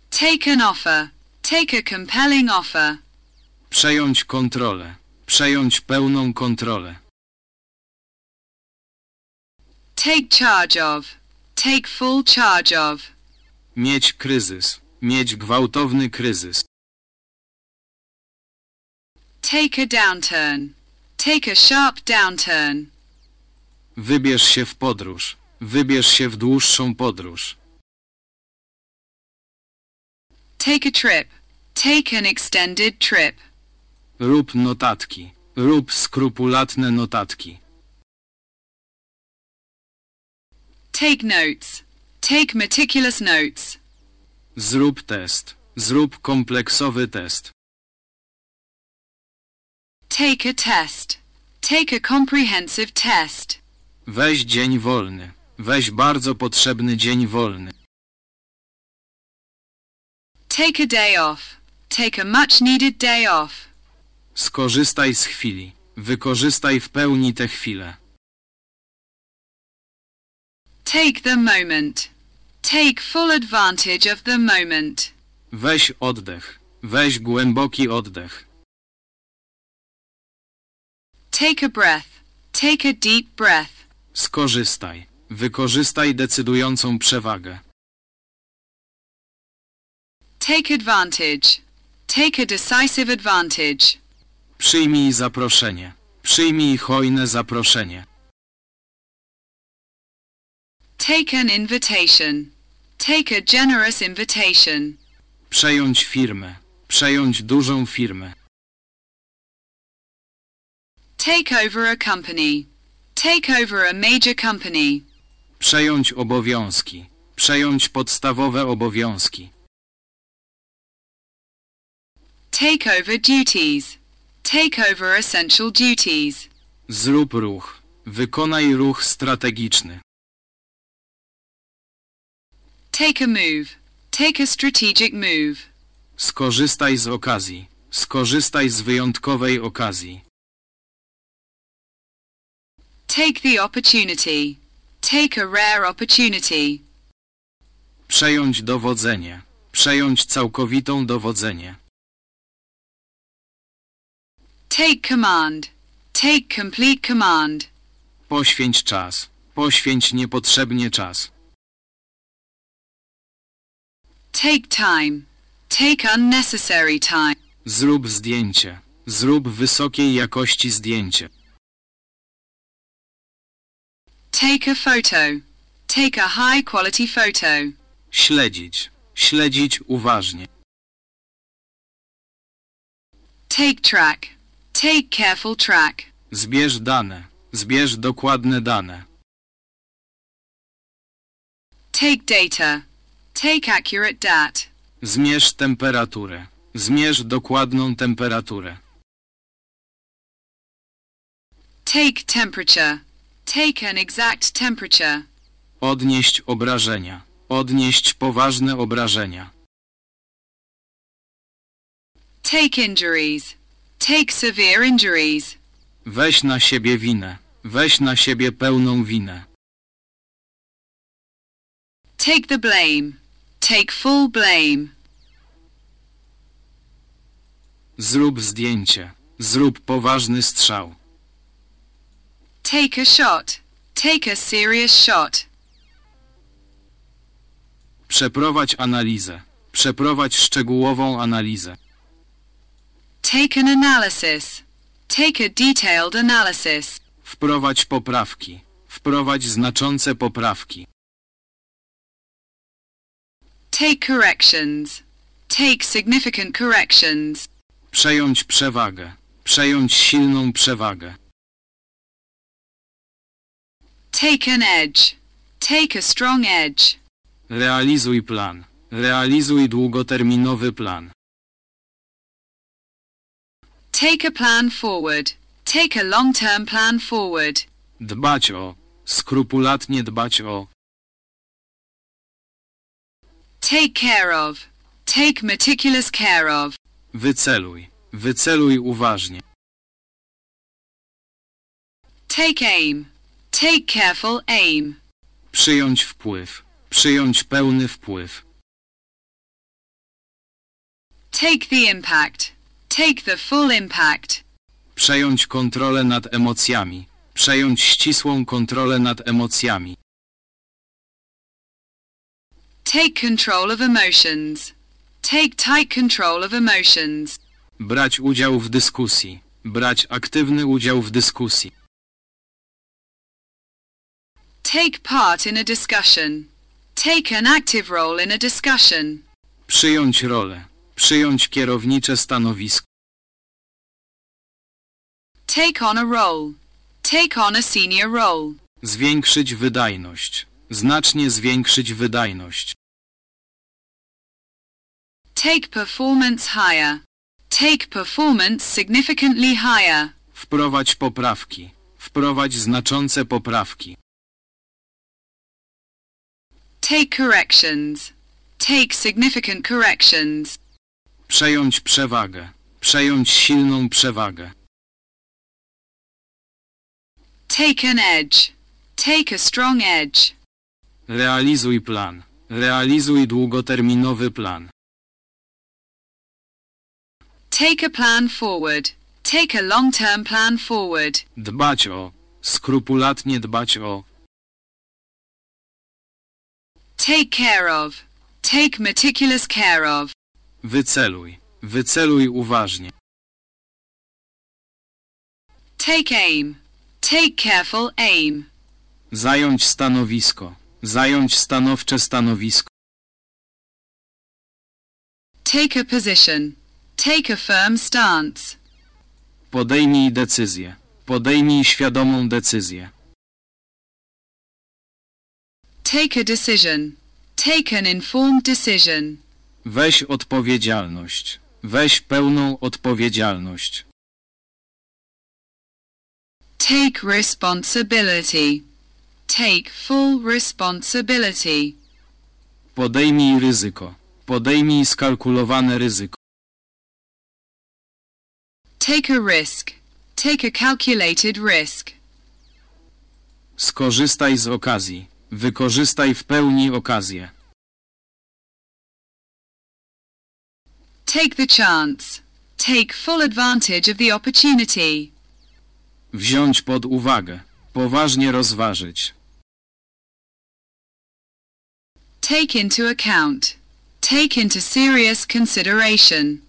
Take an offer. Take a compelling offer. Przejąć kontrolę. Przejąć pełną kontrolę. Take charge of. Take full charge of. Mieć kryzys. Mieć gwałtowny kryzys. Take a downturn. Take a sharp downturn. Wybierz się w podróż. Wybierz się w dłuższą podróż. Take a trip. Take an extended trip. Rób notatki. Rób skrupulatne notatki. Take notes. Take meticulous notes. Zrób test. Zrób kompleksowy test. Take a test. Take a comprehensive test. Weź dzień wolny. Weź bardzo potrzebny dzień wolny. Take a day off. Take a much needed day off. Skorzystaj z chwili. Wykorzystaj w pełni tę chwilę. Take the moment. Take full advantage of the moment. Weź oddech. Weź głęboki oddech. Take a breath. Take a deep breath. Skorzystaj. Wykorzystaj decydującą przewagę. Take advantage. Take a decisive advantage. Przyjmij zaproszenie. Przyjmij hojne zaproszenie. Take an invitation. Take a generous invitation. Przejąć firmę. Przejąć dużą firmę. Take over a company. Take over a major company. Przejąć obowiązki. Przejąć podstawowe obowiązki. Take over duties. Take over essential duties. Zrób ruch. Wykonaj ruch strategiczny. Take a move. Take a strategic move. Skorzystaj z okazji. Skorzystaj z wyjątkowej okazji. Take the opportunity. Take a rare opportunity. Przejąć dowodzenie. Przejąć całkowitą dowodzenie. Take command. Take complete command. Poświęć czas. Poświęć niepotrzebnie czas. Take time. Take unnecessary time. Zrób zdjęcie. Zrób wysokiej jakości zdjęcie. Take a photo. Take a high quality photo. Śledzić. Śledzić uważnie. Take track. Take careful track. Zbierz dane. Zbierz dokładne dane. Take data. Take accurate dat. Zmierz temperaturę. Zmierz dokładną temperaturę. Take temperature. Take an exact temperature. Odnieść obrażenia. Odnieść poważne obrażenia. Take injuries. Take severe injuries. Weź na siebie winę. Weź na siebie pełną winę. Take the blame. Take full blame. Zrób zdjęcie. Zrób poważny strzał. Take a shot. Take a serious shot. Przeprowadź analizę. Przeprowadź szczegółową analizę. Take an analysis. Take a detailed analysis. Wprowadź poprawki. Wprowadź znaczące poprawki. Take corrections. Take significant corrections. Przejąć przewagę. Przejąć silną przewagę. Take an edge. Take a strong edge. Realizuj plan. Realizuj długoterminowy plan. Take a plan forward. Take a long-term plan forward. Dbać o. Skrupulatnie dbać o. Take care of. Take meticulous care of. Wyceluj. Wyceluj uważnie. Take aim. Take careful aim. Przyjąć wpływ. Przyjąć pełny wpływ. Take the impact. Take the full impact. Przejąć kontrolę nad emocjami. Przejąć ścisłą kontrolę nad emocjami. Take control of emotions. Take tight control of emotions. Brać udział w dyskusji. Brać aktywny udział w dyskusji. Take part in a discussion. Take an active role in a discussion. Przyjąć rolę. Przyjąć kierownicze stanowisko. Take on a role. Take on a senior role. Zwiększyć wydajność. Znacznie zwiększyć wydajność. Take performance higher. Take performance significantly higher. Wprowadź poprawki. Wprowadź znaczące poprawki. Take corrections. Take significant corrections. Przejąć przewagę. Przejąć silną przewagę. Take an edge. Take a strong edge. Realizuj plan. Realizuj długoterminowy plan. Take a plan forward. Take a long-term plan forward. Dbać o. Skrupulatnie dbać o. Take care of. Take meticulous care of. Wyceluj. Wyceluj uważnie. Take aim. Take careful aim. Zająć stanowisko. Zająć stanowcze stanowisko. Take a position. Take a firm stance. Podejmij decyzję. Podejmij świadomą decyzję. Take a decision. Take an informed decision. Weź odpowiedzialność. Weź pełną odpowiedzialność. Take responsibility. Take full responsibility. Podejmij ryzyko. Podejmij skalkulowane ryzyko. Take a risk. Take a calculated risk. Skorzystaj z okazji. Wykorzystaj w pełni okazję. Take the chance. Take full advantage of the opportunity. Wziąć pod uwagę. Poważnie rozważyć. Take into account. Take into serious consideration.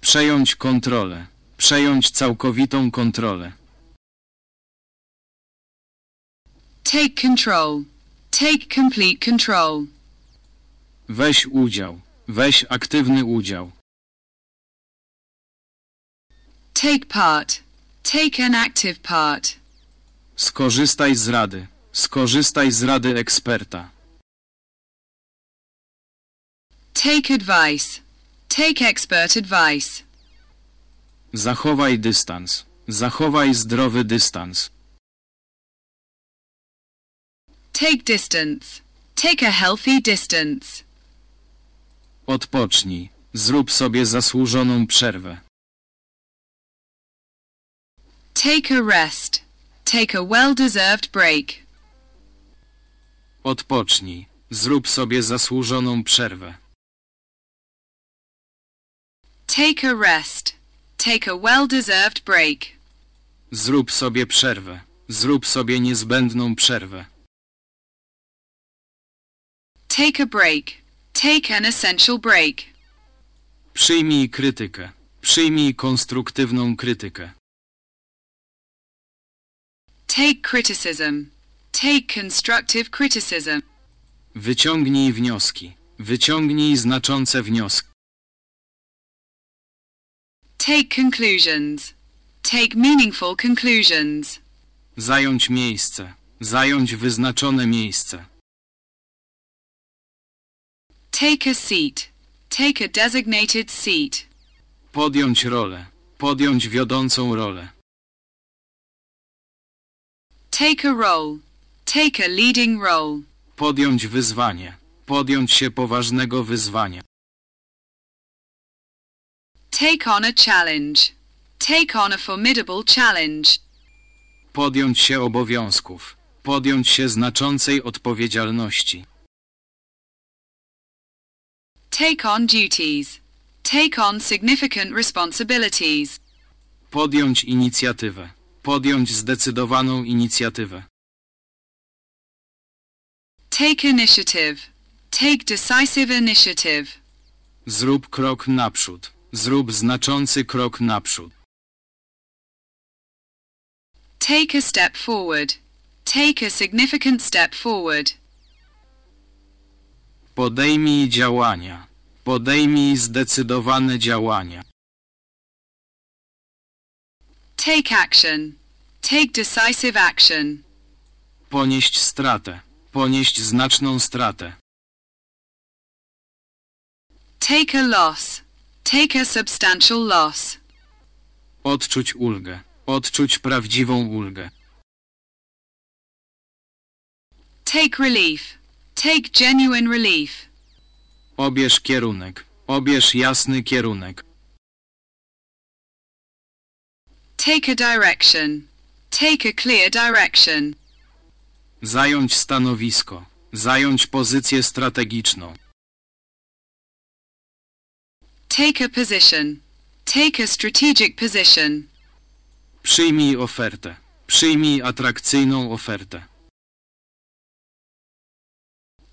Przejąć kontrolę. Przejąć całkowitą kontrolę. Take control. Take complete control. Weź udział. Weź aktywny udział. Take part. Take an active part. Skorzystaj z rady. Skorzystaj z rady eksperta. Take advice. Take expert advice. Zachowaj dystans. Zachowaj zdrowy dystans. Take distance. Take a healthy distance. Odpocznij. Zrób sobie zasłużoną przerwę. Take a rest. Take a well-deserved break. Odpocznij. Zrób sobie zasłużoną przerwę. Take a rest. Take a well-deserved break. Zrób sobie przerwę. Zrób sobie niezbędną przerwę. Take a break. Take an essential break. Przyjmij krytykę. Przyjmij konstruktywną krytykę. Take criticism. Take constructive criticism. Wyciągnij wnioski. Wyciągnij znaczące wnioski. Take conclusions. Take meaningful conclusions. Zająć miejsce. Zająć wyznaczone miejsce. Take a seat. Take a designated seat. Podjąć rolę. Podjąć wiodącą rolę. Take a role. Take a leading role. Podjąć wyzwanie. Podjąć się poważnego wyzwania. Take on a challenge. Take on a formidable challenge. Podjąć się obowiązków. Podjąć się znaczącej odpowiedzialności. Take on duties. Take on significant responsibilities. Podjąć inicjatywę. Podjąć zdecydowaną inicjatywę. Take initiative. Take decisive initiative. Zrób krok naprzód. Zrób znaczący krok naprzód. Take a step forward. Take a significant step forward. Podejmij działania. Podejmij zdecydowane działania. Take action. Take decisive action. Ponieść stratę. Ponieść znaczną stratę. Take a loss. Take a substantial loss. Odczuć ulgę. Odczuć prawdziwą ulgę. Take relief. Take genuine relief. Obierz kierunek. Obierz jasny kierunek. Take a direction. Take a clear direction. Zająć stanowisko. Zająć pozycję strategiczną. Take a position. Take a strategic position. Przyjmij ofertę. Przyjmij atrakcyjną ofertę.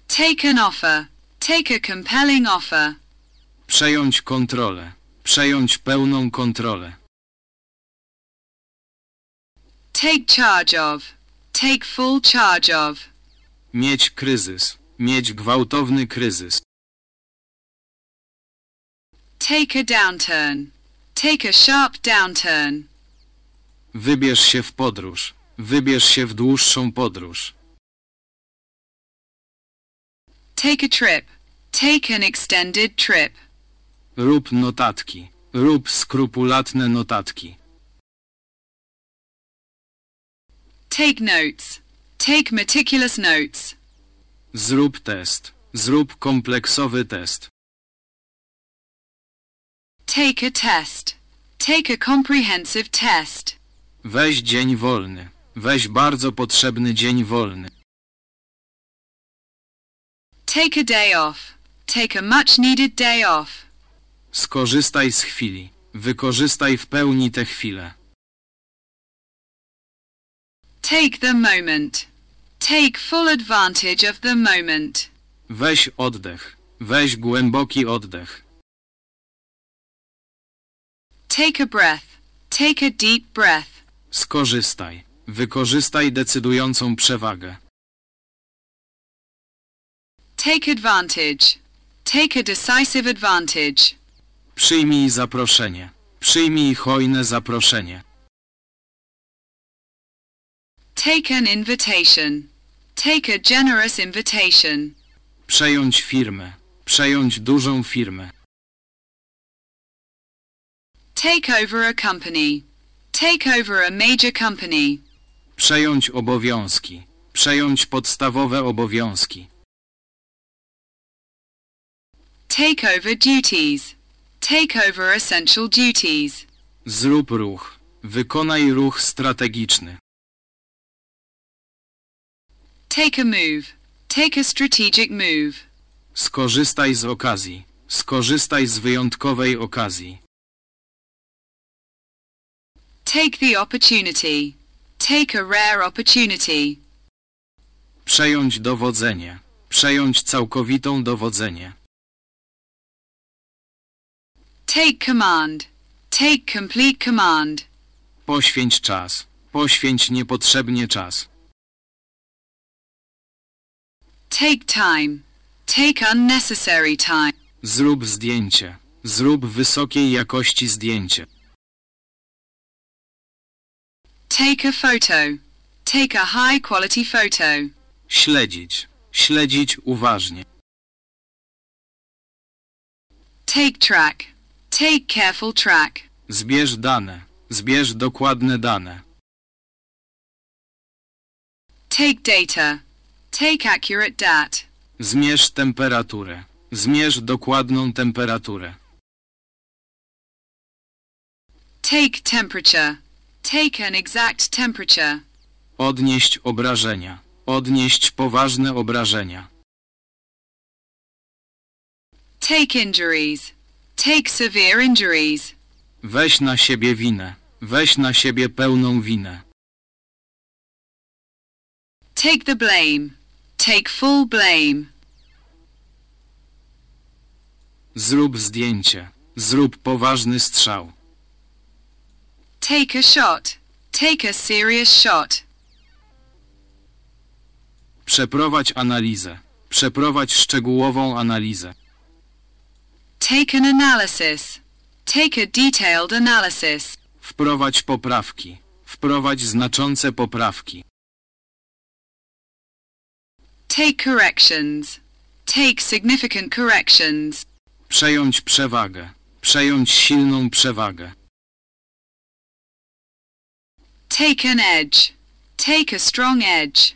Take an offer. Take a compelling offer. Przejąć kontrolę. Przejąć pełną kontrolę. Take charge of. Take full charge of. Mieć kryzys. Mieć gwałtowny kryzys. Take a downturn. Take a sharp downturn. Wybierz się w podróż. Wybierz się w dłuższą podróż. Take a trip. Take an extended trip. Rób notatki. Rób skrupulatne notatki. Take notes. Take meticulous notes. Zrób test. Zrób kompleksowy test. Take a test. Take a comprehensive test. Weź dzień wolny. Weź bardzo potrzebny dzień wolny. Take a day off. Take a much needed day off. Skorzystaj z chwili. Wykorzystaj w pełni tę chwilę. Take the moment. Take full advantage of the moment. Weź oddech. Weź głęboki oddech. Take a breath. Take a deep breath. Skorzystaj. Wykorzystaj decydującą przewagę. Take advantage. Take a decisive advantage. Przyjmij zaproszenie. Przyjmij hojne zaproszenie. Take an invitation. Take a generous invitation. Przejąć firmę. Przejąć dużą firmę. Take over a company. Take over a major company. Przejąć obowiązki. Przejąć podstawowe obowiązki. Take over duties. Take over essential duties. Zrób ruch. Wykonaj ruch strategiczny. Take a move. Take a strategic move. Skorzystaj z okazji. Skorzystaj z wyjątkowej okazji. Take the opportunity. Take a rare opportunity. Przejąć dowodzenie. Przejąć całkowitą dowodzenie. Take command. Take complete command. Poświęć czas. Poświęć niepotrzebnie czas. Take time. Take unnecessary time. Zrób zdjęcie. Zrób wysokiej jakości zdjęcie. Take a photo. Take a high quality photo. Śledzić. Śledzić uważnie. Take track. Take careful track. Zbierz dane. Zbierz dokładne dane. Take data. Take accurate dat. Zmierz temperaturę. Zmierz dokładną temperaturę. Take temperature. Take an exact temperature. Odnieść obrażenia. Odnieść poważne obrażenia. Take injuries. Take severe injuries. Weź na siebie winę. Weź na siebie pełną winę. Take the blame. Take full blame. Zrób zdjęcie. Zrób poważny strzał. Take a shot. Take a serious shot. Przeprowadź analizę. Przeprowadź szczegółową analizę. Take an analysis. Take a detailed analysis. Wprowadź poprawki. Wprowadź znaczące poprawki. Take corrections. Take significant corrections. Przejąć przewagę. Przejąć silną przewagę. Take an edge. Take a strong edge.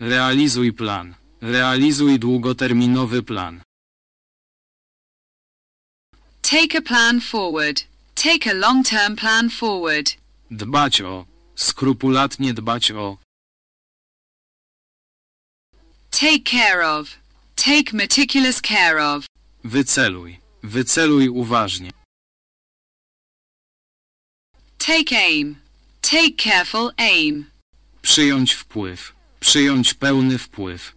Realizuj plan. Realizuj długoterminowy plan. Take a plan forward. Take a long-term plan forward. Dbać o. Skrupulatnie dbać o. Take care of. Take meticulous care of. Wyceluj. Wyceluj uważnie. Take aim. Take careful aim. Przyjąć wpływ. Przyjąć pełny wpływ.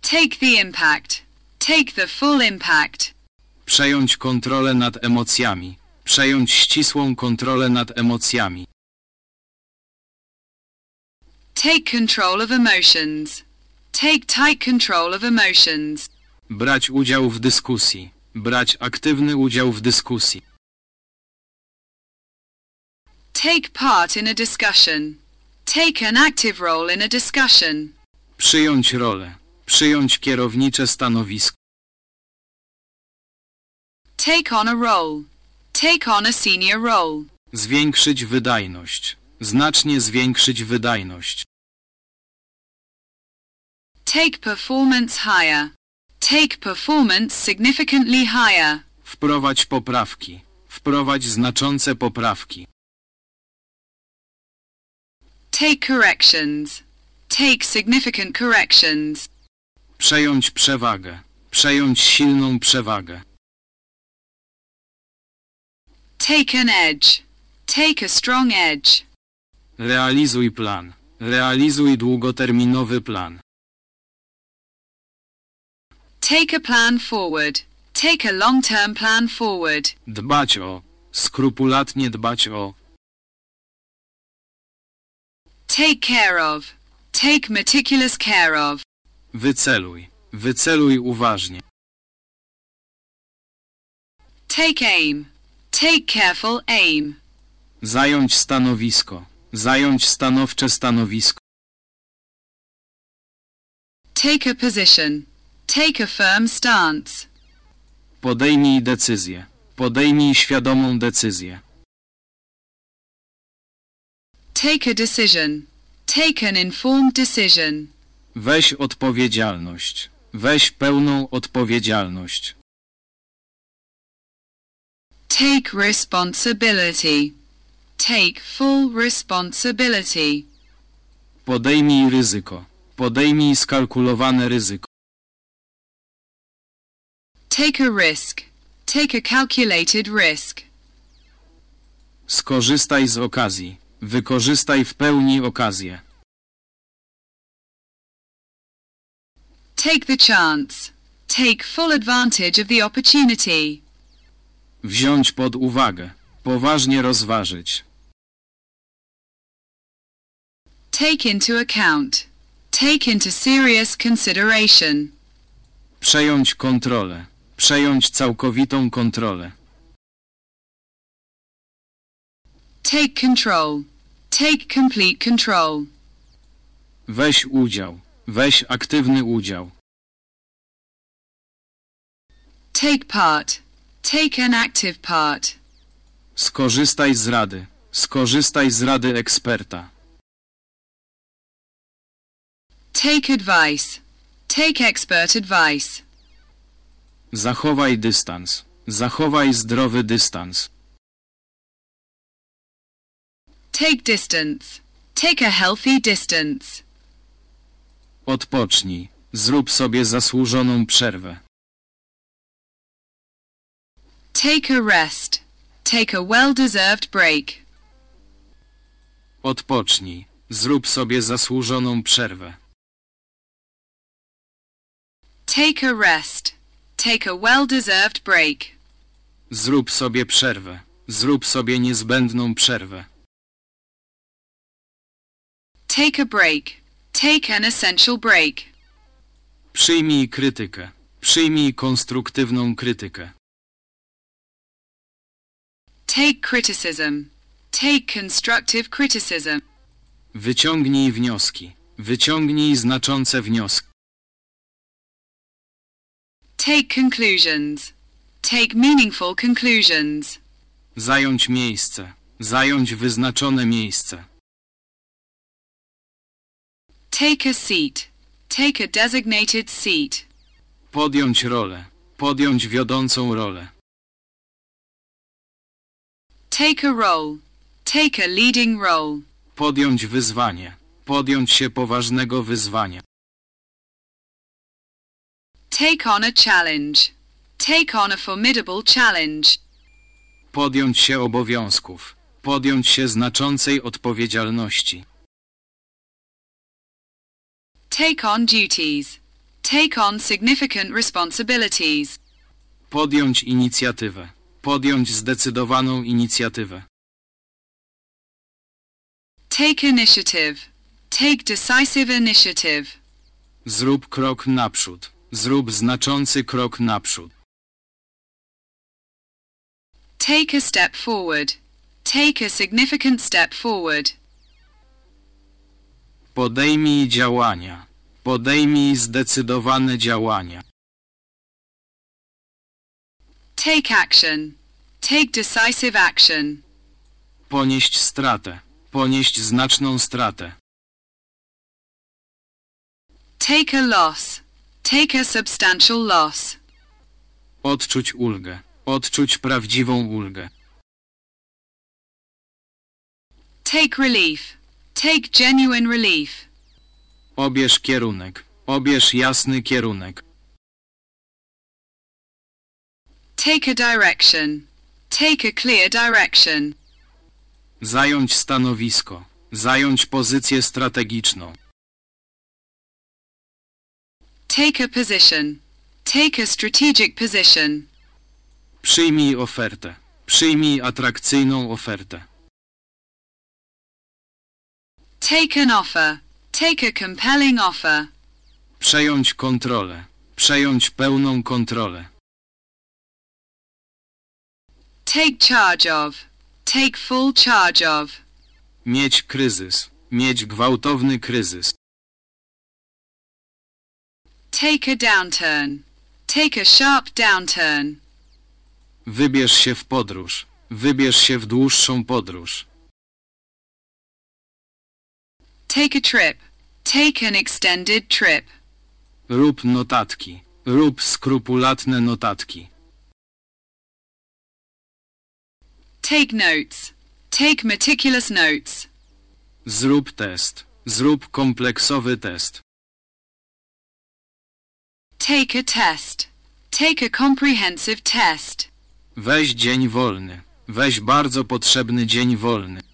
Take the impact. Take the full impact. Przejąć kontrolę nad emocjami. Przejąć ścisłą kontrolę nad emocjami. Take control of emotions. Take tight control of emotions. Brać udział w dyskusji. Brać aktywny udział w dyskusji. Take part in a discussion. Take an active role in a discussion. Przyjąć rolę. Przyjąć kierownicze stanowisko. Take on a role. Take on a senior role. Zwiększyć wydajność. Znacznie zwiększyć wydajność. Take performance higher. Take performance significantly higher. Wprowadź poprawki. Wprowadź znaczące poprawki. Take corrections. Take significant corrections. Przejąć przewagę. Przejąć silną przewagę. Take an edge. Take a strong edge. Realizuj plan. Realizuj długoterminowy plan. Take a plan forward. Take a long-term plan forward. Dbać o. Skrupulatnie dbać o. Take care of. Take meticulous care of. Wyceluj. Wyceluj uważnie. Take aim. Take careful aim. Zająć stanowisko. Zająć stanowcze stanowisko. Take a position. Take a firm stance. Podejmij decyzję. Podejmij świadomą decyzję. Take a decision. Take an informed decision. Weź odpowiedzialność. Weź pełną odpowiedzialność. Take responsibility. Take full responsibility. Podejmij ryzyko. Podejmij skalkulowane ryzyko. Take a risk. Take a calculated risk. Skorzystaj z okazji. Wykorzystaj w pełni okazję. Take the chance. Take full advantage of the opportunity. Wziąć pod uwagę. Poważnie rozważyć. Take into account. Take into serious consideration. Przejąć kontrolę. Przejąć całkowitą kontrolę. Take control. Take complete control. Weź udział. Weź aktywny udział. Take part. Take an active part. Skorzystaj z rady. Skorzystaj z rady eksperta. Take advice. Take expert advice. Zachowaj dystans. Zachowaj zdrowy dystans. Take distance. Take a healthy distance. Odpocznij. Zrób sobie zasłużoną przerwę. Take a rest. Take a well-deserved break. Odpocznij. Zrób sobie zasłużoną przerwę. Take a rest. Take a well-deserved break. Zrób sobie przerwę. Zrób sobie niezbędną przerwę. Take a break. Take an essential break. Przyjmij krytykę. Przyjmij konstruktywną krytykę. Take criticism. Take constructive criticism. Wyciągnij wnioski. Wyciągnij znaczące wnioski. Take conclusions. Take meaningful conclusions. Zająć miejsce. Zająć wyznaczone miejsce. Take a seat. Take a designated seat. Podjąć rolę. Podjąć wiodącą rolę. Take a role. Take a leading role. Podjąć wyzwanie. Podjąć się poważnego wyzwania. Take on a challenge. Take on a formidable challenge. Podjąć się obowiązków. Podjąć się znaczącej odpowiedzialności. Take on duties. Take on significant responsibilities. Podjąć inicjatywę. Podjąć zdecydowaną inicjatywę. Take initiative. Take decisive initiative. Zrób krok naprzód. Zrób znaczący krok naprzód. Take a step forward. Take a significant step forward. Podejmij działania. Podejmij zdecydowane działania. Take action. Take decisive action. Ponieść stratę. Ponieść znaczną stratę. Take a loss. Take a substantial loss. Odczuć ulgę. Odczuć prawdziwą ulgę. Take relief. Take genuine relief. Obierz kierunek. Obierz jasny kierunek. Take a direction. Take a clear direction. Zająć stanowisko. Zająć pozycję strategiczną. Take a position. Take a strategic position. Przyjmij ofertę. Przyjmij atrakcyjną ofertę. Take an offer. Take a compelling offer. Przejąć kontrolę. Przejąć pełną kontrolę. Take charge of. Take full charge of. Mieć kryzys. Mieć gwałtowny kryzys. Take a downturn. Take a sharp downturn. Wybierz się w podróż. Wybierz się w dłuższą podróż. Take a trip. Take an extended trip. Rób notatki. Rób skrupulatne notatki. Take notes. Take meticulous notes. Zrób test. Zrób kompleksowy test. Take a test. Take a comprehensive test. Weź dzień wolny. Weź bardzo potrzebny dzień wolny.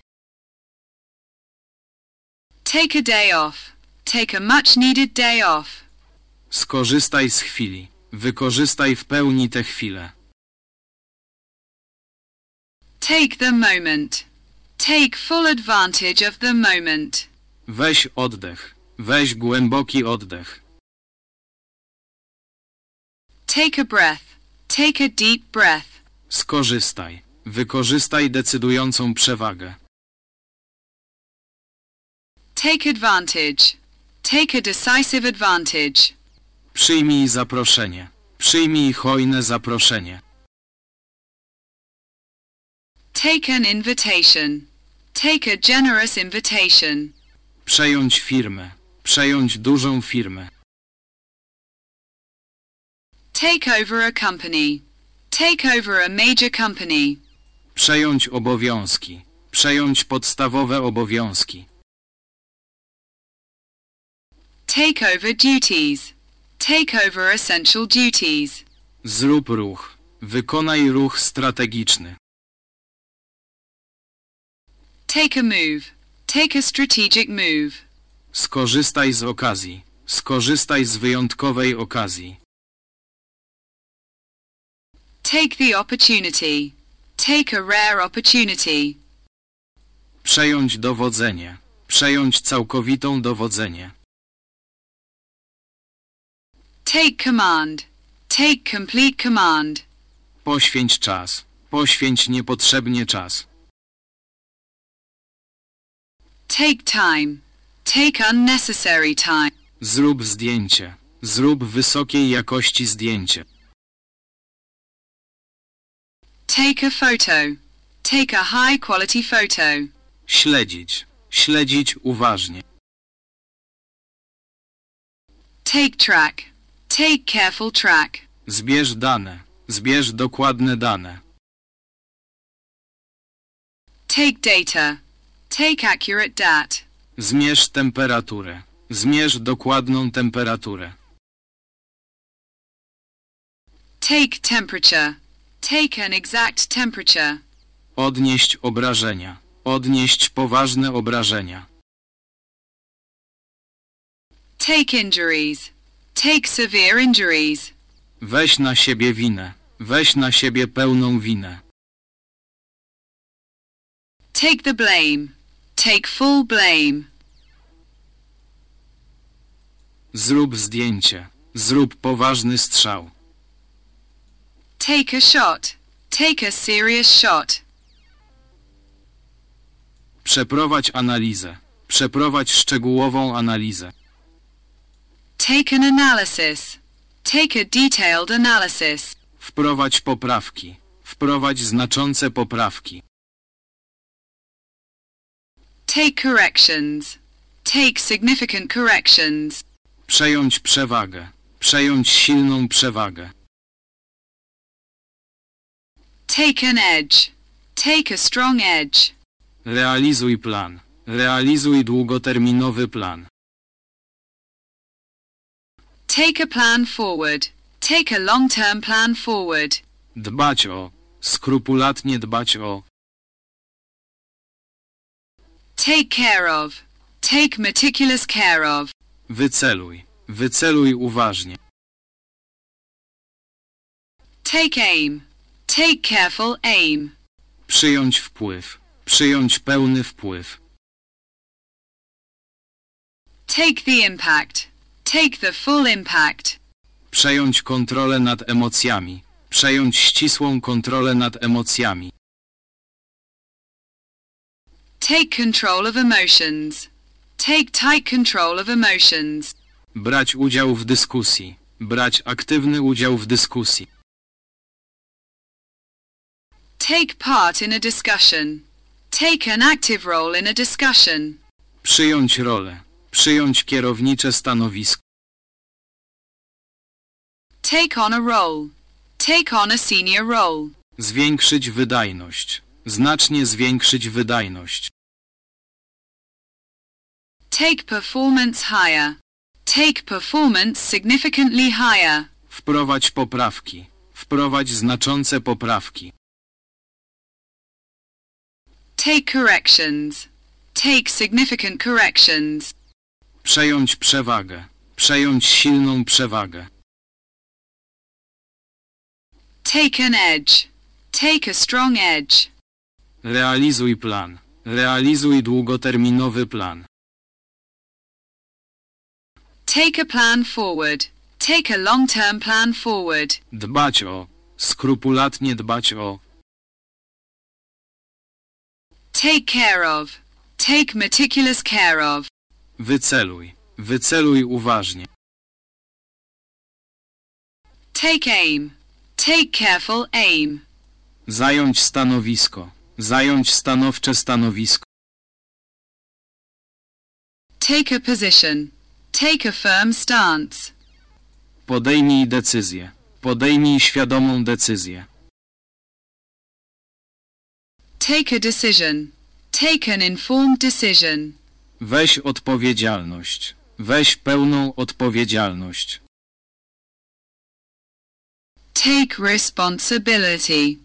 Take a day off. Take a much needed day off. Skorzystaj z chwili. Wykorzystaj w pełni tę chwilę. Take the moment. Take full advantage of the moment. Weź oddech. Weź głęboki oddech. Take a breath. Take a deep breath. Skorzystaj. Wykorzystaj decydującą przewagę. Take advantage. Take a decisive advantage. Przyjmij zaproszenie. Przyjmij hojne zaproszenie. Take an invitation. Take a generous invitation. Przejąć firmę. Przejąć dużą firmę. Take over a company. Take over a major company. Przejąć obowiązki. Przejąć podstawowe obowiązki. Take over duties. Take over essential duties. Zrób ruch. Wykonaj ruch strategiczny. Take a move. Take a strategic move. Skorzystaj z okazji. Skorzystaj z wyjątkowej okazji. Take the opportunity. Take a rare opportunity. Przejąć dowodzenie. Przejąć całkowitą dowodzenie. Take command. Take complete command. Poświęć czas. Poświęć niepotrzebnie czas. Take time. Take unnecessary time. Zrób zdjęcie. Zrób wysokiej jakości zdjęcie. Take a photo. Take a high quality photo. Śledzić. Śledzić uważnie. Take track. Take careful track. Zbierz dane. Zbierz dokładne dane. Take data. Take accurate dat. Zmierz temperaturę. Zmierz dokładną temperaturę. Take temperature. Take an exact temperature. Odnieść obrażenia. Odnieść poważne obrażenia. Take injuries. Take severe injuries. Weź na siebie winę. Weź na siebie pełną winę. Take the blame. Take full blame. Zrób zdjęcie. Zrób poważny strzał. Take a shot. Take a serious shot. Przeprowadź analizę. Przeprowadź szczegółową analizę. Take an analysis. Take a detailed analysis. Wprowadź poprawki. Wprowadź znaczące poprawki. Take corrections. Take significant corrections. Przejąć przewagę. Przejąć silną przewagę. Take an edge. Take a strong edge. Realizuj plan. Realizuj długoterminowy plan. Take a plan forward. Take a long-term plan forward. Dbać o. Skrupulatnie dbać o. Take care of. Take meticulous care of. Wyceluj. Wyceluj uważnie. Take aim. Take careful aim. Przyjąć wpływ. Przyjąć pełny wpływ. Take the impact. Take the full impact. Przejąć kontrolę nad emocjami. Przejąć ścisłą kontrolę nad emocjami. Take control of emotions. Take tight control of emotions. Brać udział w dyskusji. Brać aktywny udział w dyskusji. Take part in a discussion. Take an active role in a discussion. Przyjąć rolę. Przyjąć kierownicze stanowisko. Take on a role. Take on a senior role. Zwiększyć wydajność. Znacznie zwiększyć wydajność. Take performance higher. Take performance significantly higher. Wprowadź poprawki. Wprowadź znaczące poprawki. Take corrections. Take significant corrections. Przejąć przewagę. Przejąć silną przewagę. Take an edge. Take a strong edge. Realizuj plan. Realizuj długoterminowy plan. Take a plan forward. Take a long-term plan forward. Dbać o. Skrupulatnie dbać o. Take care of. Take meticulous care of. Wyceluj. Wyceluj uważnie. Take aim. Take careful aim. Zająć stanowisko. Zająć stanowcze stanowisko. Take a position. Take a firm stance. Podejmij decyzję. Podejmij świadomą decyzję. Take a decision. Take an informed decision. Weź odpowiedzialność. Weź pełną odpowiedzialność. Take responsibility.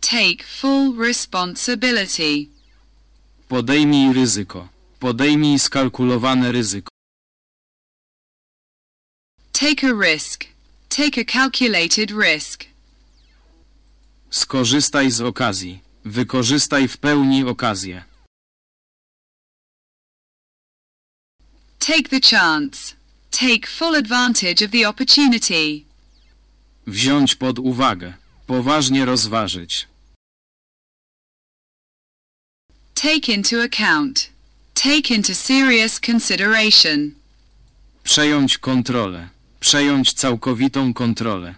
Take full responsibility. Podejmij ryzyko. Podejmij skalkulowane ryzyko. Take a risk. Take a calculated risk. Skorzystaj z okazji. Wykorzystaj w pełni okazję. Take the chance. Take full advantage of the opportunity. Wziąć pod uwagę. Poważnie rozważyć. Take into account. Take into serious consideration. Przejąć kontrolę. Przejąć całkowitą kontrolę.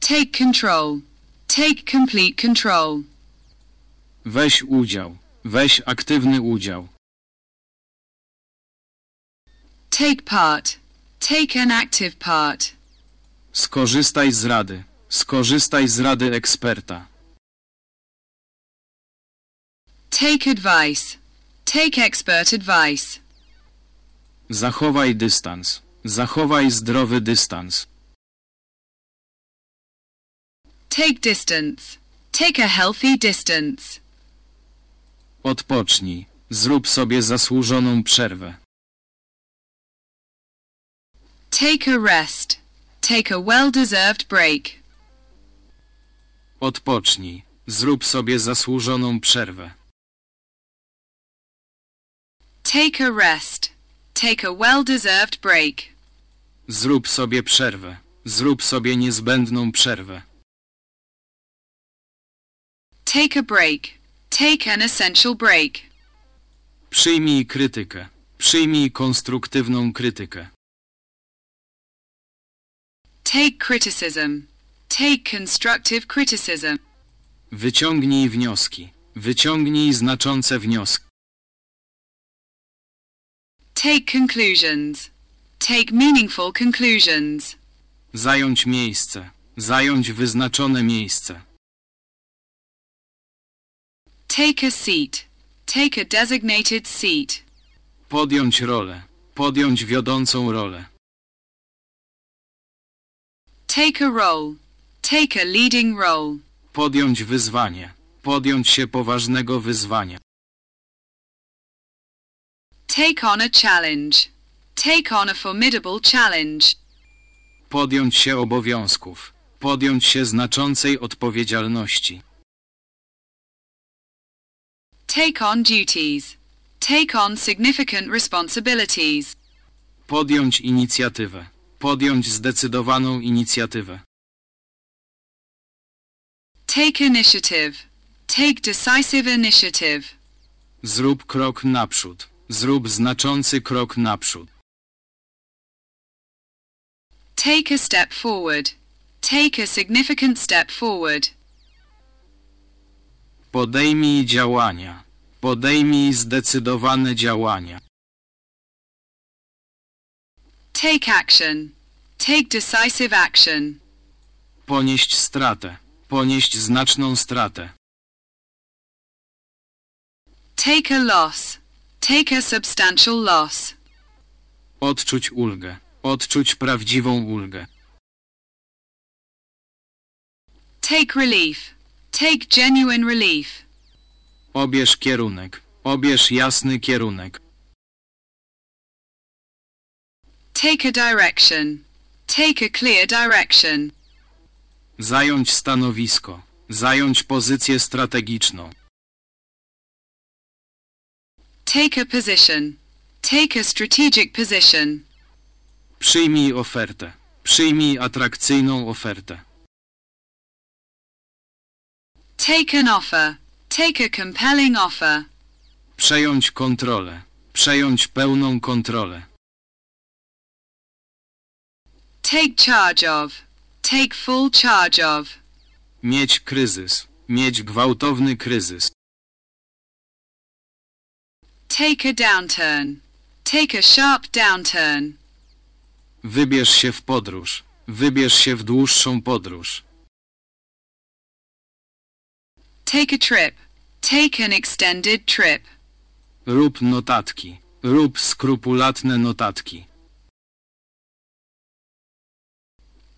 Take control. Take complete control. Weź udział. Weź aktywny udział. Take part. Take an active part. Skorzystaj z rady. Skorzystaj z rady eksperta. Take advice. Take expert advice. Zachowaj dystans. Zachowaj zdrowy dystans. Take distance. Take a healthy distance. Odpocznij. Zrób sobie zasłużoną przerwę. Take a rest. Take a well-deserved break. Odpocznij. Zrób sobie zasłużoną przerwę. Take a rest. Take a well-deserved break. Zrób sobie przerwę. Zrób sobie niezbędną przerwę. Take a break. Take an essential break. Przyjmij krytykę. Przyjmij konstruktywną krytykę. Take criticism. Take constructive criticism. Wyciągnij wnioski. Wyciągnij znaczące wnioski. Take conclusions. Take meaningful conclusions. Zająć miejsce. Zająć wyznaczone miejsce. Take a seat. Take a designated seat. Podjąć rolę. Podjąć wiodącą rolę. Take a role. Take a leading role. Podjąć wyzwanie. Podjąć się poważnego wyzwania. Take on a challenge. Take on a formidable challenge. Podjąć się obowiązków. Podjąć się znaczącej odpowiedzialności. Take on duties. Take on significant responsibilities. Podjąć inicjatywę. Podjąć zdecydowaną inicjatywę. Take initiative. Take decisive initiative. Zrób krok naprzód. Zrób znaczący krok naprzód. Take a step forward. Take a significant step forward. Podejmij działania. Podejmij zdecydowane działania. Take action. Take decisive action. Ponieść stratę. Ponieść znaczną stratę. Take a loss. Take a substantial loss. Odczuć ulgę. Odczuć prawdziwą ulgę. Take relief. Take genuine relief. Obierz kierunek. Obierz jasny kierunek. Take a direction. Take a clear direction. Zająć stanowisko. Zająć pozycję strategiczną. Take a position. Take a strategic position. Przyjmij ofertę. Przyjmij atrakcyjną ofertę. Take an offer. Take a compelling offer. Przejąć kontrolę. Przejąć pełną kontrolę. Take charge of. Take full charge of. Mieć kryzys. Mieć gwałtowny kryzys. Take a downturn. Take a sharp downturn. Wybierz się w podróż. Wybierz się w dłuższą podróż. Take a trip. Take an extended trip. Rób notatki. Rób skrupulatne notatki.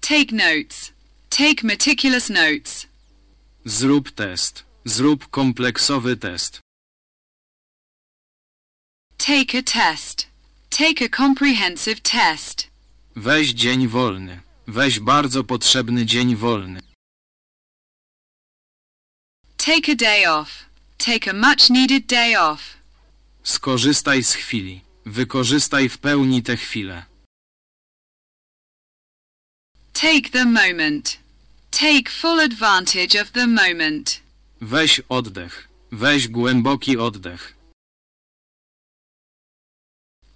Take notes. Take meticulous notes. Zrób test. Zrób kompleksowy test. Take a test. Take a comprehensive test. Weź dzień wolny. Weź bardzo potrzebny dzień wolny. Take a day off. Take a much needed day off. Skorzystaj z chwili. Wykorzystaj w pełni tę chwilę. Take the moment. Take full advantage of the moment. Weź oddech. Weź głęboki oddech.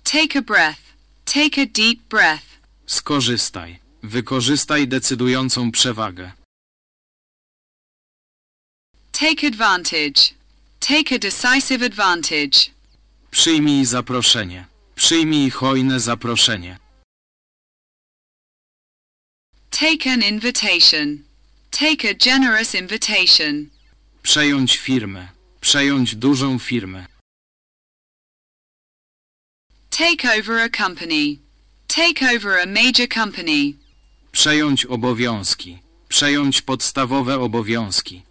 Take a breath. Take a deep breath. Skorzystaj. Wykorzystaj decydującą przewagę. Take advantage. Take a decisive advantage. Przyjmij zaproszenie. Przyjmij hojne zaproszenie. Take an invitation. Take a generous invitation. Przejąć firmę. Przejąć dużą firmę. Take over a company. Take over a major company. Przejąć obowiązki. Przejąć podstawowe obowiązki.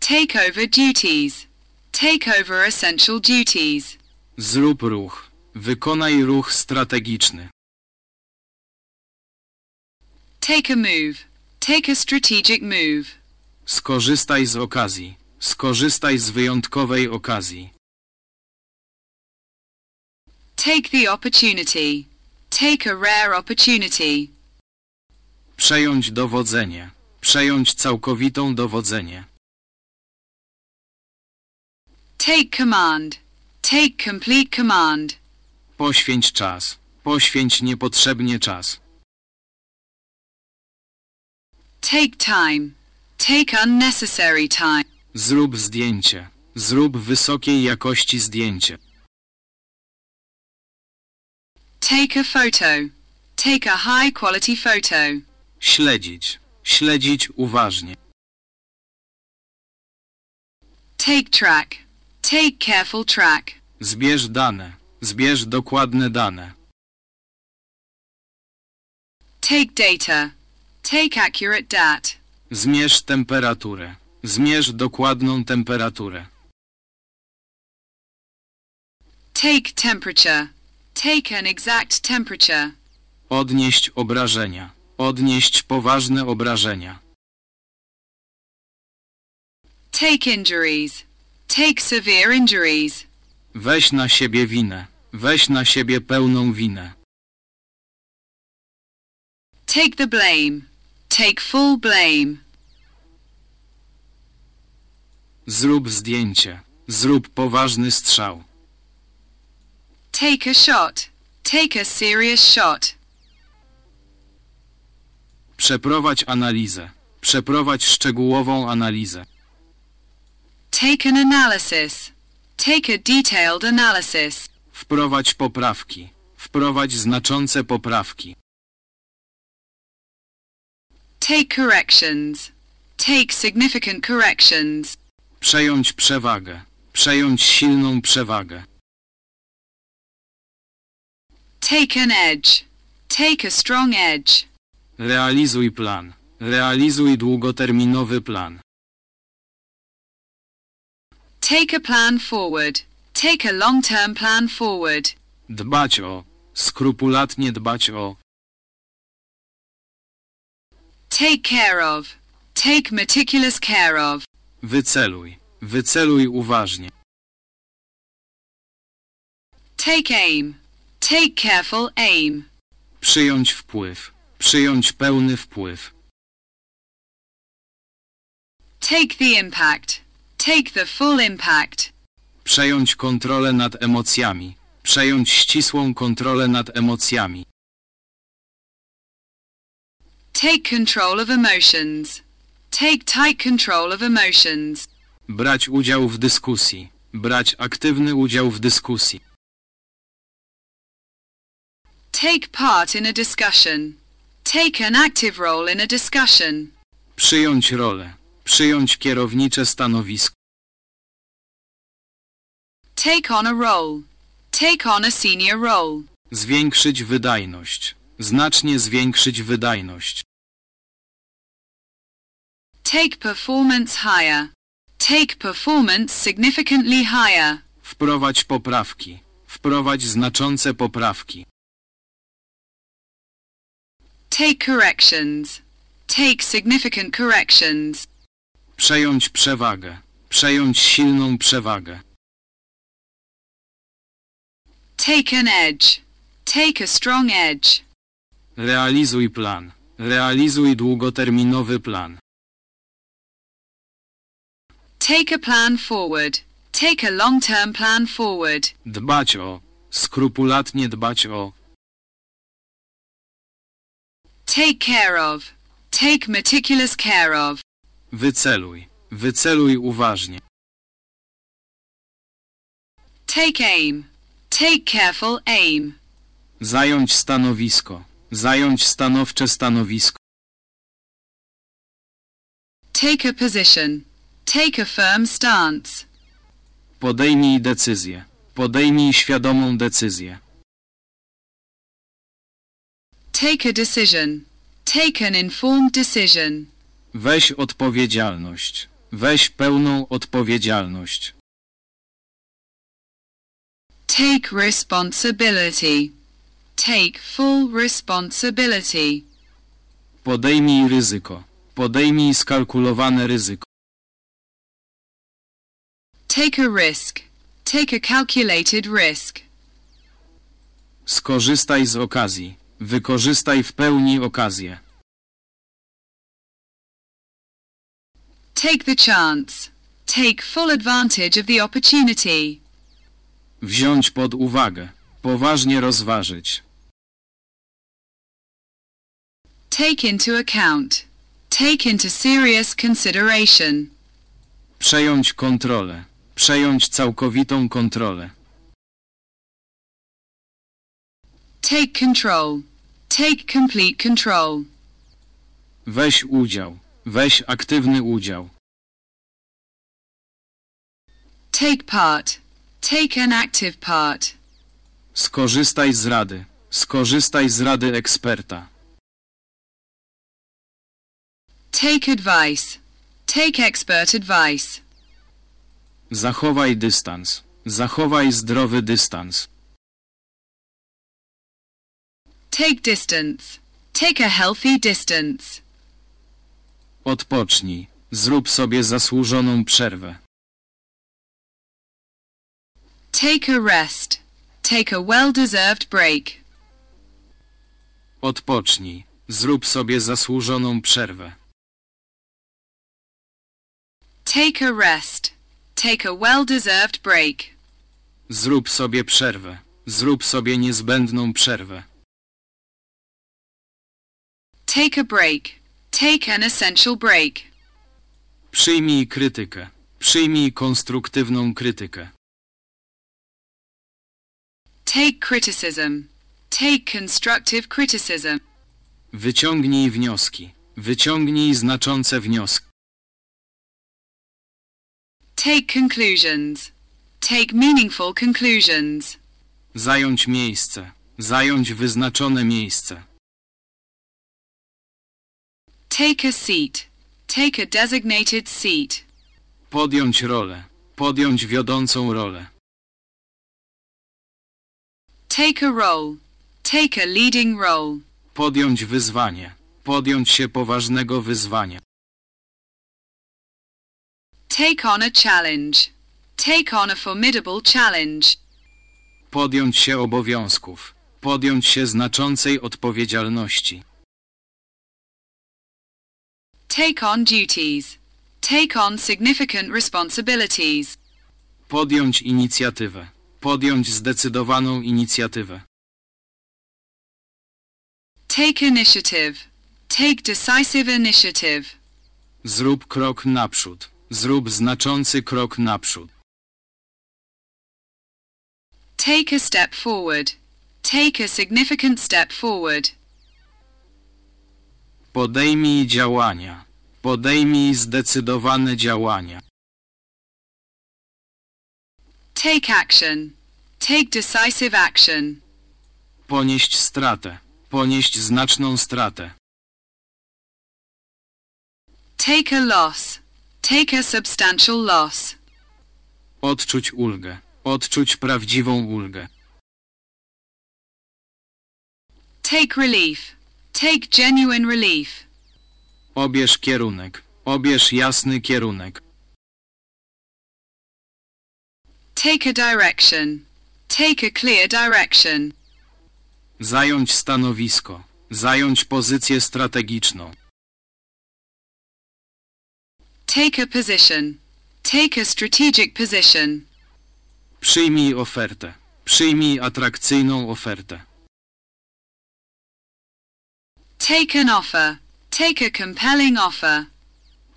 Take over duties. Take over essential duties. Zrób ruch. Wykonaj ruch strategiczny. Take a move. Take a strategic move. Skorzystaj z okazji. Skorzystaj z wyjątkowej okazji. Take the opportunity. Take a rare opportunity. Przejąć dowodzenie. Przejąć całkowitą dowodzenie. Take command. Take complete command. Poświęć czas. Poświęć niepotrzebnie czas. Take time. Take unnecessary time. Zrób zdjęcie. Zrób wysokiej jakości zdjęcie. Take a photo. Take a high quality photo. Śledzić. Śledzić uważnie. Take track. Take careful track. Zbierz dane. Zbierz dokładne dane. Take data. Take accurate dat. Zmierz temperaturę. Zmierz dokładną temperaturę. Take temperature. Take an exact temperature. Odnieść obrażenia. Odnieść poważne obrażenia. Take injuries. Take severe injuries. Weź na siebie winę. Weź na siebie pełną winę. Take the blame. Take full blame. Zrób zdjęcie. Zrób poważny strzał. Take a shot. Take a serious shot. Przeprowadź analizę. Przeprowadź szczegółową analizę. Take an analysis. Take a detailed analysis. Wprowadź poprawki. Wprowadź znaczące poprawki. Take corrections. Take significant corrections. Przejąć przewagę. Przejąć silną przewagę. Take an edge. Take a strong edge. Realizuj plan. Realizuj długoterminowy plan. Take a plan forward. Take a long-term plan forward. Dbać o. Skrupulatnie dbać o. Take care of. Take meticulous care of. Wyceluj. Wyceluj uważnie. Take aim. Take careful aim. Przyjąć wpływ. Przyjąć pełny wpływ. Take the impact. Take the full impact. Przejąć kontrolę nad emocjami. Przejąć ścisłą kontrolę nad emocjami. Take control of emotions. Take tight control of emotions. Brać udział w dyskusji. Brać aktywny udział w dyskusji. Take part in a discussion. Take an active role in a discussion. Przyjąć rolę. Przyjąć kierownicze stanowisko. Take on a role. Take on a senior role. Zwiększyć wydajność. Znacznie zwiększyć wydajność. Take performance higher. Take performance significantly higher. Wprowadź poprawki. Wprowadź znaczące poprawki. Take corrections. Take significant corrections. Przejąć przewagę. Przejąć silną przewagę. Take an edge. Take a strong edge. Realizuj plan. Realizuj długoterminowy plan. Take a plan forward. Take a long-term plan forward. Dbać o. Skrupulatnie dbać o. Take care of. Take meticulous care of. Wyceluj. Wyceluj uważnie. Take aim. Take careful aim. Zająć stanowisko. Zająć stanowcze stanowisko. Take a position. Take a firm stance. Podejmij decyzję. Podejmij świadomą decyzję. Take a decision. Take an informed decision. Weź odpowiedzialność. Weź pełną odpowiedzialność. Take responsibility. Take full responsibility. Podejmij ryzyko. Podejmij skalkulowane ryzyko. Take a risk. Take a calculated risk. Skorzystaj z okazji. Wykorzystaj w pełni okazję. Take the chance. Take full advantage of the opportunity. Wziąć pod uwagę. Poważnie rozważyć. Take into account. Take into serious consideration. Przejąć kontrolę. Przejąć całkowitą kontrolę. Take control. Take complete control. Weź udział. Weź aktywny udział. Take part. Take an active part. Skorzystaj z rady. Skorzystaj z rady eksperta. Take advice. Take expert advice. Zachowaj dystans. Zachowaj zdrowy dystans. Take distance. Take a healthy distance. Odpocznij. Zrób sobie zasłużoną przerwę. Take a rest. Take a well-deserved break. Odpocznij. Zrób sobie zasłużoną przerwę. Take a rest. Take a well-deserved break. Zrób sobie przerwę. Zrób sobie niezbędną przerwę. Take a break. Take an essential break. Przyjmij krytykę. Przyjmij konstruktywną krytykę. Take criticism. Take constructive criticism. Wyciągnij wnioski. Wyciągnij znaczące wnioski. Take conclusions. Take meaningful conclusions. Zająć miejsce. Zająć wyznaczone miejsce. Take a seat. Take a designated seat. Podjąć rolę. Podjąć wiodącą rolę. Take a role. Take a leading role. Podjąć wyzwanie. Podjąć się poważnego wyzwania. Take on a challenge. Take on a formidable challenge. Podjąć się obowiązków. Podjąć się znaczącej odpowiedzialności. Take on duties. Take on significant responsibilities. Podjąć inicjatywę. Podjąć zdecydowaną inicjatywę. Take initiative. Take decisive initiative. Zrób krok naprzód. Zrób znaczący krok naprzód. Take a step forward. Take a significant step forward. Podejmij działania. Podejmij zdecydowane działania. Take action. Take decisive action. Ponieść stratę. Ponieść znaczną stratę. Take a loss. Take a substantial loss. Odczuć ulgę. Odczuć prawdziwą ulgę. Take relief. Take genuine relief. Obierz kierunek. Obierz jasny kierunek. Take a direction. Take a clear direction. Zająć stanowisko. Zająć pozycję strategiczną. Take a position. Take a strategic position. Przyjmij ofertę. Przyjmij atrakcyjną ofertę. Take an offer. Take a compelling offer.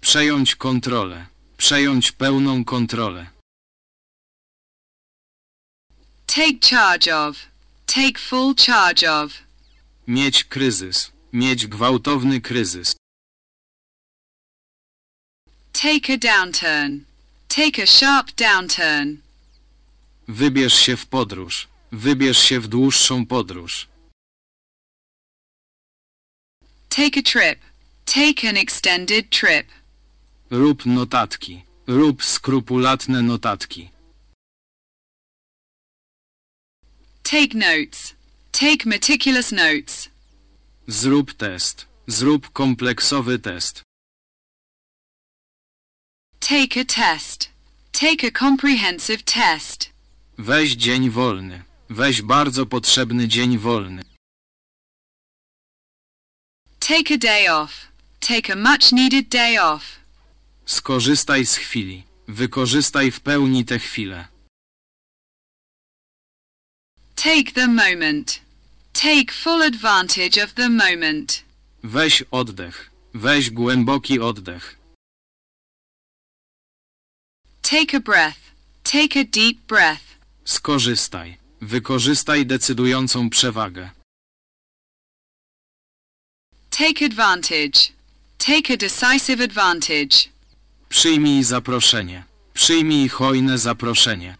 Przejąć kontrolę. Przejąć pełną kontrolę. Take charge of. Take full charge of. Mieć kryzys. Mieć gwałtowny kryzys. Take a downturn. Take a sharp downturn. Wybierz się w podróż. Wybierz się w dłuższą podróż. Take a trip. Take an extended trip. Rób notatki. Rób skrupulatne notatki. Take notes. Take meticulous notes. Zrób test. Zrób kompleksowy test. Take a test. Take a comprehensive test. Weź dzień wolny. Weź bardzo potrzebny dzień wolny. Take a day off. Take a much needed day off. Skorzystaj z chwili. Wykorzystaj w pełni tę chwilę. Take the moment. Take full advantage of the moment. Weź oddech. Weź głęboki oddech. Take a breath. Take a deep breath. Skorzystaj. Wykorzystaj decydującą przewagę. Take advantage. Take a decisive advantage. Przyjmij zaproszenie. Przyjmij hojne zaproszenie.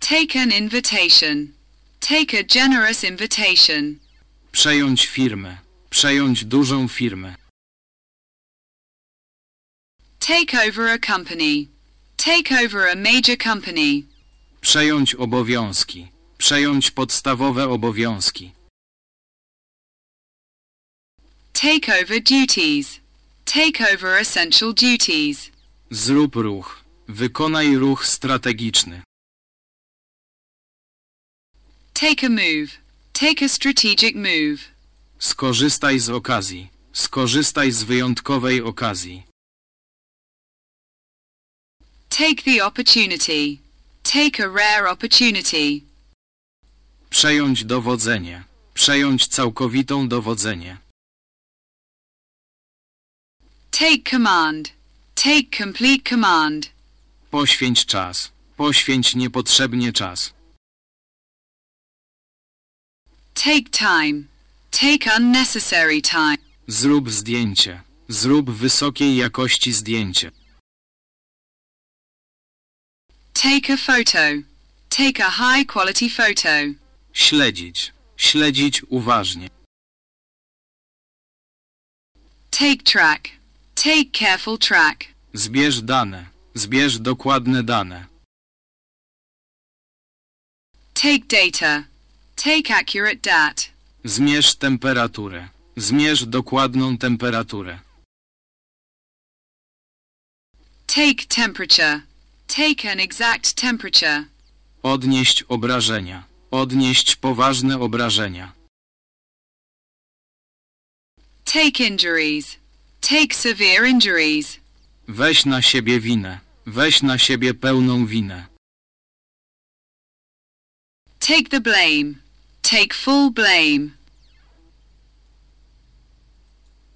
Take an invitation. Take a generous invitation. Przejąć firmę. Przejąć dużą firmę. Take over a company. Take over a major company. Przejąć obowiązki. Przejąć podstawowe obowiązki. Take over duties. Take over essential duties. Zrób ruch. Wykonaj ruch strategiczny. Take a move. Take a strategic move. Skorzystaj z okazji. Skorzystaj z wyjątkowej okazji. Take the opportunity. Take a rare opportunity. Przejąć dowodzenie. Przejąć całkowitą dowodzenie. Take command. Take complete command. Poświęć czas. Poświęć niepotrzebnie czas. Take time. Take unnecessary time. Zrób zdjęcie. Zrób wysokiej jakości zdjęcie. Take a photo. Take a high quality photo. Śledzić. Śledzić uważnie. Take track. Take careful track. Zbierz dane. Zbierz dokładne dane. Take data. Take accurate dat. Zmierz temperaturę. Zmierz dokładną temperaturę. Take temperature. Take an exact temperature. Odnieść obrażenia. Odnieść poważne obrażenia. Take injuries. Take severe injuries. Weź na siebie winę. Weź na siebie pełną winę. Take the blame. Take full blame.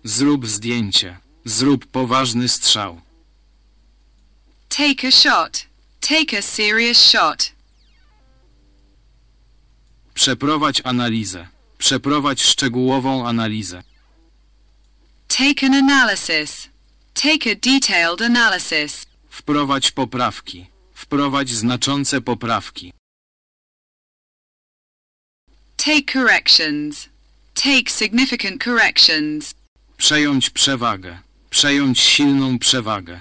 Zrób zdjęcie. Zrób poważny strzał. Take a shot. Take a serious shot. Przeprowadź analizę. Przeprowadź szczegółową analizę. Take an analysis. Take a detailed analysis. Wprowadź poprawki. Wprowadź znaczące poprawki. Take corrections. Take significant corrections. Przejąć przewagę. Przejąć silną przewagę.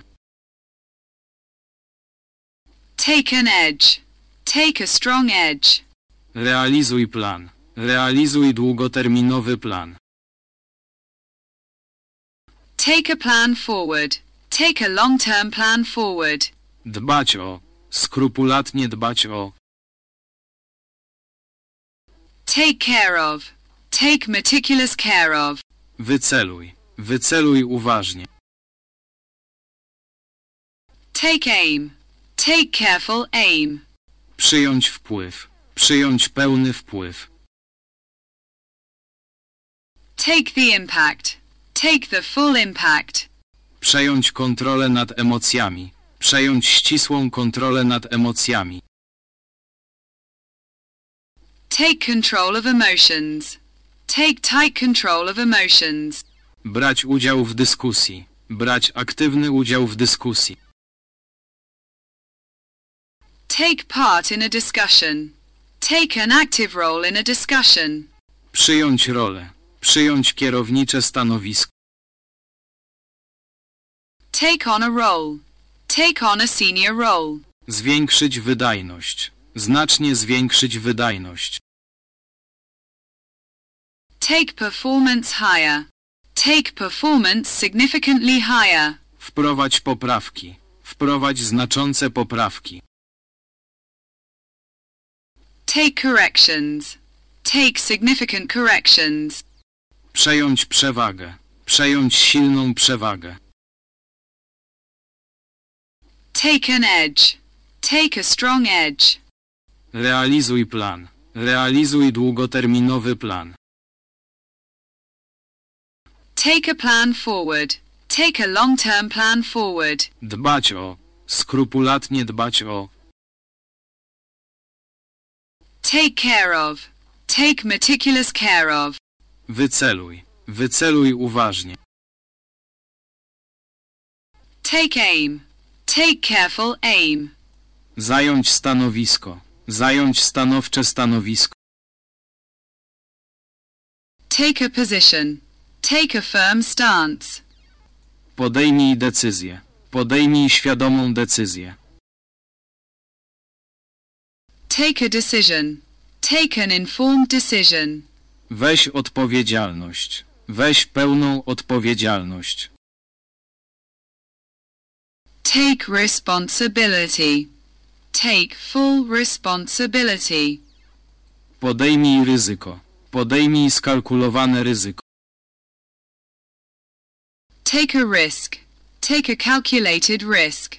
Take an edge. Take a strong edge. Realizuj plan. Realizuj długoterminowy plan. Take a plan forward. Take a long-term plan forward. Dbać o. Skrupulatnie dbać o. Take care of. Take meticulous care of. Wyceluj. Wyceluj uważnie. Take aim. Take careful aim. Przyjąć wpływ. Przyjąć pełny wpływ. Take the impact. Take the full impact. Przejąć kontrolę nad emocjami. Przejąć ścisłą kontrolę nad emocjami. Take control of emotions. Take tight control of emotions. Brać udział w dyskusji. Brać aktywny udział w dyskusji. Take part in a discussion. Take an active role in a discussion. Przyjąć rolę. Przyjąć kierownicze stanowisko. Take on a role. Take on a senior role. Zwiększyć wydajność. Znacznie zwiększyć wydajność. Take performance higher. Take performance significantly higher. Wprowadź poprawki. Wprowadź znaczące poprawki. Take corrections. Take significant corrections. Przejąć przewagę. Przejąć silną przewagę. Take an edge. Take a strong edge. Realizuj plan. Realizuj długoterminowy plan. Take a plan forward. Take a long-term plan forward. Dbać o. Skrupulatnie dbać o. Take care of. Take meticulous care of. Wyceluj. Wyceluj uważnie. Take aim. Take careful aim. Zająć stanowisko. Zająć stanowcze stanowisko. Take a position. Take a firm stance. Podejmij decyzję. Podejmij świadomą decyzję. Take a decision. Take an informed decision. Weź odpowiedzialność. Weź pełną odpowiedzialność. Take responsibility. Take full responsibility. Podejmij ryzyko. Podejmij skalkulowane ryzyko. Take a risk. Take a calculated risk.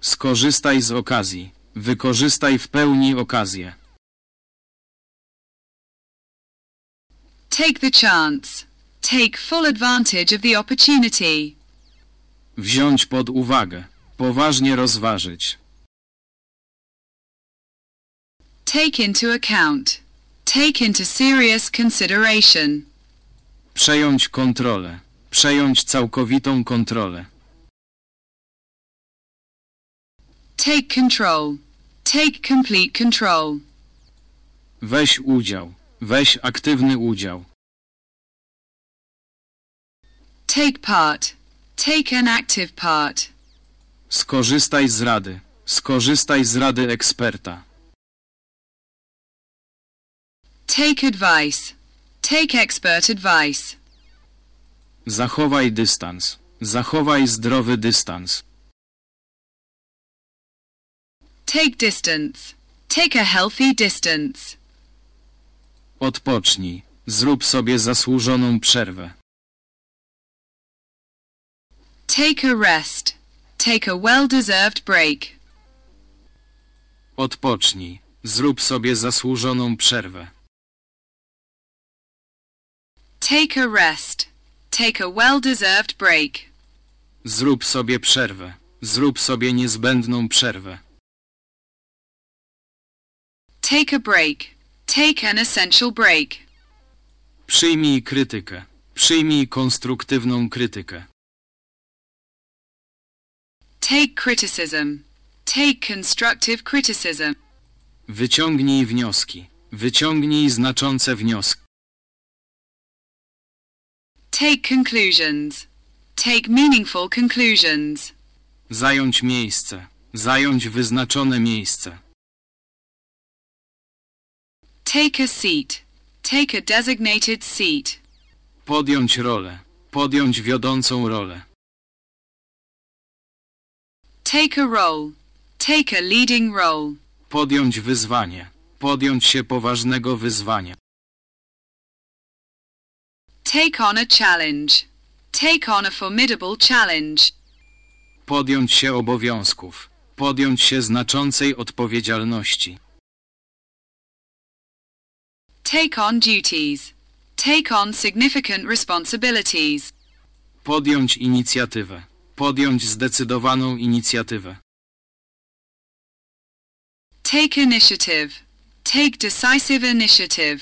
Skorzystaj z okazji. Wykorzystaj w pełni okazję. Take the chance. Take full advantage of the opportunity. Wziąć pod uwagę. Poważnie rozważyć. Take into account. Take into serious consideration. Przejąć kontrolę. Przejąć całkowitą kontrolę. Take control. Take complete control. Weź udział. Weź aktywny udział. Take part. Take an active part. Skorzystaj z rady. Skorzystaj z rady eksperta. Take advice. Take expert advice. Zachowaj dystans. Zachowaj zdrowy dystans. Take distance. Take a healthy distance. Odpocznij. Zrób sobie zasłużoną przerwę. Take a rest. Take a well-deserved break. Odpocznij. Zrób sobie zasłużoną przerwę. Take a rest. Take a well-deserved break. Zrób sobie przerwę. Zrób sobie niezbędną przerwę. Take a break. Take an essential break. Przyjmij krytykę. Przyjmij konstruktywną krytykę. Take criticism. Take constructive criticism. Wyciągnij wnioski. Wyciągnij znaczące wnioski. Take conclusions. Take meaningful conclusions. Zająć miejsce. Zająć wyznaczone miejsce. Take a seat. Take a designated seat. Podjąć rolę. Podjąć wiodącą rolę. Take a role. Take a leading role. Podjąć wyzwanie. Podjąć się poważnego wyzwania. Take on a challenge. Take on a formidable challenge. Podjąć się obowiązków. Podjąć się znaczącej odpowiedzialności. Take on duties. Take on significant responsibilities. Podjąć inicjatywę. Podjąć zdecydowaną inicjatywę. Take initiative. Take decisive initiative.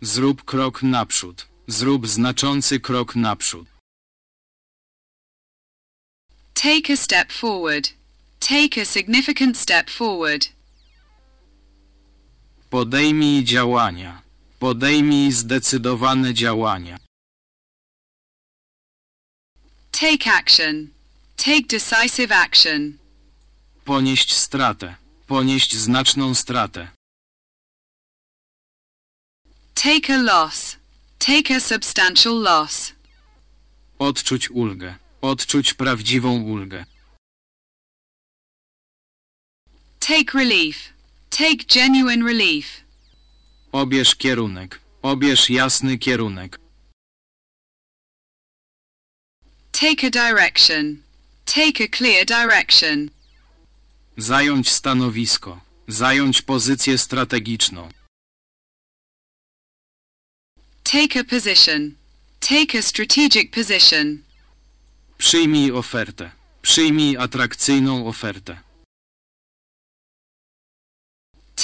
Zrób krok naprzód. Zrób znaczący krok naprzód. Take a step forward. Take a significant step forward. Podejmij działania. Podejmij zdecydowane działania. Take action. Take decisive action. Ponieść stratę. Ponieść znaczną stratę. Take a loss. Take a substantial loss. Odczuć ulgę. Odczuć prawdziwą ulgę. Take relief. Take genuine relief. Obierz kierunek. Obierz jasny kierunek. Take a direction. Take a clear direction. Zająć stanowisko. Zająć pozycję strategiczną. Take a position. Take a strategic position. Przyjmij ofertę. Przyjmij atrakcyjną ofertę.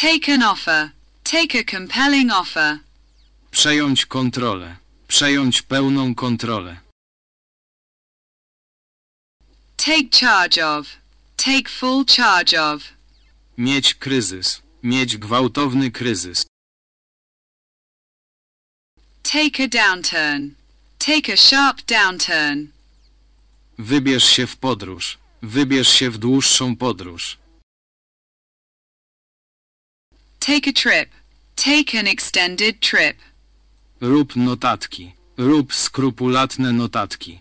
Take an offer. Take a compelling offer. Przejąć kontrolę. Przejąć pełną kontrolę. Take charge of. Take full charge of. Mieć kryzys. Mieć gwałtowny kryzys. Take a downturn. Take a sharp downturn. Wybierz się w podróż. Wybierz się w dłuższą podróż. Take a trip. Take an extended trip. Rób notatki. Rób skrupulatne notatki.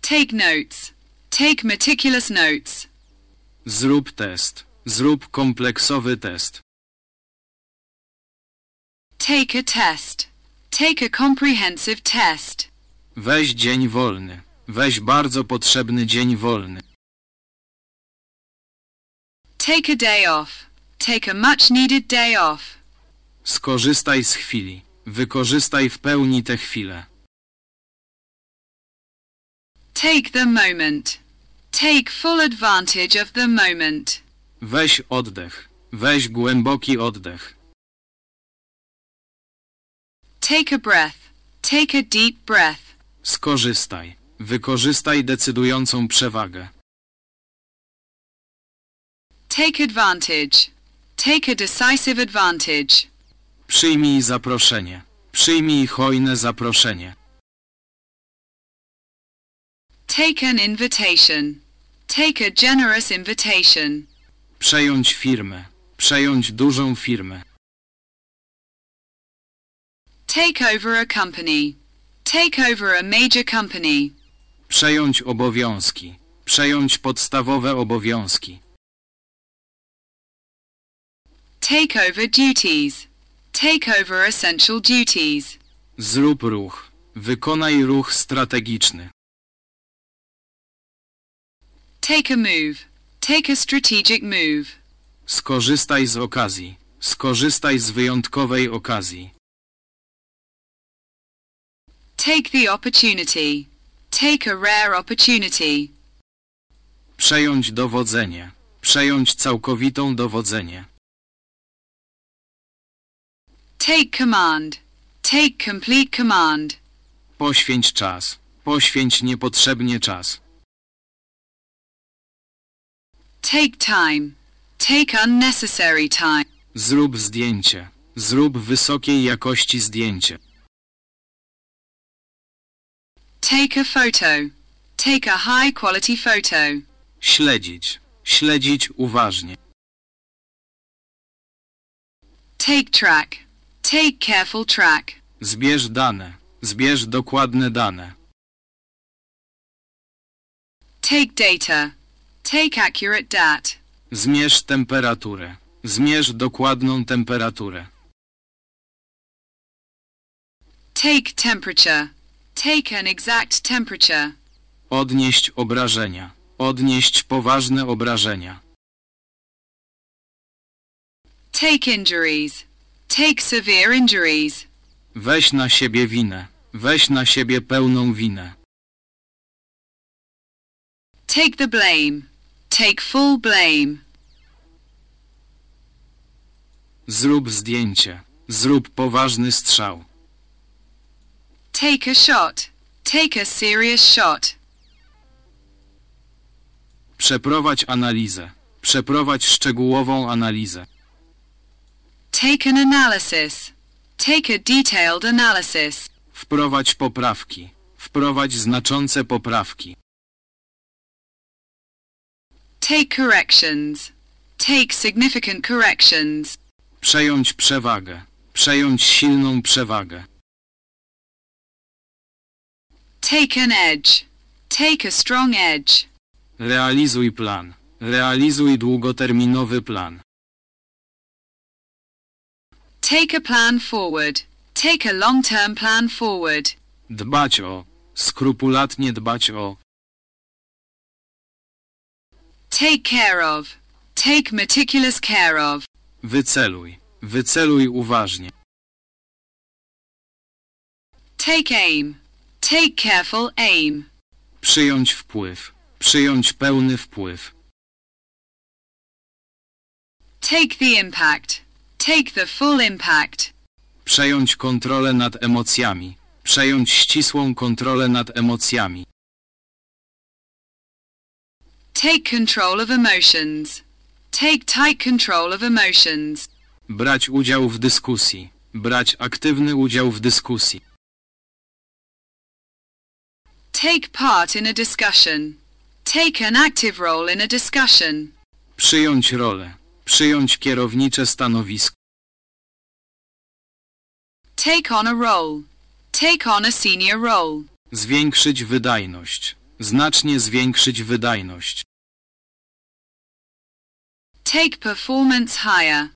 Take notes. Take meticulous notes. Zrób test. Zrób kompleksowy test. Take a test. Take a comprehensive test. Weź dzień wolny. Weź bardzo potrzebny dzień wolny. Take a day off. Take a much needed day off. Skorzystaj z chwili. Wykorzystaj w pełni tę chwilę. Take the moment. Take full advantage of the moment. Weź oddech. Weź głęboki oddech. Take a breath. Take a deep breath. Skorzystaj. Wykorzystaj decydującą przewagę. Take advantage. Take a decisive advantage. Przyjmij zaproszenie. Przyjmij hojne zaproszenie. Take an invitation. Take a generous invitation. Przejąć firmę. Przejąć dużą firmę. Take over a company. Take over a major company. Przejąć obowiązki. Przejąć podstawowe obowiązki. Take over duties. Take over essential duties. Zrób ruch. Wykonaj ruch strategiczny. Take a move. Take a strategic move. Skorzystaj z okazji. Skorzystaj z wyjątkowej okazji. Take the opportunity. Take a rare opportunity. Przejąć dowodzenie. Przejąć całkowitą dowodzenie. Take command. Take complete command. Poświęć czas. Poświęć niepotrzebnie czas. Take time. Take unnecessary time. Zrób zdjęcie. Zrób wysokiej jakości zdjęcie. Take a photo. Take a high quality photo. Śledzić. Śledzić uważnie. Take track. Take careful track. Zbierz dane. Zbierz dokładne dane. Take data. Take accurate dat. Zmierz temperaturę. Zmierz dokładną temperaturę. Take temperature. Take an exact temperature. Odnieść obrażenia. Odnieść poważne obrażenia. Take injuries. Take severe injuries. Weź na siebie winę. Weź na siebie pełną winę. Take the blame. Take full blame. Zrób zdjęcie. Zrób poważny strzał. Take a shot. Take a serious shot. Przeprowadź analizę. Przeprowadź szczegółową analizę. Take an analysis. Take a detailed analysis. Wprowadź poprawki. Wprowadź znaczące poprawki. Take corrections. Take significant corrections. Przejąć przewagę. Przejąć silną przewagę. Take an edge. Take a strong edge. Realizuj plan. Realizuj długoterminowy plan. Take a plan forward. Take a long-term plan forward. Dbać o. Skrupulatnie dbać o. Take care of. Take meticulous care of. Wyceluj. Wyceluj uważnie. Take aim. Take careful aim. Przyjąć wpływ. Przyjąć pełny wpływ. Take the impact. Take the full impact. Przejąć kontrolę nad emocjami. Przejąć ścisłą kontrolę nad emocjami. Take control of emotions. Take tight control of emotions. Brać udział w dyskusji. Brać aktywny udział w dyskusji. Take part in a discussion. Take an active role in a discussion. Przyjąć rolę. Przyjąć kierownicze stanowisko. Take on a role. Take on a senior role. Zwiększyć wydajność. Znacznie zwiększyć wydajność. Take performance higher.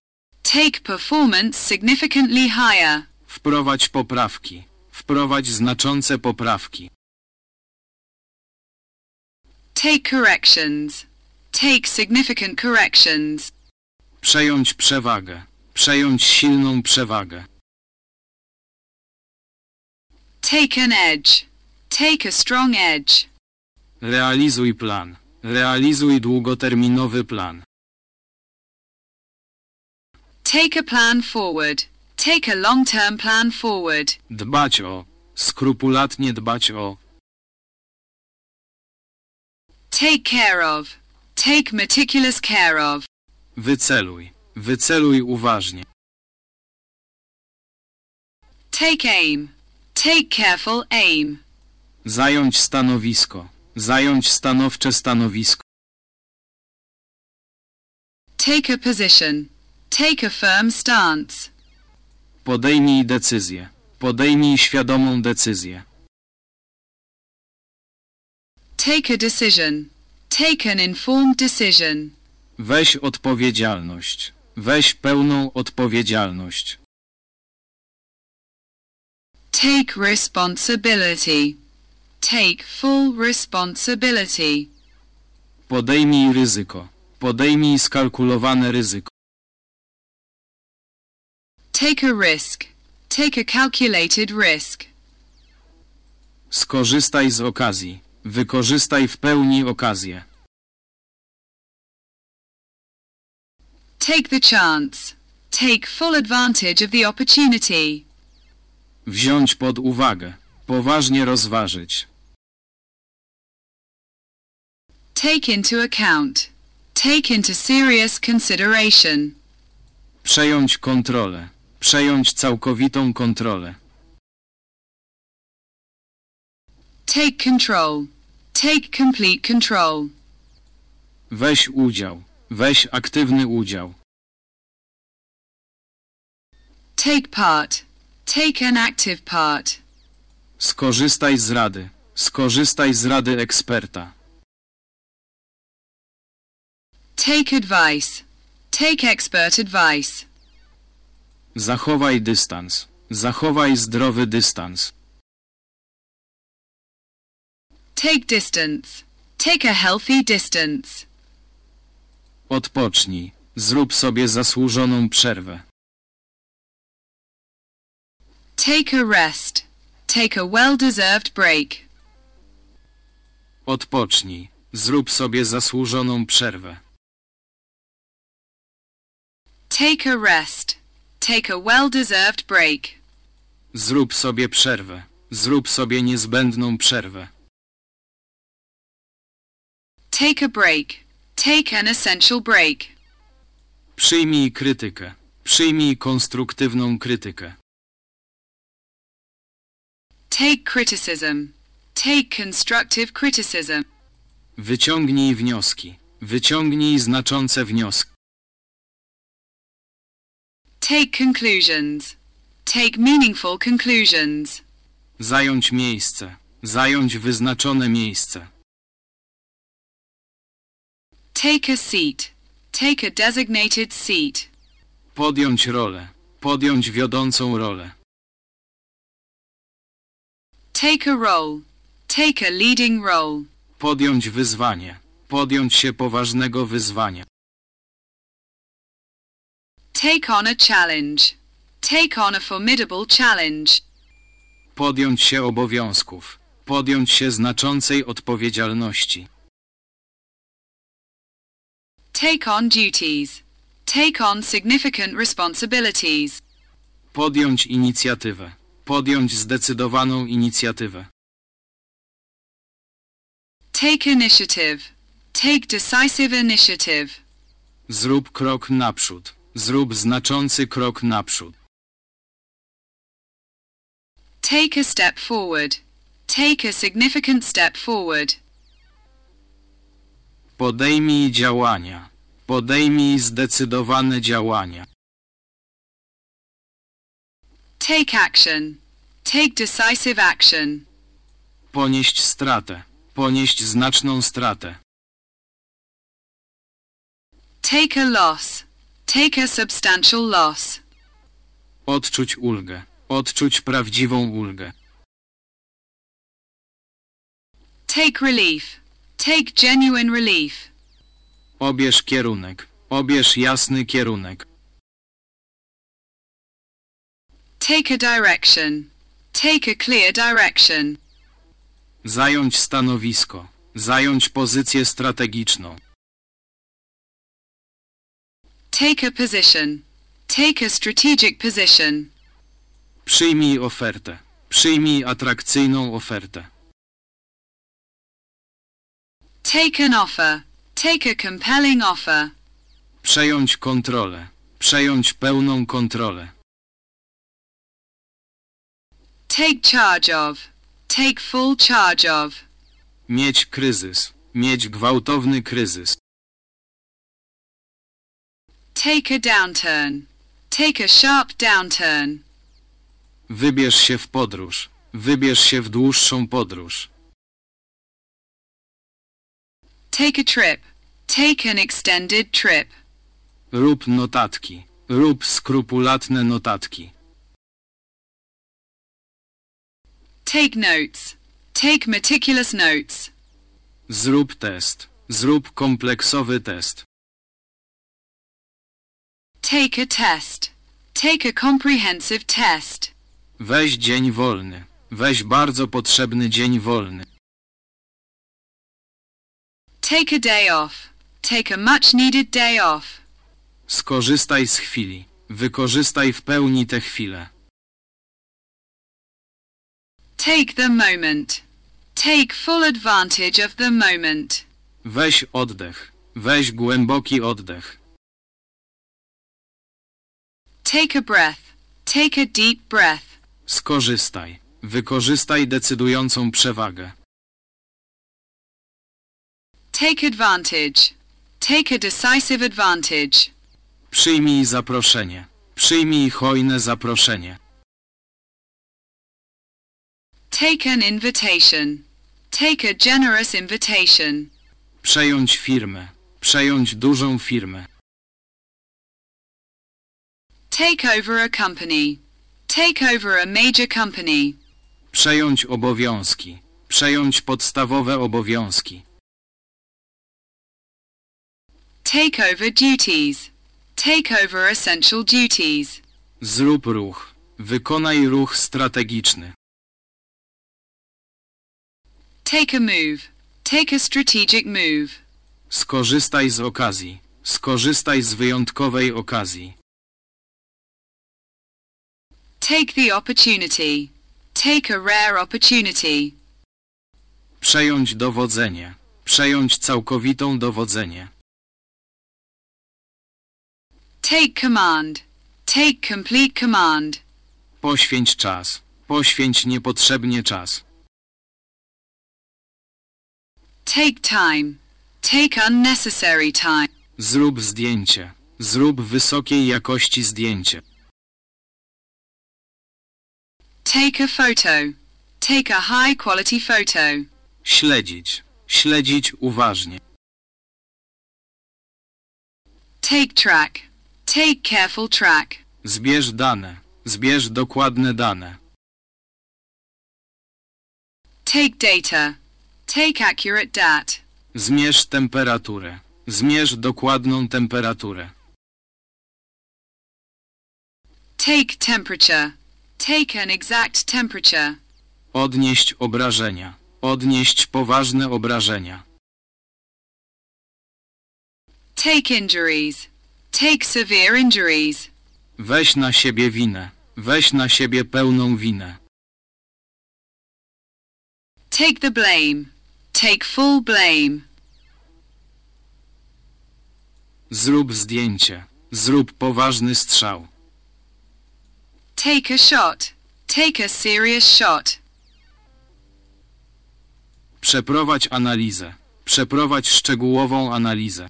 Take performance significantly higher. Wprowadź poprawki. Wprowadź znaczące poprawki. Take corrections. Take significant corrections. Przejąć przewagę. Przejąć silną przewagę. Take an edge. Take a strong edge. Realizuj plan. Realizuj długoterminowy plan. Take a plan forward. Take a long-term plan forward. Dbać o. Skrupulatnie dbać o. Take care of. Take meticulous care of. Wyceluj. Wyceluj uważnie. Take aim. Take careful aim. Zająć stanowisko. Zająć stanowcze stanowisko. Take a position. Take a firm stance. Podejmij decyzję. Podejmij świadomą decyzję. Take a decision. Take an informed decision. Weź odpowiedzialność. Weź pełną odpowiedzialność. Take responsibility. Take full responsibility. Podejmij ryzyko. Podejmij skalkulowane ryzyko. Take a risk. Take a calculated risk. Skorzystaj z okazji. Wykorzystaj w pełni okazję. Take the chance. Take full advantage of the opportunity. Wziąć pod uwagę. Poważnie rozważyć. Take into account. Take into serious consideration. Przejąć kontrolę. Przejąć całkowitą kontrolę. Take control. Take complete control. Weź udział. Weź aktywny udział. Take part. Take an active part. Skorzystaj z rady. Skorzystaj z rady eksperta. Take advice. Take expert advice. Zachowaj dystans. Zachowaj zdrowy dystans. Take distance. Take a healthy distance. Odpocznij. Zrób sobie zasłużoną przerwę. Take a rest. Take a well-deserved break. Odpocznij. Zrób sobie zasłużoną przerwę. Take a rest. Take a well-deserved break. Zrób sobie przerwę. Zrób sobie niezbędną przerwę. Take a break. Take an essential break. Przyjmij krytykę. Przyjmij konstruktywną krytykę. Take criticism. Take constructive criticism. Wyciągnij wnioski. Wyciągnij znaczące wnioski. Take conclusions. Take meaningful conclusions. Zająć miejsce. Zająć wyznaczone miejsce. Take a seat. Take a designated seat. Podjąć rolę. Podjąć wiodącą rolę. Take a role. Take a leading role. Podjąć wyzwanie. Podjąć się poważnego wyzwania. Take on a challenge. Take on a formidable challenge. Podjąć się obowiązków. Podjąć się znaczącej odpowiedzialności. Take on duties. Take on significant responsibilities. Podjąć inicjatywę. Podjąć zdecydowaną inicjatywę. Take initiative. Take decisive initiative. Zrób krok naprzód. Zrób znaczący krok naprzód. Take a step forward. Take a significant step forward. Podejmij działania. Podejmij zdecydowane działania. Take action. Take decisive action. Ponieść stratę. Ponieść znaczną stratę. Take a loss. Take a substantial loss. Odczuć ulgę. Odczuć prawdziwą ulgę. Take relief. Take genuine relief. Obierz kierunek. Obierz jasny kierunek. Take a direction. Take a clear direction. Zająć stanowisko. Zająć pozycję strategiczną. Take a position. Take a strategic position. Przyjmij ofertę. Przyjmij atrakcyjną ofertę. Take an offer. Take a compelling offer. Przejąć kontrolę. Przejąć pełną kontrolę. Take charge of. Take full charge of. Mieć kryzys. Mieć gwałtowny kryzys. Take a downturn. Take a sharp downturn. Wybierz się w podróż. Wybierz się w dłuższą podróż. Take a trip. Take an extended trip. Rób notatki. Rób skrupulatne notatki. Take notes. Take meticulous notes. Zrób test. Zrób kompleksowy test. Take a test. Take a comprehensive test. Weź dzień wolny. Weź bardzo potrzebny dzień wolny. Take a day off. Take a much needed day off. Skorzystaj z chwili. Wykorzystaj w pełni tę chwilę. Take the moment. Take full advantage of the moment. Weź oddech. Weź głęboki oddech. Take a breath. Take a deep breath. Skorzystaj. Wykorzystaj decydującą przewagę. Take advantage. Take a decisive advantage. Przyjmij zaproszenie. Przyjmij hojne zaproszenie. Take an invitation. Take a generous invitation. Przejąć firmę. Przejąć dużą firmę. Take over a company. Take over a major company. Przejąć obowiązki. Przejąć podstawowe obowiązki. Take over duties. Take over essential duties. Zrób ruch. Wykonaj ruch strategiczny. Take a move. Take a strategic move. Skorzystaj z okazji. Skorzystaj z wyjątkowej okazji. Take the opportunity. Take a rare opportunity. Przejąć dowodzenie. Przejąć całkowitą dowodzenie. Take command. Take complete command. Poświęć czas. Poświęć niepotrzebnie czas. Take time. Take unnecessary time. Zrób zdjęcie. Zrób wysokiej jakości zdjęcie. Take a photo. Take a high quality photo. Śledzić. Śledzić uważnie. Take track. Take careful track. Zbierz dane. Zbierz dokładne dane. Take data. Take accurate dat. Zmierz temperaturę. Zmierz dokładną temperaturę. Take temperature. Take an exact temperature. Odnieść obrażenia. Odnieść poważne obrażenia. Take injuries. Take severe injuries. Weź na siebie winę. Weź na siebie pełną winę. Take the blame. Take full blame. Zrób zdjęcie. Zrób poważny strzał. Take a shot. Take a serious shot. Przeprowadź analizę. Przeprowadź szczegółową analizę.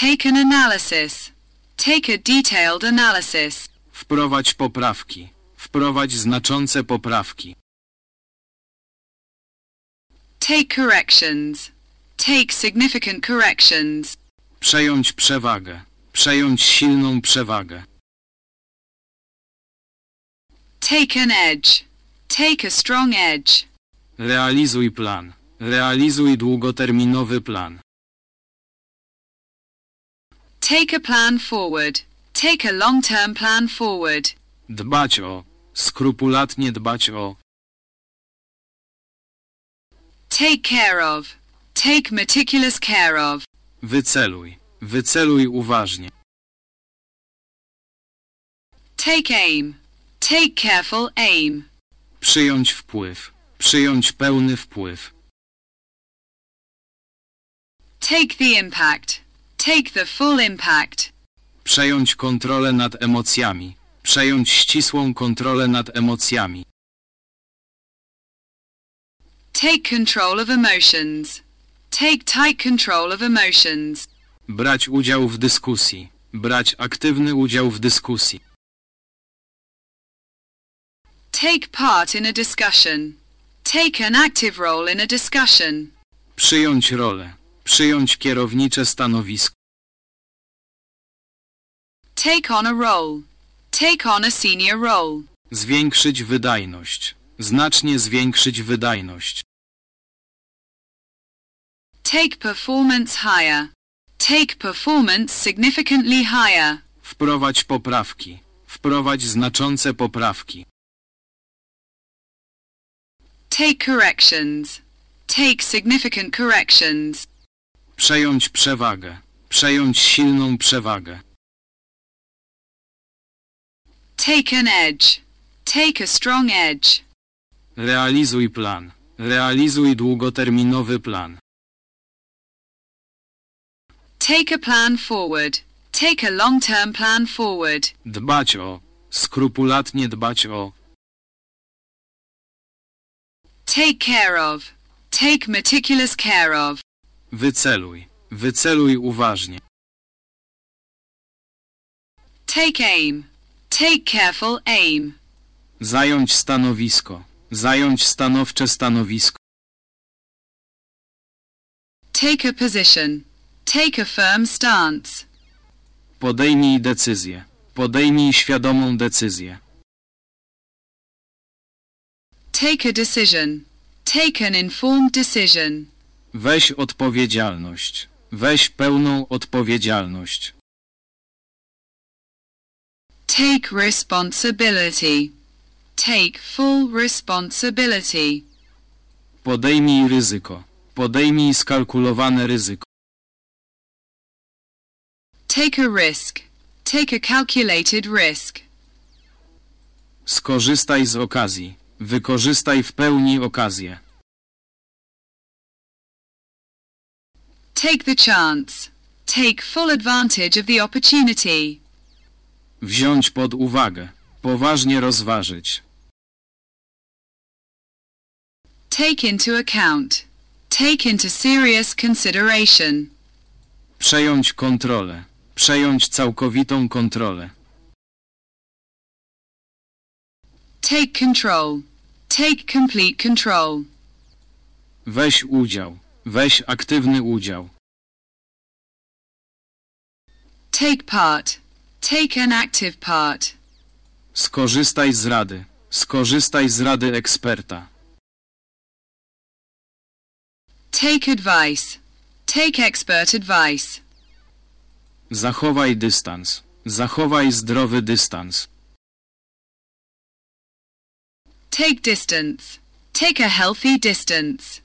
Take an analysis. Take a detailed analysis. Wprowadź poprawki. Wprowadź znaczące poprawki. Take corrections. Take significant corrections. Przejąć przewagę. Przejąć silną przewagę. Take an edge. Take a strong edge. Realizuj plan. Realizuj długoterminowy plan. Take a plan forward. Take a long-term plan forward. Dbać o. Skrupulatnie dbać o. Take care of. Take meticulous care of. Wyceluj. Wyceluj uważnie. Take aim. Take careful aim. Przyjąć wpływ. Przyjąć pełny wpływ. Take the impact. Take the full impact. Przejąć kontrolę nad emocjami. Przejąć ścisłą kontrolę nad emocjami. Take control of emotions. Take tight control of emotions. Brać udział w dyskusji. Brać aktywny udział w dyskusji. Take part in a discussion. Take an active role in a discussion. Przyjąć rolę. Przyjąć kierownicze stanowisko. Take on a role. Take on a senior role. Zwiększyć wydajność. Znacznie zwiększyć wydajność. Take performance higher. Take performance significantly higher. Wprowadź poprawki. Wprowadź znaczące poprawki. Take corrections. Take significant corrections. Przejąć przewagę. Przejąć silną przewagę. Take an edge. Take a strong edge. Realizuj plan. Realizuj długoterminowy plan. Take a plan forward. Take a long-term plan forward. Dbać o. Skrupulatnie dbać o. Take care of. Take meticulous care of. Wyceluj. Wyceluj uważnie. Take aim. Take careful aim. Zająć stanowisko. Zająć stanowcze stanowisko. Take a position. Take a firm stance. Podejmij decyzję. Podejmij świadomą decyzję. Take a decision. Take an informed decision. Weź odpowiedzialność. Weź pełną odpowiedzialność. Take responsibility. Take full responsibility. Podejmij ryzyko. Podejmij skalkulowane ryzyko. Take a risk. Take a calculated risk. Skorzystaj z okazji. Wykorzystaj w pełni okazję. Take the chance. Take full advantage of the opportunity. Wziąć pod uwagę. Poważnie rozważyć. Take into account. Take into serious consideration. Przejąć kontrolę. Przejąć całkowitą kontrolę. Take control. Take complete control. Weź udział. Weź aktywny udział. Take part. Take an active part. Skorzystaj z rady. Skorzystaj z rady eksperta. Take advice. Take expert advice. Zachowaj dystans. Zachowaj zdrowy dystans. Take distance. Take a healthy distance.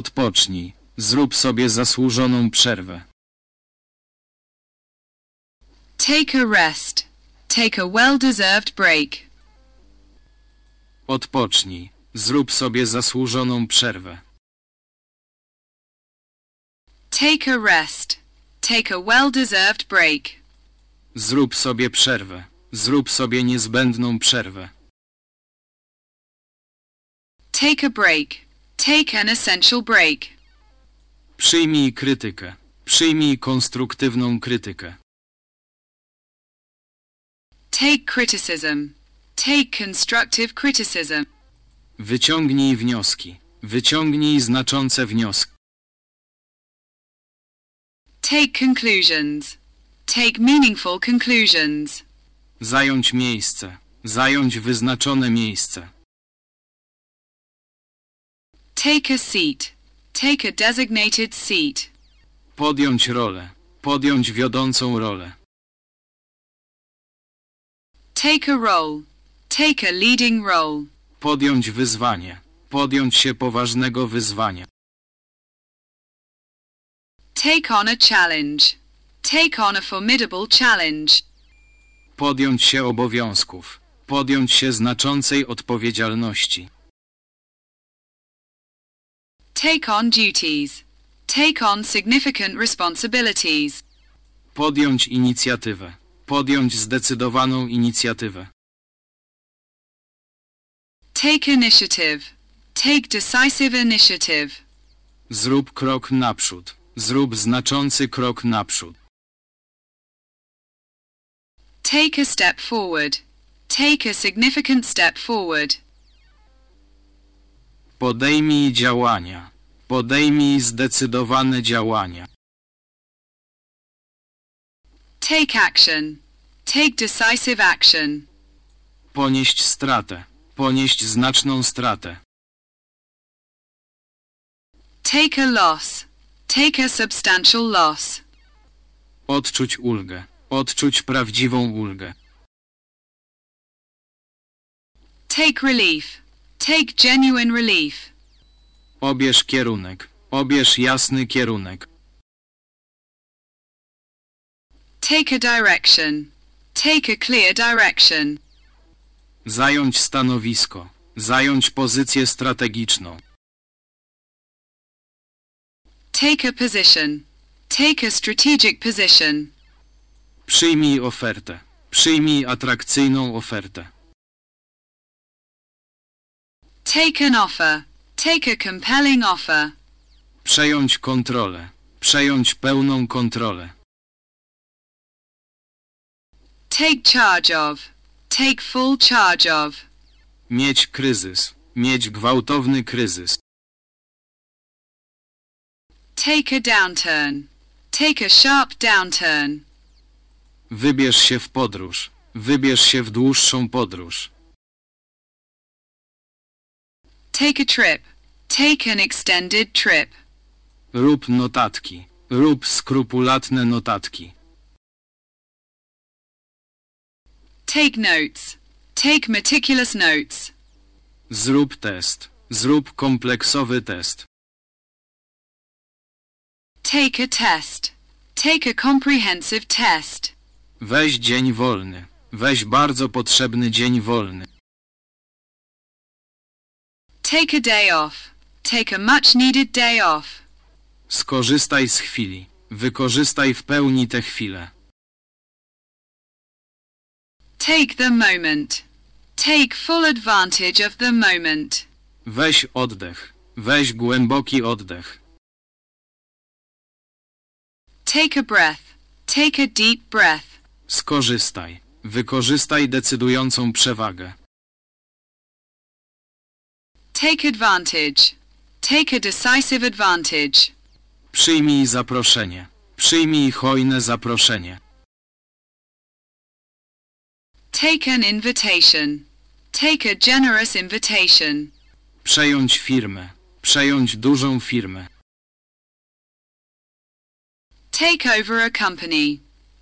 Odpocznij. Zrób sobie zasłużoną przerwę. Take a rest. Take a well-deserved break. Odpocznij. Zrób sobie zasłużoną przerwę. Take a rest. Take a well-deserved break. Zrób sobie przerwę. Zrób sobie niezbędną przerwę. Take a break. Take an essential break. Przyjmij krytykę. Przyjmij konstruktywną krytykę. Take criticism. Take constructive criticism. Wyciągnij wnioski. Wyciągnij znaczące wnioski. Take conclusions. Take meaningful conclusions. Zająć miejsce. Zająć wyznaczone miejsce. Take a seat. Take a designated seat. Podjąć rolę. Podjąć wiodącą rolę. Take a role. Take a leading role. Podjąć wyzwanie. Podjąć się poważnego wyzwania. Take on a challenge. Take on a formidable challenge. Podjąć się obowiązków. Podjąć się znaczącej odpowiedzialności. Take on duties. Take on significant responsibilities. Podjąć inicjatywę. Podjąć zdecydowaną inicjatywę. Take initiative. Take decisive initiative. Zrób krok naprzód. Zrób znaczący krok naprzód. Take a step forward. Take a significant step forward. Podejmij działania. Podejmij zdecydowane działania. Take action. Take decisive action. Ponieść stratę. Ponieść znaczną stratę. Take a loss. Take a substantial loss. Odczuć ulgę. Odczuć prawdziwą ulgę. Take relief. Take genuine relief. Obierz kierunek. Obierz jasny kierunek. Take a direction. Take a clear direction. Zająć stanowisko. Zająć pozycję strategiczną. Take a position. Take a strategic position. Przyjmij ofertę. Przyjmij atrakcyjną ofertę. Take an offer. Take a compelling offer. Przejąć kontrolę. Przejąć pełną kontrolę. Take charge of. Take full charge of. Mieć kryzys. Mieć gwałtowny kryzys. Take a downturn. Take a sharp downturn. Wybierz się w podróż. Wybierz się w dłuższą podróż. Take a trip. Take an extended trip. Rób notatki. Rób skrupulatne notatki. Take notes. Take meticulous notes. Zrób test. Zrób kompleksowy test. Take a test. Take a comprehensive test. Weź dzień wolny. Weź bardzo potrzebny dzień wolny. Take a day off. Take a much needed day off. Skorzystaj z chwili. Wykorzystaj w pełni tę chwilę. Take the moment. Take full advantage of the moment. Weź oddech. Weź głęboki oddech. Take a breath. Take a deep breath. Skorzystaj. Wykorzystaj decydującą przewagę. Take advantage. Take a decisive advantage. Przyjmij zaproszenie. Przyjmij hojne zaproszenie. Take an invitation. Take a generous invitation. Przejąć firmę. Przejąć dużą firmę. Take over a company.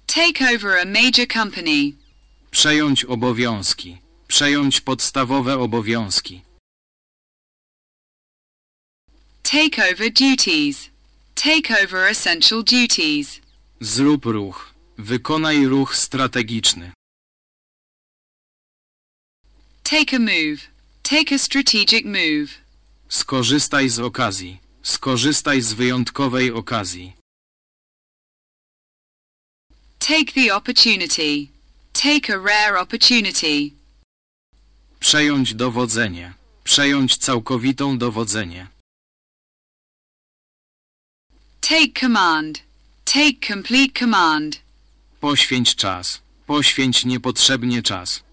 Take over a major company. Przejąć obowiązki. Przejąć podstawowe obowiązki. Take over duties. Take over essential duties. Zrób ruch. Wykonaj ruch strategiczny. Take a move. Take a strategic move. Skorzystaj z okazji. Skorzystaj z wyjątkowej okazji. Take the opportunity. Take a rare opportunity. Przejąć dowodzenie. Przejąć całkowitą dowodzenie. Take command. Take complete command. Poświęć czas. Poświęć niepotrzebnie czas.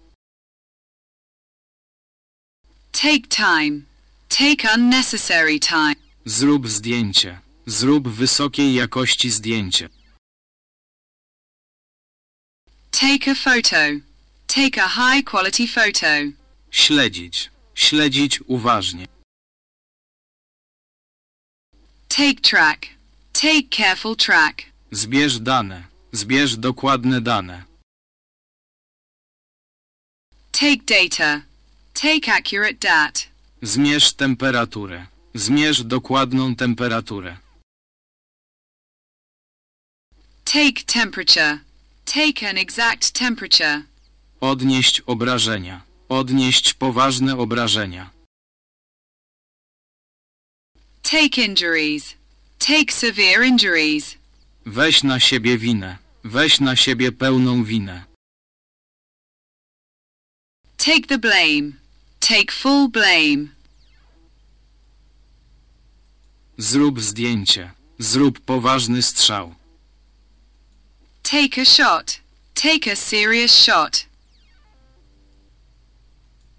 Take time. Take unnecessary time. Zrób zdjęcie. Zrób wysokiej jakości zdjęcie. Take a photo. Take a high quality photo. Śledzić. Śledzić uważnie. Take track. Take careful track. Zbierz dane. Zbierz dokładne dane. Take data. Take accurate dat. Zmierz temperaturę. Zmierz dokładną temperaturę. Take temperature. Take an exact temperature. Odnieść obrażenia. Odnieść poważne obrażenia. Take injuries. Take severe injuries. Weź na siebie winę. Weź na siebie pełną winę. Take the blame. Take full blame. Zrób zdjęcie. Zrób poważny strzał. Take a shot. Take a serious shot.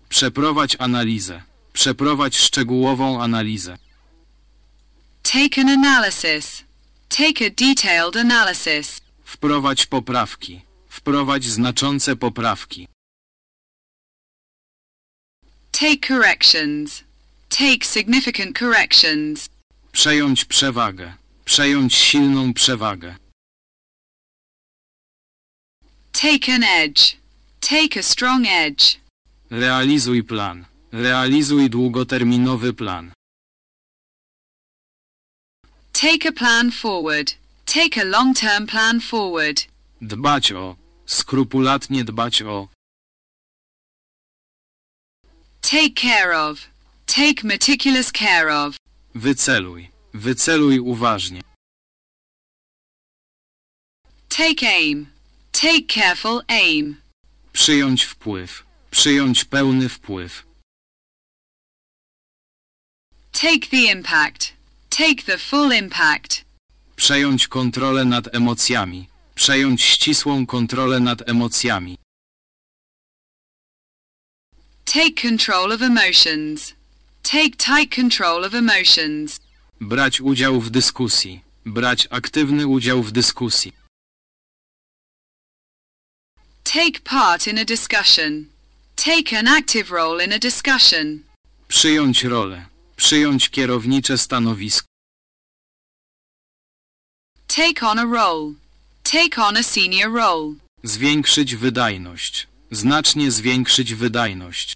Przeprowadź analizę. Przeprowadź szczegółową analizę. Take an analysis. Take a detailed analysis. Wprowadź poprawki. Wprowadź znaczące poprawki. Take corrections. Take significant corrections. Przejąć przewagę. Przejąć silną przewagę. Take an edge. Take a strong edge. Realizuj plan. Realizuj długoterminowy plan. Take a plan forward. Take a long-term plan forward. Dbać o. Skrupulatnie dbać o. Take care of. Take meticulous care of. Wyceluj. Wyceluj uważnie. Take aim. Take careful aim. Przyjąć wpływ. Przyjąć pełny wpływ. Take the impact. Take the full impact. Przejąć kontrolę nad emocjami. Przejąć ścisłą kontrolę nad emocjami. Take control of emotions. Take tight control of emotions. Brać udział w dyskusji. Brać aktywny udział w dyskusji. Take part in a discussion. Take an active role in a discussion. Przyjąć rolę. Przyjąć kierownicze stanowisko. Take on a role. Take on a senior role. Zwiększyć wydajność. Znacznie zwiększyć wydajność.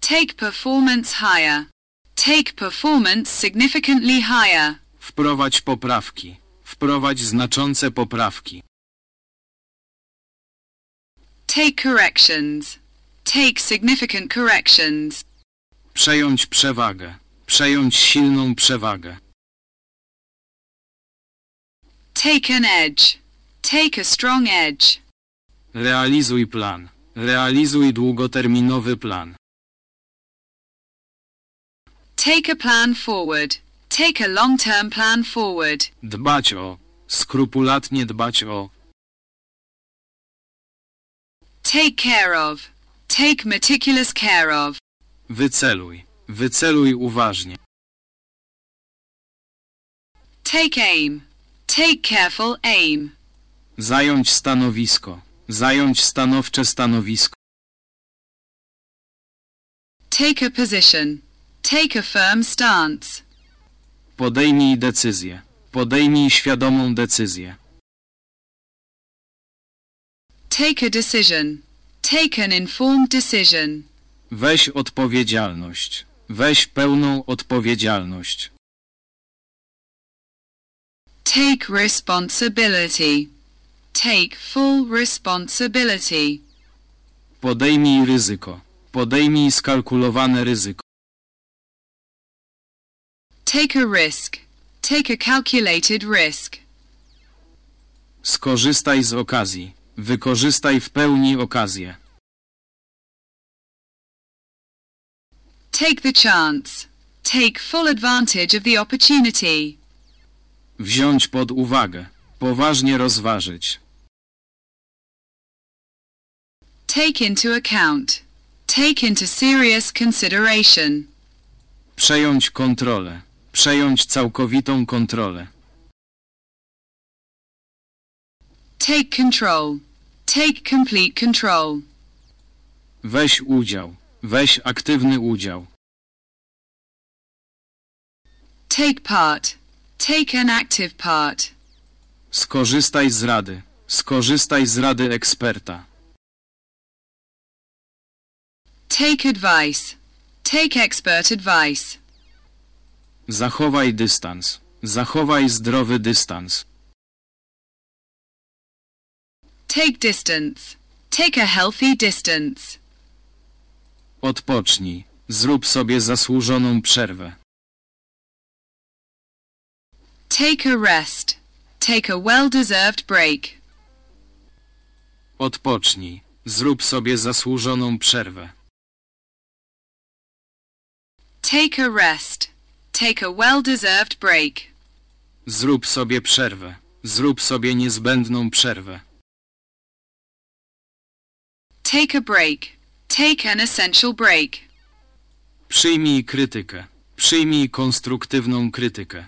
Take performance higher. Take performance significantly higher. Wprowadź poprawki. Wprowadź znaczące poprawki. Take corrections. Take significant corrections. Przejąć przewagę. Przejąć silną przewagę. Take an edge. Take a strong edge. Realizuj plan. Realizuj długoterminowy plan. Take a plan forward. Take a long-term plan forward. Dbać o. Skrupulatnie dbać o. Take care of. Take meticulous care of. Wyceluj. Wyceluj uważnie. Take aim. Take careful aim. Zająć stanowisko. Zająć stanowcze stanowisko. Take a position. Take a firm stance. Podejmij decyzję. Podejmij świadomą decyzję. Take a decision. Take an informed decision. Weź odpowiedzialność. Weź pełną odpowiedzialność. Take responsibility. Take full responsibility. Podejmij ryzyko. Podejmij skalkulowane ryzyko. Take a risk. Take a calculated risk. Skorzystaj z okazji. Wykorzystaj w pełni okazję. Take the chance. Take full advantage of the opportunity. Wziąć pod uwagę. Poważnie rozważyć. Take into account. Take into serious consideration. Przejąć kontrolę. Przejąć całkowitą kontrolę. Take control. Take complete control. Weź udział. Weź aktywny udział. Take part. Take an active part. Skorzystaj z rady. Skorzystaj z rady eksperta. Take advice. Take expert advice. Zachowaj dystans. Zachowaj zdrowy dystans. Take distance. Take a healthy distance. Odpocznij. Zrób sobie zasłużoną przerwę. Take a rest. Take a well-deserved break. Odpocznij. Zrób sobie zasłużoną przerwę. Take a rest. Take a well-deserved break. Zrób sobie przerwę. Zrób sobie niezbędną przerwę. Take a break. Take an essential break. Przyjmij krytykę. Przyjmij konstruktywną krytykę.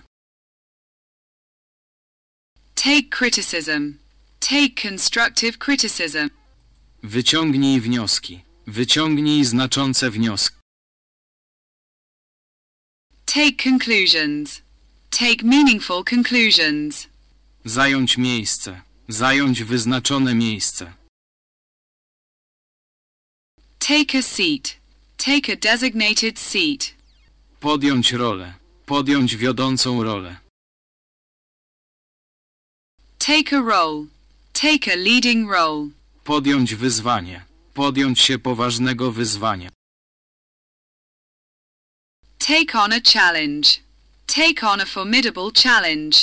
Take criticism. Take constructive criticism. Wyciągnij wnioski. Wyciągnij znaczące wnioski. Take conclusions. Take meaningful conclusions. Zająć miejsce. Zająć wyznaczone miejsce. Take a seat. Take a designated seat. Podjąć rolę. Podjąć wiodącą rolę. Take a role. Take a leading role. Podjąć wyzwanie. Podjąć się poważnego wyzwania. Take on a challenge. Take on a formidable challenge.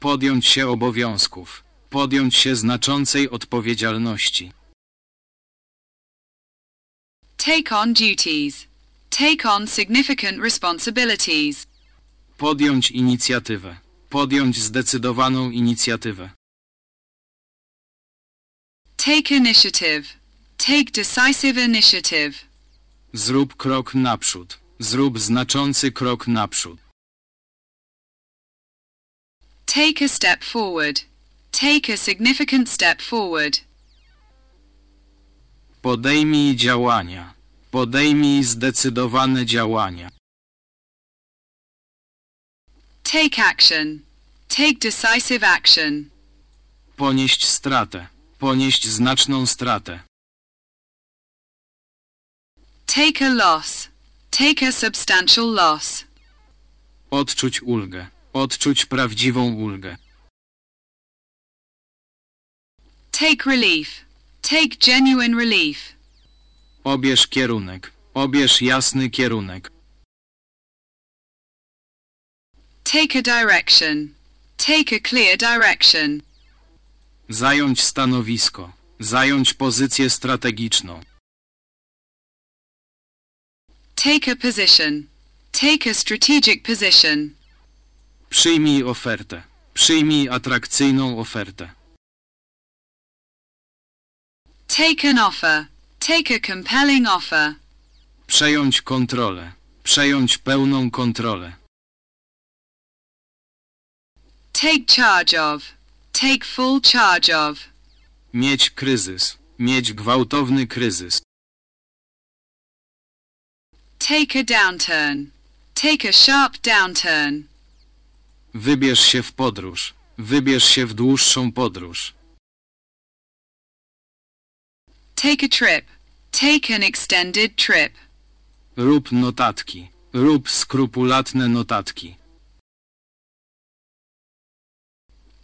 Podjąć się obowiązków. Podjąć się znaczącej odpowiedzialności. Take on duties. Take on significant responsibilities. Podjąć inicjatywę. Podjąć zdecydowaną inicjatywę. Take initiative. Take decisive initiative. Zrób krok naprzód. Zrób znaczący krok naprzód. Take a step forward. Take a significant step forward. Podejmij działania. Podejmij zdecydowane działania. Take action. Take decisive action. Ponieść stratę. Ponieść znaczną stratę. Take a loss. Take a substantial loss. Odczuć ulgę. Odczuć prawdziwą ulgę. Take relief. Take genuine relief. Obierz kierunek. Obierz jasny kierunek. Take a direction. Take a clear direction. Zająć stanowisko. Zająć pozycję strategiczną. Take a position. Take a strategic position. Przyjmij ofertę. Przyjmij atrakcyjną ofertę. Take an offer. Take a compelling offer. Przejąć kontrolę. Przejąć pełną kontrolę. Take charge of. Take full charge of. Mieć kryzys. Mieć gwałtowny kryzys. Take a downturn. Take a sharp downturn. Wybierz się w podróż. Wybierz się w dłuższą podróż. Take a trip. Take an extended trip. Rób notatki. Rób skrupulatne notatki.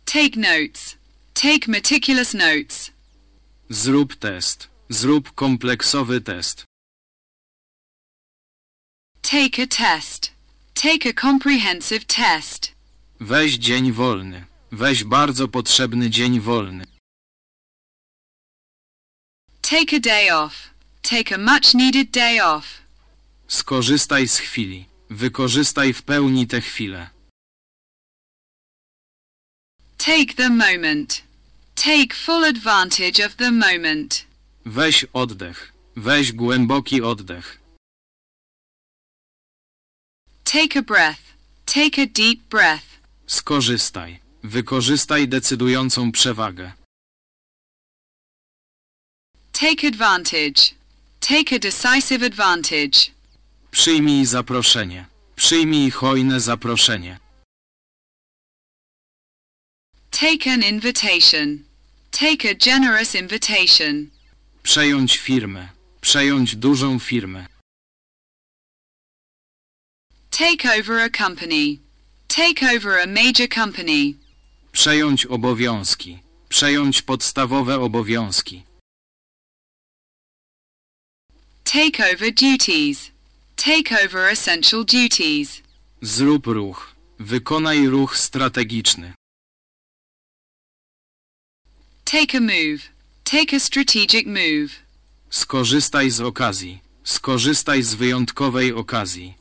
Take notes. Take meticulous notes. Zrób test. Zrób kompleksowy test. Take a test. Take a comprehensive test. Weź dzień wolny. Weź bardzo potrzebny dzień wolny. Take a day off. Take a much needed day off. Skorzystaj z chwili. Wykorzystaj w pełni tę chwilę. Take the moment. Take full advantage of the moment. Weź oddech. Weź głęboki oddech. Take a breath. Take a deep breath. Skorzystaj. Wykorzystaj decydującą przewagę. Take advantage. Take a decisive advantage. Przyjmij zaproszenie. Przyjmij hojne zaproszenie. Take an invitation. Take a generous invitation. Przejąć firmę. Przejąć dużą firmę. Take over a company. Take over a major company. Przejąć obowiązki. Przejąć podstawowe obowiązki. Take over duties. Take over essential duties. Zrób ruch. Wykonaj ruch strategiczny. Take a move. Take a strategic move. Skorzystaj z okazji. Skorzystaj z wyjątkowej okazji.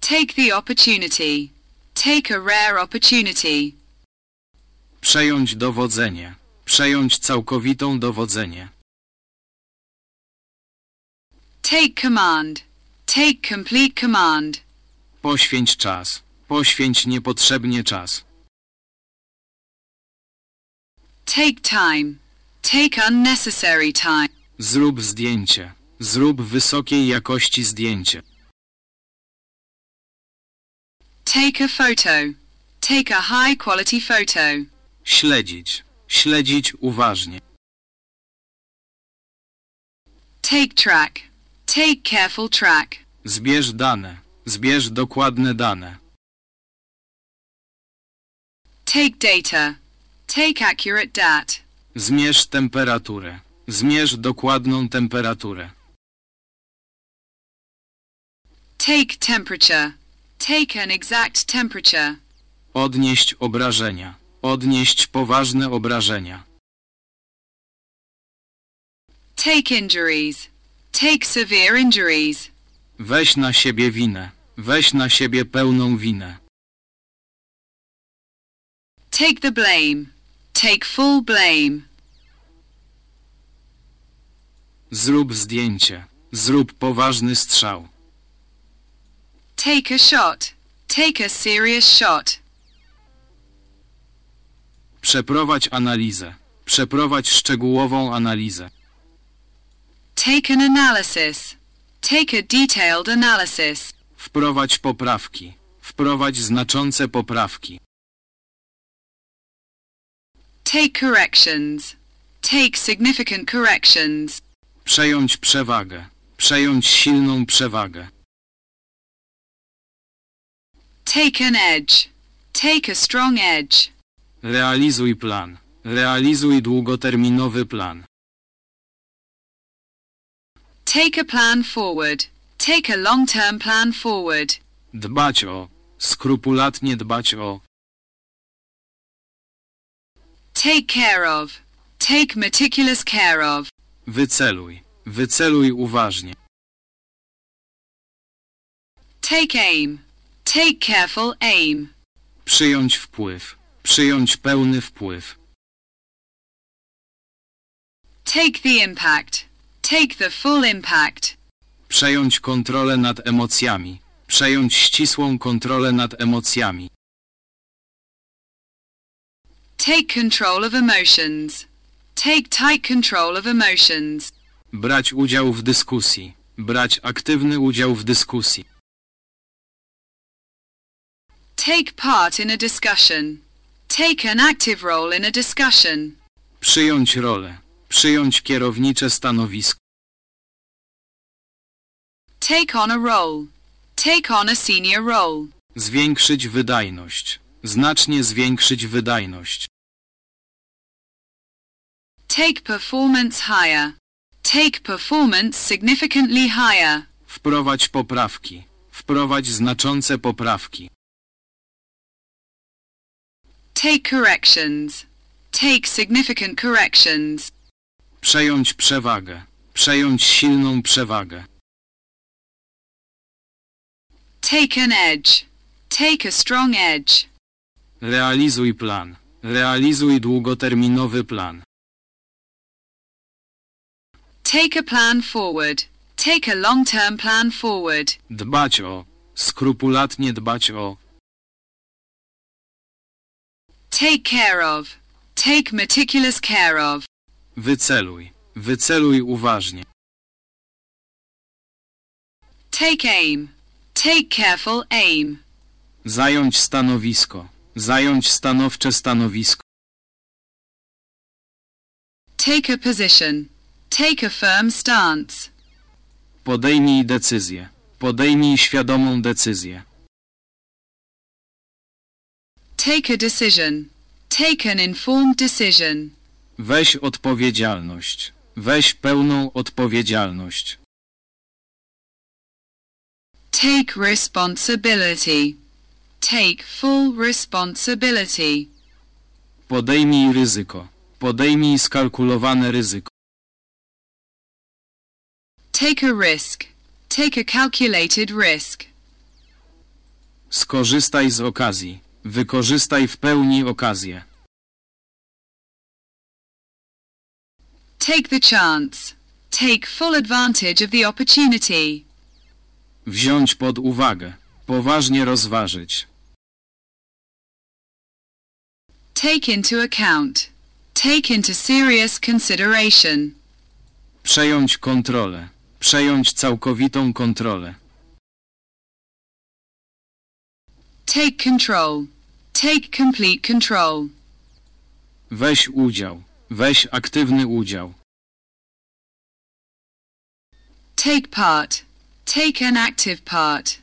Take the opportunity. Take a rare opportunity. Przejąć dowodzenie. Przejąć całkowitą dowodzenie. Take command. Take complete command. Poświęć czas. Poświęć niepotrzebnie czas. Take time. Take unnecessary time. Zrób zdjęcie. Zrób wysokiej jakości zdjęcie. Take a photo. Take a high quality photo. Śledzić. Śledzić uważnie. Take track. Take careful track. Zbierz dane. Zbierz dokładne dane. Take data. Take accurate dat. Zmierz temperaturę. Zmierz dokładną temperaturę. Take temperature. Take an exact temperature. Odnieść obrażenia. Odnieść poważne obrażenia. Take injuries. Take severe injuries. Weź na siebie winę. Weź na siebie pełną winę. Take the blame. Take full blame. Zrób zdjęcie. Zrób poważny strzał. Take a shot. Take a serious shot. Przeprowadź analizę. Przeprowadź szczegółową analizę. Take an analysis. Take a detailed analysis. Wprowadź poprawki. Wprowadź znaczące poprawki. Take corrections. Take significant corrections. Przejąć przewagę. Przejąć silną przewagę. Take an edge. Take a strong edge. Realizuj plan. Realizuj długoterminowy plan. Take a plan forward. Take a long-term plan forward. Dbać o. Skrupulatnie dbać o. Take care of. Take meticulous care of. Wyceluj. Wyceluj uważnie. Take aim. Take careful aim. Przyjąć wpływ. Przyjąć pełny wpływ. Take the impact. Take the full impact. Przejąć kontrolę nad emocjami. Przejąć ścisłą kontrolę nad emocjami. Take control of emotions. Take tight control of emotions. Brać udział w dyskusji. Brać aktywny udział w dyskusji. Take part in a discussion. Take an active role in a discussion. Przyjąć rolę. Przyjąć kierownicze stanowisko. Take on a role. Take on a senior role. Zwiększyć wydajność. Znacznie zwiększyć wydajność. Take performance higher. Take performance significantly higher. Wprowadź poprawki. Wprowadź znaczące poprawki. Take corrections. Take significant corrections. Przejąć przewagę. Przejąć silną przewagę. Take an edge. Take a strong edge. Realizuj plan. Realizuj długoterminowy plan. Take a plan forward. Take a long-term plan forward. Dbać o. Skrupulatnie dbać o. Take care of. Take meticulous care of. Wyceluj. Wyceluj uważnie. Take aim. Take careful aim. Zająć stanowisko. Zająć stanowcze stanowisko. Take a position. Take a firm stance. Podejmij decyzję. Podejmij świadomą decyzję. Take a decision. Take an informed decision. Weź odpowiedzialność. Weź pełną odpowiedzialność. Take responsibility. Take full responsibility. Podejmij ryzyko. Podejmij skalkulowane ryzyko. Take a risk. Take a calculated risk. Skorzystaj z okazji. Wykorzystaj w pełni okazję. Take the chance. Take full advantage of the opportunity. Wziąć pod uwagę. Poważnie rozważyć. Take into account. Take into serious consideration. Przejąć kontrolę. Przejąć całkowitą kontrolę. Take control. Take complete control. Weź udział. Weź aktywny udział. Take part. Take an active part.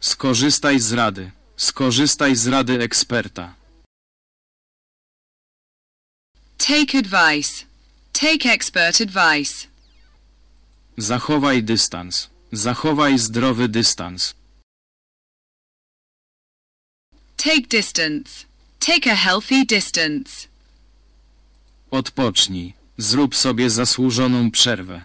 Skorzystaj z rady. Skorzystaj z rady eksperta. Take advice. Take expert advice. Zachowaj dystans. Zachowaj zdrowy dystans. Take distance. Take a healthy distance. Odpocznij. Zrób sobie zasłużoną przerwę.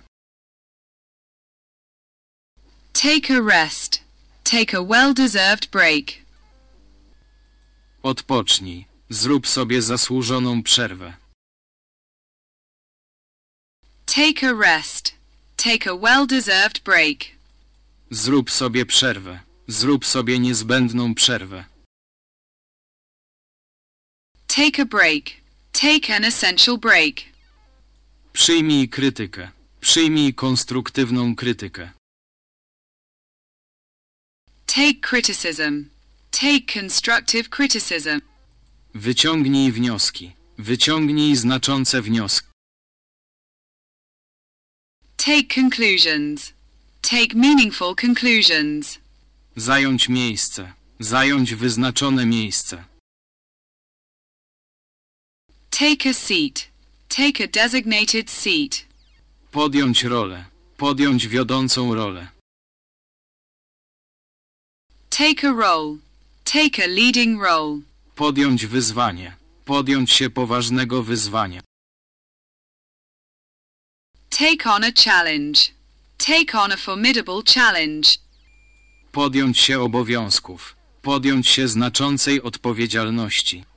Take a rest. Take a well-deserved break. Odpocznij. Zrób sobie zasłużoną przerwę. Take a rest. Take a well-deserved break. Zrób sobie przerwę. Zrób sobie niezbędną przerwę. Take a break. Take an essential break. Przyjmij krytykę. Przyjmij konstruktywną krytykę. Take criticism. Take constructive criticism. Wyciągnij wnioski. Wyciągnij znaczące wnioski. Take conclusions. Take meaningful conclusions. Zająć miejsce. Zająć wyznaczone miejsce. Take a seat. Take a designated seat. Podjąć rolę. Podjąć wiodącą rolę. Take a role. Take a leading role. Podjąć wyzwanie. Podjąć się poważnego wyzwania. Take on a challenge. Take on a formidable challenge. Podjąć się obowiązków. Podjąć się znaczącej odpowiedzialności.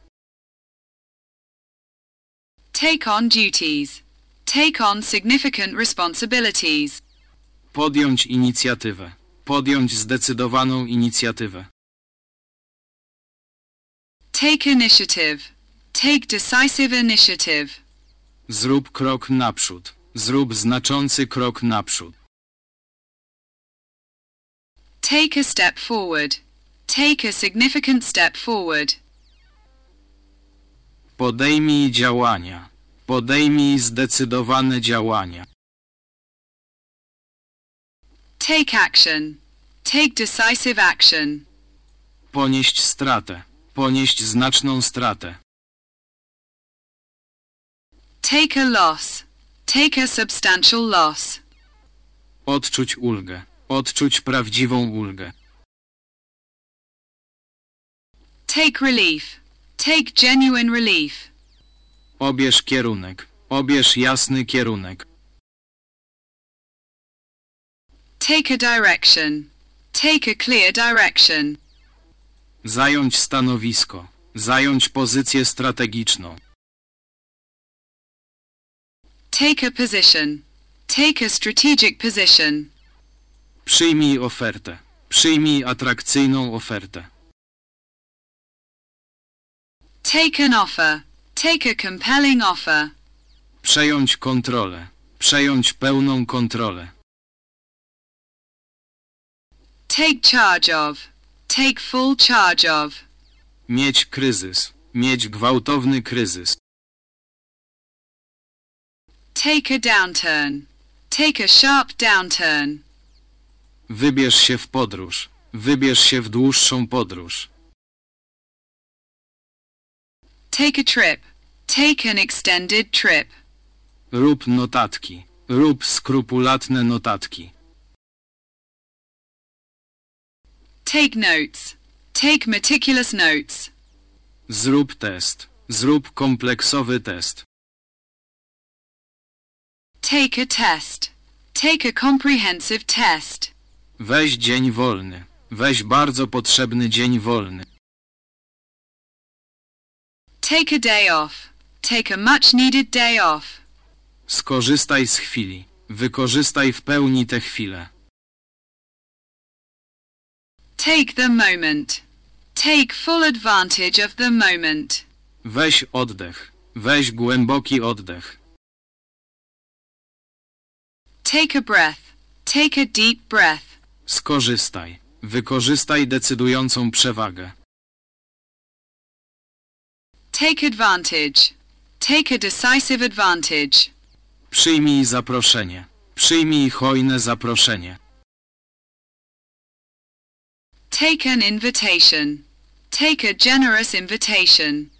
Take on duties. Take on significant responsibilities. Podjąć inicjatywę. Podjąć zdecydowaną inicjatywę. Take initiative. Take decisive initiative. Zrób krok naprzód. Zrób znaczący krok naprzód. Take a step forward. Take a significant step forward. Podejmij działania. Podejmij zdecydowane działania. Take action. Take decisive action. Ponieść stratę. Ponieść znaczną stratę. Take a loss. Take a substantial loss. Odczuć ulgę. Odczuć prawdziwą ulgę. Take relief. Take genuine relief. Obierz kierunek. Obierz jasny kierunek. Take a direction. Take a clear direction. Zająć stanowisko. Zająć pozycję strategiczną. Take a position. Take a strategic position. Przyjmij ofertę. Przyjmij atrakcyjną ofertę. Take an offer. Take a compelling offer. Przejąć kontrolę. Przejąć pełną kontrolę. Take charge of. Take full charge of. Mieć kryzys. Mieć gwałtowny kryzys. Take a downturn. Take a sharp downturn. Wybierz się w podróż. Wybierz się w dłuższą podróż. Take a trip. Take an extended trip. Rób notatki. Rób skrupulatne notatki. Take notes. Take meticulous notes. Zrób test. Zrób kompleksowy test. Take a test. Take a comprehensive test. Weź dzień wolny. Weź bardzo potrzebny dzień wolny. Take a day off. Take a much needed day off. Skorzystaj z chwili. Wykorzystaj w pełni tę chwilę. Take the moment. Take full advantage of the moment. Weź oddech. Weź głęboki oddech. Take a breath. Take a deep breath. Skorzystaj. Wykorzystaj decydującą przewagę. Take advantage. Take a decisive advantage. Przyjmij zaproszenie. Przyjmij hojne zaproszenie. Take an invitation. Take a generous invitation.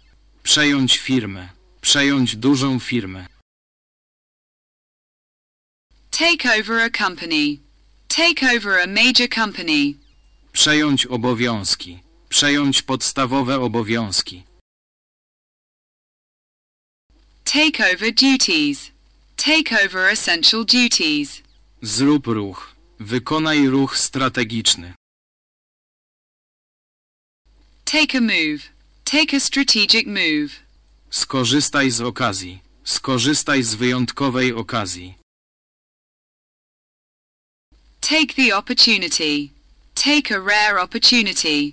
Przejąć firmę. Przejąć dużą firmę. Take over a company. Take over a major company. Przejąć obowiązki. Przejąć podstawowe obowiązki. Take over duties. Take over essential duties. Zrób ruch. Wykonaj ruch strategiczny. Take a move. Take a strategic move. Skorzystaj z okazji. Skorzystaj z wyjątkowej okazji. Take the opportunity. Take a rare opportunity.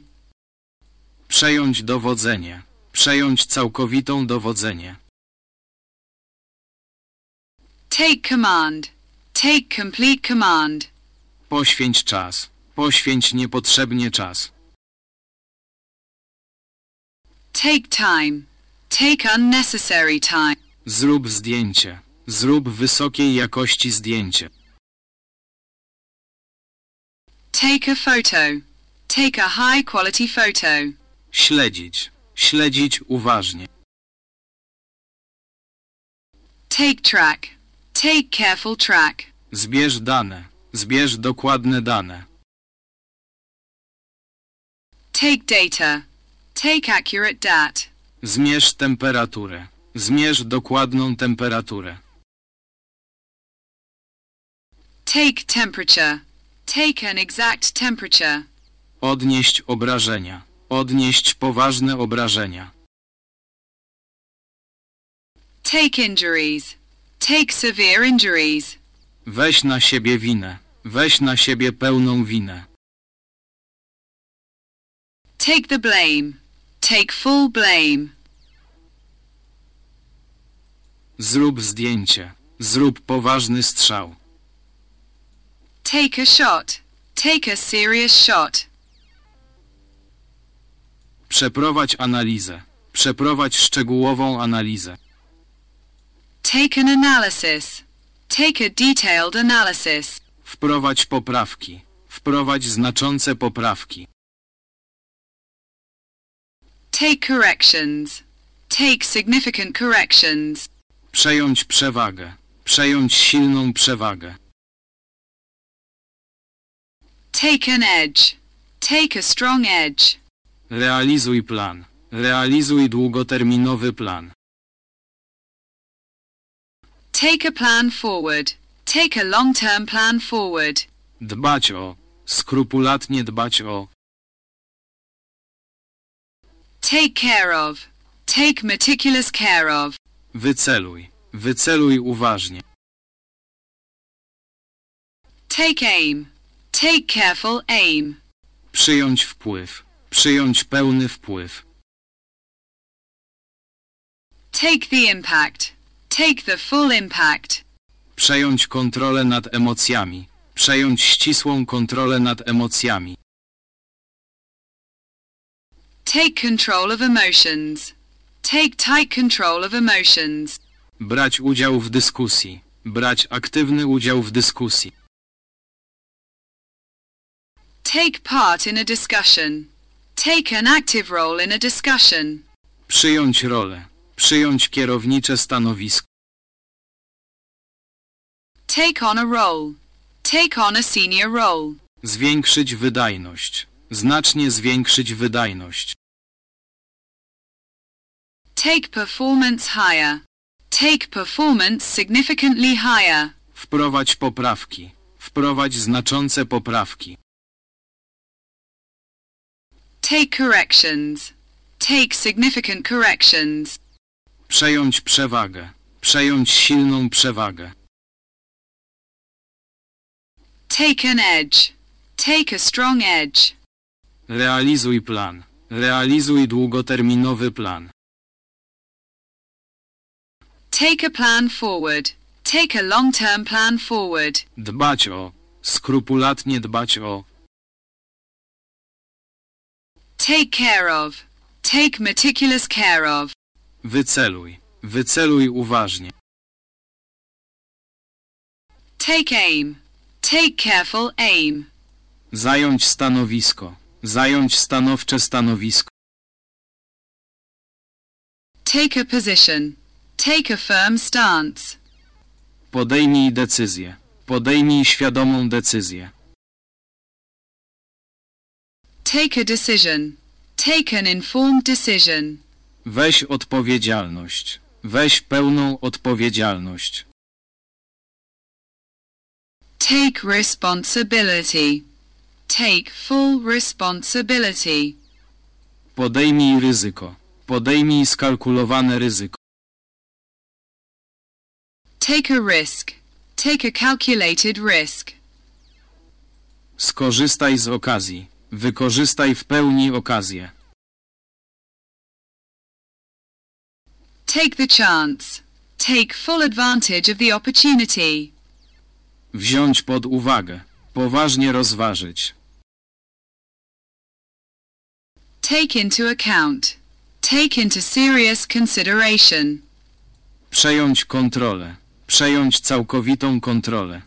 Przejąć dowodzenie. Przejąć całkowitą dowodzenie. Take command. Take complete command. Poświęć czas. Poświęć niepotrzebnie czas. Take time. Take unnecessary time. Zrób zdjęcie. Zrób wysokiej jakości zdjęcie. Take a photo. Take a high quality photo. Śledzić. Śledzić uważnie. Take track. Take careful track. Zbierz dane. Zbierz dokładne dane. Take data. Take accurate dat. Zmierz temperaturę. Zmierz dokładną temperaturę. Take temperature. Take an exact temperature. Odnieść obrażenia. Odnieść poważne obrażenia. Take injuries. Take severe injuries. Weź na siebie winę. Weź na siebie pełną winę. Take the blame. Take full blame. Zrób zdjęcie. Zrób poważny strzał. Take a shot. Take a serious shot. Przeprowadź analizę. Przeprowadź szczegółową analizę. Take an analysis. Take a detailed analysis. Wprowadź poprawki. Wprowadź znaczące poprawki. Take corrections. Take significant corrections. Przejąć przewagę. Przejąć silną przewagę. Take an edge. Take a strong edge. Realizuj plan. Realizuj długoterminowy plan. Take a plan forward. Take a long-term plan forward. Dbać o. Skrupulatnie dbać o. Take care of. Take meticulous care of. Wyceluj. Wyceluj uważnie. Take aim. Take careful aim. Przyjąć wpływ. Przyjąć pełny wpływ. Take the impact. Take the full impact. Przejąć kontrolę nad emocjami. Przejąć ścisłą kontrolę nad emocjami. Take control of emotions. Take tight control of emotions. Brać udział w dyskusji. Brać aktywny udział w dyskusji. Take part in a discussion. Take an active role in a discussion. Przyjąć rolę. Przyjąć kierownicze stanowisko. Take on a role. Take on a senior role. Zwiększyć wydajność. Znacznie zwiększyć wydajność. Take performance higher. Take performance significantly higher. Wprowadź poprawki. Wprowadź znaczące poprawki. Take corrections. Take significant corrections. Przejąć przewagę. Przejąć silną przewagę. Take an edge. Take a strong edge. Realizuj plan. Realizuj długoterminowy plan. Take a plan forward. Take a long-term plan forward. Dbać o. Skrupulatnie dbać o. Take care of. Take meticulous care of. Wyceluj. Wyceluj uważnie. Take aim. Take careful aim. Zająć stanowisko. Zająć stanowcze stanowisko. Take a position. Take a firm stance. Podejmij decyzję. Podejmij świadomą decyzję. Take a decision. Take an informed decision. Weź odpowiedzialność. Weź pełną odpowiedzialność. Take responsibility. Take full responsibility. Podejmij ryzyko. Podejmij skalkulowane ryzyko. Take a risk. Take a calculated risk. Skorzystaj z okazji. Wykorzystaj w pełni okazję. Take the chance. Take full advantage of the opportunity. Wziąć pod uwagę. Poważnie rozważyć. Take into account. Take into serious consideration. Przejąć kontrolę. Przejąć całkowitą kontrolę.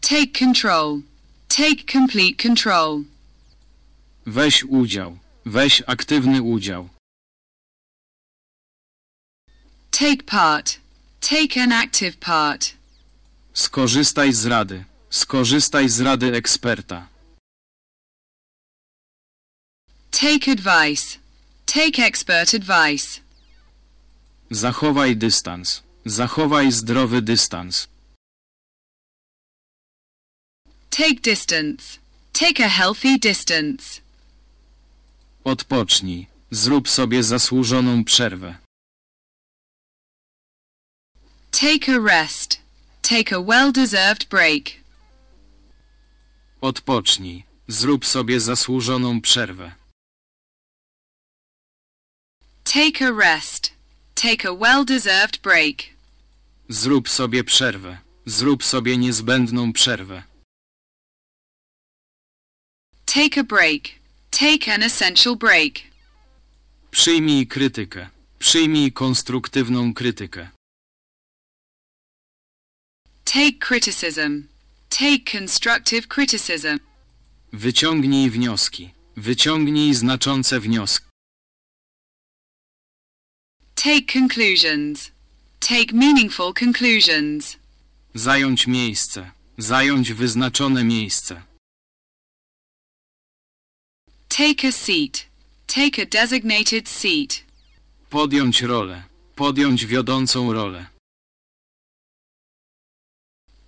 Take control. Take complete control. Weź udział. Weź aktywny udział. Take part. Take an active part. Skorzystaj z rady. Skorzystaj z rady eksperta. Take advice. Take expert advice. Zachowaj dystans. Zachowaj zdrowy dystans. Take distance. Take a healthy distance. Odpocznij. Zrób sobie zasłużoną przerwę. Take a rest. Take a well-deserved break. Odpocznij. Zrób sobie zasłużoną przerwę. Take a rest. Take a well-deserved break. Zrób sobie przerwę. Zrób sobie niezbędną przerwę. Take a break. Take an essential break. Przyjmij krytykę. Przyjmij konstruktywną krytykę. Take criticism. Take constructive criticism. Wyciągnij wnioski. Wyciągnij znaczące wnioski. Take conclusions. Take meaningful conclusions. Zająć miejsce. Zająć wyznaczone miejsce. Take a seat. Take a designated seat. Podjąć rolę. Podjąć wiodącą rolę.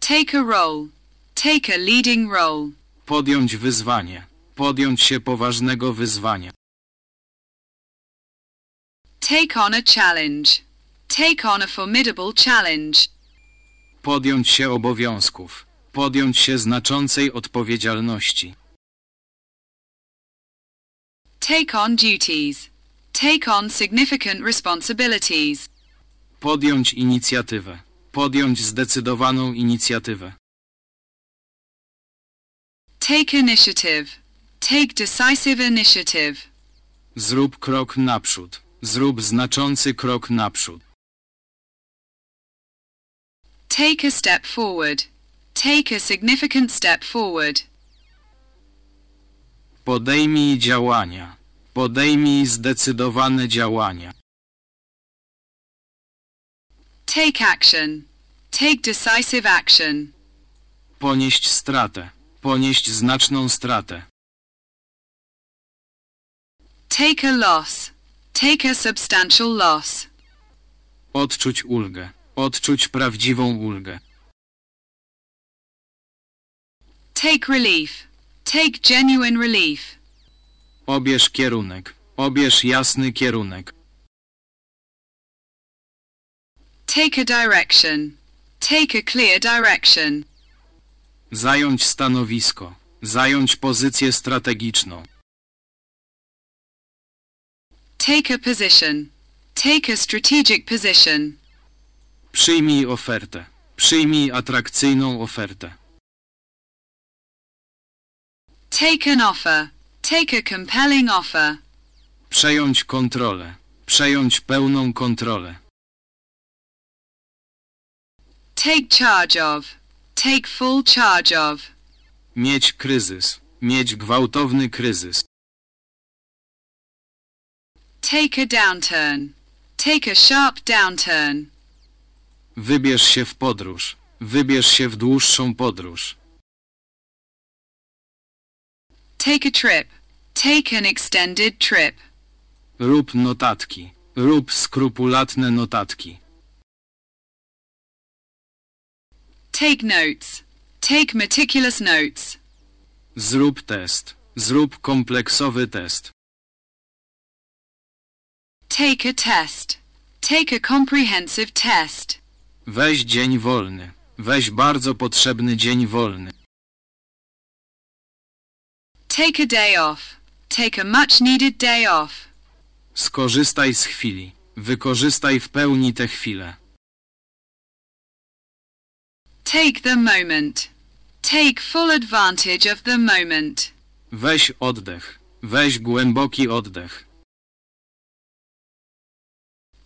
Take a role. Take a leading role. Podjąć wyzwanie. Podjąć się poważnego wyzwania. Take on a challenge. Take on a formidable challenge. Podjąć się obowiązków. Podjąć się znaczącej odpowiedzialności. Take on duties. Take on significant responsibilities. Podjąć inicjatywę. Podjąć zdecydowaną inicjatywę. Take initiative. Take decisive initiative. Zrób krok naprzód. Zrób znaczący krok naprzód. Take a step forward. Take a significant step forward. Podejmij działania. Podejmij zdecydowane działania. Take action. Take decisive action. Ponieść stratę. Ponieść znaczną stratę. Take a loss. Take a substantial loss. Odczuć ulgę. Odczuć prawdziwą ulgę. Take relief. Take genuine relief. Obierz kierunek. Obierz jasny kierunek. Take a direction. Take a clear direction. Zająć stanowisko. Zająć pozycję strategiczną. Take a position. Take a strategic position. Przyjmij ofertę. Przyjmij atrakcyjną ofertę. Take an offer. Take a compelling offer. Przejąć kontrolę. Przejąć pełną kontrolę. Take charge of. Take full charge of. Mieć kryzys. Mieć gwałtowny kryzys. Take a downturn. Take a sharp downturn. Wybierz się w podróż. Wybierz się w dłuższą podróż. Take a trip. Take an extended trip. Rób notatki. Rób skrupulatne notatki. Take notes. Take meticulous notes. Zrób test. Zrób kompleksowy test. Take a test. Take a comprehensive test. Weź dzień wolny. Weź bardzo potrzebny dzień wolny. Take a day off. Take a much needed day off. Skorzystaj z chwili. Wykorzystaj w pełni tę chwilę. Take the moment. Take full advantage of the moment. Weź oddech. Weź głęboki oddech.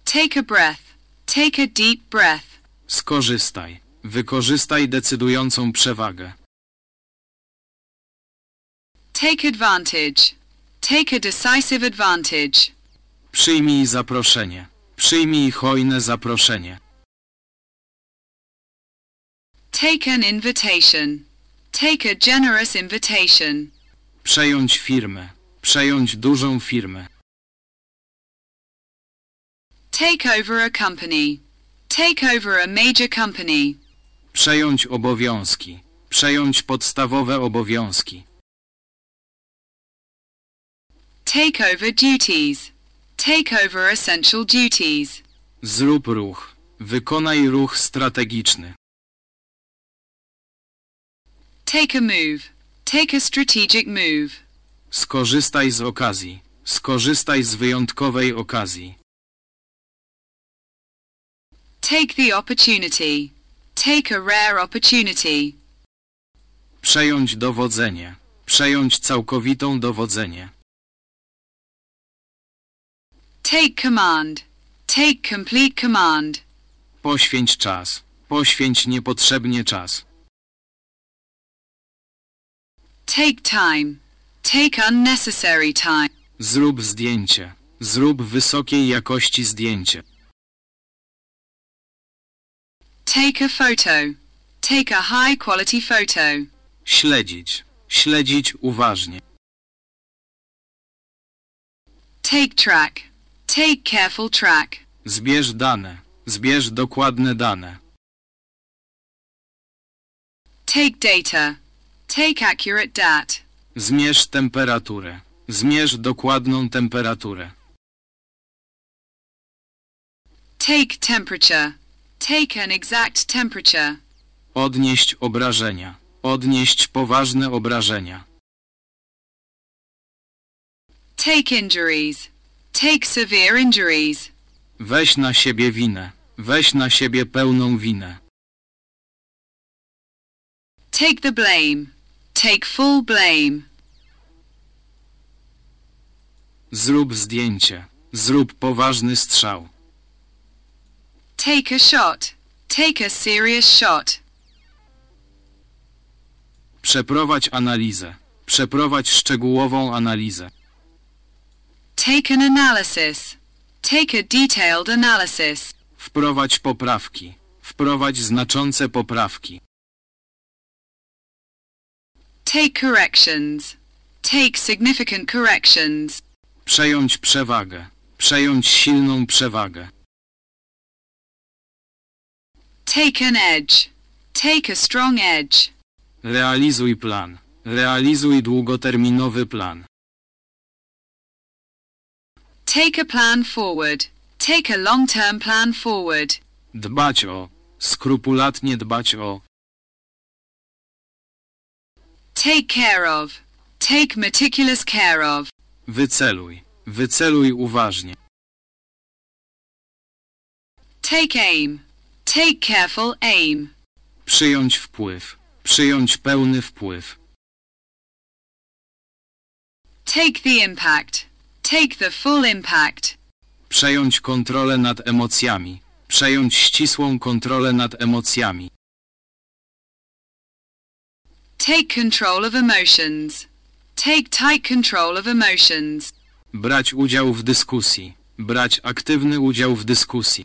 Take a breath. Take a deep breath. Skorzystaj. Wykorzystaj decydującą przewagę. Take advantage. Take a decisive advantage. Przyjmij zaproszenie. Przyjmij hojne zaproszenie. Take an invitation. Take a generous invitation. Przejąć firmę. Przejąć dużą firmę. Take over a company. Take over a major company. Przejąć obowiązki. Przejąć podstawowe obowiązki. Take over duties. Take over essential duties. Zrób ruch. Wykonaj ruch strategiczny. Take a move. Take a strategic move. Skorzystaj z okazji. Skorzystaj z wyjątkowej okazji. Take the opportunity. Take a rare opportunity. Przejąć dowodzenie. Przejąć całkowitą dowodzenie. Take command. Take complete command. Poświęć czas. Poświęć niepotrzebnie czas. Take time. Take unnecessary time. Zrób zdjęcie. Zrób wysokiej jakości zdjęcie. Take a photo. Take a high quality photo. Śledzić. Śledzić uważnie. Take track. Take careful track. Zbierz dane. Zbierz dokładne dane. Take data. Take accurate dat. Zmierz temperaturę. Zmierz dokładną temperaturę. Take temperature. Take an exact temperature. Odnieść obrażenia. Odnieść poważne obrażenia. Take injuries. Take severe injuries. Weź na siebie winę. Weź na siebie pełną winę. Take the blame. Take full blame. Zrób zdjęcie. Zrób poważny strzał. Take a shot. Take a serious shot. Przeprowadź analizę. Przeprowadź szczegółową analizę. Take an analysis. Take a detailed analysis. Wprowadź poprawki. Wprowadź znaczące poprawki. Take corrections. Take significant corrections. Przejąć przewagę. Przejąć silną przewagę. Take an edge. Take a strong edge. Realizuj plan. Realizuj długoterminowy plan. Take a plan forward. Take a long-term plan forward. Dbać o. Skrupulatnie dbać o. Take care of. Take meticulous care of. Wyceluj. Wyceluj uważnie. Take aim. Take careful aim. Przyjąć wpływ. Przyjąć pełny wpływ. Take the impact. Take the full impact. Przejąć kontrolę nad emocjami. Przejąć ścisłą kontrolę nad emocjami. Take control of emotions. Take tight control of emotions. Brać udział w dyskusji. Brać aktywny udział w dyskusji.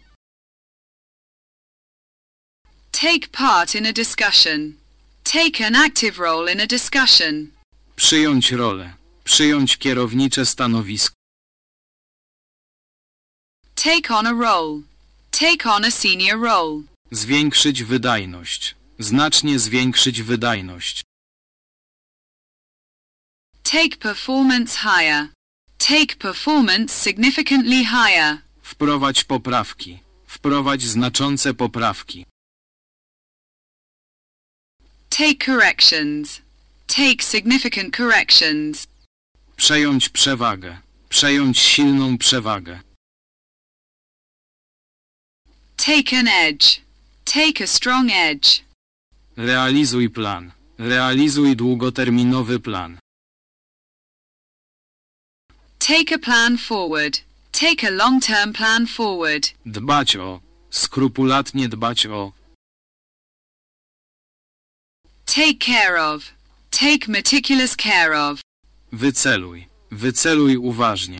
Take part in a discussion. Take an active role in a discussion. Przyjąć rolę. Przyjąć kierownicze stanowisko. Take on a role. Take on a senior role. Zwiększyć wydajność. Znacznie zwiększyć wydajność. Take performance higher. Take performance significantly higher. Wprowadź poprawki. Wprowadź znaczące poprawki. Take corrections. Take significant corrections. Przejąć przewagę. Przejąć silną przewagę. Take an edge. Take a strong edge. Realizuj plan. Realizuj długoterminowy plan. Take a plan forward. Take a long-term plan forward. Dbać o. Skrupulatnie dbać o. Take care of. Take meticulous care of. Wyceluj. Wyceluj uważnie.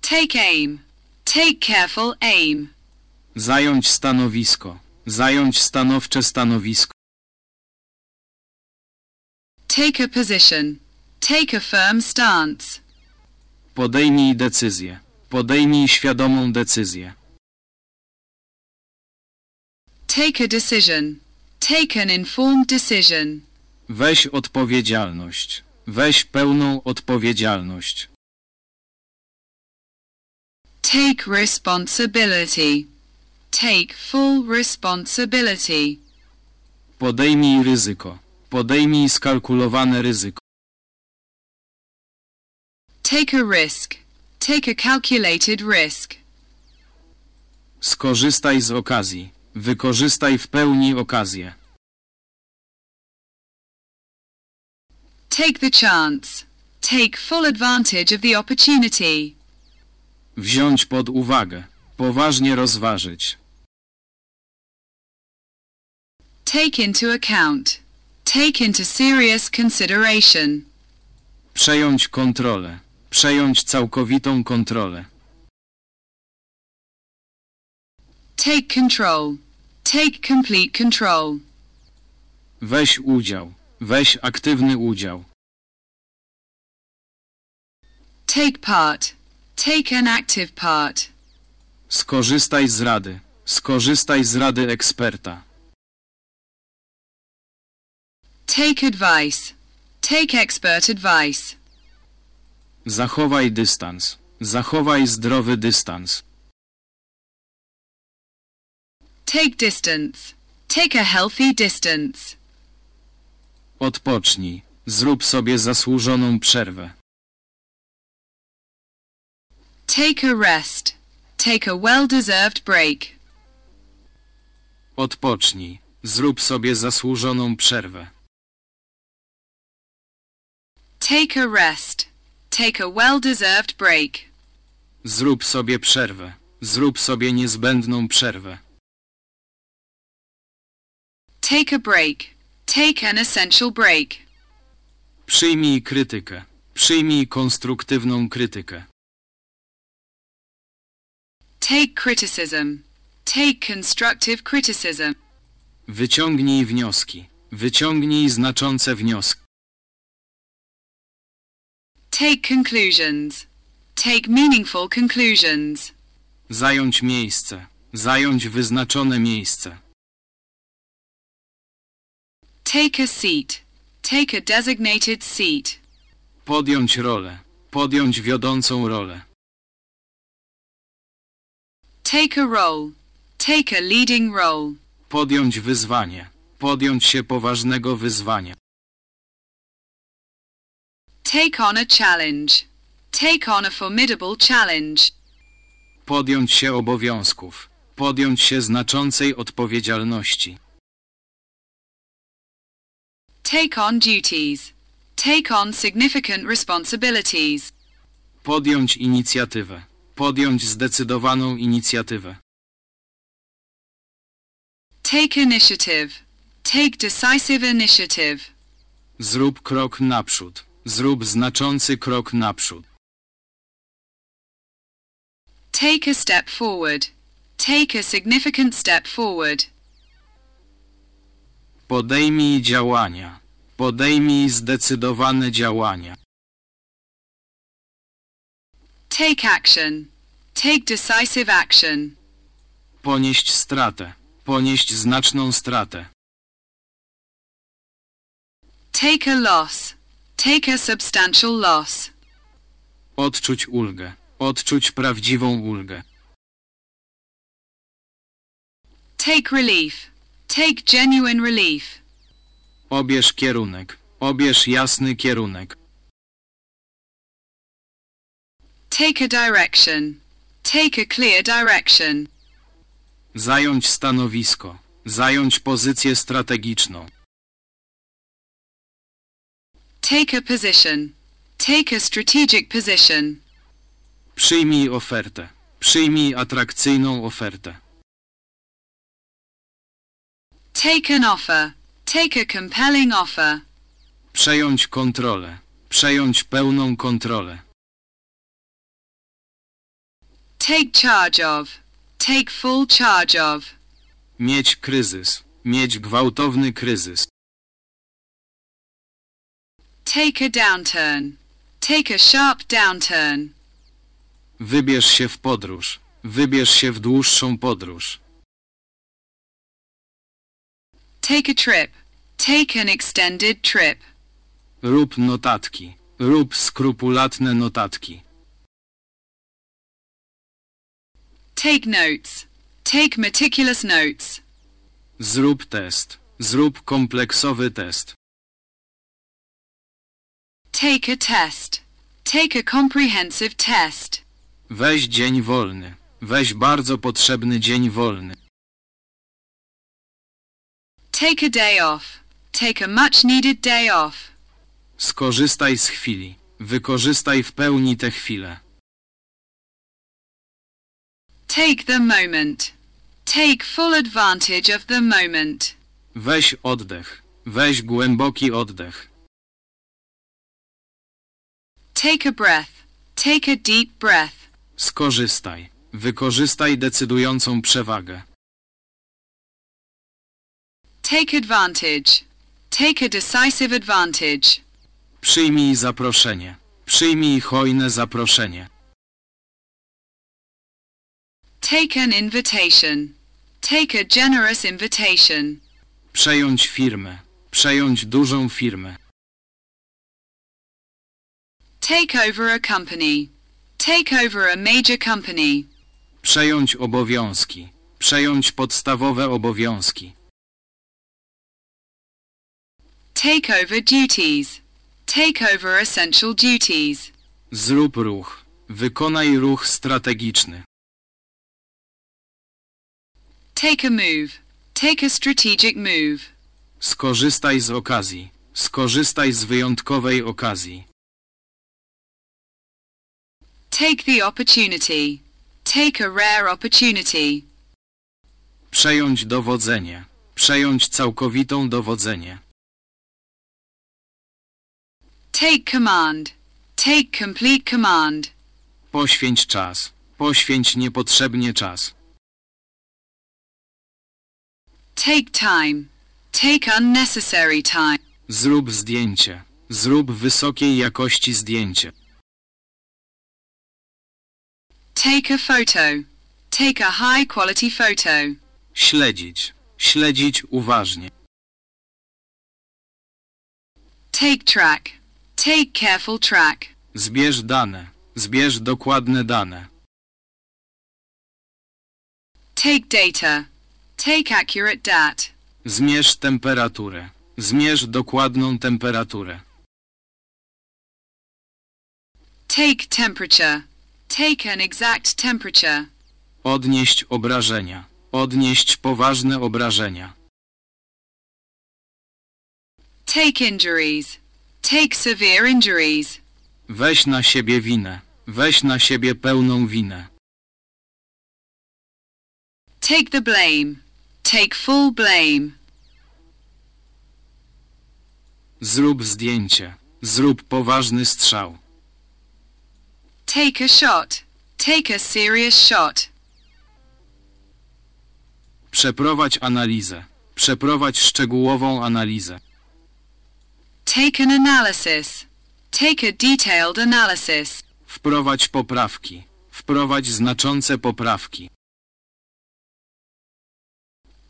Take aim. Take careful aim. Zająć stanowisko. Zająć stanowcze stanowisko. Take a position. Take a firm stance. Podejmij decyzję. Podejmij świadomą decyzję. Take a decision. Take an informed decision. Weź odpowiedzialność. Weź pełną odpowiedzialność. Take responsibility. Take full responsibility. Podejmij ryzyko. Podejmij skalkulowane ryzyko. Take a risk. Take a calculated risk. Skorzystaj z okazji. Wykorzystaj w pełni okazję. Take the chance. Take full advantage of the opportunity. Wziąć pod uwagę. Poważnie rozważyć. Take into account. Take into serious consideration. Przejąć kontrolę. Przejąć całkowitą kontrolę. Take control. Take complete control. Weź udział. Weź aktywny udział. Take part. Take an active part. Skorzystaj z rady. Skorzystaj z rady eksperta. Take advice. Take expert advice. Zachowaj dystans. Zachowaj zdrowy dystans. Take distance. Take a healthy distance. Odpocznij. Zrób sobie zasłużoną przerwę. Take a rest. Take a well-deserved break. Odpocznij. Zrób sobie zasłużoną przerwę. Take a rest. Take a well-deserved break. Zrób sobie przerwę. Zrób sobie niezbędną przerwę. Take a break. Take an essential break. Przyjmij krytykę. Przyjmij konstruktywną krytykę. Take criticism. Take constructive criticism. Wyciągnij wnioski. Wyciągnij znaczące wnioski. Take conclusions. Take meaningful conclusions. Zająć miejsce. Zająć wyznaczone miejsce. Take a seat. Take a designated seat. Podjąć rolę. Podjąć wiodącą rolę. Take a role. Take a leading role. Podjąć wyzwanie. Podjąć się poważnego wyzwania. Take on a challenge. Take on a formidable challenge. Podjąć się obowiązków. Podjąć się znaczącej odpowiedzialności. Take on duties. Take on significant responsibilities. Podjąć inicjatywę. Podjąć zdecydowaną inicjatywę. Take initiative. Take decisive initiative. Zrób krok naprzód. Zrób znaczący krok naprzód. Take a step forward. Take a significant step forward. Podejmij działania. Podejmij zdecydowane działania. Take action. Take decisive action. Ponieść stratę. Ponieść znaczną stratę. Take a loss. Take a substantial loss. Odczuć ulgę. Odczuć prawdziwą ulgę. Take relief. Take genuine relief. Obierz kierunek. Obierz jasny kierunek. Take a direction. Take a clear direction. Zająć stanowisko. Zająć pozycję strategiczną. Take a position. Take a strategic position. Przyjmij ofertę. Przyjmij atrakcyjną ofertę. Take an offer. Take a compelling offer. Przejąć kontrolę. Przejąć pełną kontrolę. Take charge of. Take full charge of. Mieć kryzys. Mieć gwałtowny kryzys. Take a downturn. Take a sharp downturn. Wybierz się w podróż. Wybierz się w dłuższą podróż. Take a trip. Take an extended trip. Rób notatki. Rób skrupulatne notatki. Take notes. Take meticulous notes. Zrób test. Zrób kompleksowy test. Take a test. Take a comprehensive test. Weź dzień wolny. Weź bardzo potrzebny dzień wolny. Take a day off. Take a much needed day off. Skorzystaj z chwili. Wykorzystaj w pełni tę chwilę. Take the moment. Take full advantage of the moment. Weź oddech. Weź głęboki oddech. Take a breath. Take a deep breath. Skorzystaj. Wykorzystaj decydującą przewagę. Take advantage. Take a decisive advantage. Przyjmij zaproszenie. Przyjmij hojne zaproszenie. Take an invitation. Take a generous invitation. Przejąć firmę. Przejąć dużą firmę. Take over a company. Take over a major company. Przejąć obowiązki. Przejąć podstawowe obowiązki. Take over duties. Take over essential duties. Zrób ruch. Wykonaj ruch strategiczny. Take a move. Take a strategic move. Skorzystaj z okazji. Skorzystaj z wyjątkowej okazji. Take the opportunity. Take a rare opportunity. Przejąć dowodzenie. Przejąć całkowitą dowodzenie. Take command. Take complete command. Poświęć czas. Poświęć niepotrzebnie czas. Take time. Take unnecessary time. Zrób zdjęcie. Zrób wysokiej jakości zdjęcie. Take a photo. Take a high quality photo. Śledzić. Śledzić uważnie. Take track. Take careful track. Zbierz dane. Zbierz dokładne dane. Take data. Take accurate dat. Zmierz temperaturę. Zmierz dokładną temperaturę. Take temperature. Take an exact temperature. Odnieść obrażenia. Odnieść poważne obrażenia. Take injuries. Take severe injuries. Weź na siebie winę. Weź na siebie pełną winę. Take the blame. Take full blame. Zrób zdjęcie. Zrób poważny strzał. Take a shot. Take a serious shot. Przeprowadź analizę. Przeprowadź szczegółową analizę. Take an analysis. Take a detailed analysis. Wprowadź poprawki. Wprowadź znaczące poprawki.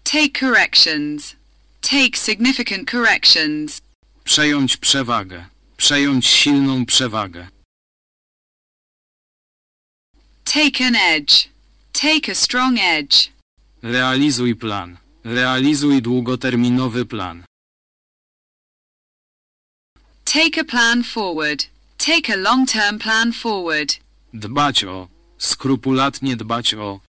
Take corrections. Take significant corrections. Przejąć przewagę. Przejąć silną przewagę. Take an edge. Take a strong edge. Realizuj plan. Realizuj długoterminowy plan. Take a plan forward. Take a long-term plan forward. Dbać o. Skrupulatnie dbać o.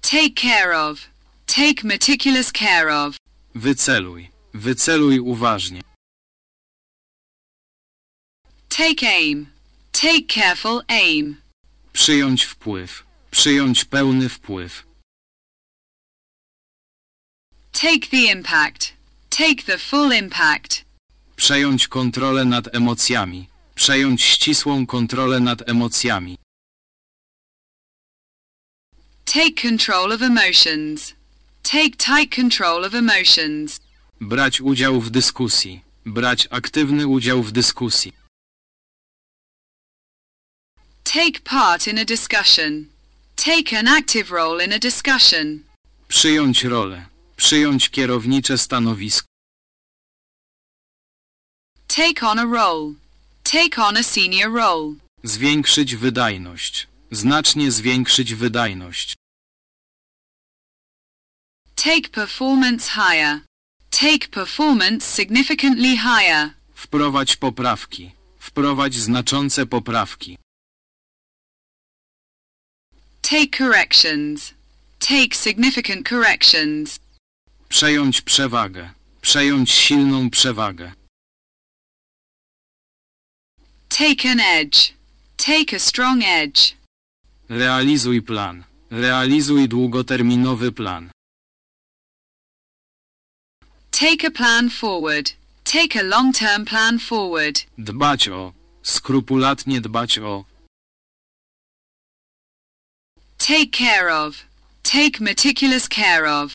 Take care of. Take meticulous care of. Wyceluj. Wyceluj uważnie. Take aim. Take careful aim. Przyjąć wpływ. Przyjąć pełny wpływ. Take the impact. Take the full impact. Przejąć kontrolę nad emocjami. Przejąć ścisłą kontrolę nad emocjami. Take control of emotions. Take tight control of emotions. Brać udział w dyskusji. Brać aktywny udział w dyskusji. Take part in a discussion. Take an active role in a discussion. Przyjąć rolę. Przyjąć kierownicze stanowisko. Take on a role. Take on a senior role. Zwiększyć wydajność. Znacznie zwiększyć wydajność. Take performance higher. Take performance significantly higher. Wprowadź poprawki. Wprowadź znaczące poprawki. Take corrections. Take significant corrections. Przejąć przewagę. Przejąć silną przewagę. Take an edge. Take a strong edge. Realizuj plan. Realizuj długoterminowy plan. Take a plan forward. Take a long-term plan forward. Dbać o. Skrupulatnie dbać o. Take care of. Take meticulous care of.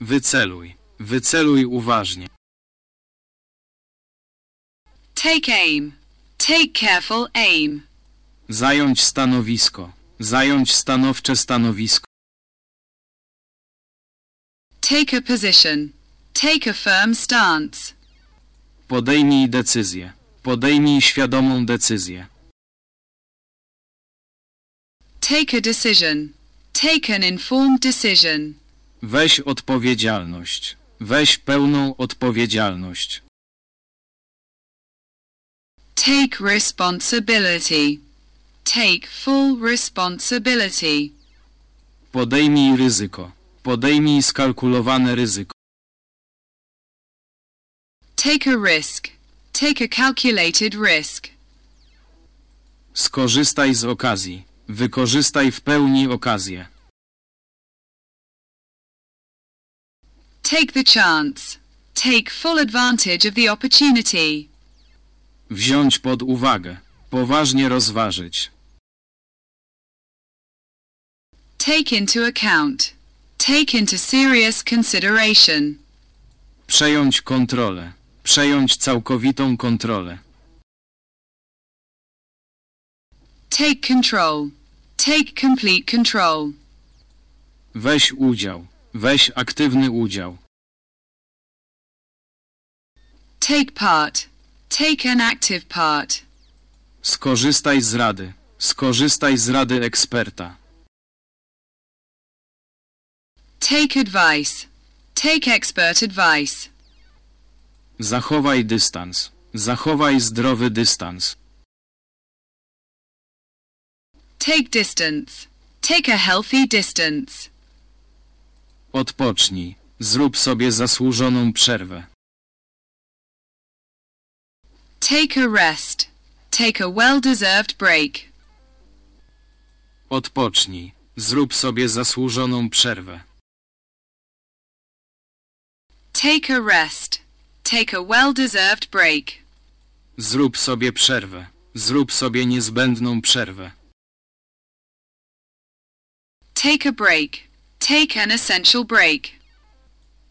Wyceluj. Wyceluj uważnie. Take aim. Take careful aim. Zająć stanowisko. Zająć stanowcze stanowisko. Take a position. Take a firm stance. Podejmij decyzję. Podejmij świadomą decyzję. Take a decision. Take an informed decision. Weź odpowiedzialność. Weź pełną odpowiedzialność. Take responsibility. Take full responsibility. Podejmij ryzyko. Podejmij skalkulowane ryzyko. Take a risk. Take a calculated risk. Skorzystaj z okazji. Wykorzystaj w pełni okazję. Take the chance. Take full advantage of the opportunity. Wziąć pod uwagę. Poważnie rozważyć. Take into account. Take into serious consideration. Przejąć kontrolę. Przejąć całkowitą kontrolę. Take control. Take complete control. Weź udział. Weź aktywny udział. Take part. Take an active part. Skorzystaj z rady. Skorzystaj z rady eksperta. Take advice. Take expert advice. Zachowaj dystans. Zachowaj zdrowy dystans. Take distance. Take a healthy distance. Odpocznij. Zrób sobie zasłużoną przerwę. Take a rest. Take a well-deserved break. Odpocznij. Zrób sobie zasłużoną przerwę. Take a rest. Take a well-deserved break. Zrób sobie przerwę. Zrób sobie niezbędną przerwę. Take a break. Take an essential break.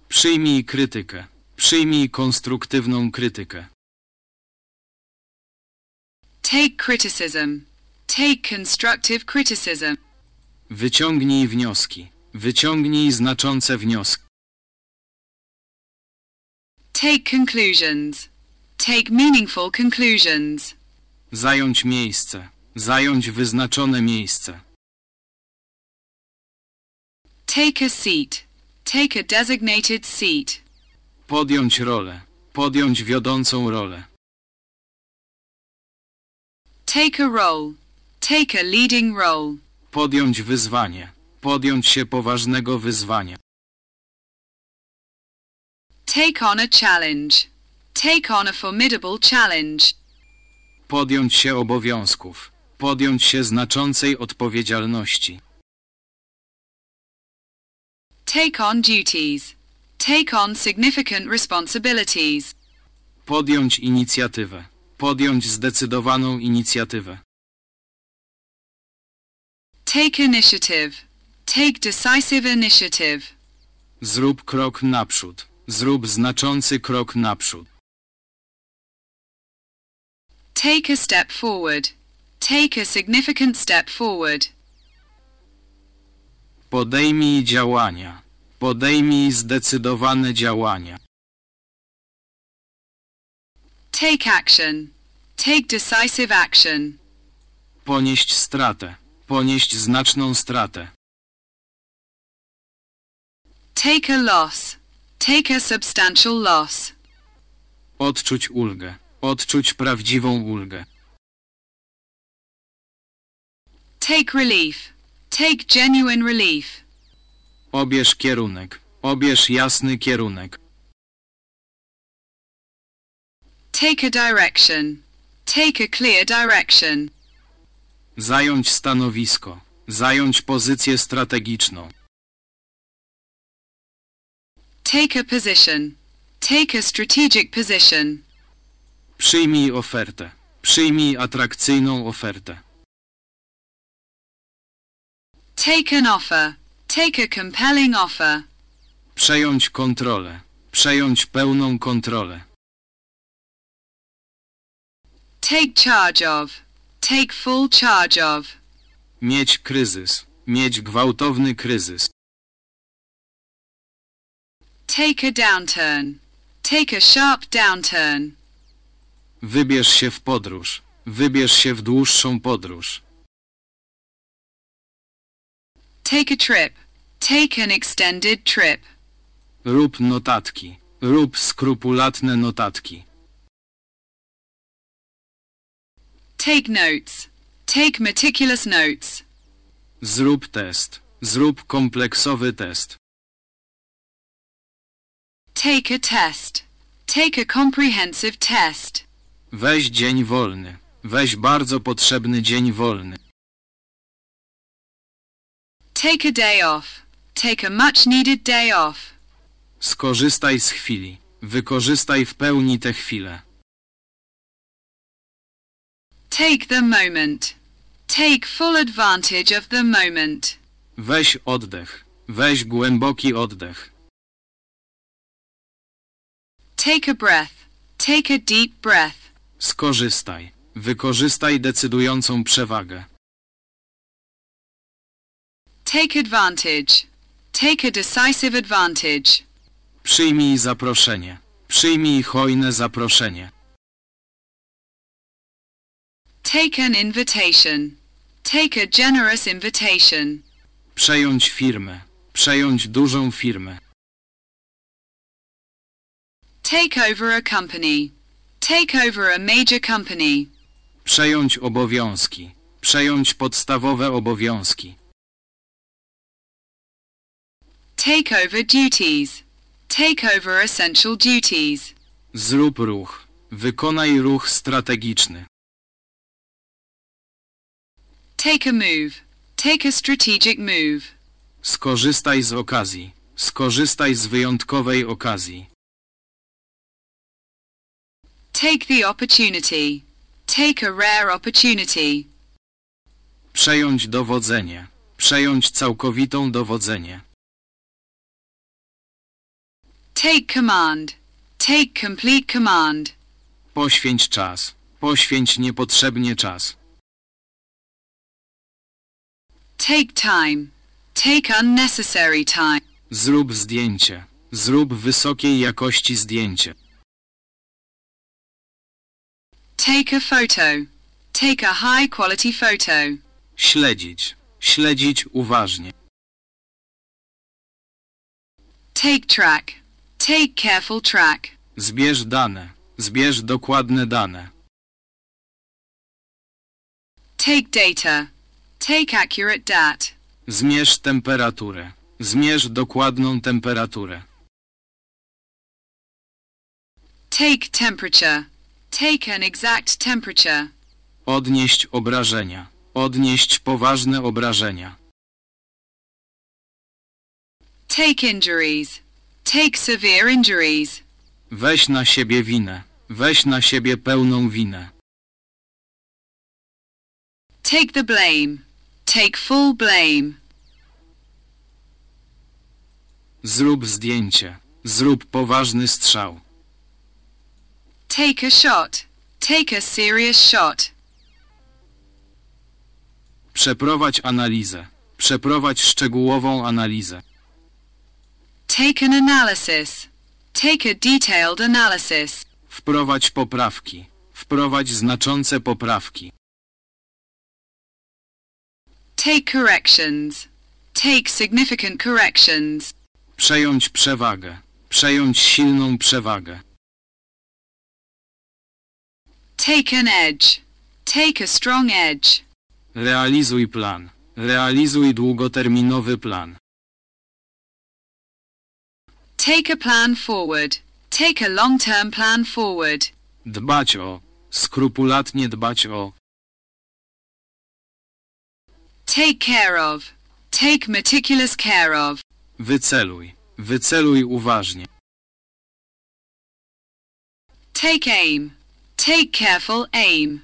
Przyjmij krytykę. Przyjmij konstruktywną krytykę. Take criticism. Take constructive criticism. Wyciągnij wnioski. Wyciągnij znaczące wnioski. Take conclusions. Take meaningful conclusions. Zająć miejsce. Zająć wyznaczone miejsce. Take a seat. Take a designated seat. Podjąć rolę. Podjąć wiodącą rolę. Take a role. Take a leading role. Podjąć wyzwanie. Podjąć się poważnego wyzwania. Take on a challenge. Take on a formidable challenge. Podjąć się obowiązków. Podjąć się znaczącej odpowiedzialności. Take on duties. Take on significant responsibilities. Podjąć inicjatywę. Podjąć zdecydowaną inicjatywę. Take initiative. Take decisive initiative. Zrób krok naprzód. Zrób znaczący krok naprzód. Take a step forward. Take a significant step forward. Podejmij działania. Podejmij zdecydowane działania. Take action. Take decisive action. Ponieść stratę. Ponieść znaczną stratę. Take a loss. Take a substantial loss. Odczuć ulgę. Odczuć prawdziwą ulgę. Take relief. Take genuine relief. Obierz kierunek. Obierz jasny kierunek. Take a direction. Take a clear direction. Zająć stanowisko. Zająć pozycję strategiczną. Take a position. Take a strategic position. Przyjmij ofertę. Przyjmij atrakcyjną ofertę. Take an offer. Take a compelling offer. Przejąć kontrolę. Przejąć pełną kontrolę. Take charge of. Take full charge of. Mieć kryzys. Mieć gwałtowny kryzys. Take a downturn. Take a sharp downturn. Wybierz się w podróż. Wybierz się w dłuższą podróż. Take a trip. Take an extended trip. Rób notatki. Rób skrupulatne notatki. Take notes. Take meticulous notes. Zrób test. Zrób kompleksowy test. Take a test. Take a comprehensive test. Weź dzień wolny. Weź bardzo potrzebny dzień wolny. Take a day off. Take a much needed day off. Skorzystaj z chwili. Wykorzystaj w pełni tę chwilę. Take the moment. Take full advantage of the moment. Weź oddech. Weź głęboki oddech. Take a breath. Take a deep breath. Skorzystaj. Wykorzystaj decydującą przewagę. Take advantage. Take a decisive advantage. Przyjmij zaproszenie. Przyjmij hojne zaproszenie. Take an invitation. Take a generous invitation. Przejąć firmę. Przejąć dużą firmę. Take over a company. Take over a major company. Przejąć obowiązki. Przejąć podstawowe obowiązki. Take over duties. Take over essential duties. Zrób ruch. Wykonaj ruch strategiczny. Take a move. Take a strategic move. Skorzystaj z okazji. Skorzystaj z wyjątkowej okazji. Take the opportunity. Take a rare opportunity. Przejąć dowodzenie. Przejąć całkowitą dowodzenie. Take command. Take complete command. Poświęć czas. Poświęć niepotrzebnie czas. Take time. Take unnecessary time. Zrób zdjęcie. Zrób wysokiej jakości zdjęcie. Take a photo. Take a high quality photo. Śledzić. Śledzić uważnie. Take track. Take careful track. Zbierz dane. Zbierz dokładne dane. Take data. Take accurate dat. Zmierz temperaturę. Zmierz dokładną temperaturę. Take temperature. Take an exact temperature. Odnieść obrażenia. Odnieść poważne obrażenia. Take injuries. Take severe injuries. Weź na siebie winę. Weź na siebie pełną winę. Take the blame. Take full blame. Zrób zdjęcie. Zrób poważny strzał. Take a shot. Take a serious shot. Przeprowadź analizę. Przeprowadź szczegółową analizę. Take an analysis. Take a detailed analysis. Wprowadź poprawki. Wprowadź znaczące poprawki. Take corrections. Take significant corrections. Przejąć przewagę. Przejąć silną przewagę. Take an edge. Take a strong edge. Realizuj plan. Realizuj długoterminowy plan. Take a plan forward. Take a long-term plan forward. Dbać o. Skrupulatnie dbać o. Take care of. Take meticulous care of. Wyceluj. Wyceluj uważnie. Take aim. Take careful aim.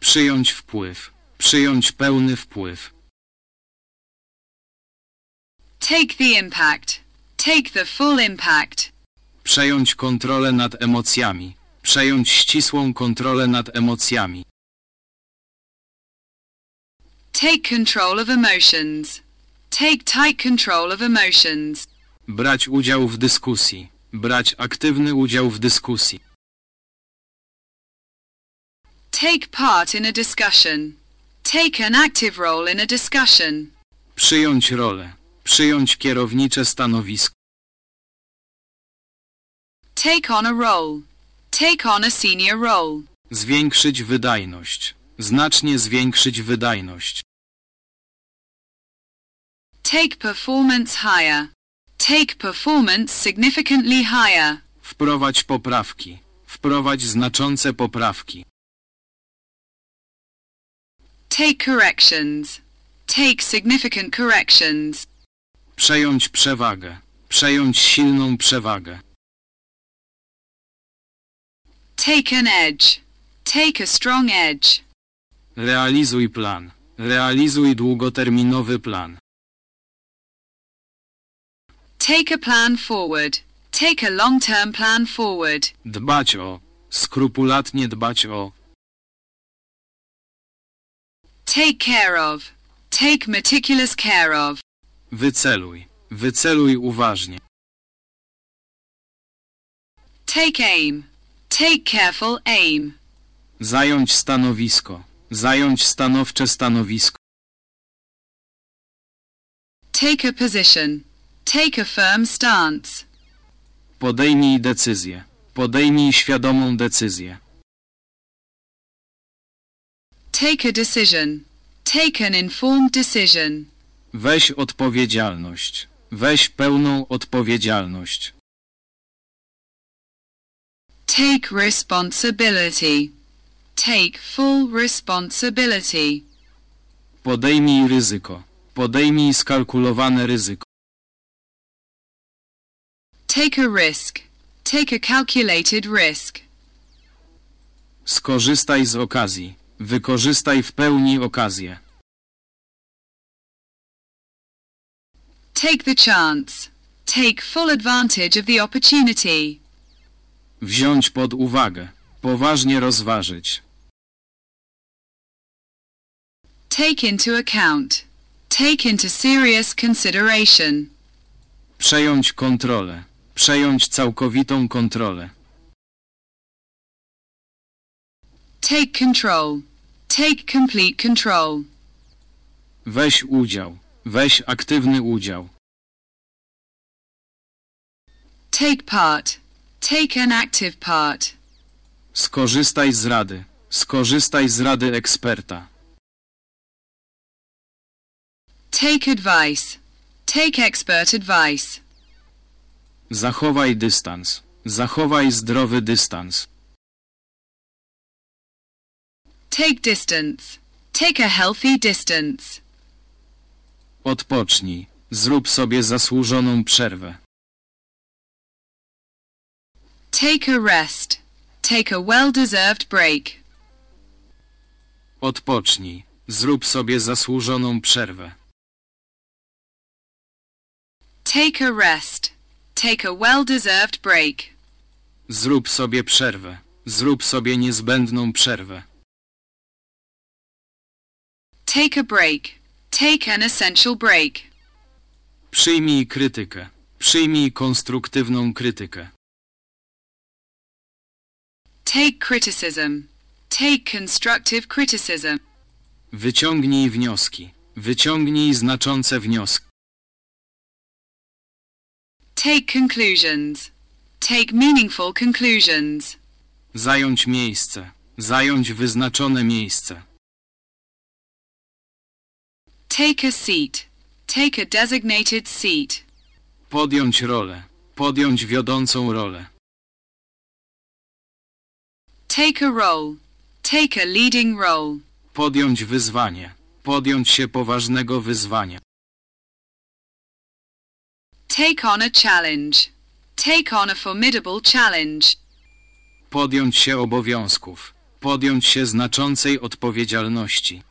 Przyjąć wpływ. Przyjąć pełny wpływ. Take the impact. Take the full impact. Przejąć kontrolę nad emocjami. Przejąć ścisłą kontrolę nad emocjami. Take control of emotions. Take tight control of emotions. Brać udział w dyskusji. Brać aktywny udział w dyskusji. Take part in a discussion. Take an active role in a discussion. Przyjąć rolę. Przyjąć kierownicze stanowisko. Take on a role. Take on a senior role. Zwiększyć wydajność. Znacznie zwiększyć wydajność. Take performance higher. Take performance significantly higher. Wprowadź poprawki. Wprowadź znaczące poprawki. Take corrections. Take significant corrections. Przejąć przewagę. Przejąć silną przewagę. Take an edge. Take a strong edge. Realizuj plan. Realizuj długoterminowy plan. Take a plan forward. Take a long-term plan forward. Dbać o. Skrupulatnie dbać o. Take care of. Take meticulous care of. Wyceluj. Wyceluj uważnie. Take aim. Take careful aim. Zająć stanowisko. Zająć stanowcze stanowisko. Take a position. Take a firm stance. Podejmij decyzję. Podejmij świadomą decyzję. Take a decision. Take an informed decision. Weź odpowiedzialność. Weź pełną odpowiedzialność. Take responsibility. Take full responsibility. Podejmij ryzyko. Podejmij skalkulowane ryzyko. Take a risk. Take a calculated risk. Skorzystaj z okazji. Wykorzystaj w pełni okazję. Take the chance. Take full advantage of the opportunity. Wziąć pod uwagę. Poważnie rozważyć. Take into account. Take into serious consideration. Przejąć kontrolę. Przejąć całkowitą kontrolę. Take control. Take complete control. Weź udział. Weź aktywny udział. Take part. Take an active part. Skorzystaj z rady. Skorzystaj z rady eksperta. Take advice. Take expert advice. Zachowaj dystans. Zachowaj zdrowy dystans. Take distance. Take a healthy distance. Odpocznij. Zrób sobie zasłużoną przerwę. Take a rest. Take a well-deserved break. Odpocznij. Zrób sobie zasłużoną przerwę. Take a rest. Take a well-deserved break. Zrób sobie przerwę. Zrób sobie niezbędną przerwę. Take a break. Take an essential break. Przyjmij krytykę. Przyjmij konstruktywną krytykę. Take criticism. Take constructive criticism. Wyciągnij wnioski. Wyciągnij znaczące wnioski. Take conclusions. Take meaningful conclusions. Zająć miejsce. Zająć wyznaczone miejsce. Take a seat. Take a designated seat. Podjąć rolę. Podjąć wiodącą rolę. Take a role. Take a leading role. Podjąć wyzwanie. Podjąć się poważnego wyzwania. Take on a challenge. Take on a formidable challenge. Podjąć się obowiązków. Podjąć się znaczącej odpowiedzialności.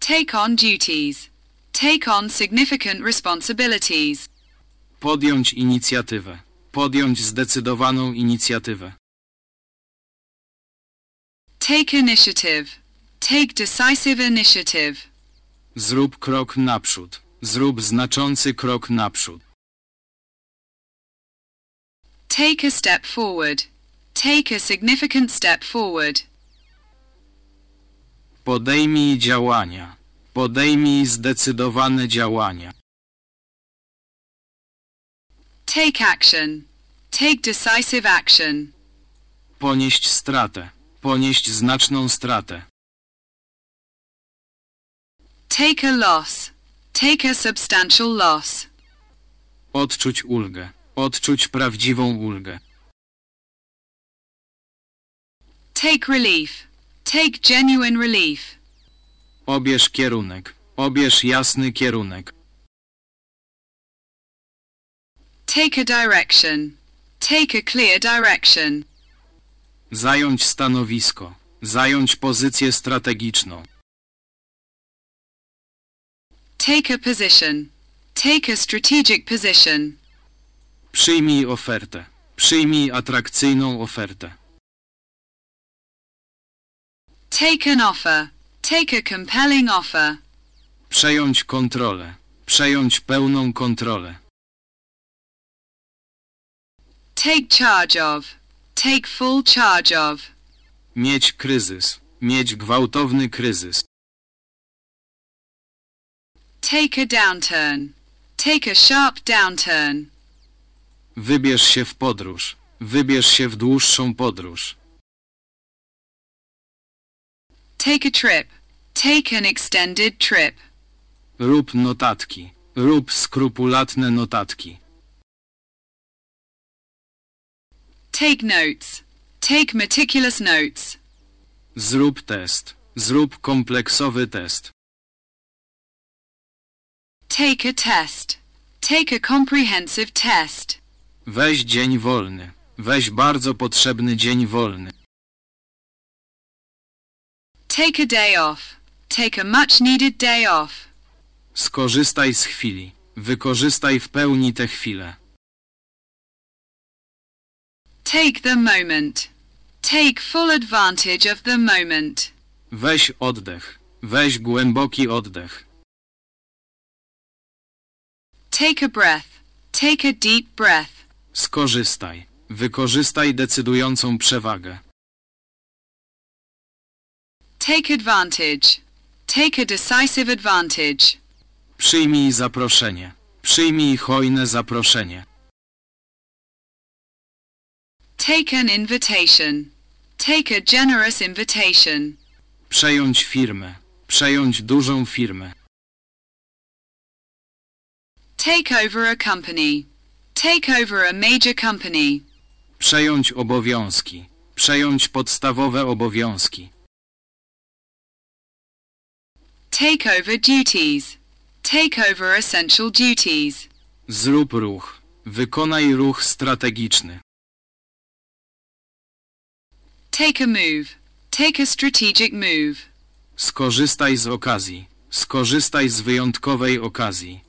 Take on duties. Take on significant responsibilities. Podjąć inicjatywę. Podjąć zdecydowaną inicjatywę. Take initiative. Take decisive initiative. Zrób krok naprzód. Zrób znaczący krok naprzód. Take a step forward. Take a significant step forward. Podejmij działania. Podejmij zdecydowane działania. Take action. Take decisive action. Ponieść stratę. Ponieść znaczną stratę. Take a loss. Take a substantial loss. Odczuć ulgę. Odczuć prawdziwą ulgę. Take relief. Take genuine relief. Obierz kierunek. Obierz jasny kierunek. Take a direction. Take a clear direction. Zająć stanowisko. Zająć pozycję strategiczną. Take a position. Take a strategic position. Przyjmij ofertę. Przyjmij atrakcyjną ofertę. Take an offer. Take a compelling offer. Przejąć kontrolę. Przejąć pełną kontrolę. Take charge of. Take full charge of. Mieć kryzys. Mieć gwałtowny kryzys. Take a downturn. Take a sharp downturn. Wybierz się w podróż. Wybierz się w dłuższą podróż. Take a trip. Take an extended trip. Rób notatki. Rób skrupulatne notatki. Take notes. Take meticulous notes. Zrób test. Zrób kompleksowy test. Take a test. Take a comprehensive test. Weź dzień wolny. Weź bardzo potrzebny dzień wolny. Take a day off. Take a much needed day off. Skorzystaj z chwili. Wykorzystaj w pełni tę chwilę. Take the moment. Take full advantage of the moment. Weź oddech. Weź głęboki oddech. Take a breath. Take a deep breath. Skorzystaj. Wykorzystaj decydującą przewagę. Take advantage. Take a decisive advantage. Przyjmij zaproszenie. Przyjmij hojne zaproszenie. Take an invitation. Take a generous invitation. Przejąć firmę. Przejąć dużą firmę. Take over a company. Take over a major company. Przejąć obowiązki. Przejąć podstawowe obowiązki. Take over duties. Take over essential duties. Zrób ruch. Wykonaj ruch strategiczny. Take a move. Take a strategic move. Skorzystaj z okazji. Skorzystaj z wyjątkowej okazji.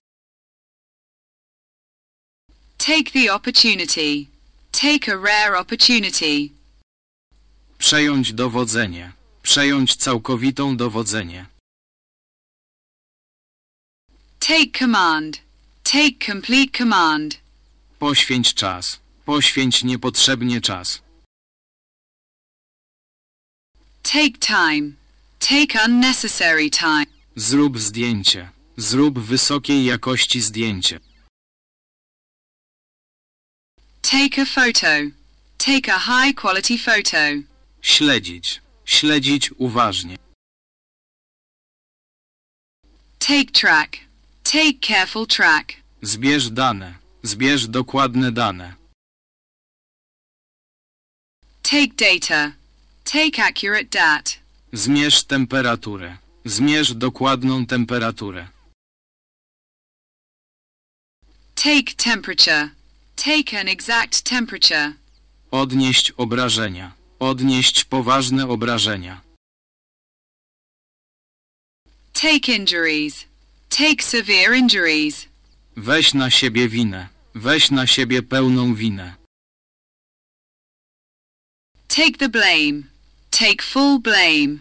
Take the opportunity. Take a rare opportunity. Przejąć dowodzenie. Przejąć całkowitą dowodzenie. Take command. Take complete command. Poświęć czas. Poświęć niepotrzebnie czas. Take time. Take unnecessary time. Zrób zdjęcie. Zrób wysokiej jakości zdjęcie. Take a photo. Take a high quality photo. Śledzić. Śledzić uważnie. Take track. Take careful track. Zbierz dane. Zbierz dokładne dane. Take data. Take accurate dat. Zmierz temperaturę. Zmierz dokładną temperaturę. Take temperature. Take an exact temperature. Odnieść obrażenia. Odnieść poważne obrażenia. Take injuries. Take severe injuries. Weź na siebie winę. Weź na siebie pełną winę. Take the blame. Take full blame.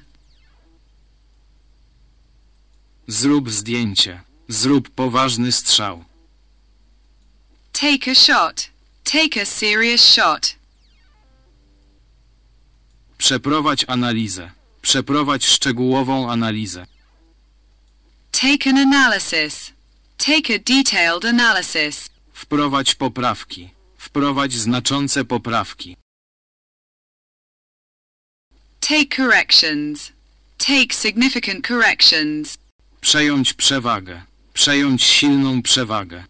Zrób zdjęcie. Zrób poważny strzał. Take a shot. Take a serious shot. Przeprowadź analizę. Przeprowadź szczegółową analizę. Take an analysis. Take a detailed analysis. Wprowadź poprawki. Wprowadź znaczące poprawki. Take corrections. Take significant corrections. Przejąć przewagę. Przejąć silną przewagę.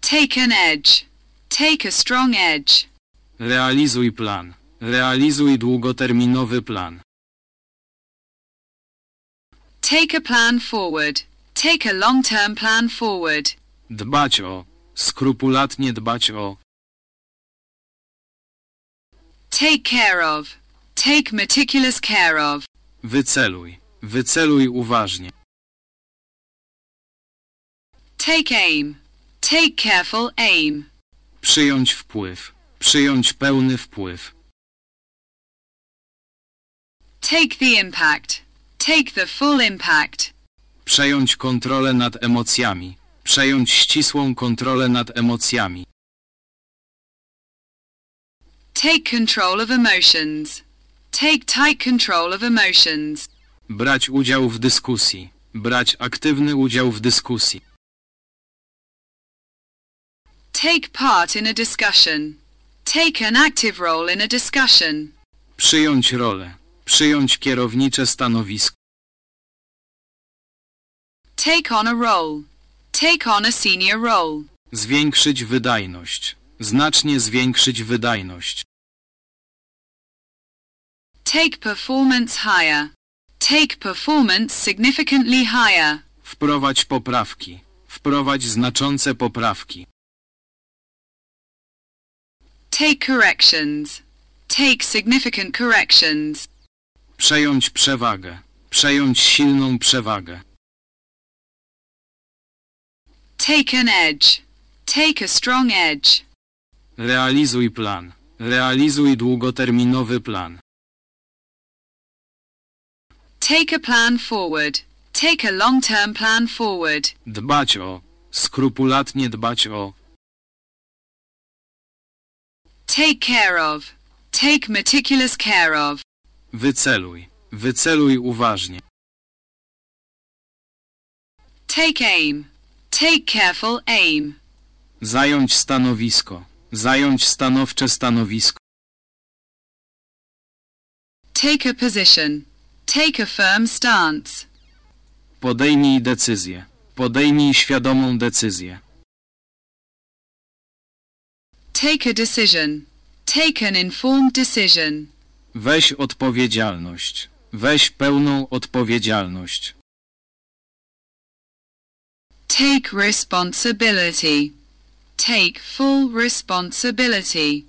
Take an edge. Take a strong edge. Realizuj plan. Realizuj długoterminowy plan. Take a plan forward. Take a long-term plan forward. Dbać o. Skrupulatnie dbać o. Take care of. Take meticulous care of. Wyceluj. Wyceluj uważnie. Take aim. Take careful aim. Przyjąć wpływ. Przyjąć pełny wpływ. Take the impact. Take the full impact. Przejąć kontrolę nad emocjami. Przejąć ścisłą kontrolę nad emocjami. Take control of emotions. Take tight control of emotions. Brać udział w dyskusji. Brać aktywny udział w dyskusji. Take part in a discussion. Take an active role in a discussion. Przyjąć rolę. Przyjąć kierownicze stanowisko. Take on a role. Take on a senior role. Zwiększyć wydajność. Znacznie zwiększyć wydajność. Take performance higher. Take performance significantly higher. Wprowadź poprawki. Wprowadź znaczące poprawki. Take corrections. Take significant corrections. Przejąć przewagę. Przejąć silną przewagę. Take an edge. Take a strong edge. Realizuj plan. Realizuj długoterminowy plan. Take a plan forward. Take a long-term plan forward. Dbać o. Skrupulatnie dbać o. Take care of. Take meticulous care of. Wyceluj. Wyceluj uważnie. Take aim. Take careful aim. Zająć stanowisko. Zająć stanowcze stanowisko. Take a position. Take a firm stance. Podejmij decyzję. Podejmij świadomą decyzję. Take a decision. Take an informed decision. Weź odpowiedzialność. Weź pełną odpowiedzialność. Take responsibility. Take full responsibility.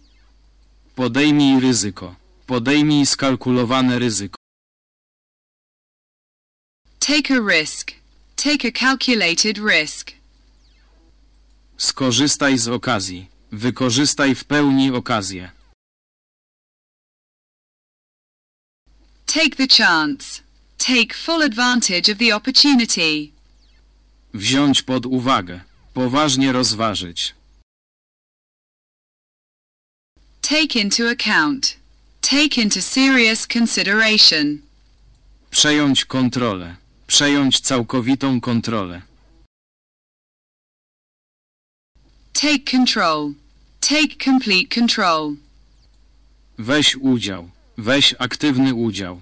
Podejmij ryzyko. Podejmij skalkulowane ryzyko. Take a risk. Take a calculated risk. Skorzystaj z okazji. Wykorzystaj w pełni okazję. Take the chance. Take full advantage of the opportunity. Wziąć pod uwagę. Poważnie rozważyć. Take into account. Take into serious consideration. Przejąć kontrolę. Przejąć całkowitą kontrolę. Take control. Take complete control. Weź udział. Weź aktywny udział.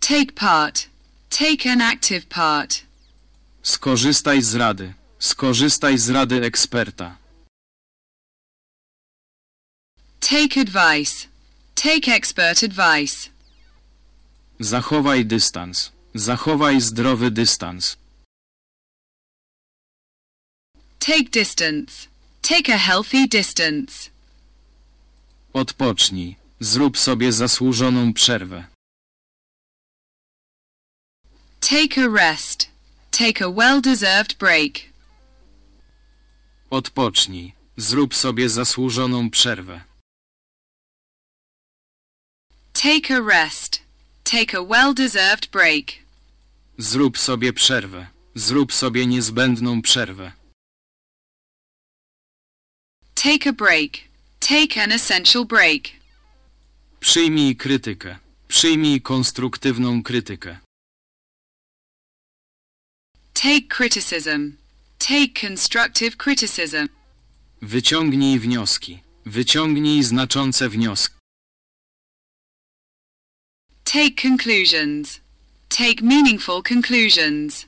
Take part. Take an active part. Skorzystaj z rady. Skorzystaj z rady eksperta. Take advice. Take expert advice. Zachowaj dystans. Zachowaj zdrowy dystans. Take distance. Take a healthy distance. Odpocznij. Zrób sobie zasłużoną przerwę. Take a rest. Take a well-deserved break. Odpocznij. Zrób sobie zasłużoną przerwę. Take a rest. Take a well-deserved break. Zrób sobie przerwę. Zrób sobie niezbędną przerwę. Take a break. Take an essential break. Przyjmij krytykę. Przyjmij konstruktywną krytykę. Take criticism. Take constructive criticism. Wyciągnij wnioski. Wyciągnij znaczące wnioski. Take conclusions. Take meaningful conclusions.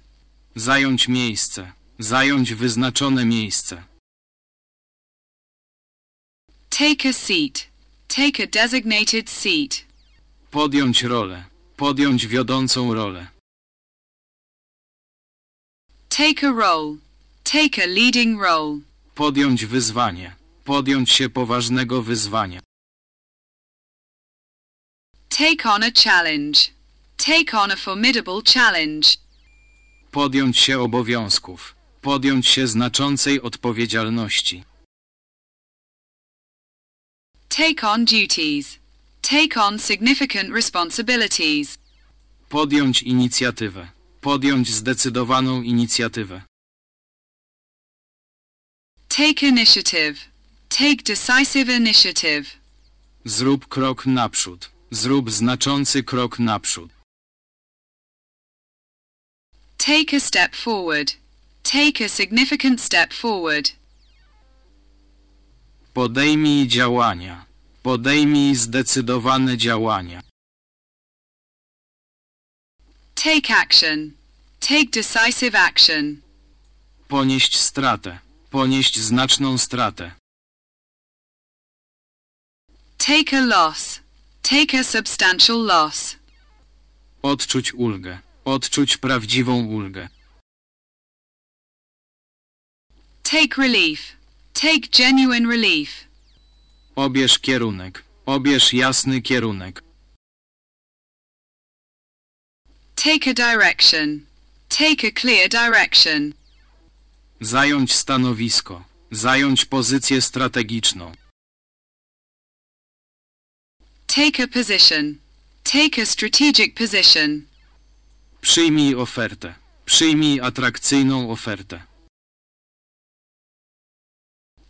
Zająć miejsce. Zająć wyznaczone miejsce. Take a seat. Take a designated seat. Podjąć rolę. Podjąć wiodącą rolę. Take a role. Take a leading role. Podjąć wyzwanie. Podjąć się poważnego wyzwania. Take on a challenge. Take on a formidable challenge. Podjąć się obowiązków. Podjąć się znaczącej odpowiedzialności. Take on duties. Take on significant responsibilities. Podjąć inicjatywę. Podjąć zdecydowaną inicjatywę. Take initiative. Take decisive initiative. Zrób krok naprzód. Zrób znaczący krok naprzód. Take a step forward. Take a significant step forward. Podejmij działania. Podejmij zdecydowane działania. Take action. Take decisive action. Ponieść stratę. Ponieść znaczną stratę. Take a loss. Take a substantial loss. Odczuć ulgę. Odczuć prawdziwą ulgę. Take relief. Take genuine relief. Obierz kierunek. Obierz jasny kierunek. Take a direction. Take a clear direction. Zająć stanowisko. Zająć pozycję strategiczną. Take a position. Take a strategic position. Przyjmij ofertę. Przyjmij atrakcyjną ofertę.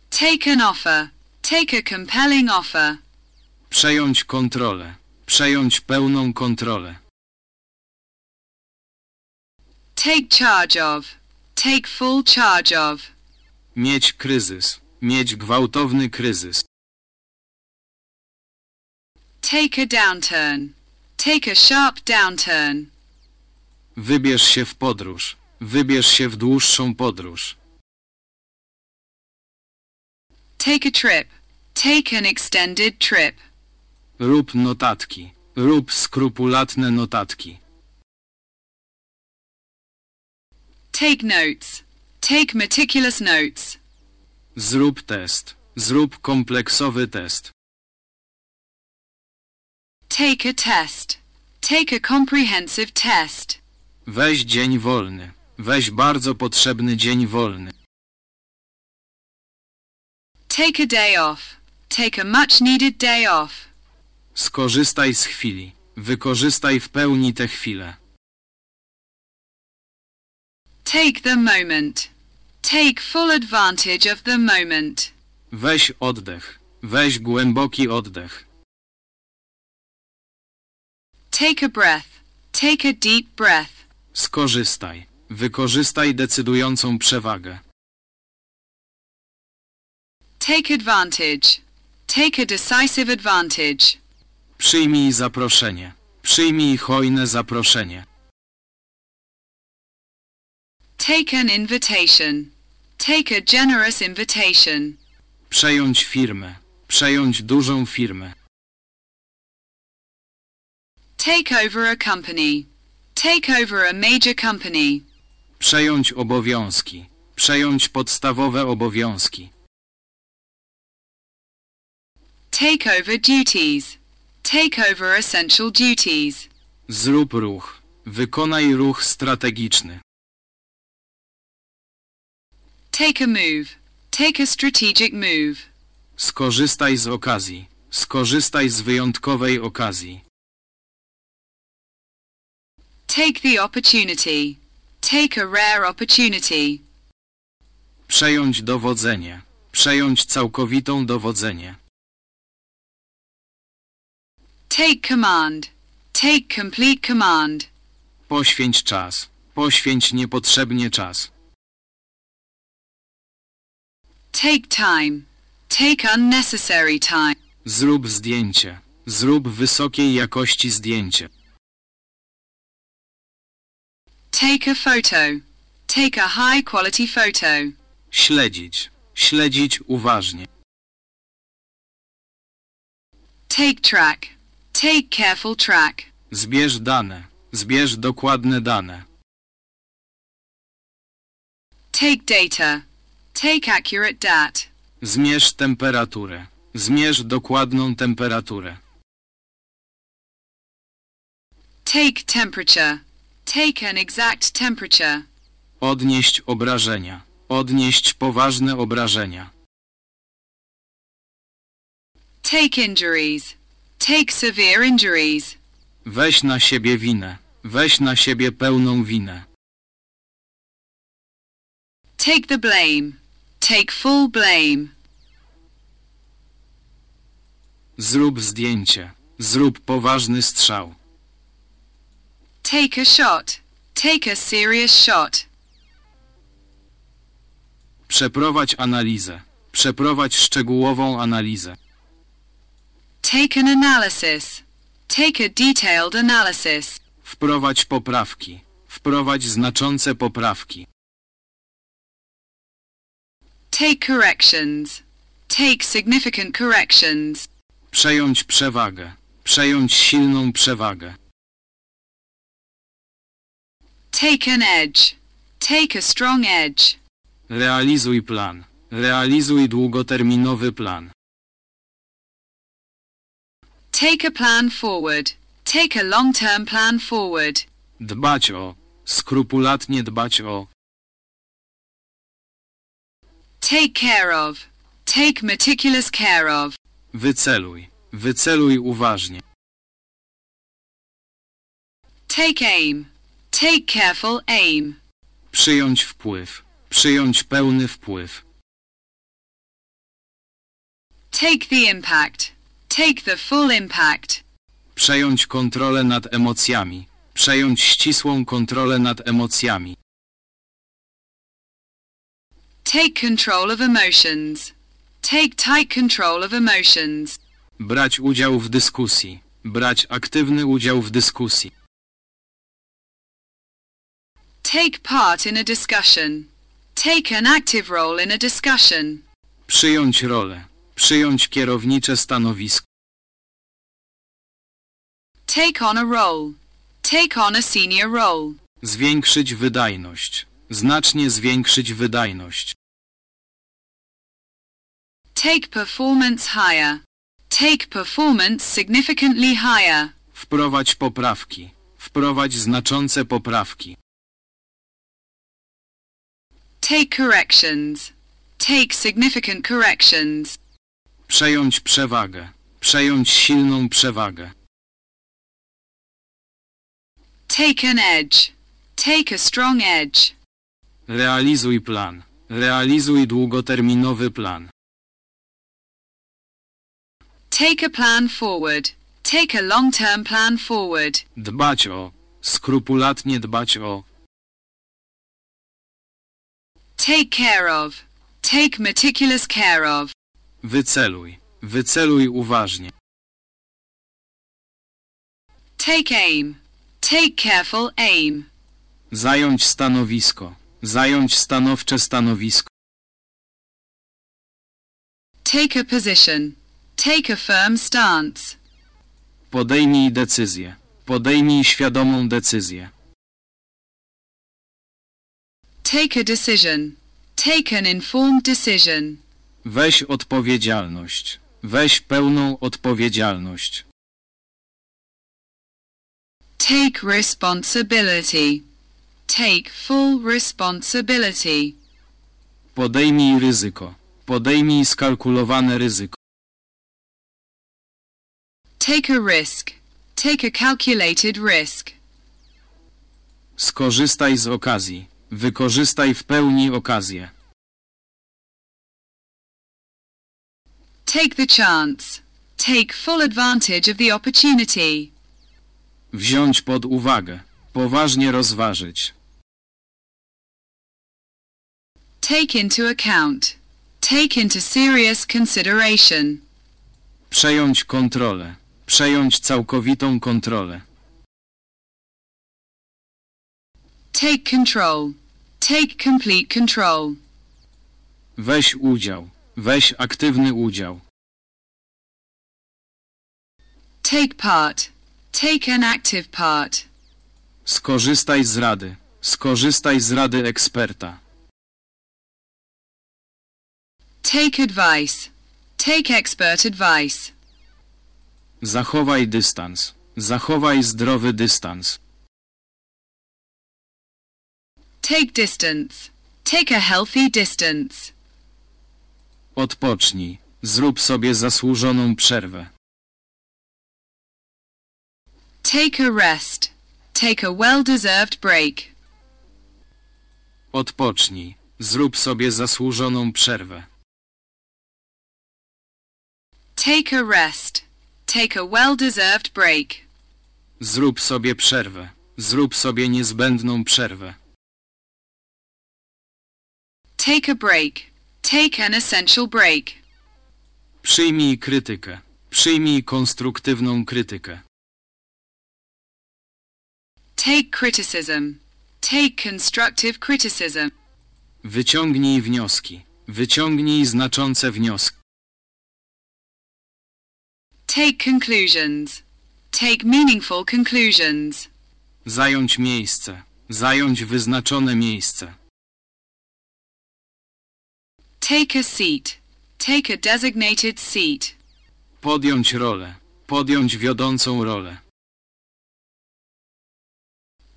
Take an offer. Take a compelling offer. Przejąć kontrolę. Przejąć pełną kontrolę. Take charge of. Take full charge of. Mieć kryzys. Mieć gwałtowny kryzys. Take a downturn. Take a sharp downturn. Wybierz się w podróż. Wybierz się w dłuższą podróż. Take a trip. Take an extended trip. Rób notatki. Rób skrupulatne notatki. Take notes. Take meticulous notes. Zrób test. Zrób kompleksowy test. Take a test. Take a comprehensive test. Weź dzień wolny. Weź bardzo potrzebny dzień wolny. Take a day off. Take a much needed day off. Skorzystaj z chwili. Wykorzystaj w pełni tę chwilę. Take the moment. Take full advantage of the moment. Weź oddech. Weź głęboki oddech. Take a breath. Take a deep breath. Skorzystaj. Wykorzystaj decydującą przewagę. Take advantage. Take a decisive advantage. Przyjmij zaproszenie. Przyjmij hojne zaproszenie. Take an invitation. Take a generous invitation. Przejąć firmę. Przejąć dużą firmę. Take over a company. Take over a major company. Przejąć obowiązki. Przejąć podstawowe obowiązki. Take over duties. Take over essential duties. Zrób ruch. Wykonaj ruch strategiczny. Take a move. Take a strategic move. Skorzystaj z okazji. Skorzystaj z wyjątkowej okazji. Take the opportunity. Take a rare opportunity. Przejąć dowodzenie. Przejąć całkowitą dowodzenie. Take command. Take complete command. Poświęć czas. Poświęć niepotrzebnie czas. Take time. Take unnecessary time. Zrób zdjęcie. Zrób wysokiej jakości zdjęcie. Take a photo. Take a high quality photo. Śledzić. Śledzić uważnie. Take track. Take careful track. Zbierz dane. Zbierz dokładne dane. Take data. Take accurate dat. Zmierz temperaturę. Zmierz dokładną temperaturę. Take temperature. Take an exact temperature. Odnieść obrażenia. Odnieść poważne obrażenia. Take injuries. Take severe injuries. Weź na siebie winę. Weź na siebie pełną winę. Take the blame. Take full blame. Zrób zdjęcie. Zrób poważny strzał. Take a shot. Take a serious shot. Przeprowadź analizę. Przeprowadź szczegółową analizę. Take an analysis. Take a detailed analysis. Wprowadź poprawki. Wprowadź znaczące poprawki. Take corrections. Take significant corrections. Przejąć przewagę. Przejąć silną przewagę. Take an edge. Take a strong edge. Realizuj plan. Realizuj długoterminowy plan. Take a plan forward. Take a long-term plan forward. Dbać o. Skrupulatnie dbać o. Take care of. Take meticulous care of. Wyceluj. Wyceluj uważnie. Take aim. Take careful aim. Przyjąć wpływ. Przyjąć pełny wpływ. Take the impact. Take the full impact. Przejąć kontrolę nad emocjami. Przejąć ścisłą kontrolę nad emocjami. Take control of emotions. Take tight control of emotions. Brać udział w dyskusji. Brać aktywny udział w dyskusji. Take part in a discussion. Take an active role in a discussion. Przyjąć rolę. Przyjąć kierownicze stanowisko. Take on a role. Take on a senior role. Zwiększyć wydajność. Znacznie zwiększyć wydajność. Take performance higher. Take performance significantly higher. Wprowadź poprawki. Wprowadź znaczące poprawki. Take corrections. Take significant corrections. Przejąć przewagę. Przejąć silną przewagę. Take an edge. Take a strong edge. Realizuj plan. Realizuj długoterminowy plan. Take a plan forward. Take a long-term plan forward. Dbać o. Skrupulatnie dbać o. Take care of. Take meticulous care of. Wyceluj. Wyceluj uważnie. Take aim. Take careful aim. Zająć stanowisko. Zająć stanowcze stanowisko. Take a position. Take a firm stance. Podejmij decyzję. Podejmij świadomą decyzję. Take a decision. Take an informed decision. Weź odpowiedzialność. Weź pełną odpowiedzialność. Take responsibility. Take full responsibility. Podejmij ryzyko. Podejmij skalkulowane ryzyko. Take a risk. Take a calculated risk. Skorzystaj z okazji. Wykorzystaj w pełni okazję. Take the chance. Take full advantage of the opportunity. Wziąć pod uwagę. Poważnie rozważyć. Take into account. Take into serious consideration. Przejąć kontrolę. Przejąć całkowitą kontrolę. Take control. Take complete control. Weź udział. Weź aktywny udział. Take part. Take an active part. Skorzystaj z rady. Skorzystaj z rady eksperta. Take advice. Take expert advice. Zachowaj dystans. Zachowaj zdrowy dystans. Take distance. Take a healthy distance. Odpocznij. Zrób sobie zasłużoną przerwę. Take a rest. Take a well-deserved break. Odpocznij. Zrób sobie zasłużoną przerwę. Take a rest. Take a well-deserved break. Zrób sobie przerwę. Zrób sobie niezbędną przerwę. Take a break. Take an essential break. Przyjmij krytykę. Przyjmij konstruktywną krytykę. Take criticism. Take constructive criticism. Wyciągnij wnioski. Wyciągnij znaczące wnioski. Take conclusions. Take meaningful conclusions. Zająć miejsce. Zająć wyznaczone miejsce. Take a seat. Take a designated seat. Podjąć rolę. Podjąć wiodącą rolę.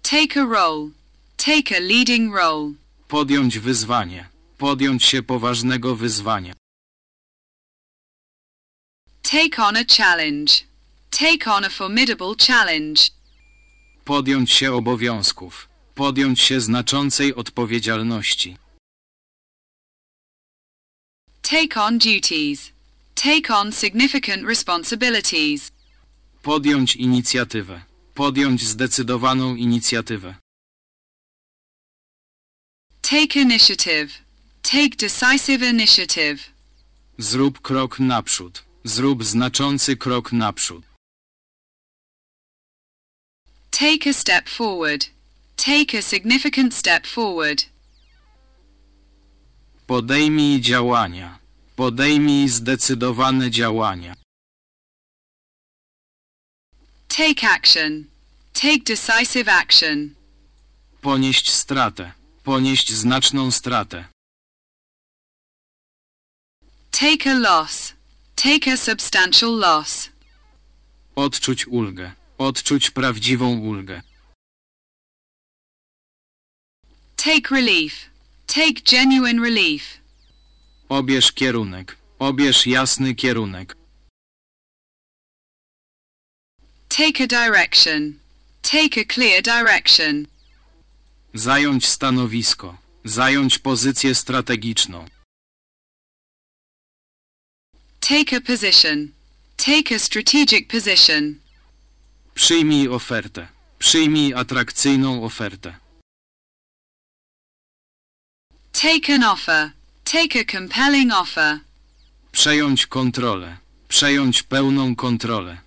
Take a role. Take a leading role. Podjąć wyzwanie. Podjąć się poważnego wyzwania. Take on a challenge. Take on a formidable challenge. Podjąć się obowiązków. Podjąć się znaczącej odpowiedzialności. Take on duties. Take on significant responsibilities. Podjąć inicjatywę. Podjąć zdecydowaną inicjatywę. Take initiative. Take decisive initiative. Zrób krok naprzód. Zrób znaczący krok naprzód. Take a step forward. Take a significant step forward. Podejmij działania. Podejmij zdecydowane działania. Take action. Take decisive action. Ponieść stratę. Ponieść znaczną stratę. Take a loss. Take a substantial loss. Odczuć ulgę. Odczuć prawdziwą ulgę. Take relief. Take genuine relief. Obierz kierunek. Obierz jasny kierunek. Take a direction. Take a clear direction. Zająć stanowisko. Zająć pozycję strategiczną. Take a position. Take a strategic position. Przyjmij ofertę. Przyjmij atrakcyjną ofertę. Take an offer. Take a compelling offer. Przejąć kontrolę. Przejąć pełną kontrolę.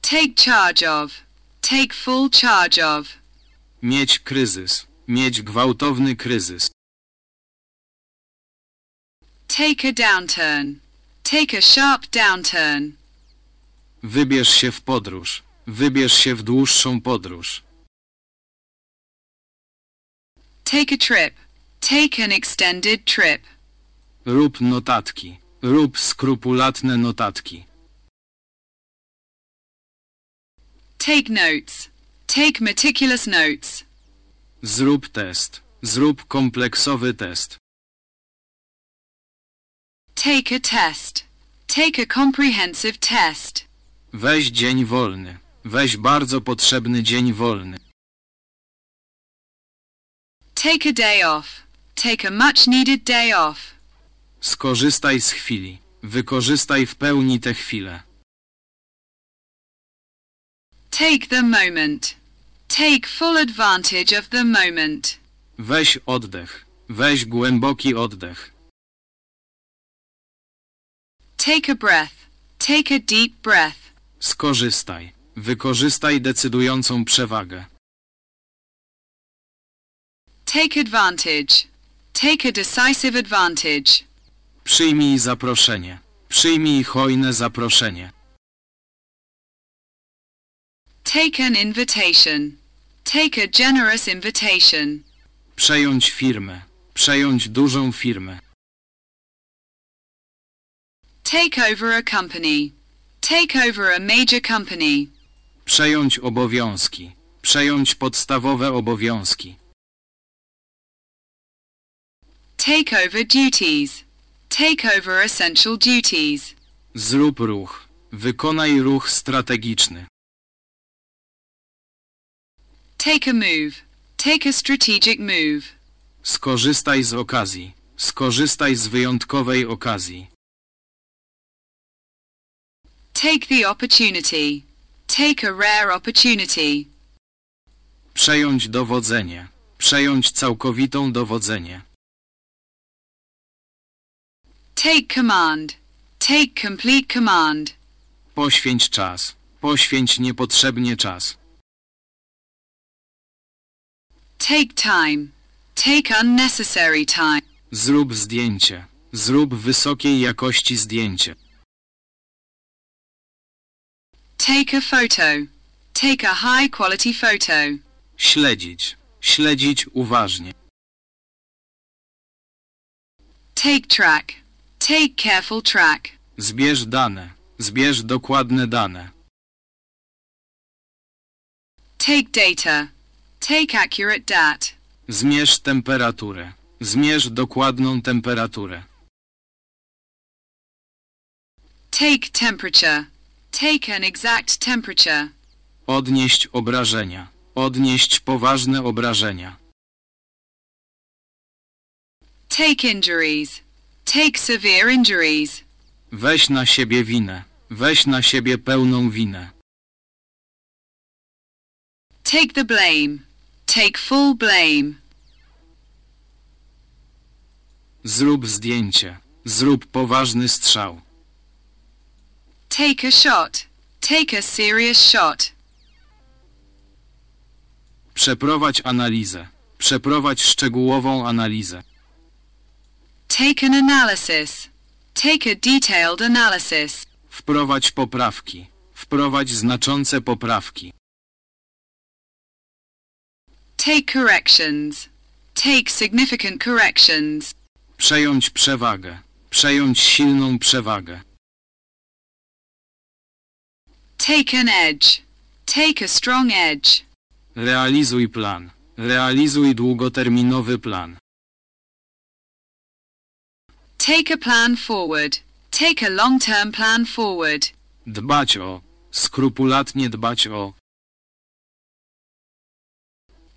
Take charge of. Take full charge of. Mieć kryzys. Mieć gwałtowny kryzys. Take a downturn. Take a sharp downturn. Wybierz się w podróż. Wybierz się w dłuższą podróż. Take a trip. Take an extended trip. Rób notatki. Rób skrupulatne notatki. Take notes. Take meticulous notes. Zrób test. Zrób kompleksowy test. Take a test. Take a comprehensive test. Weź dzień wolny. Weź bardzo potrzebny dzień wolny. Take a day off. Take a much needed day off. Skorzystaj z chwili. Wykorzystaj w pełni tę chwilę. Take the moment. Take full advantage of the moment. Weź oddech. Weź głęboki oddech. Take a breath. Take a deep breath. Skorzystaj. Wykorzystaj decydującą przewagę. Take advantage. Take a decisive advantage. Przyjmij zaproszenie. Przyjmij hojne zaproszenie. Take an invitation. Take a generous invitation. Przejąć firmę. Przejąć dużą firmę. Take over a company. Take over a major company. Przejąć obowiązki. Przejąć podstawowe obowiązki. Take over duties. Take over essential duties. Zrób ruch. Wykonaj ruch strategiczny. Take a move. Take a strategic move. Skorzystaj z okazji. Skorzystaj z wyjątkowej okazji. Take the opportunity. Take a rare opportunity. Przejąć dowodzenie. Przejąć całkowitą dowodzenie. Take command. Take complete command. Poświęć czas. Poświęć niepotrzebnie czas. Take time. Take unnecessary time. Zrób zdjęcie. Zrób wysokiej jakości zdjęcie. Take a photo. Take a high quality photo. Śledzić. Śledzić uważnie. Take track. Take careful track. Zbierz dane. Zbierz dokładne dane. Take data. Take accurate dat. Zmierz temperaturę. Zmierz dokładną temperaturę. Take temperature. Take an exact temperature. Odnieść obrażenia. Odnieść poważne obrażenia. Take injuries. Take severe injuries. Weź na siebie winę. Weź na siebie pełną winę. Take the blame. Take full blame. Zrób zdjęcie. Zrób poważny strzał. Take a shot. Take a serious shot. Przeprowadź analizę. Przeprowadź szczegółową analizę. Take an analysis. Take a detailed analysis. Wprowadź poprawki. Wprowadź znaczące poprawki. Take corrections. Take significant corrections. Przejąć przewagę. Przejąć silną przewagę. Take an edge. Take a strong edge. Realizuj plan. Realizuj długoterminowy plan. Take a plan forward. Take a long-term plan forward. Dbać o. Skrupulatnie dbać o.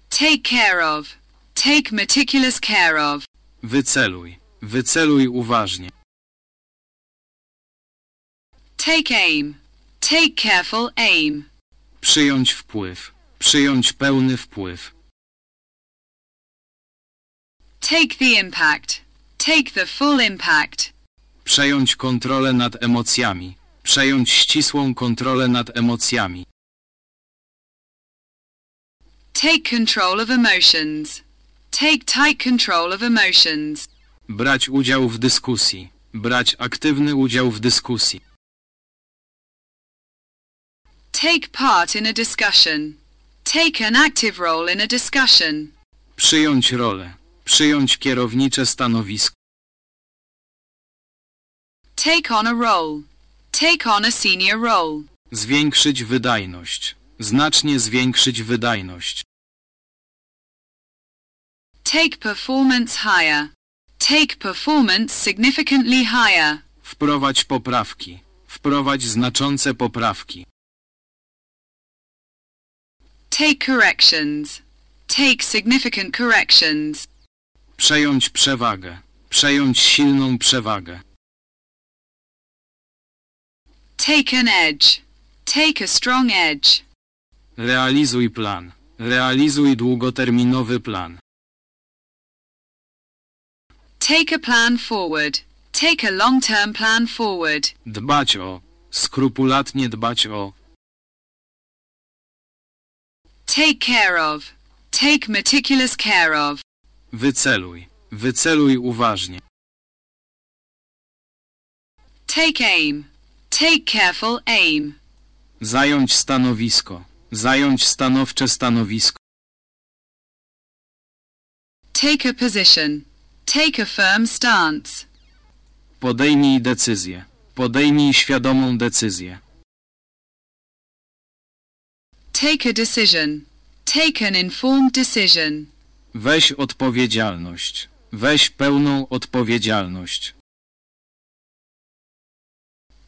Take care of. Take meticulous care of. Wyceluj. Wyceluj uważnie. Take aim. Take careful aim. Przyjąć wpływ. Przyjąć pełny wpływ. Take the impact. Take the full impact. Przejąć kontrolę nad emocjami. Przejąć ścisłą kontrolę nad emocjami. Take control of emotions. Take tight control of emotions. Brać udział w dyskusji. Brać aktywny udział w dyskusji. Take part in a discussion. Take an active role in a discussion. Przyjąć rolę. Przyjąć kierownicze stanowisko. Take on a role. Take on a senior role. Zwiększyć wydajność. Znacznie zwiększyć wydajność. Take performance higher. Take performance significantly higher. Wprowadź poprawki. Wprowadź znaczące poprawki. Take corrections. Take significant corrections. Przejąć przewagę. Przejąć silną przewagę. Take an edge. Take a strong edge. Realizuj plan. Realizuj długoterminowy plan. Take a plan forward. Take a long-term plan forward. Dbać o. Skrupulatnie dbać o. Take care of. Take meticulous care of. Wyceluj. Wyceluj uważnie. Take aim. Take careful aim. Zająć stanowisko. Zająć stanowcze stanowisko. Take a position. Take a firm stance. Podejmij decyzję. Podejmij świadomą decyzję. Take a decision. Take an informed decision. Weź odpowiedzialność. Weź pełną odpowiedzialność.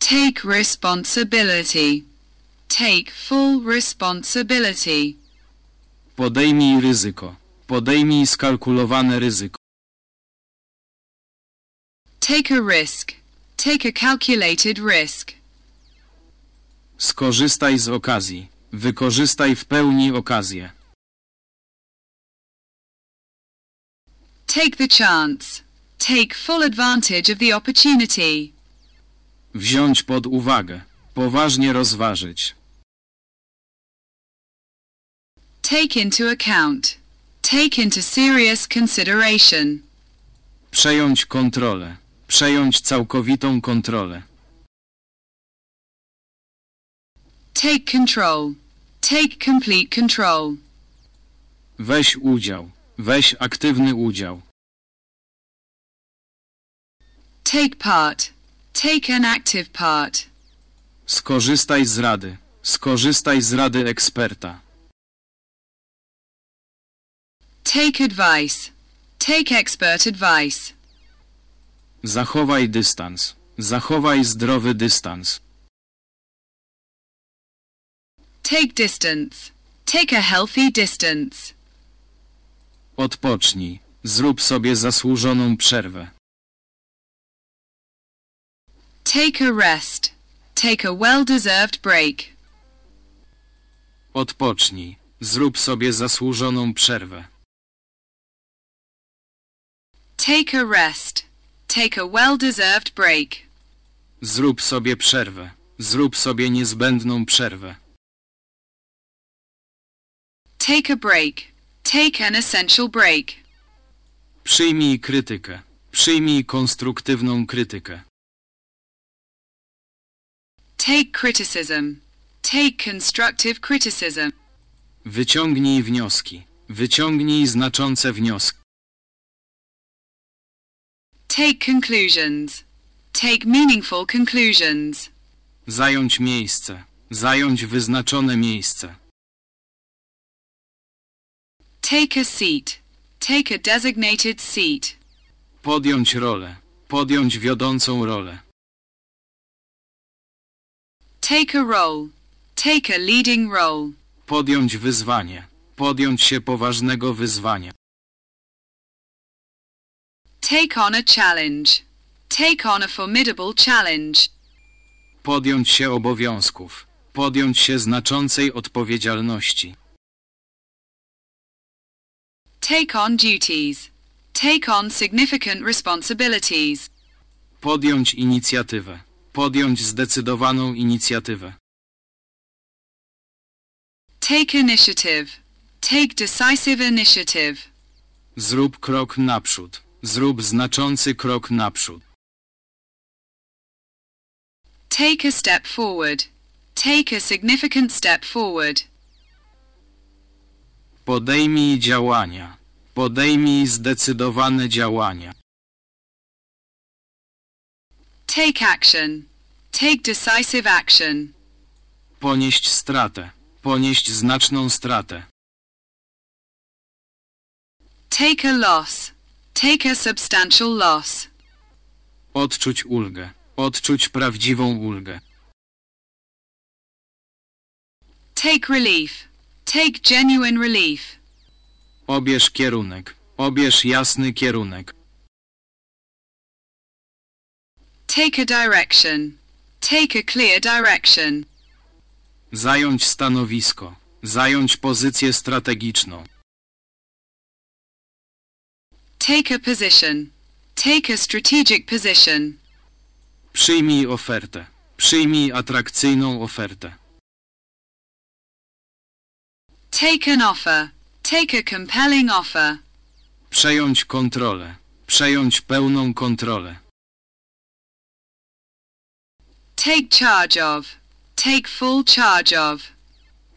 Take responsibility. Take full responsibility. Podejmij ryzyko. Podejmij skalkulowane ryzyko. Take a risk. Take a calculated risk. Skorzystaj z okazji. Wykorzystaj w pełni okazję. Take the chance. Take full advantage of the opportunity. Wziąć pod uwagę. Poważnie rozważyć. Take into account. Take into serious consideration. Przejąć kontrolę. Przejąć całkowitą kontrolę. Take control. Take complete control. Weź udział. Weź aktywny udział. Take part. Take an active part. Skorzystaj z rady. Skorzystaj z rady eksperta. Take advice. Take expert advice. Zachowaj dystans. Zachowaj zdrowy dystans. Take distance. Take a healthy distance. Odpocznij. Zrób sobie zasłużoną przerwę. Take a rest. Take a well-deserved break. Odpocznij. Zrób sobie zasłużoną przerwę. Take a rest. Take a well-deserved break. Zrób sobie przerwę. Zrób sobie niezbędną przerwę. Take a break. Take an essential break. Przyjmij krytykę. Przyjmij konstruktywną krytykę. Take criticism. Take constructive criticism. Wyciągnij wnioski. Wyciągnij znaczące wnioski. Take conclusions. Take meaningful conclusions. Zająć miejsce. Zająć wyznaczone miejsce. Take a seat. Take a designated seat. Podjąć rolę. Podjąć wiodącą rolę. Take a role. Take a leading role. Podjąć wyzwanie. Podjąć się poważnego wyzwania. Take on a challenge. Take on a formidable challenge. Podjąć się obowiązków. Podjąć się znaczącej odpowiedzialności. Take on duties. Take on significant responsibilities. Podjąć inicjatywę. Podjąć zdecydowaną inicjatywę. Take initiative. Take decisive initiative. Zrób krok naprzód. Zrób znaczący krok naprzód. Take a step forward. Take a significant step forward. Podejmij działania. Podejmij zdecydowane działania. Take action. Take decisive action. Ponieść stratę. Ponieść znaczną stratę. Take a loss. Take a substantial loss. Odczuć ulgę. Odczuć prawdziwą ulgę. Take relief. Take genuine relief. Obierz kierunek. Obierz jasny kierunek. Take a direction. Take a clear direction. Zająć stanowisko. Zająć pozycję strategiczną. Take a position. Take a strategic position. Przyjmij ofertę. Przyjmij atrakcyjną ofertę. Take an offer. Take a compelling offer. Przejąć kontrolę. Przejąć pełną kontrolę. Take charge of. Take full charge of.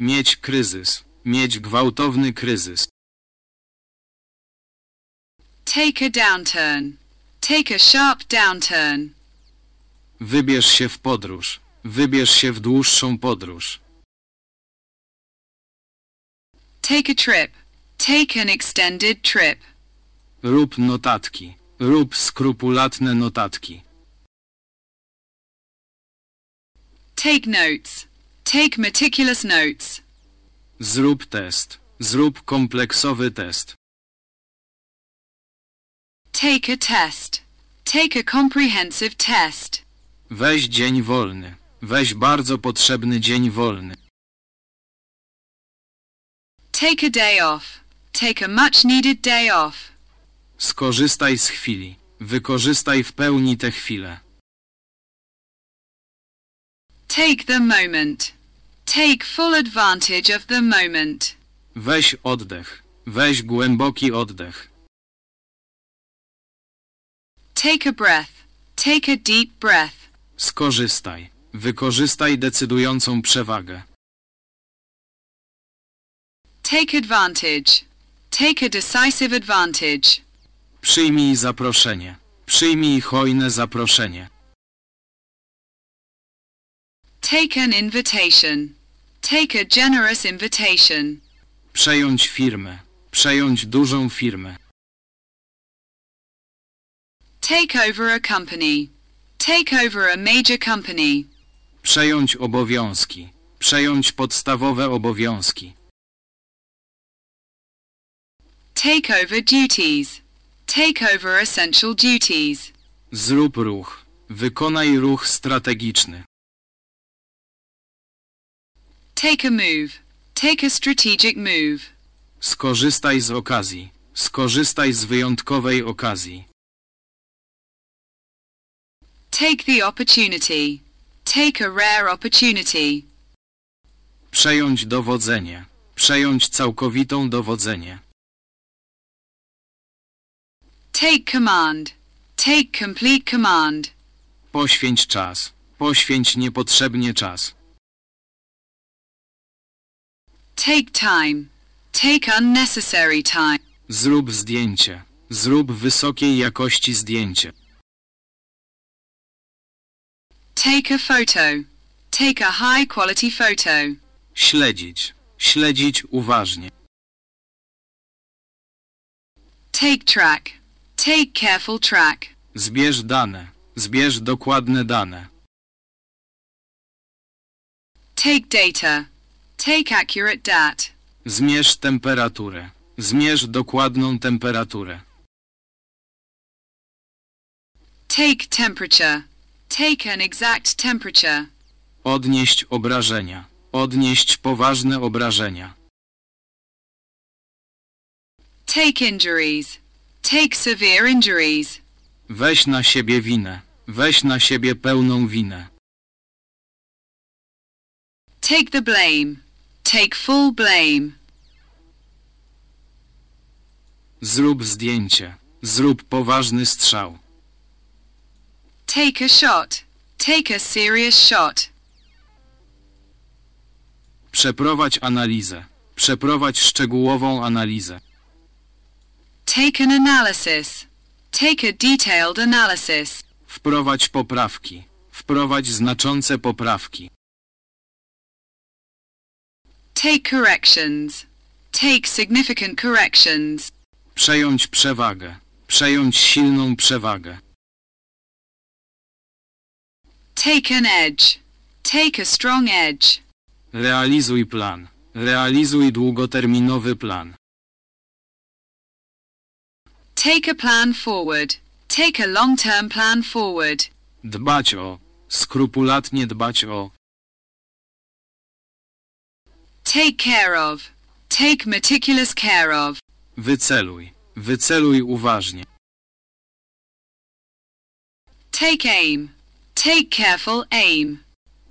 Mieć kryzys. Mieć gwałtowny kryzys. Take a downturn. Take a sharp downturn. Wybierz się w podróż. Wybierz się w dłuższą podróż. Take a trip. Take an extended trip. Rób notatki. Rób skrupulatne notatki. Take notes. Take meticulous notes. Zrób test. Zrób kompleksowy test. Take a test. Take a comprehensive test. Weź dzień wolny. Weź bardzo potrzebny dzień wolny. Take a day off. Take a much needed day off. Skorzystaj z chwili. Wykorzystaj w pełni tę chwilę. Take the moment. Take full advantage of the moment. Weź oddech. Weź głęboki oddech. Take a breath. Take a deep breath. Skorzystaj. Wykorzystaj decydującą przewagę. Take advantage. Take a decisive advantage. Przyjmij zaproszenie. Przyjmij hojne zaproszenie. Take an invitation. Take a generous invitation. Przejąć firmę. Przejąć dużą firmę. Take over a company. Take over a major company. Przejąć obowiązki. Przejąć podstawowe obowiązki. Take over duties. Take over essential duties. Zrób ruch. Wykonaj ruch strategiczny. Take a move. Take a strategic move. Skorzystaj z okazji. Skorzystaj z wyjątkowej okazji. Take the opportunity. Take a rare opportunity. Przejąć dowodzenie. Przejąć całkowitą dowodzenie. Take command. Take complete command. Poświęć czas. Poświęć niepotrzebnie czas. Take time. Take unnecessary time. Zrób zdjęcie. Zrób wysokiej jakości zdjęcie. Take a photo. Take a high quality photo. Śledzić. Śledzić uważnie. Take track. Take careful track. Zbierz dane. Zbierz dokładne dane. Take data. Take accurate dat. Zmierz temperaturę. Zmierz dokładną temperaturę. Take temperature. Take an exact temperature. Odnieść obrażenia. Odnieść poważne obrażenia. Take injuries. Take severe injuries. Weź na siebie winę. Weź na siebie pełną winę. Take the blame. Take full blame. Zrób zdjęcie. Zrób poważny strzał. Take a shot. Take a serious shot. Przeprowadź analizę. Przeprowadź szczegółową analizę. Take an analysis. Take a detailed analysis. Wprowadź poprawki. Wprowadź znaczące poprawki. Take corrections. Take significant corrections. Przejąć przewagę. Przejąć silną przewagę. Take an edge. Take a strong edge. Realizuj plan. Realizuj długoterminowy plan. Take a plan forward. Take a long-term plan forward. Dbać o. Skrupulatnie dbać o. Take care of. Take meticulous care of. Wyceluj. Wyceluj uważnie. Take aim. Take careful aim.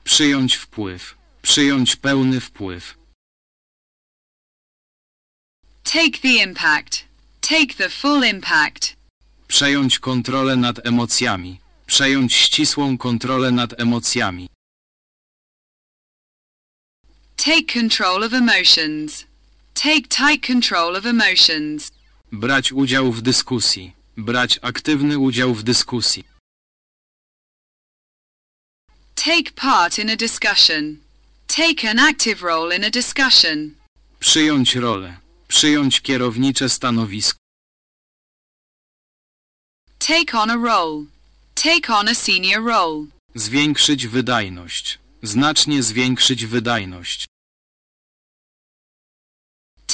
Przyjąć wpływ. Przyjąć pełny wpływ. Take the impact. Take the full impact. Przejąć kontrolę nad emocjami. Przejąć ścisłą kontrolę nad emocjami. Take control of emotions. Take tight control of emotions. Brać udział w dyskusji. Brać aktywny udział w dyskusji. Take part in a discussion. Take an active role in a discussion. Przyjąć rolę. Przyjąć kierownicze stanowisko. Take on a role. Take on a senior role. Zwiększyć wydajność. Znacznie zwiększyć wydajność.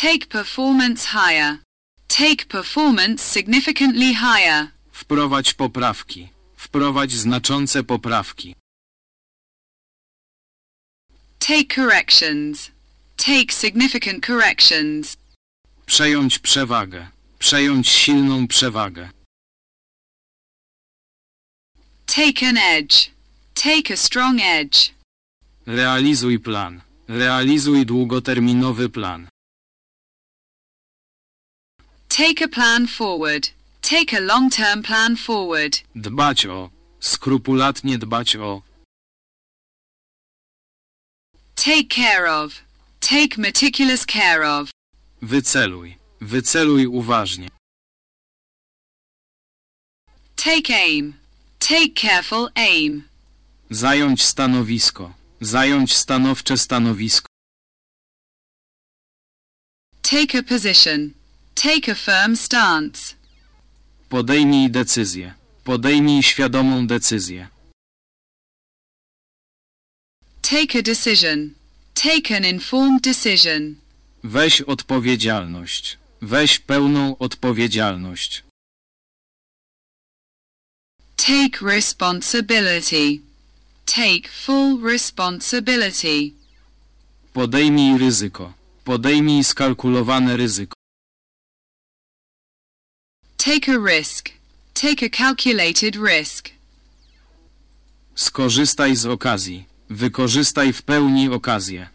Take performance higher. Take performance significantly higher. Wprowadź poprawki. Wprowadź znaczące poprawki. Take corrections. Take significant corrections. Przejąć przewagę. Przejąć silną przewagę. Take an edge. Take a strong edge. Realizuj plan. Realizuj długoterminowy plan. Take a plan forward. Take a long-term plan forward. Dbać o. Skrupulatnie dbać o. Take care of. Take meticulous care of. Wyceluj. Wyceluj uważnie. Take aim. Take careful aim. Zająć stanowisko. Zająć stanowcze stanowisko. Take a position. Take a firm stance. Podejmij decyzję. Podejmij świadomą decyzję. Take a decision. Take an informed decision. Weź odpowiedzialność. Weź pełną odpowiedzialność. Take responsibility. Take full responsibility. Podejmij ryzyko. Podejmij skalkulowane ryzyko. Take a risk. Take a calculated risk. Skorzystaj z okazji. Wykorzystaj w pełni okazję.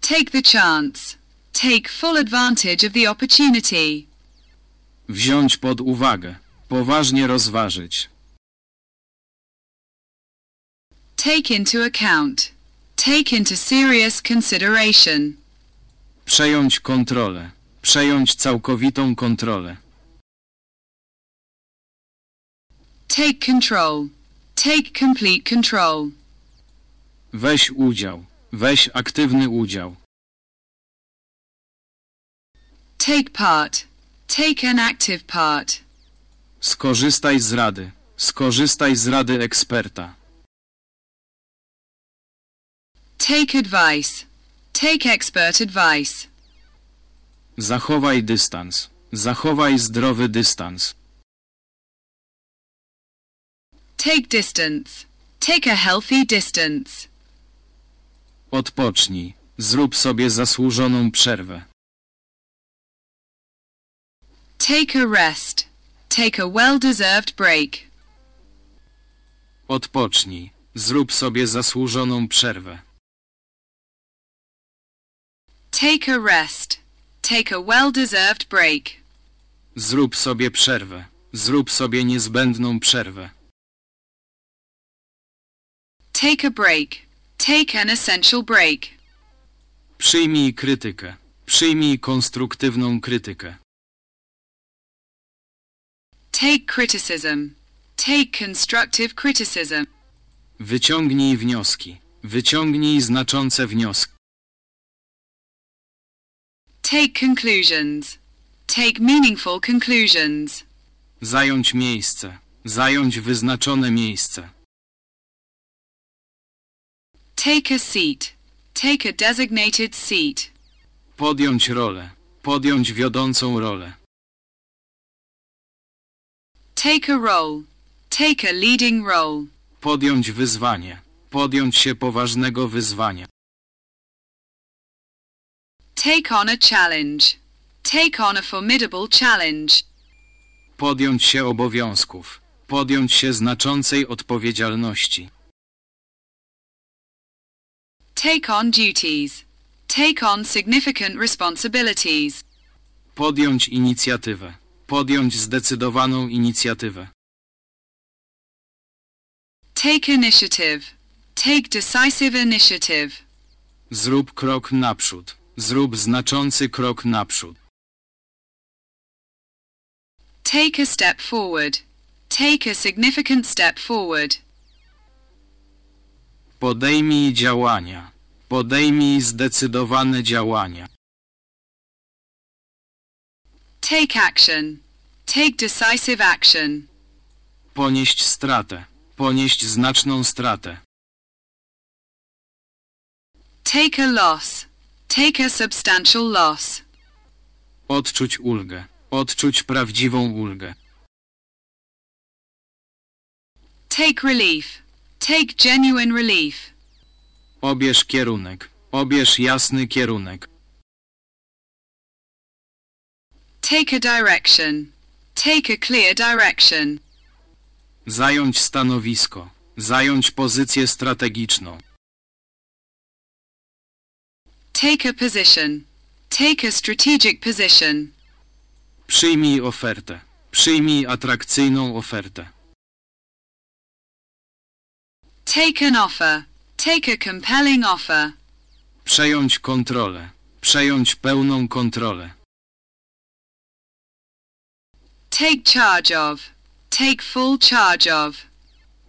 Take the chance. Take full advantage of the opportunity. Wziąć pod uwagę. Poważnie rozważyć. Take into account. Take into serious consideration. Przejąć kontrolę. Przejąć całkowitą kontrolę. Take control. Take complete control. Weź udział. Weź aktywny udział. Take part. Take an active part. Skorzystaj z rady. Skorzystaj z rady eksperta. Take advice. Take expert advice. Zachowaj dystans. Zachowaj zdrowy dystans. Take distance. Take a healthy distance. Odpocznij. Zrób sobie zasłużoną przerwę. Take a rest. Take a well-deserved break. Odpocznij. Zrób sobie zasłużoną przerwę. Take a rest. Take a well-deserved break. Zrób sobie przerwę. Zrób sobie niezbędną przerwę. Take a break. Take an essential break. Przyjmij krytykę. Przyjmij konstruktywną krytykę. Take criticism. Take constructive criticism. Wyciągnij wnioski. Wyciągnij znaczące wnioski. Take conclusions. Take meaningful conclusions. Zająć miejsce. Zająć wyznaczone miejsce. Take a seat. Take a designated seat. Podjąć rolę. Podjąć wiodącą rolę. Take a role. Take a leading role. Podjąć wyzwanie. Podjąć się poważnego wyzwania. Take on a challenge. Take on a formidable challenge. Podjąć się obowiązków. Podjąć się znaczącej odpowiedzialności. Take on duties. Take on significant responsibilities. Podjąć inicjatywę. Podjąć zdecydowaną inicjatywę. Take initiative. Take decisive initiative. Zrób krok naprzód. Zrób znaczący krok naprzód. Take a step forward. Take a significant step forward. Podejmij działania. Podejmij zdecydowane działania. Take action. Take decisive action. Ponieść stratę. Ponieść znaczną stratę. Take a loss. Take a substantial loss. Odczuć ulgę. Odczuć prawdziwą ulgę. Take relief. Take genuine relief. Obierz kierunek. Obierz jasny kierunek. Take a direction. Take a clear direction. Zająć stanowisko. Zająć pozycję strategiczną. Take a position. Take a strategic position. Przyjmij ofertę. Przyjmij atrakcyjną ofertę. Take an offer. Take a compelling offer. Przejąć kontrolę. Przejąć pełną kontrolę. Take charge of. Take full charge of.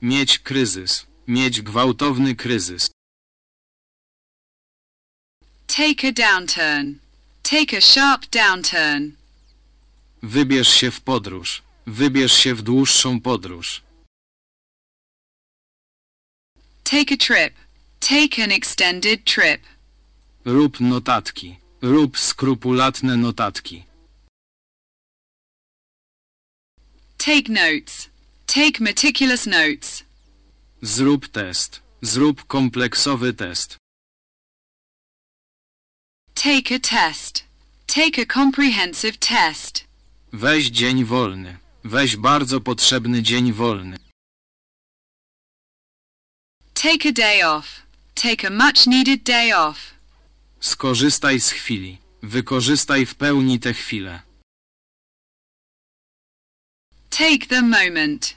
Mieć kryzys. Mieć gwałtowny kryzys. Take a downturn. Take a sharp downturn. Wybierz się w podróż. Wybierz się w dłuższą podróż. Take a trip. Take an extended trip. Rób notatki. Rób skrupulatne notatki. Take notes. Take meticulous notes. Zrób test. Zrób kompleksowy test. Take a test. Take a comprehensive test. Weź dzień wolny. Weź bardzo potrzebny dzień wolny. Take a day off. Take a much needed day off. Skorzystaj z chwili. Wykorzystaj w pełni tę chwilę. Take the moment.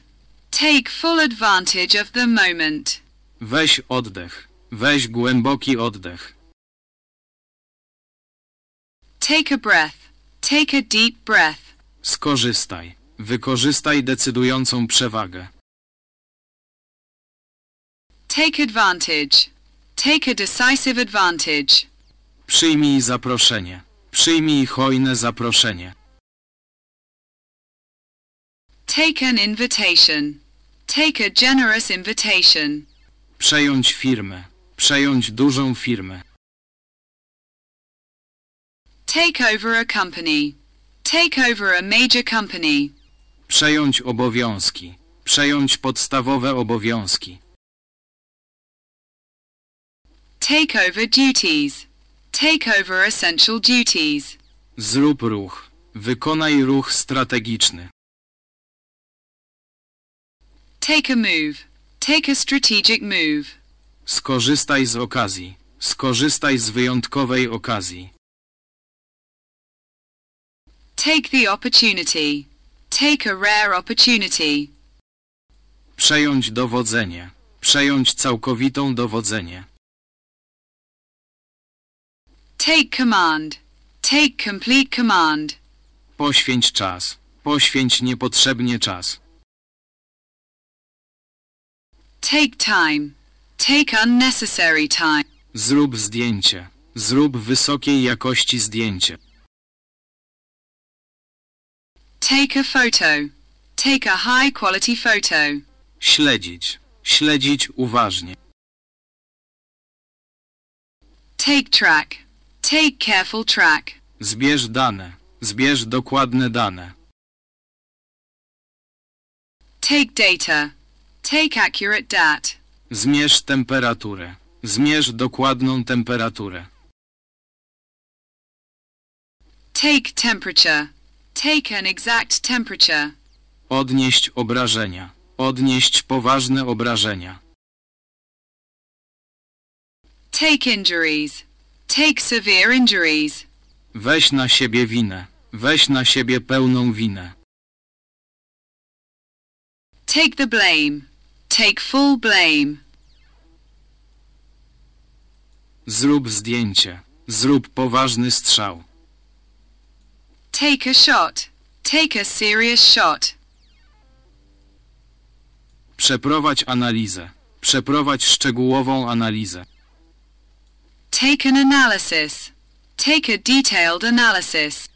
Take full advantage of the moment. Weź oddech. Weź głęboki oddech. Take a breath. Take a deep breath. Skorzystaj. Wykorzystaj decydującą przewagę. Take advantage. Take a decisive advantage. Przyjmij zaproszenie. Przyjmij hojne zaproszenie. Take an invitation. Take a generous invitation. Przejąć firmę. Przejąć dużą firmę. Take over a company. Take over a major company. Przejąć obowiązki. Przejąć podstawowe obowiązki. Take over duties. Take over essential duties. Zrób ruch. Wykonaj ruch strategiczny. Take a move. Take a strategic move. Skorzystaj z okazji. Skorzystaj z wyjątkowej okazji. Take the opportunity. Take a rare opportunity. Przejąć dowodzenie. Przejąć całkowitą dowodzenie. Take command. Take complete command. Poświęć czas. Poświęć niepotrzebnie czas. Take time. Take unnecessary time. Zrób zdjęcie. Zrób wysokiej jakości zdjęcie. Take a photo. Take a high quality photo. Śledzić. Śledzić uważnie. Take track. Take careful track. Zbierz dane. Zbierz dokładne dane. Take data. Take accurate dat. Zmierz temperaturę. Zmierz dokładną temperaturę. Take temperature. Take an exact temperature. Odnieść obrażenia. Odnieść poważne obrażenia. Take injuries. Take severe injuries. Weź na siebie winę. Weź na siebie pełną winę. Take the blame. Take full blame. Zrób zdjęcie. Zrób poważny strzał. Take a shot. Take a serious shot. Przeprowadź analizę. Przeprowadź szczegółową analizę. Take an analysis. Take a detailed analysis.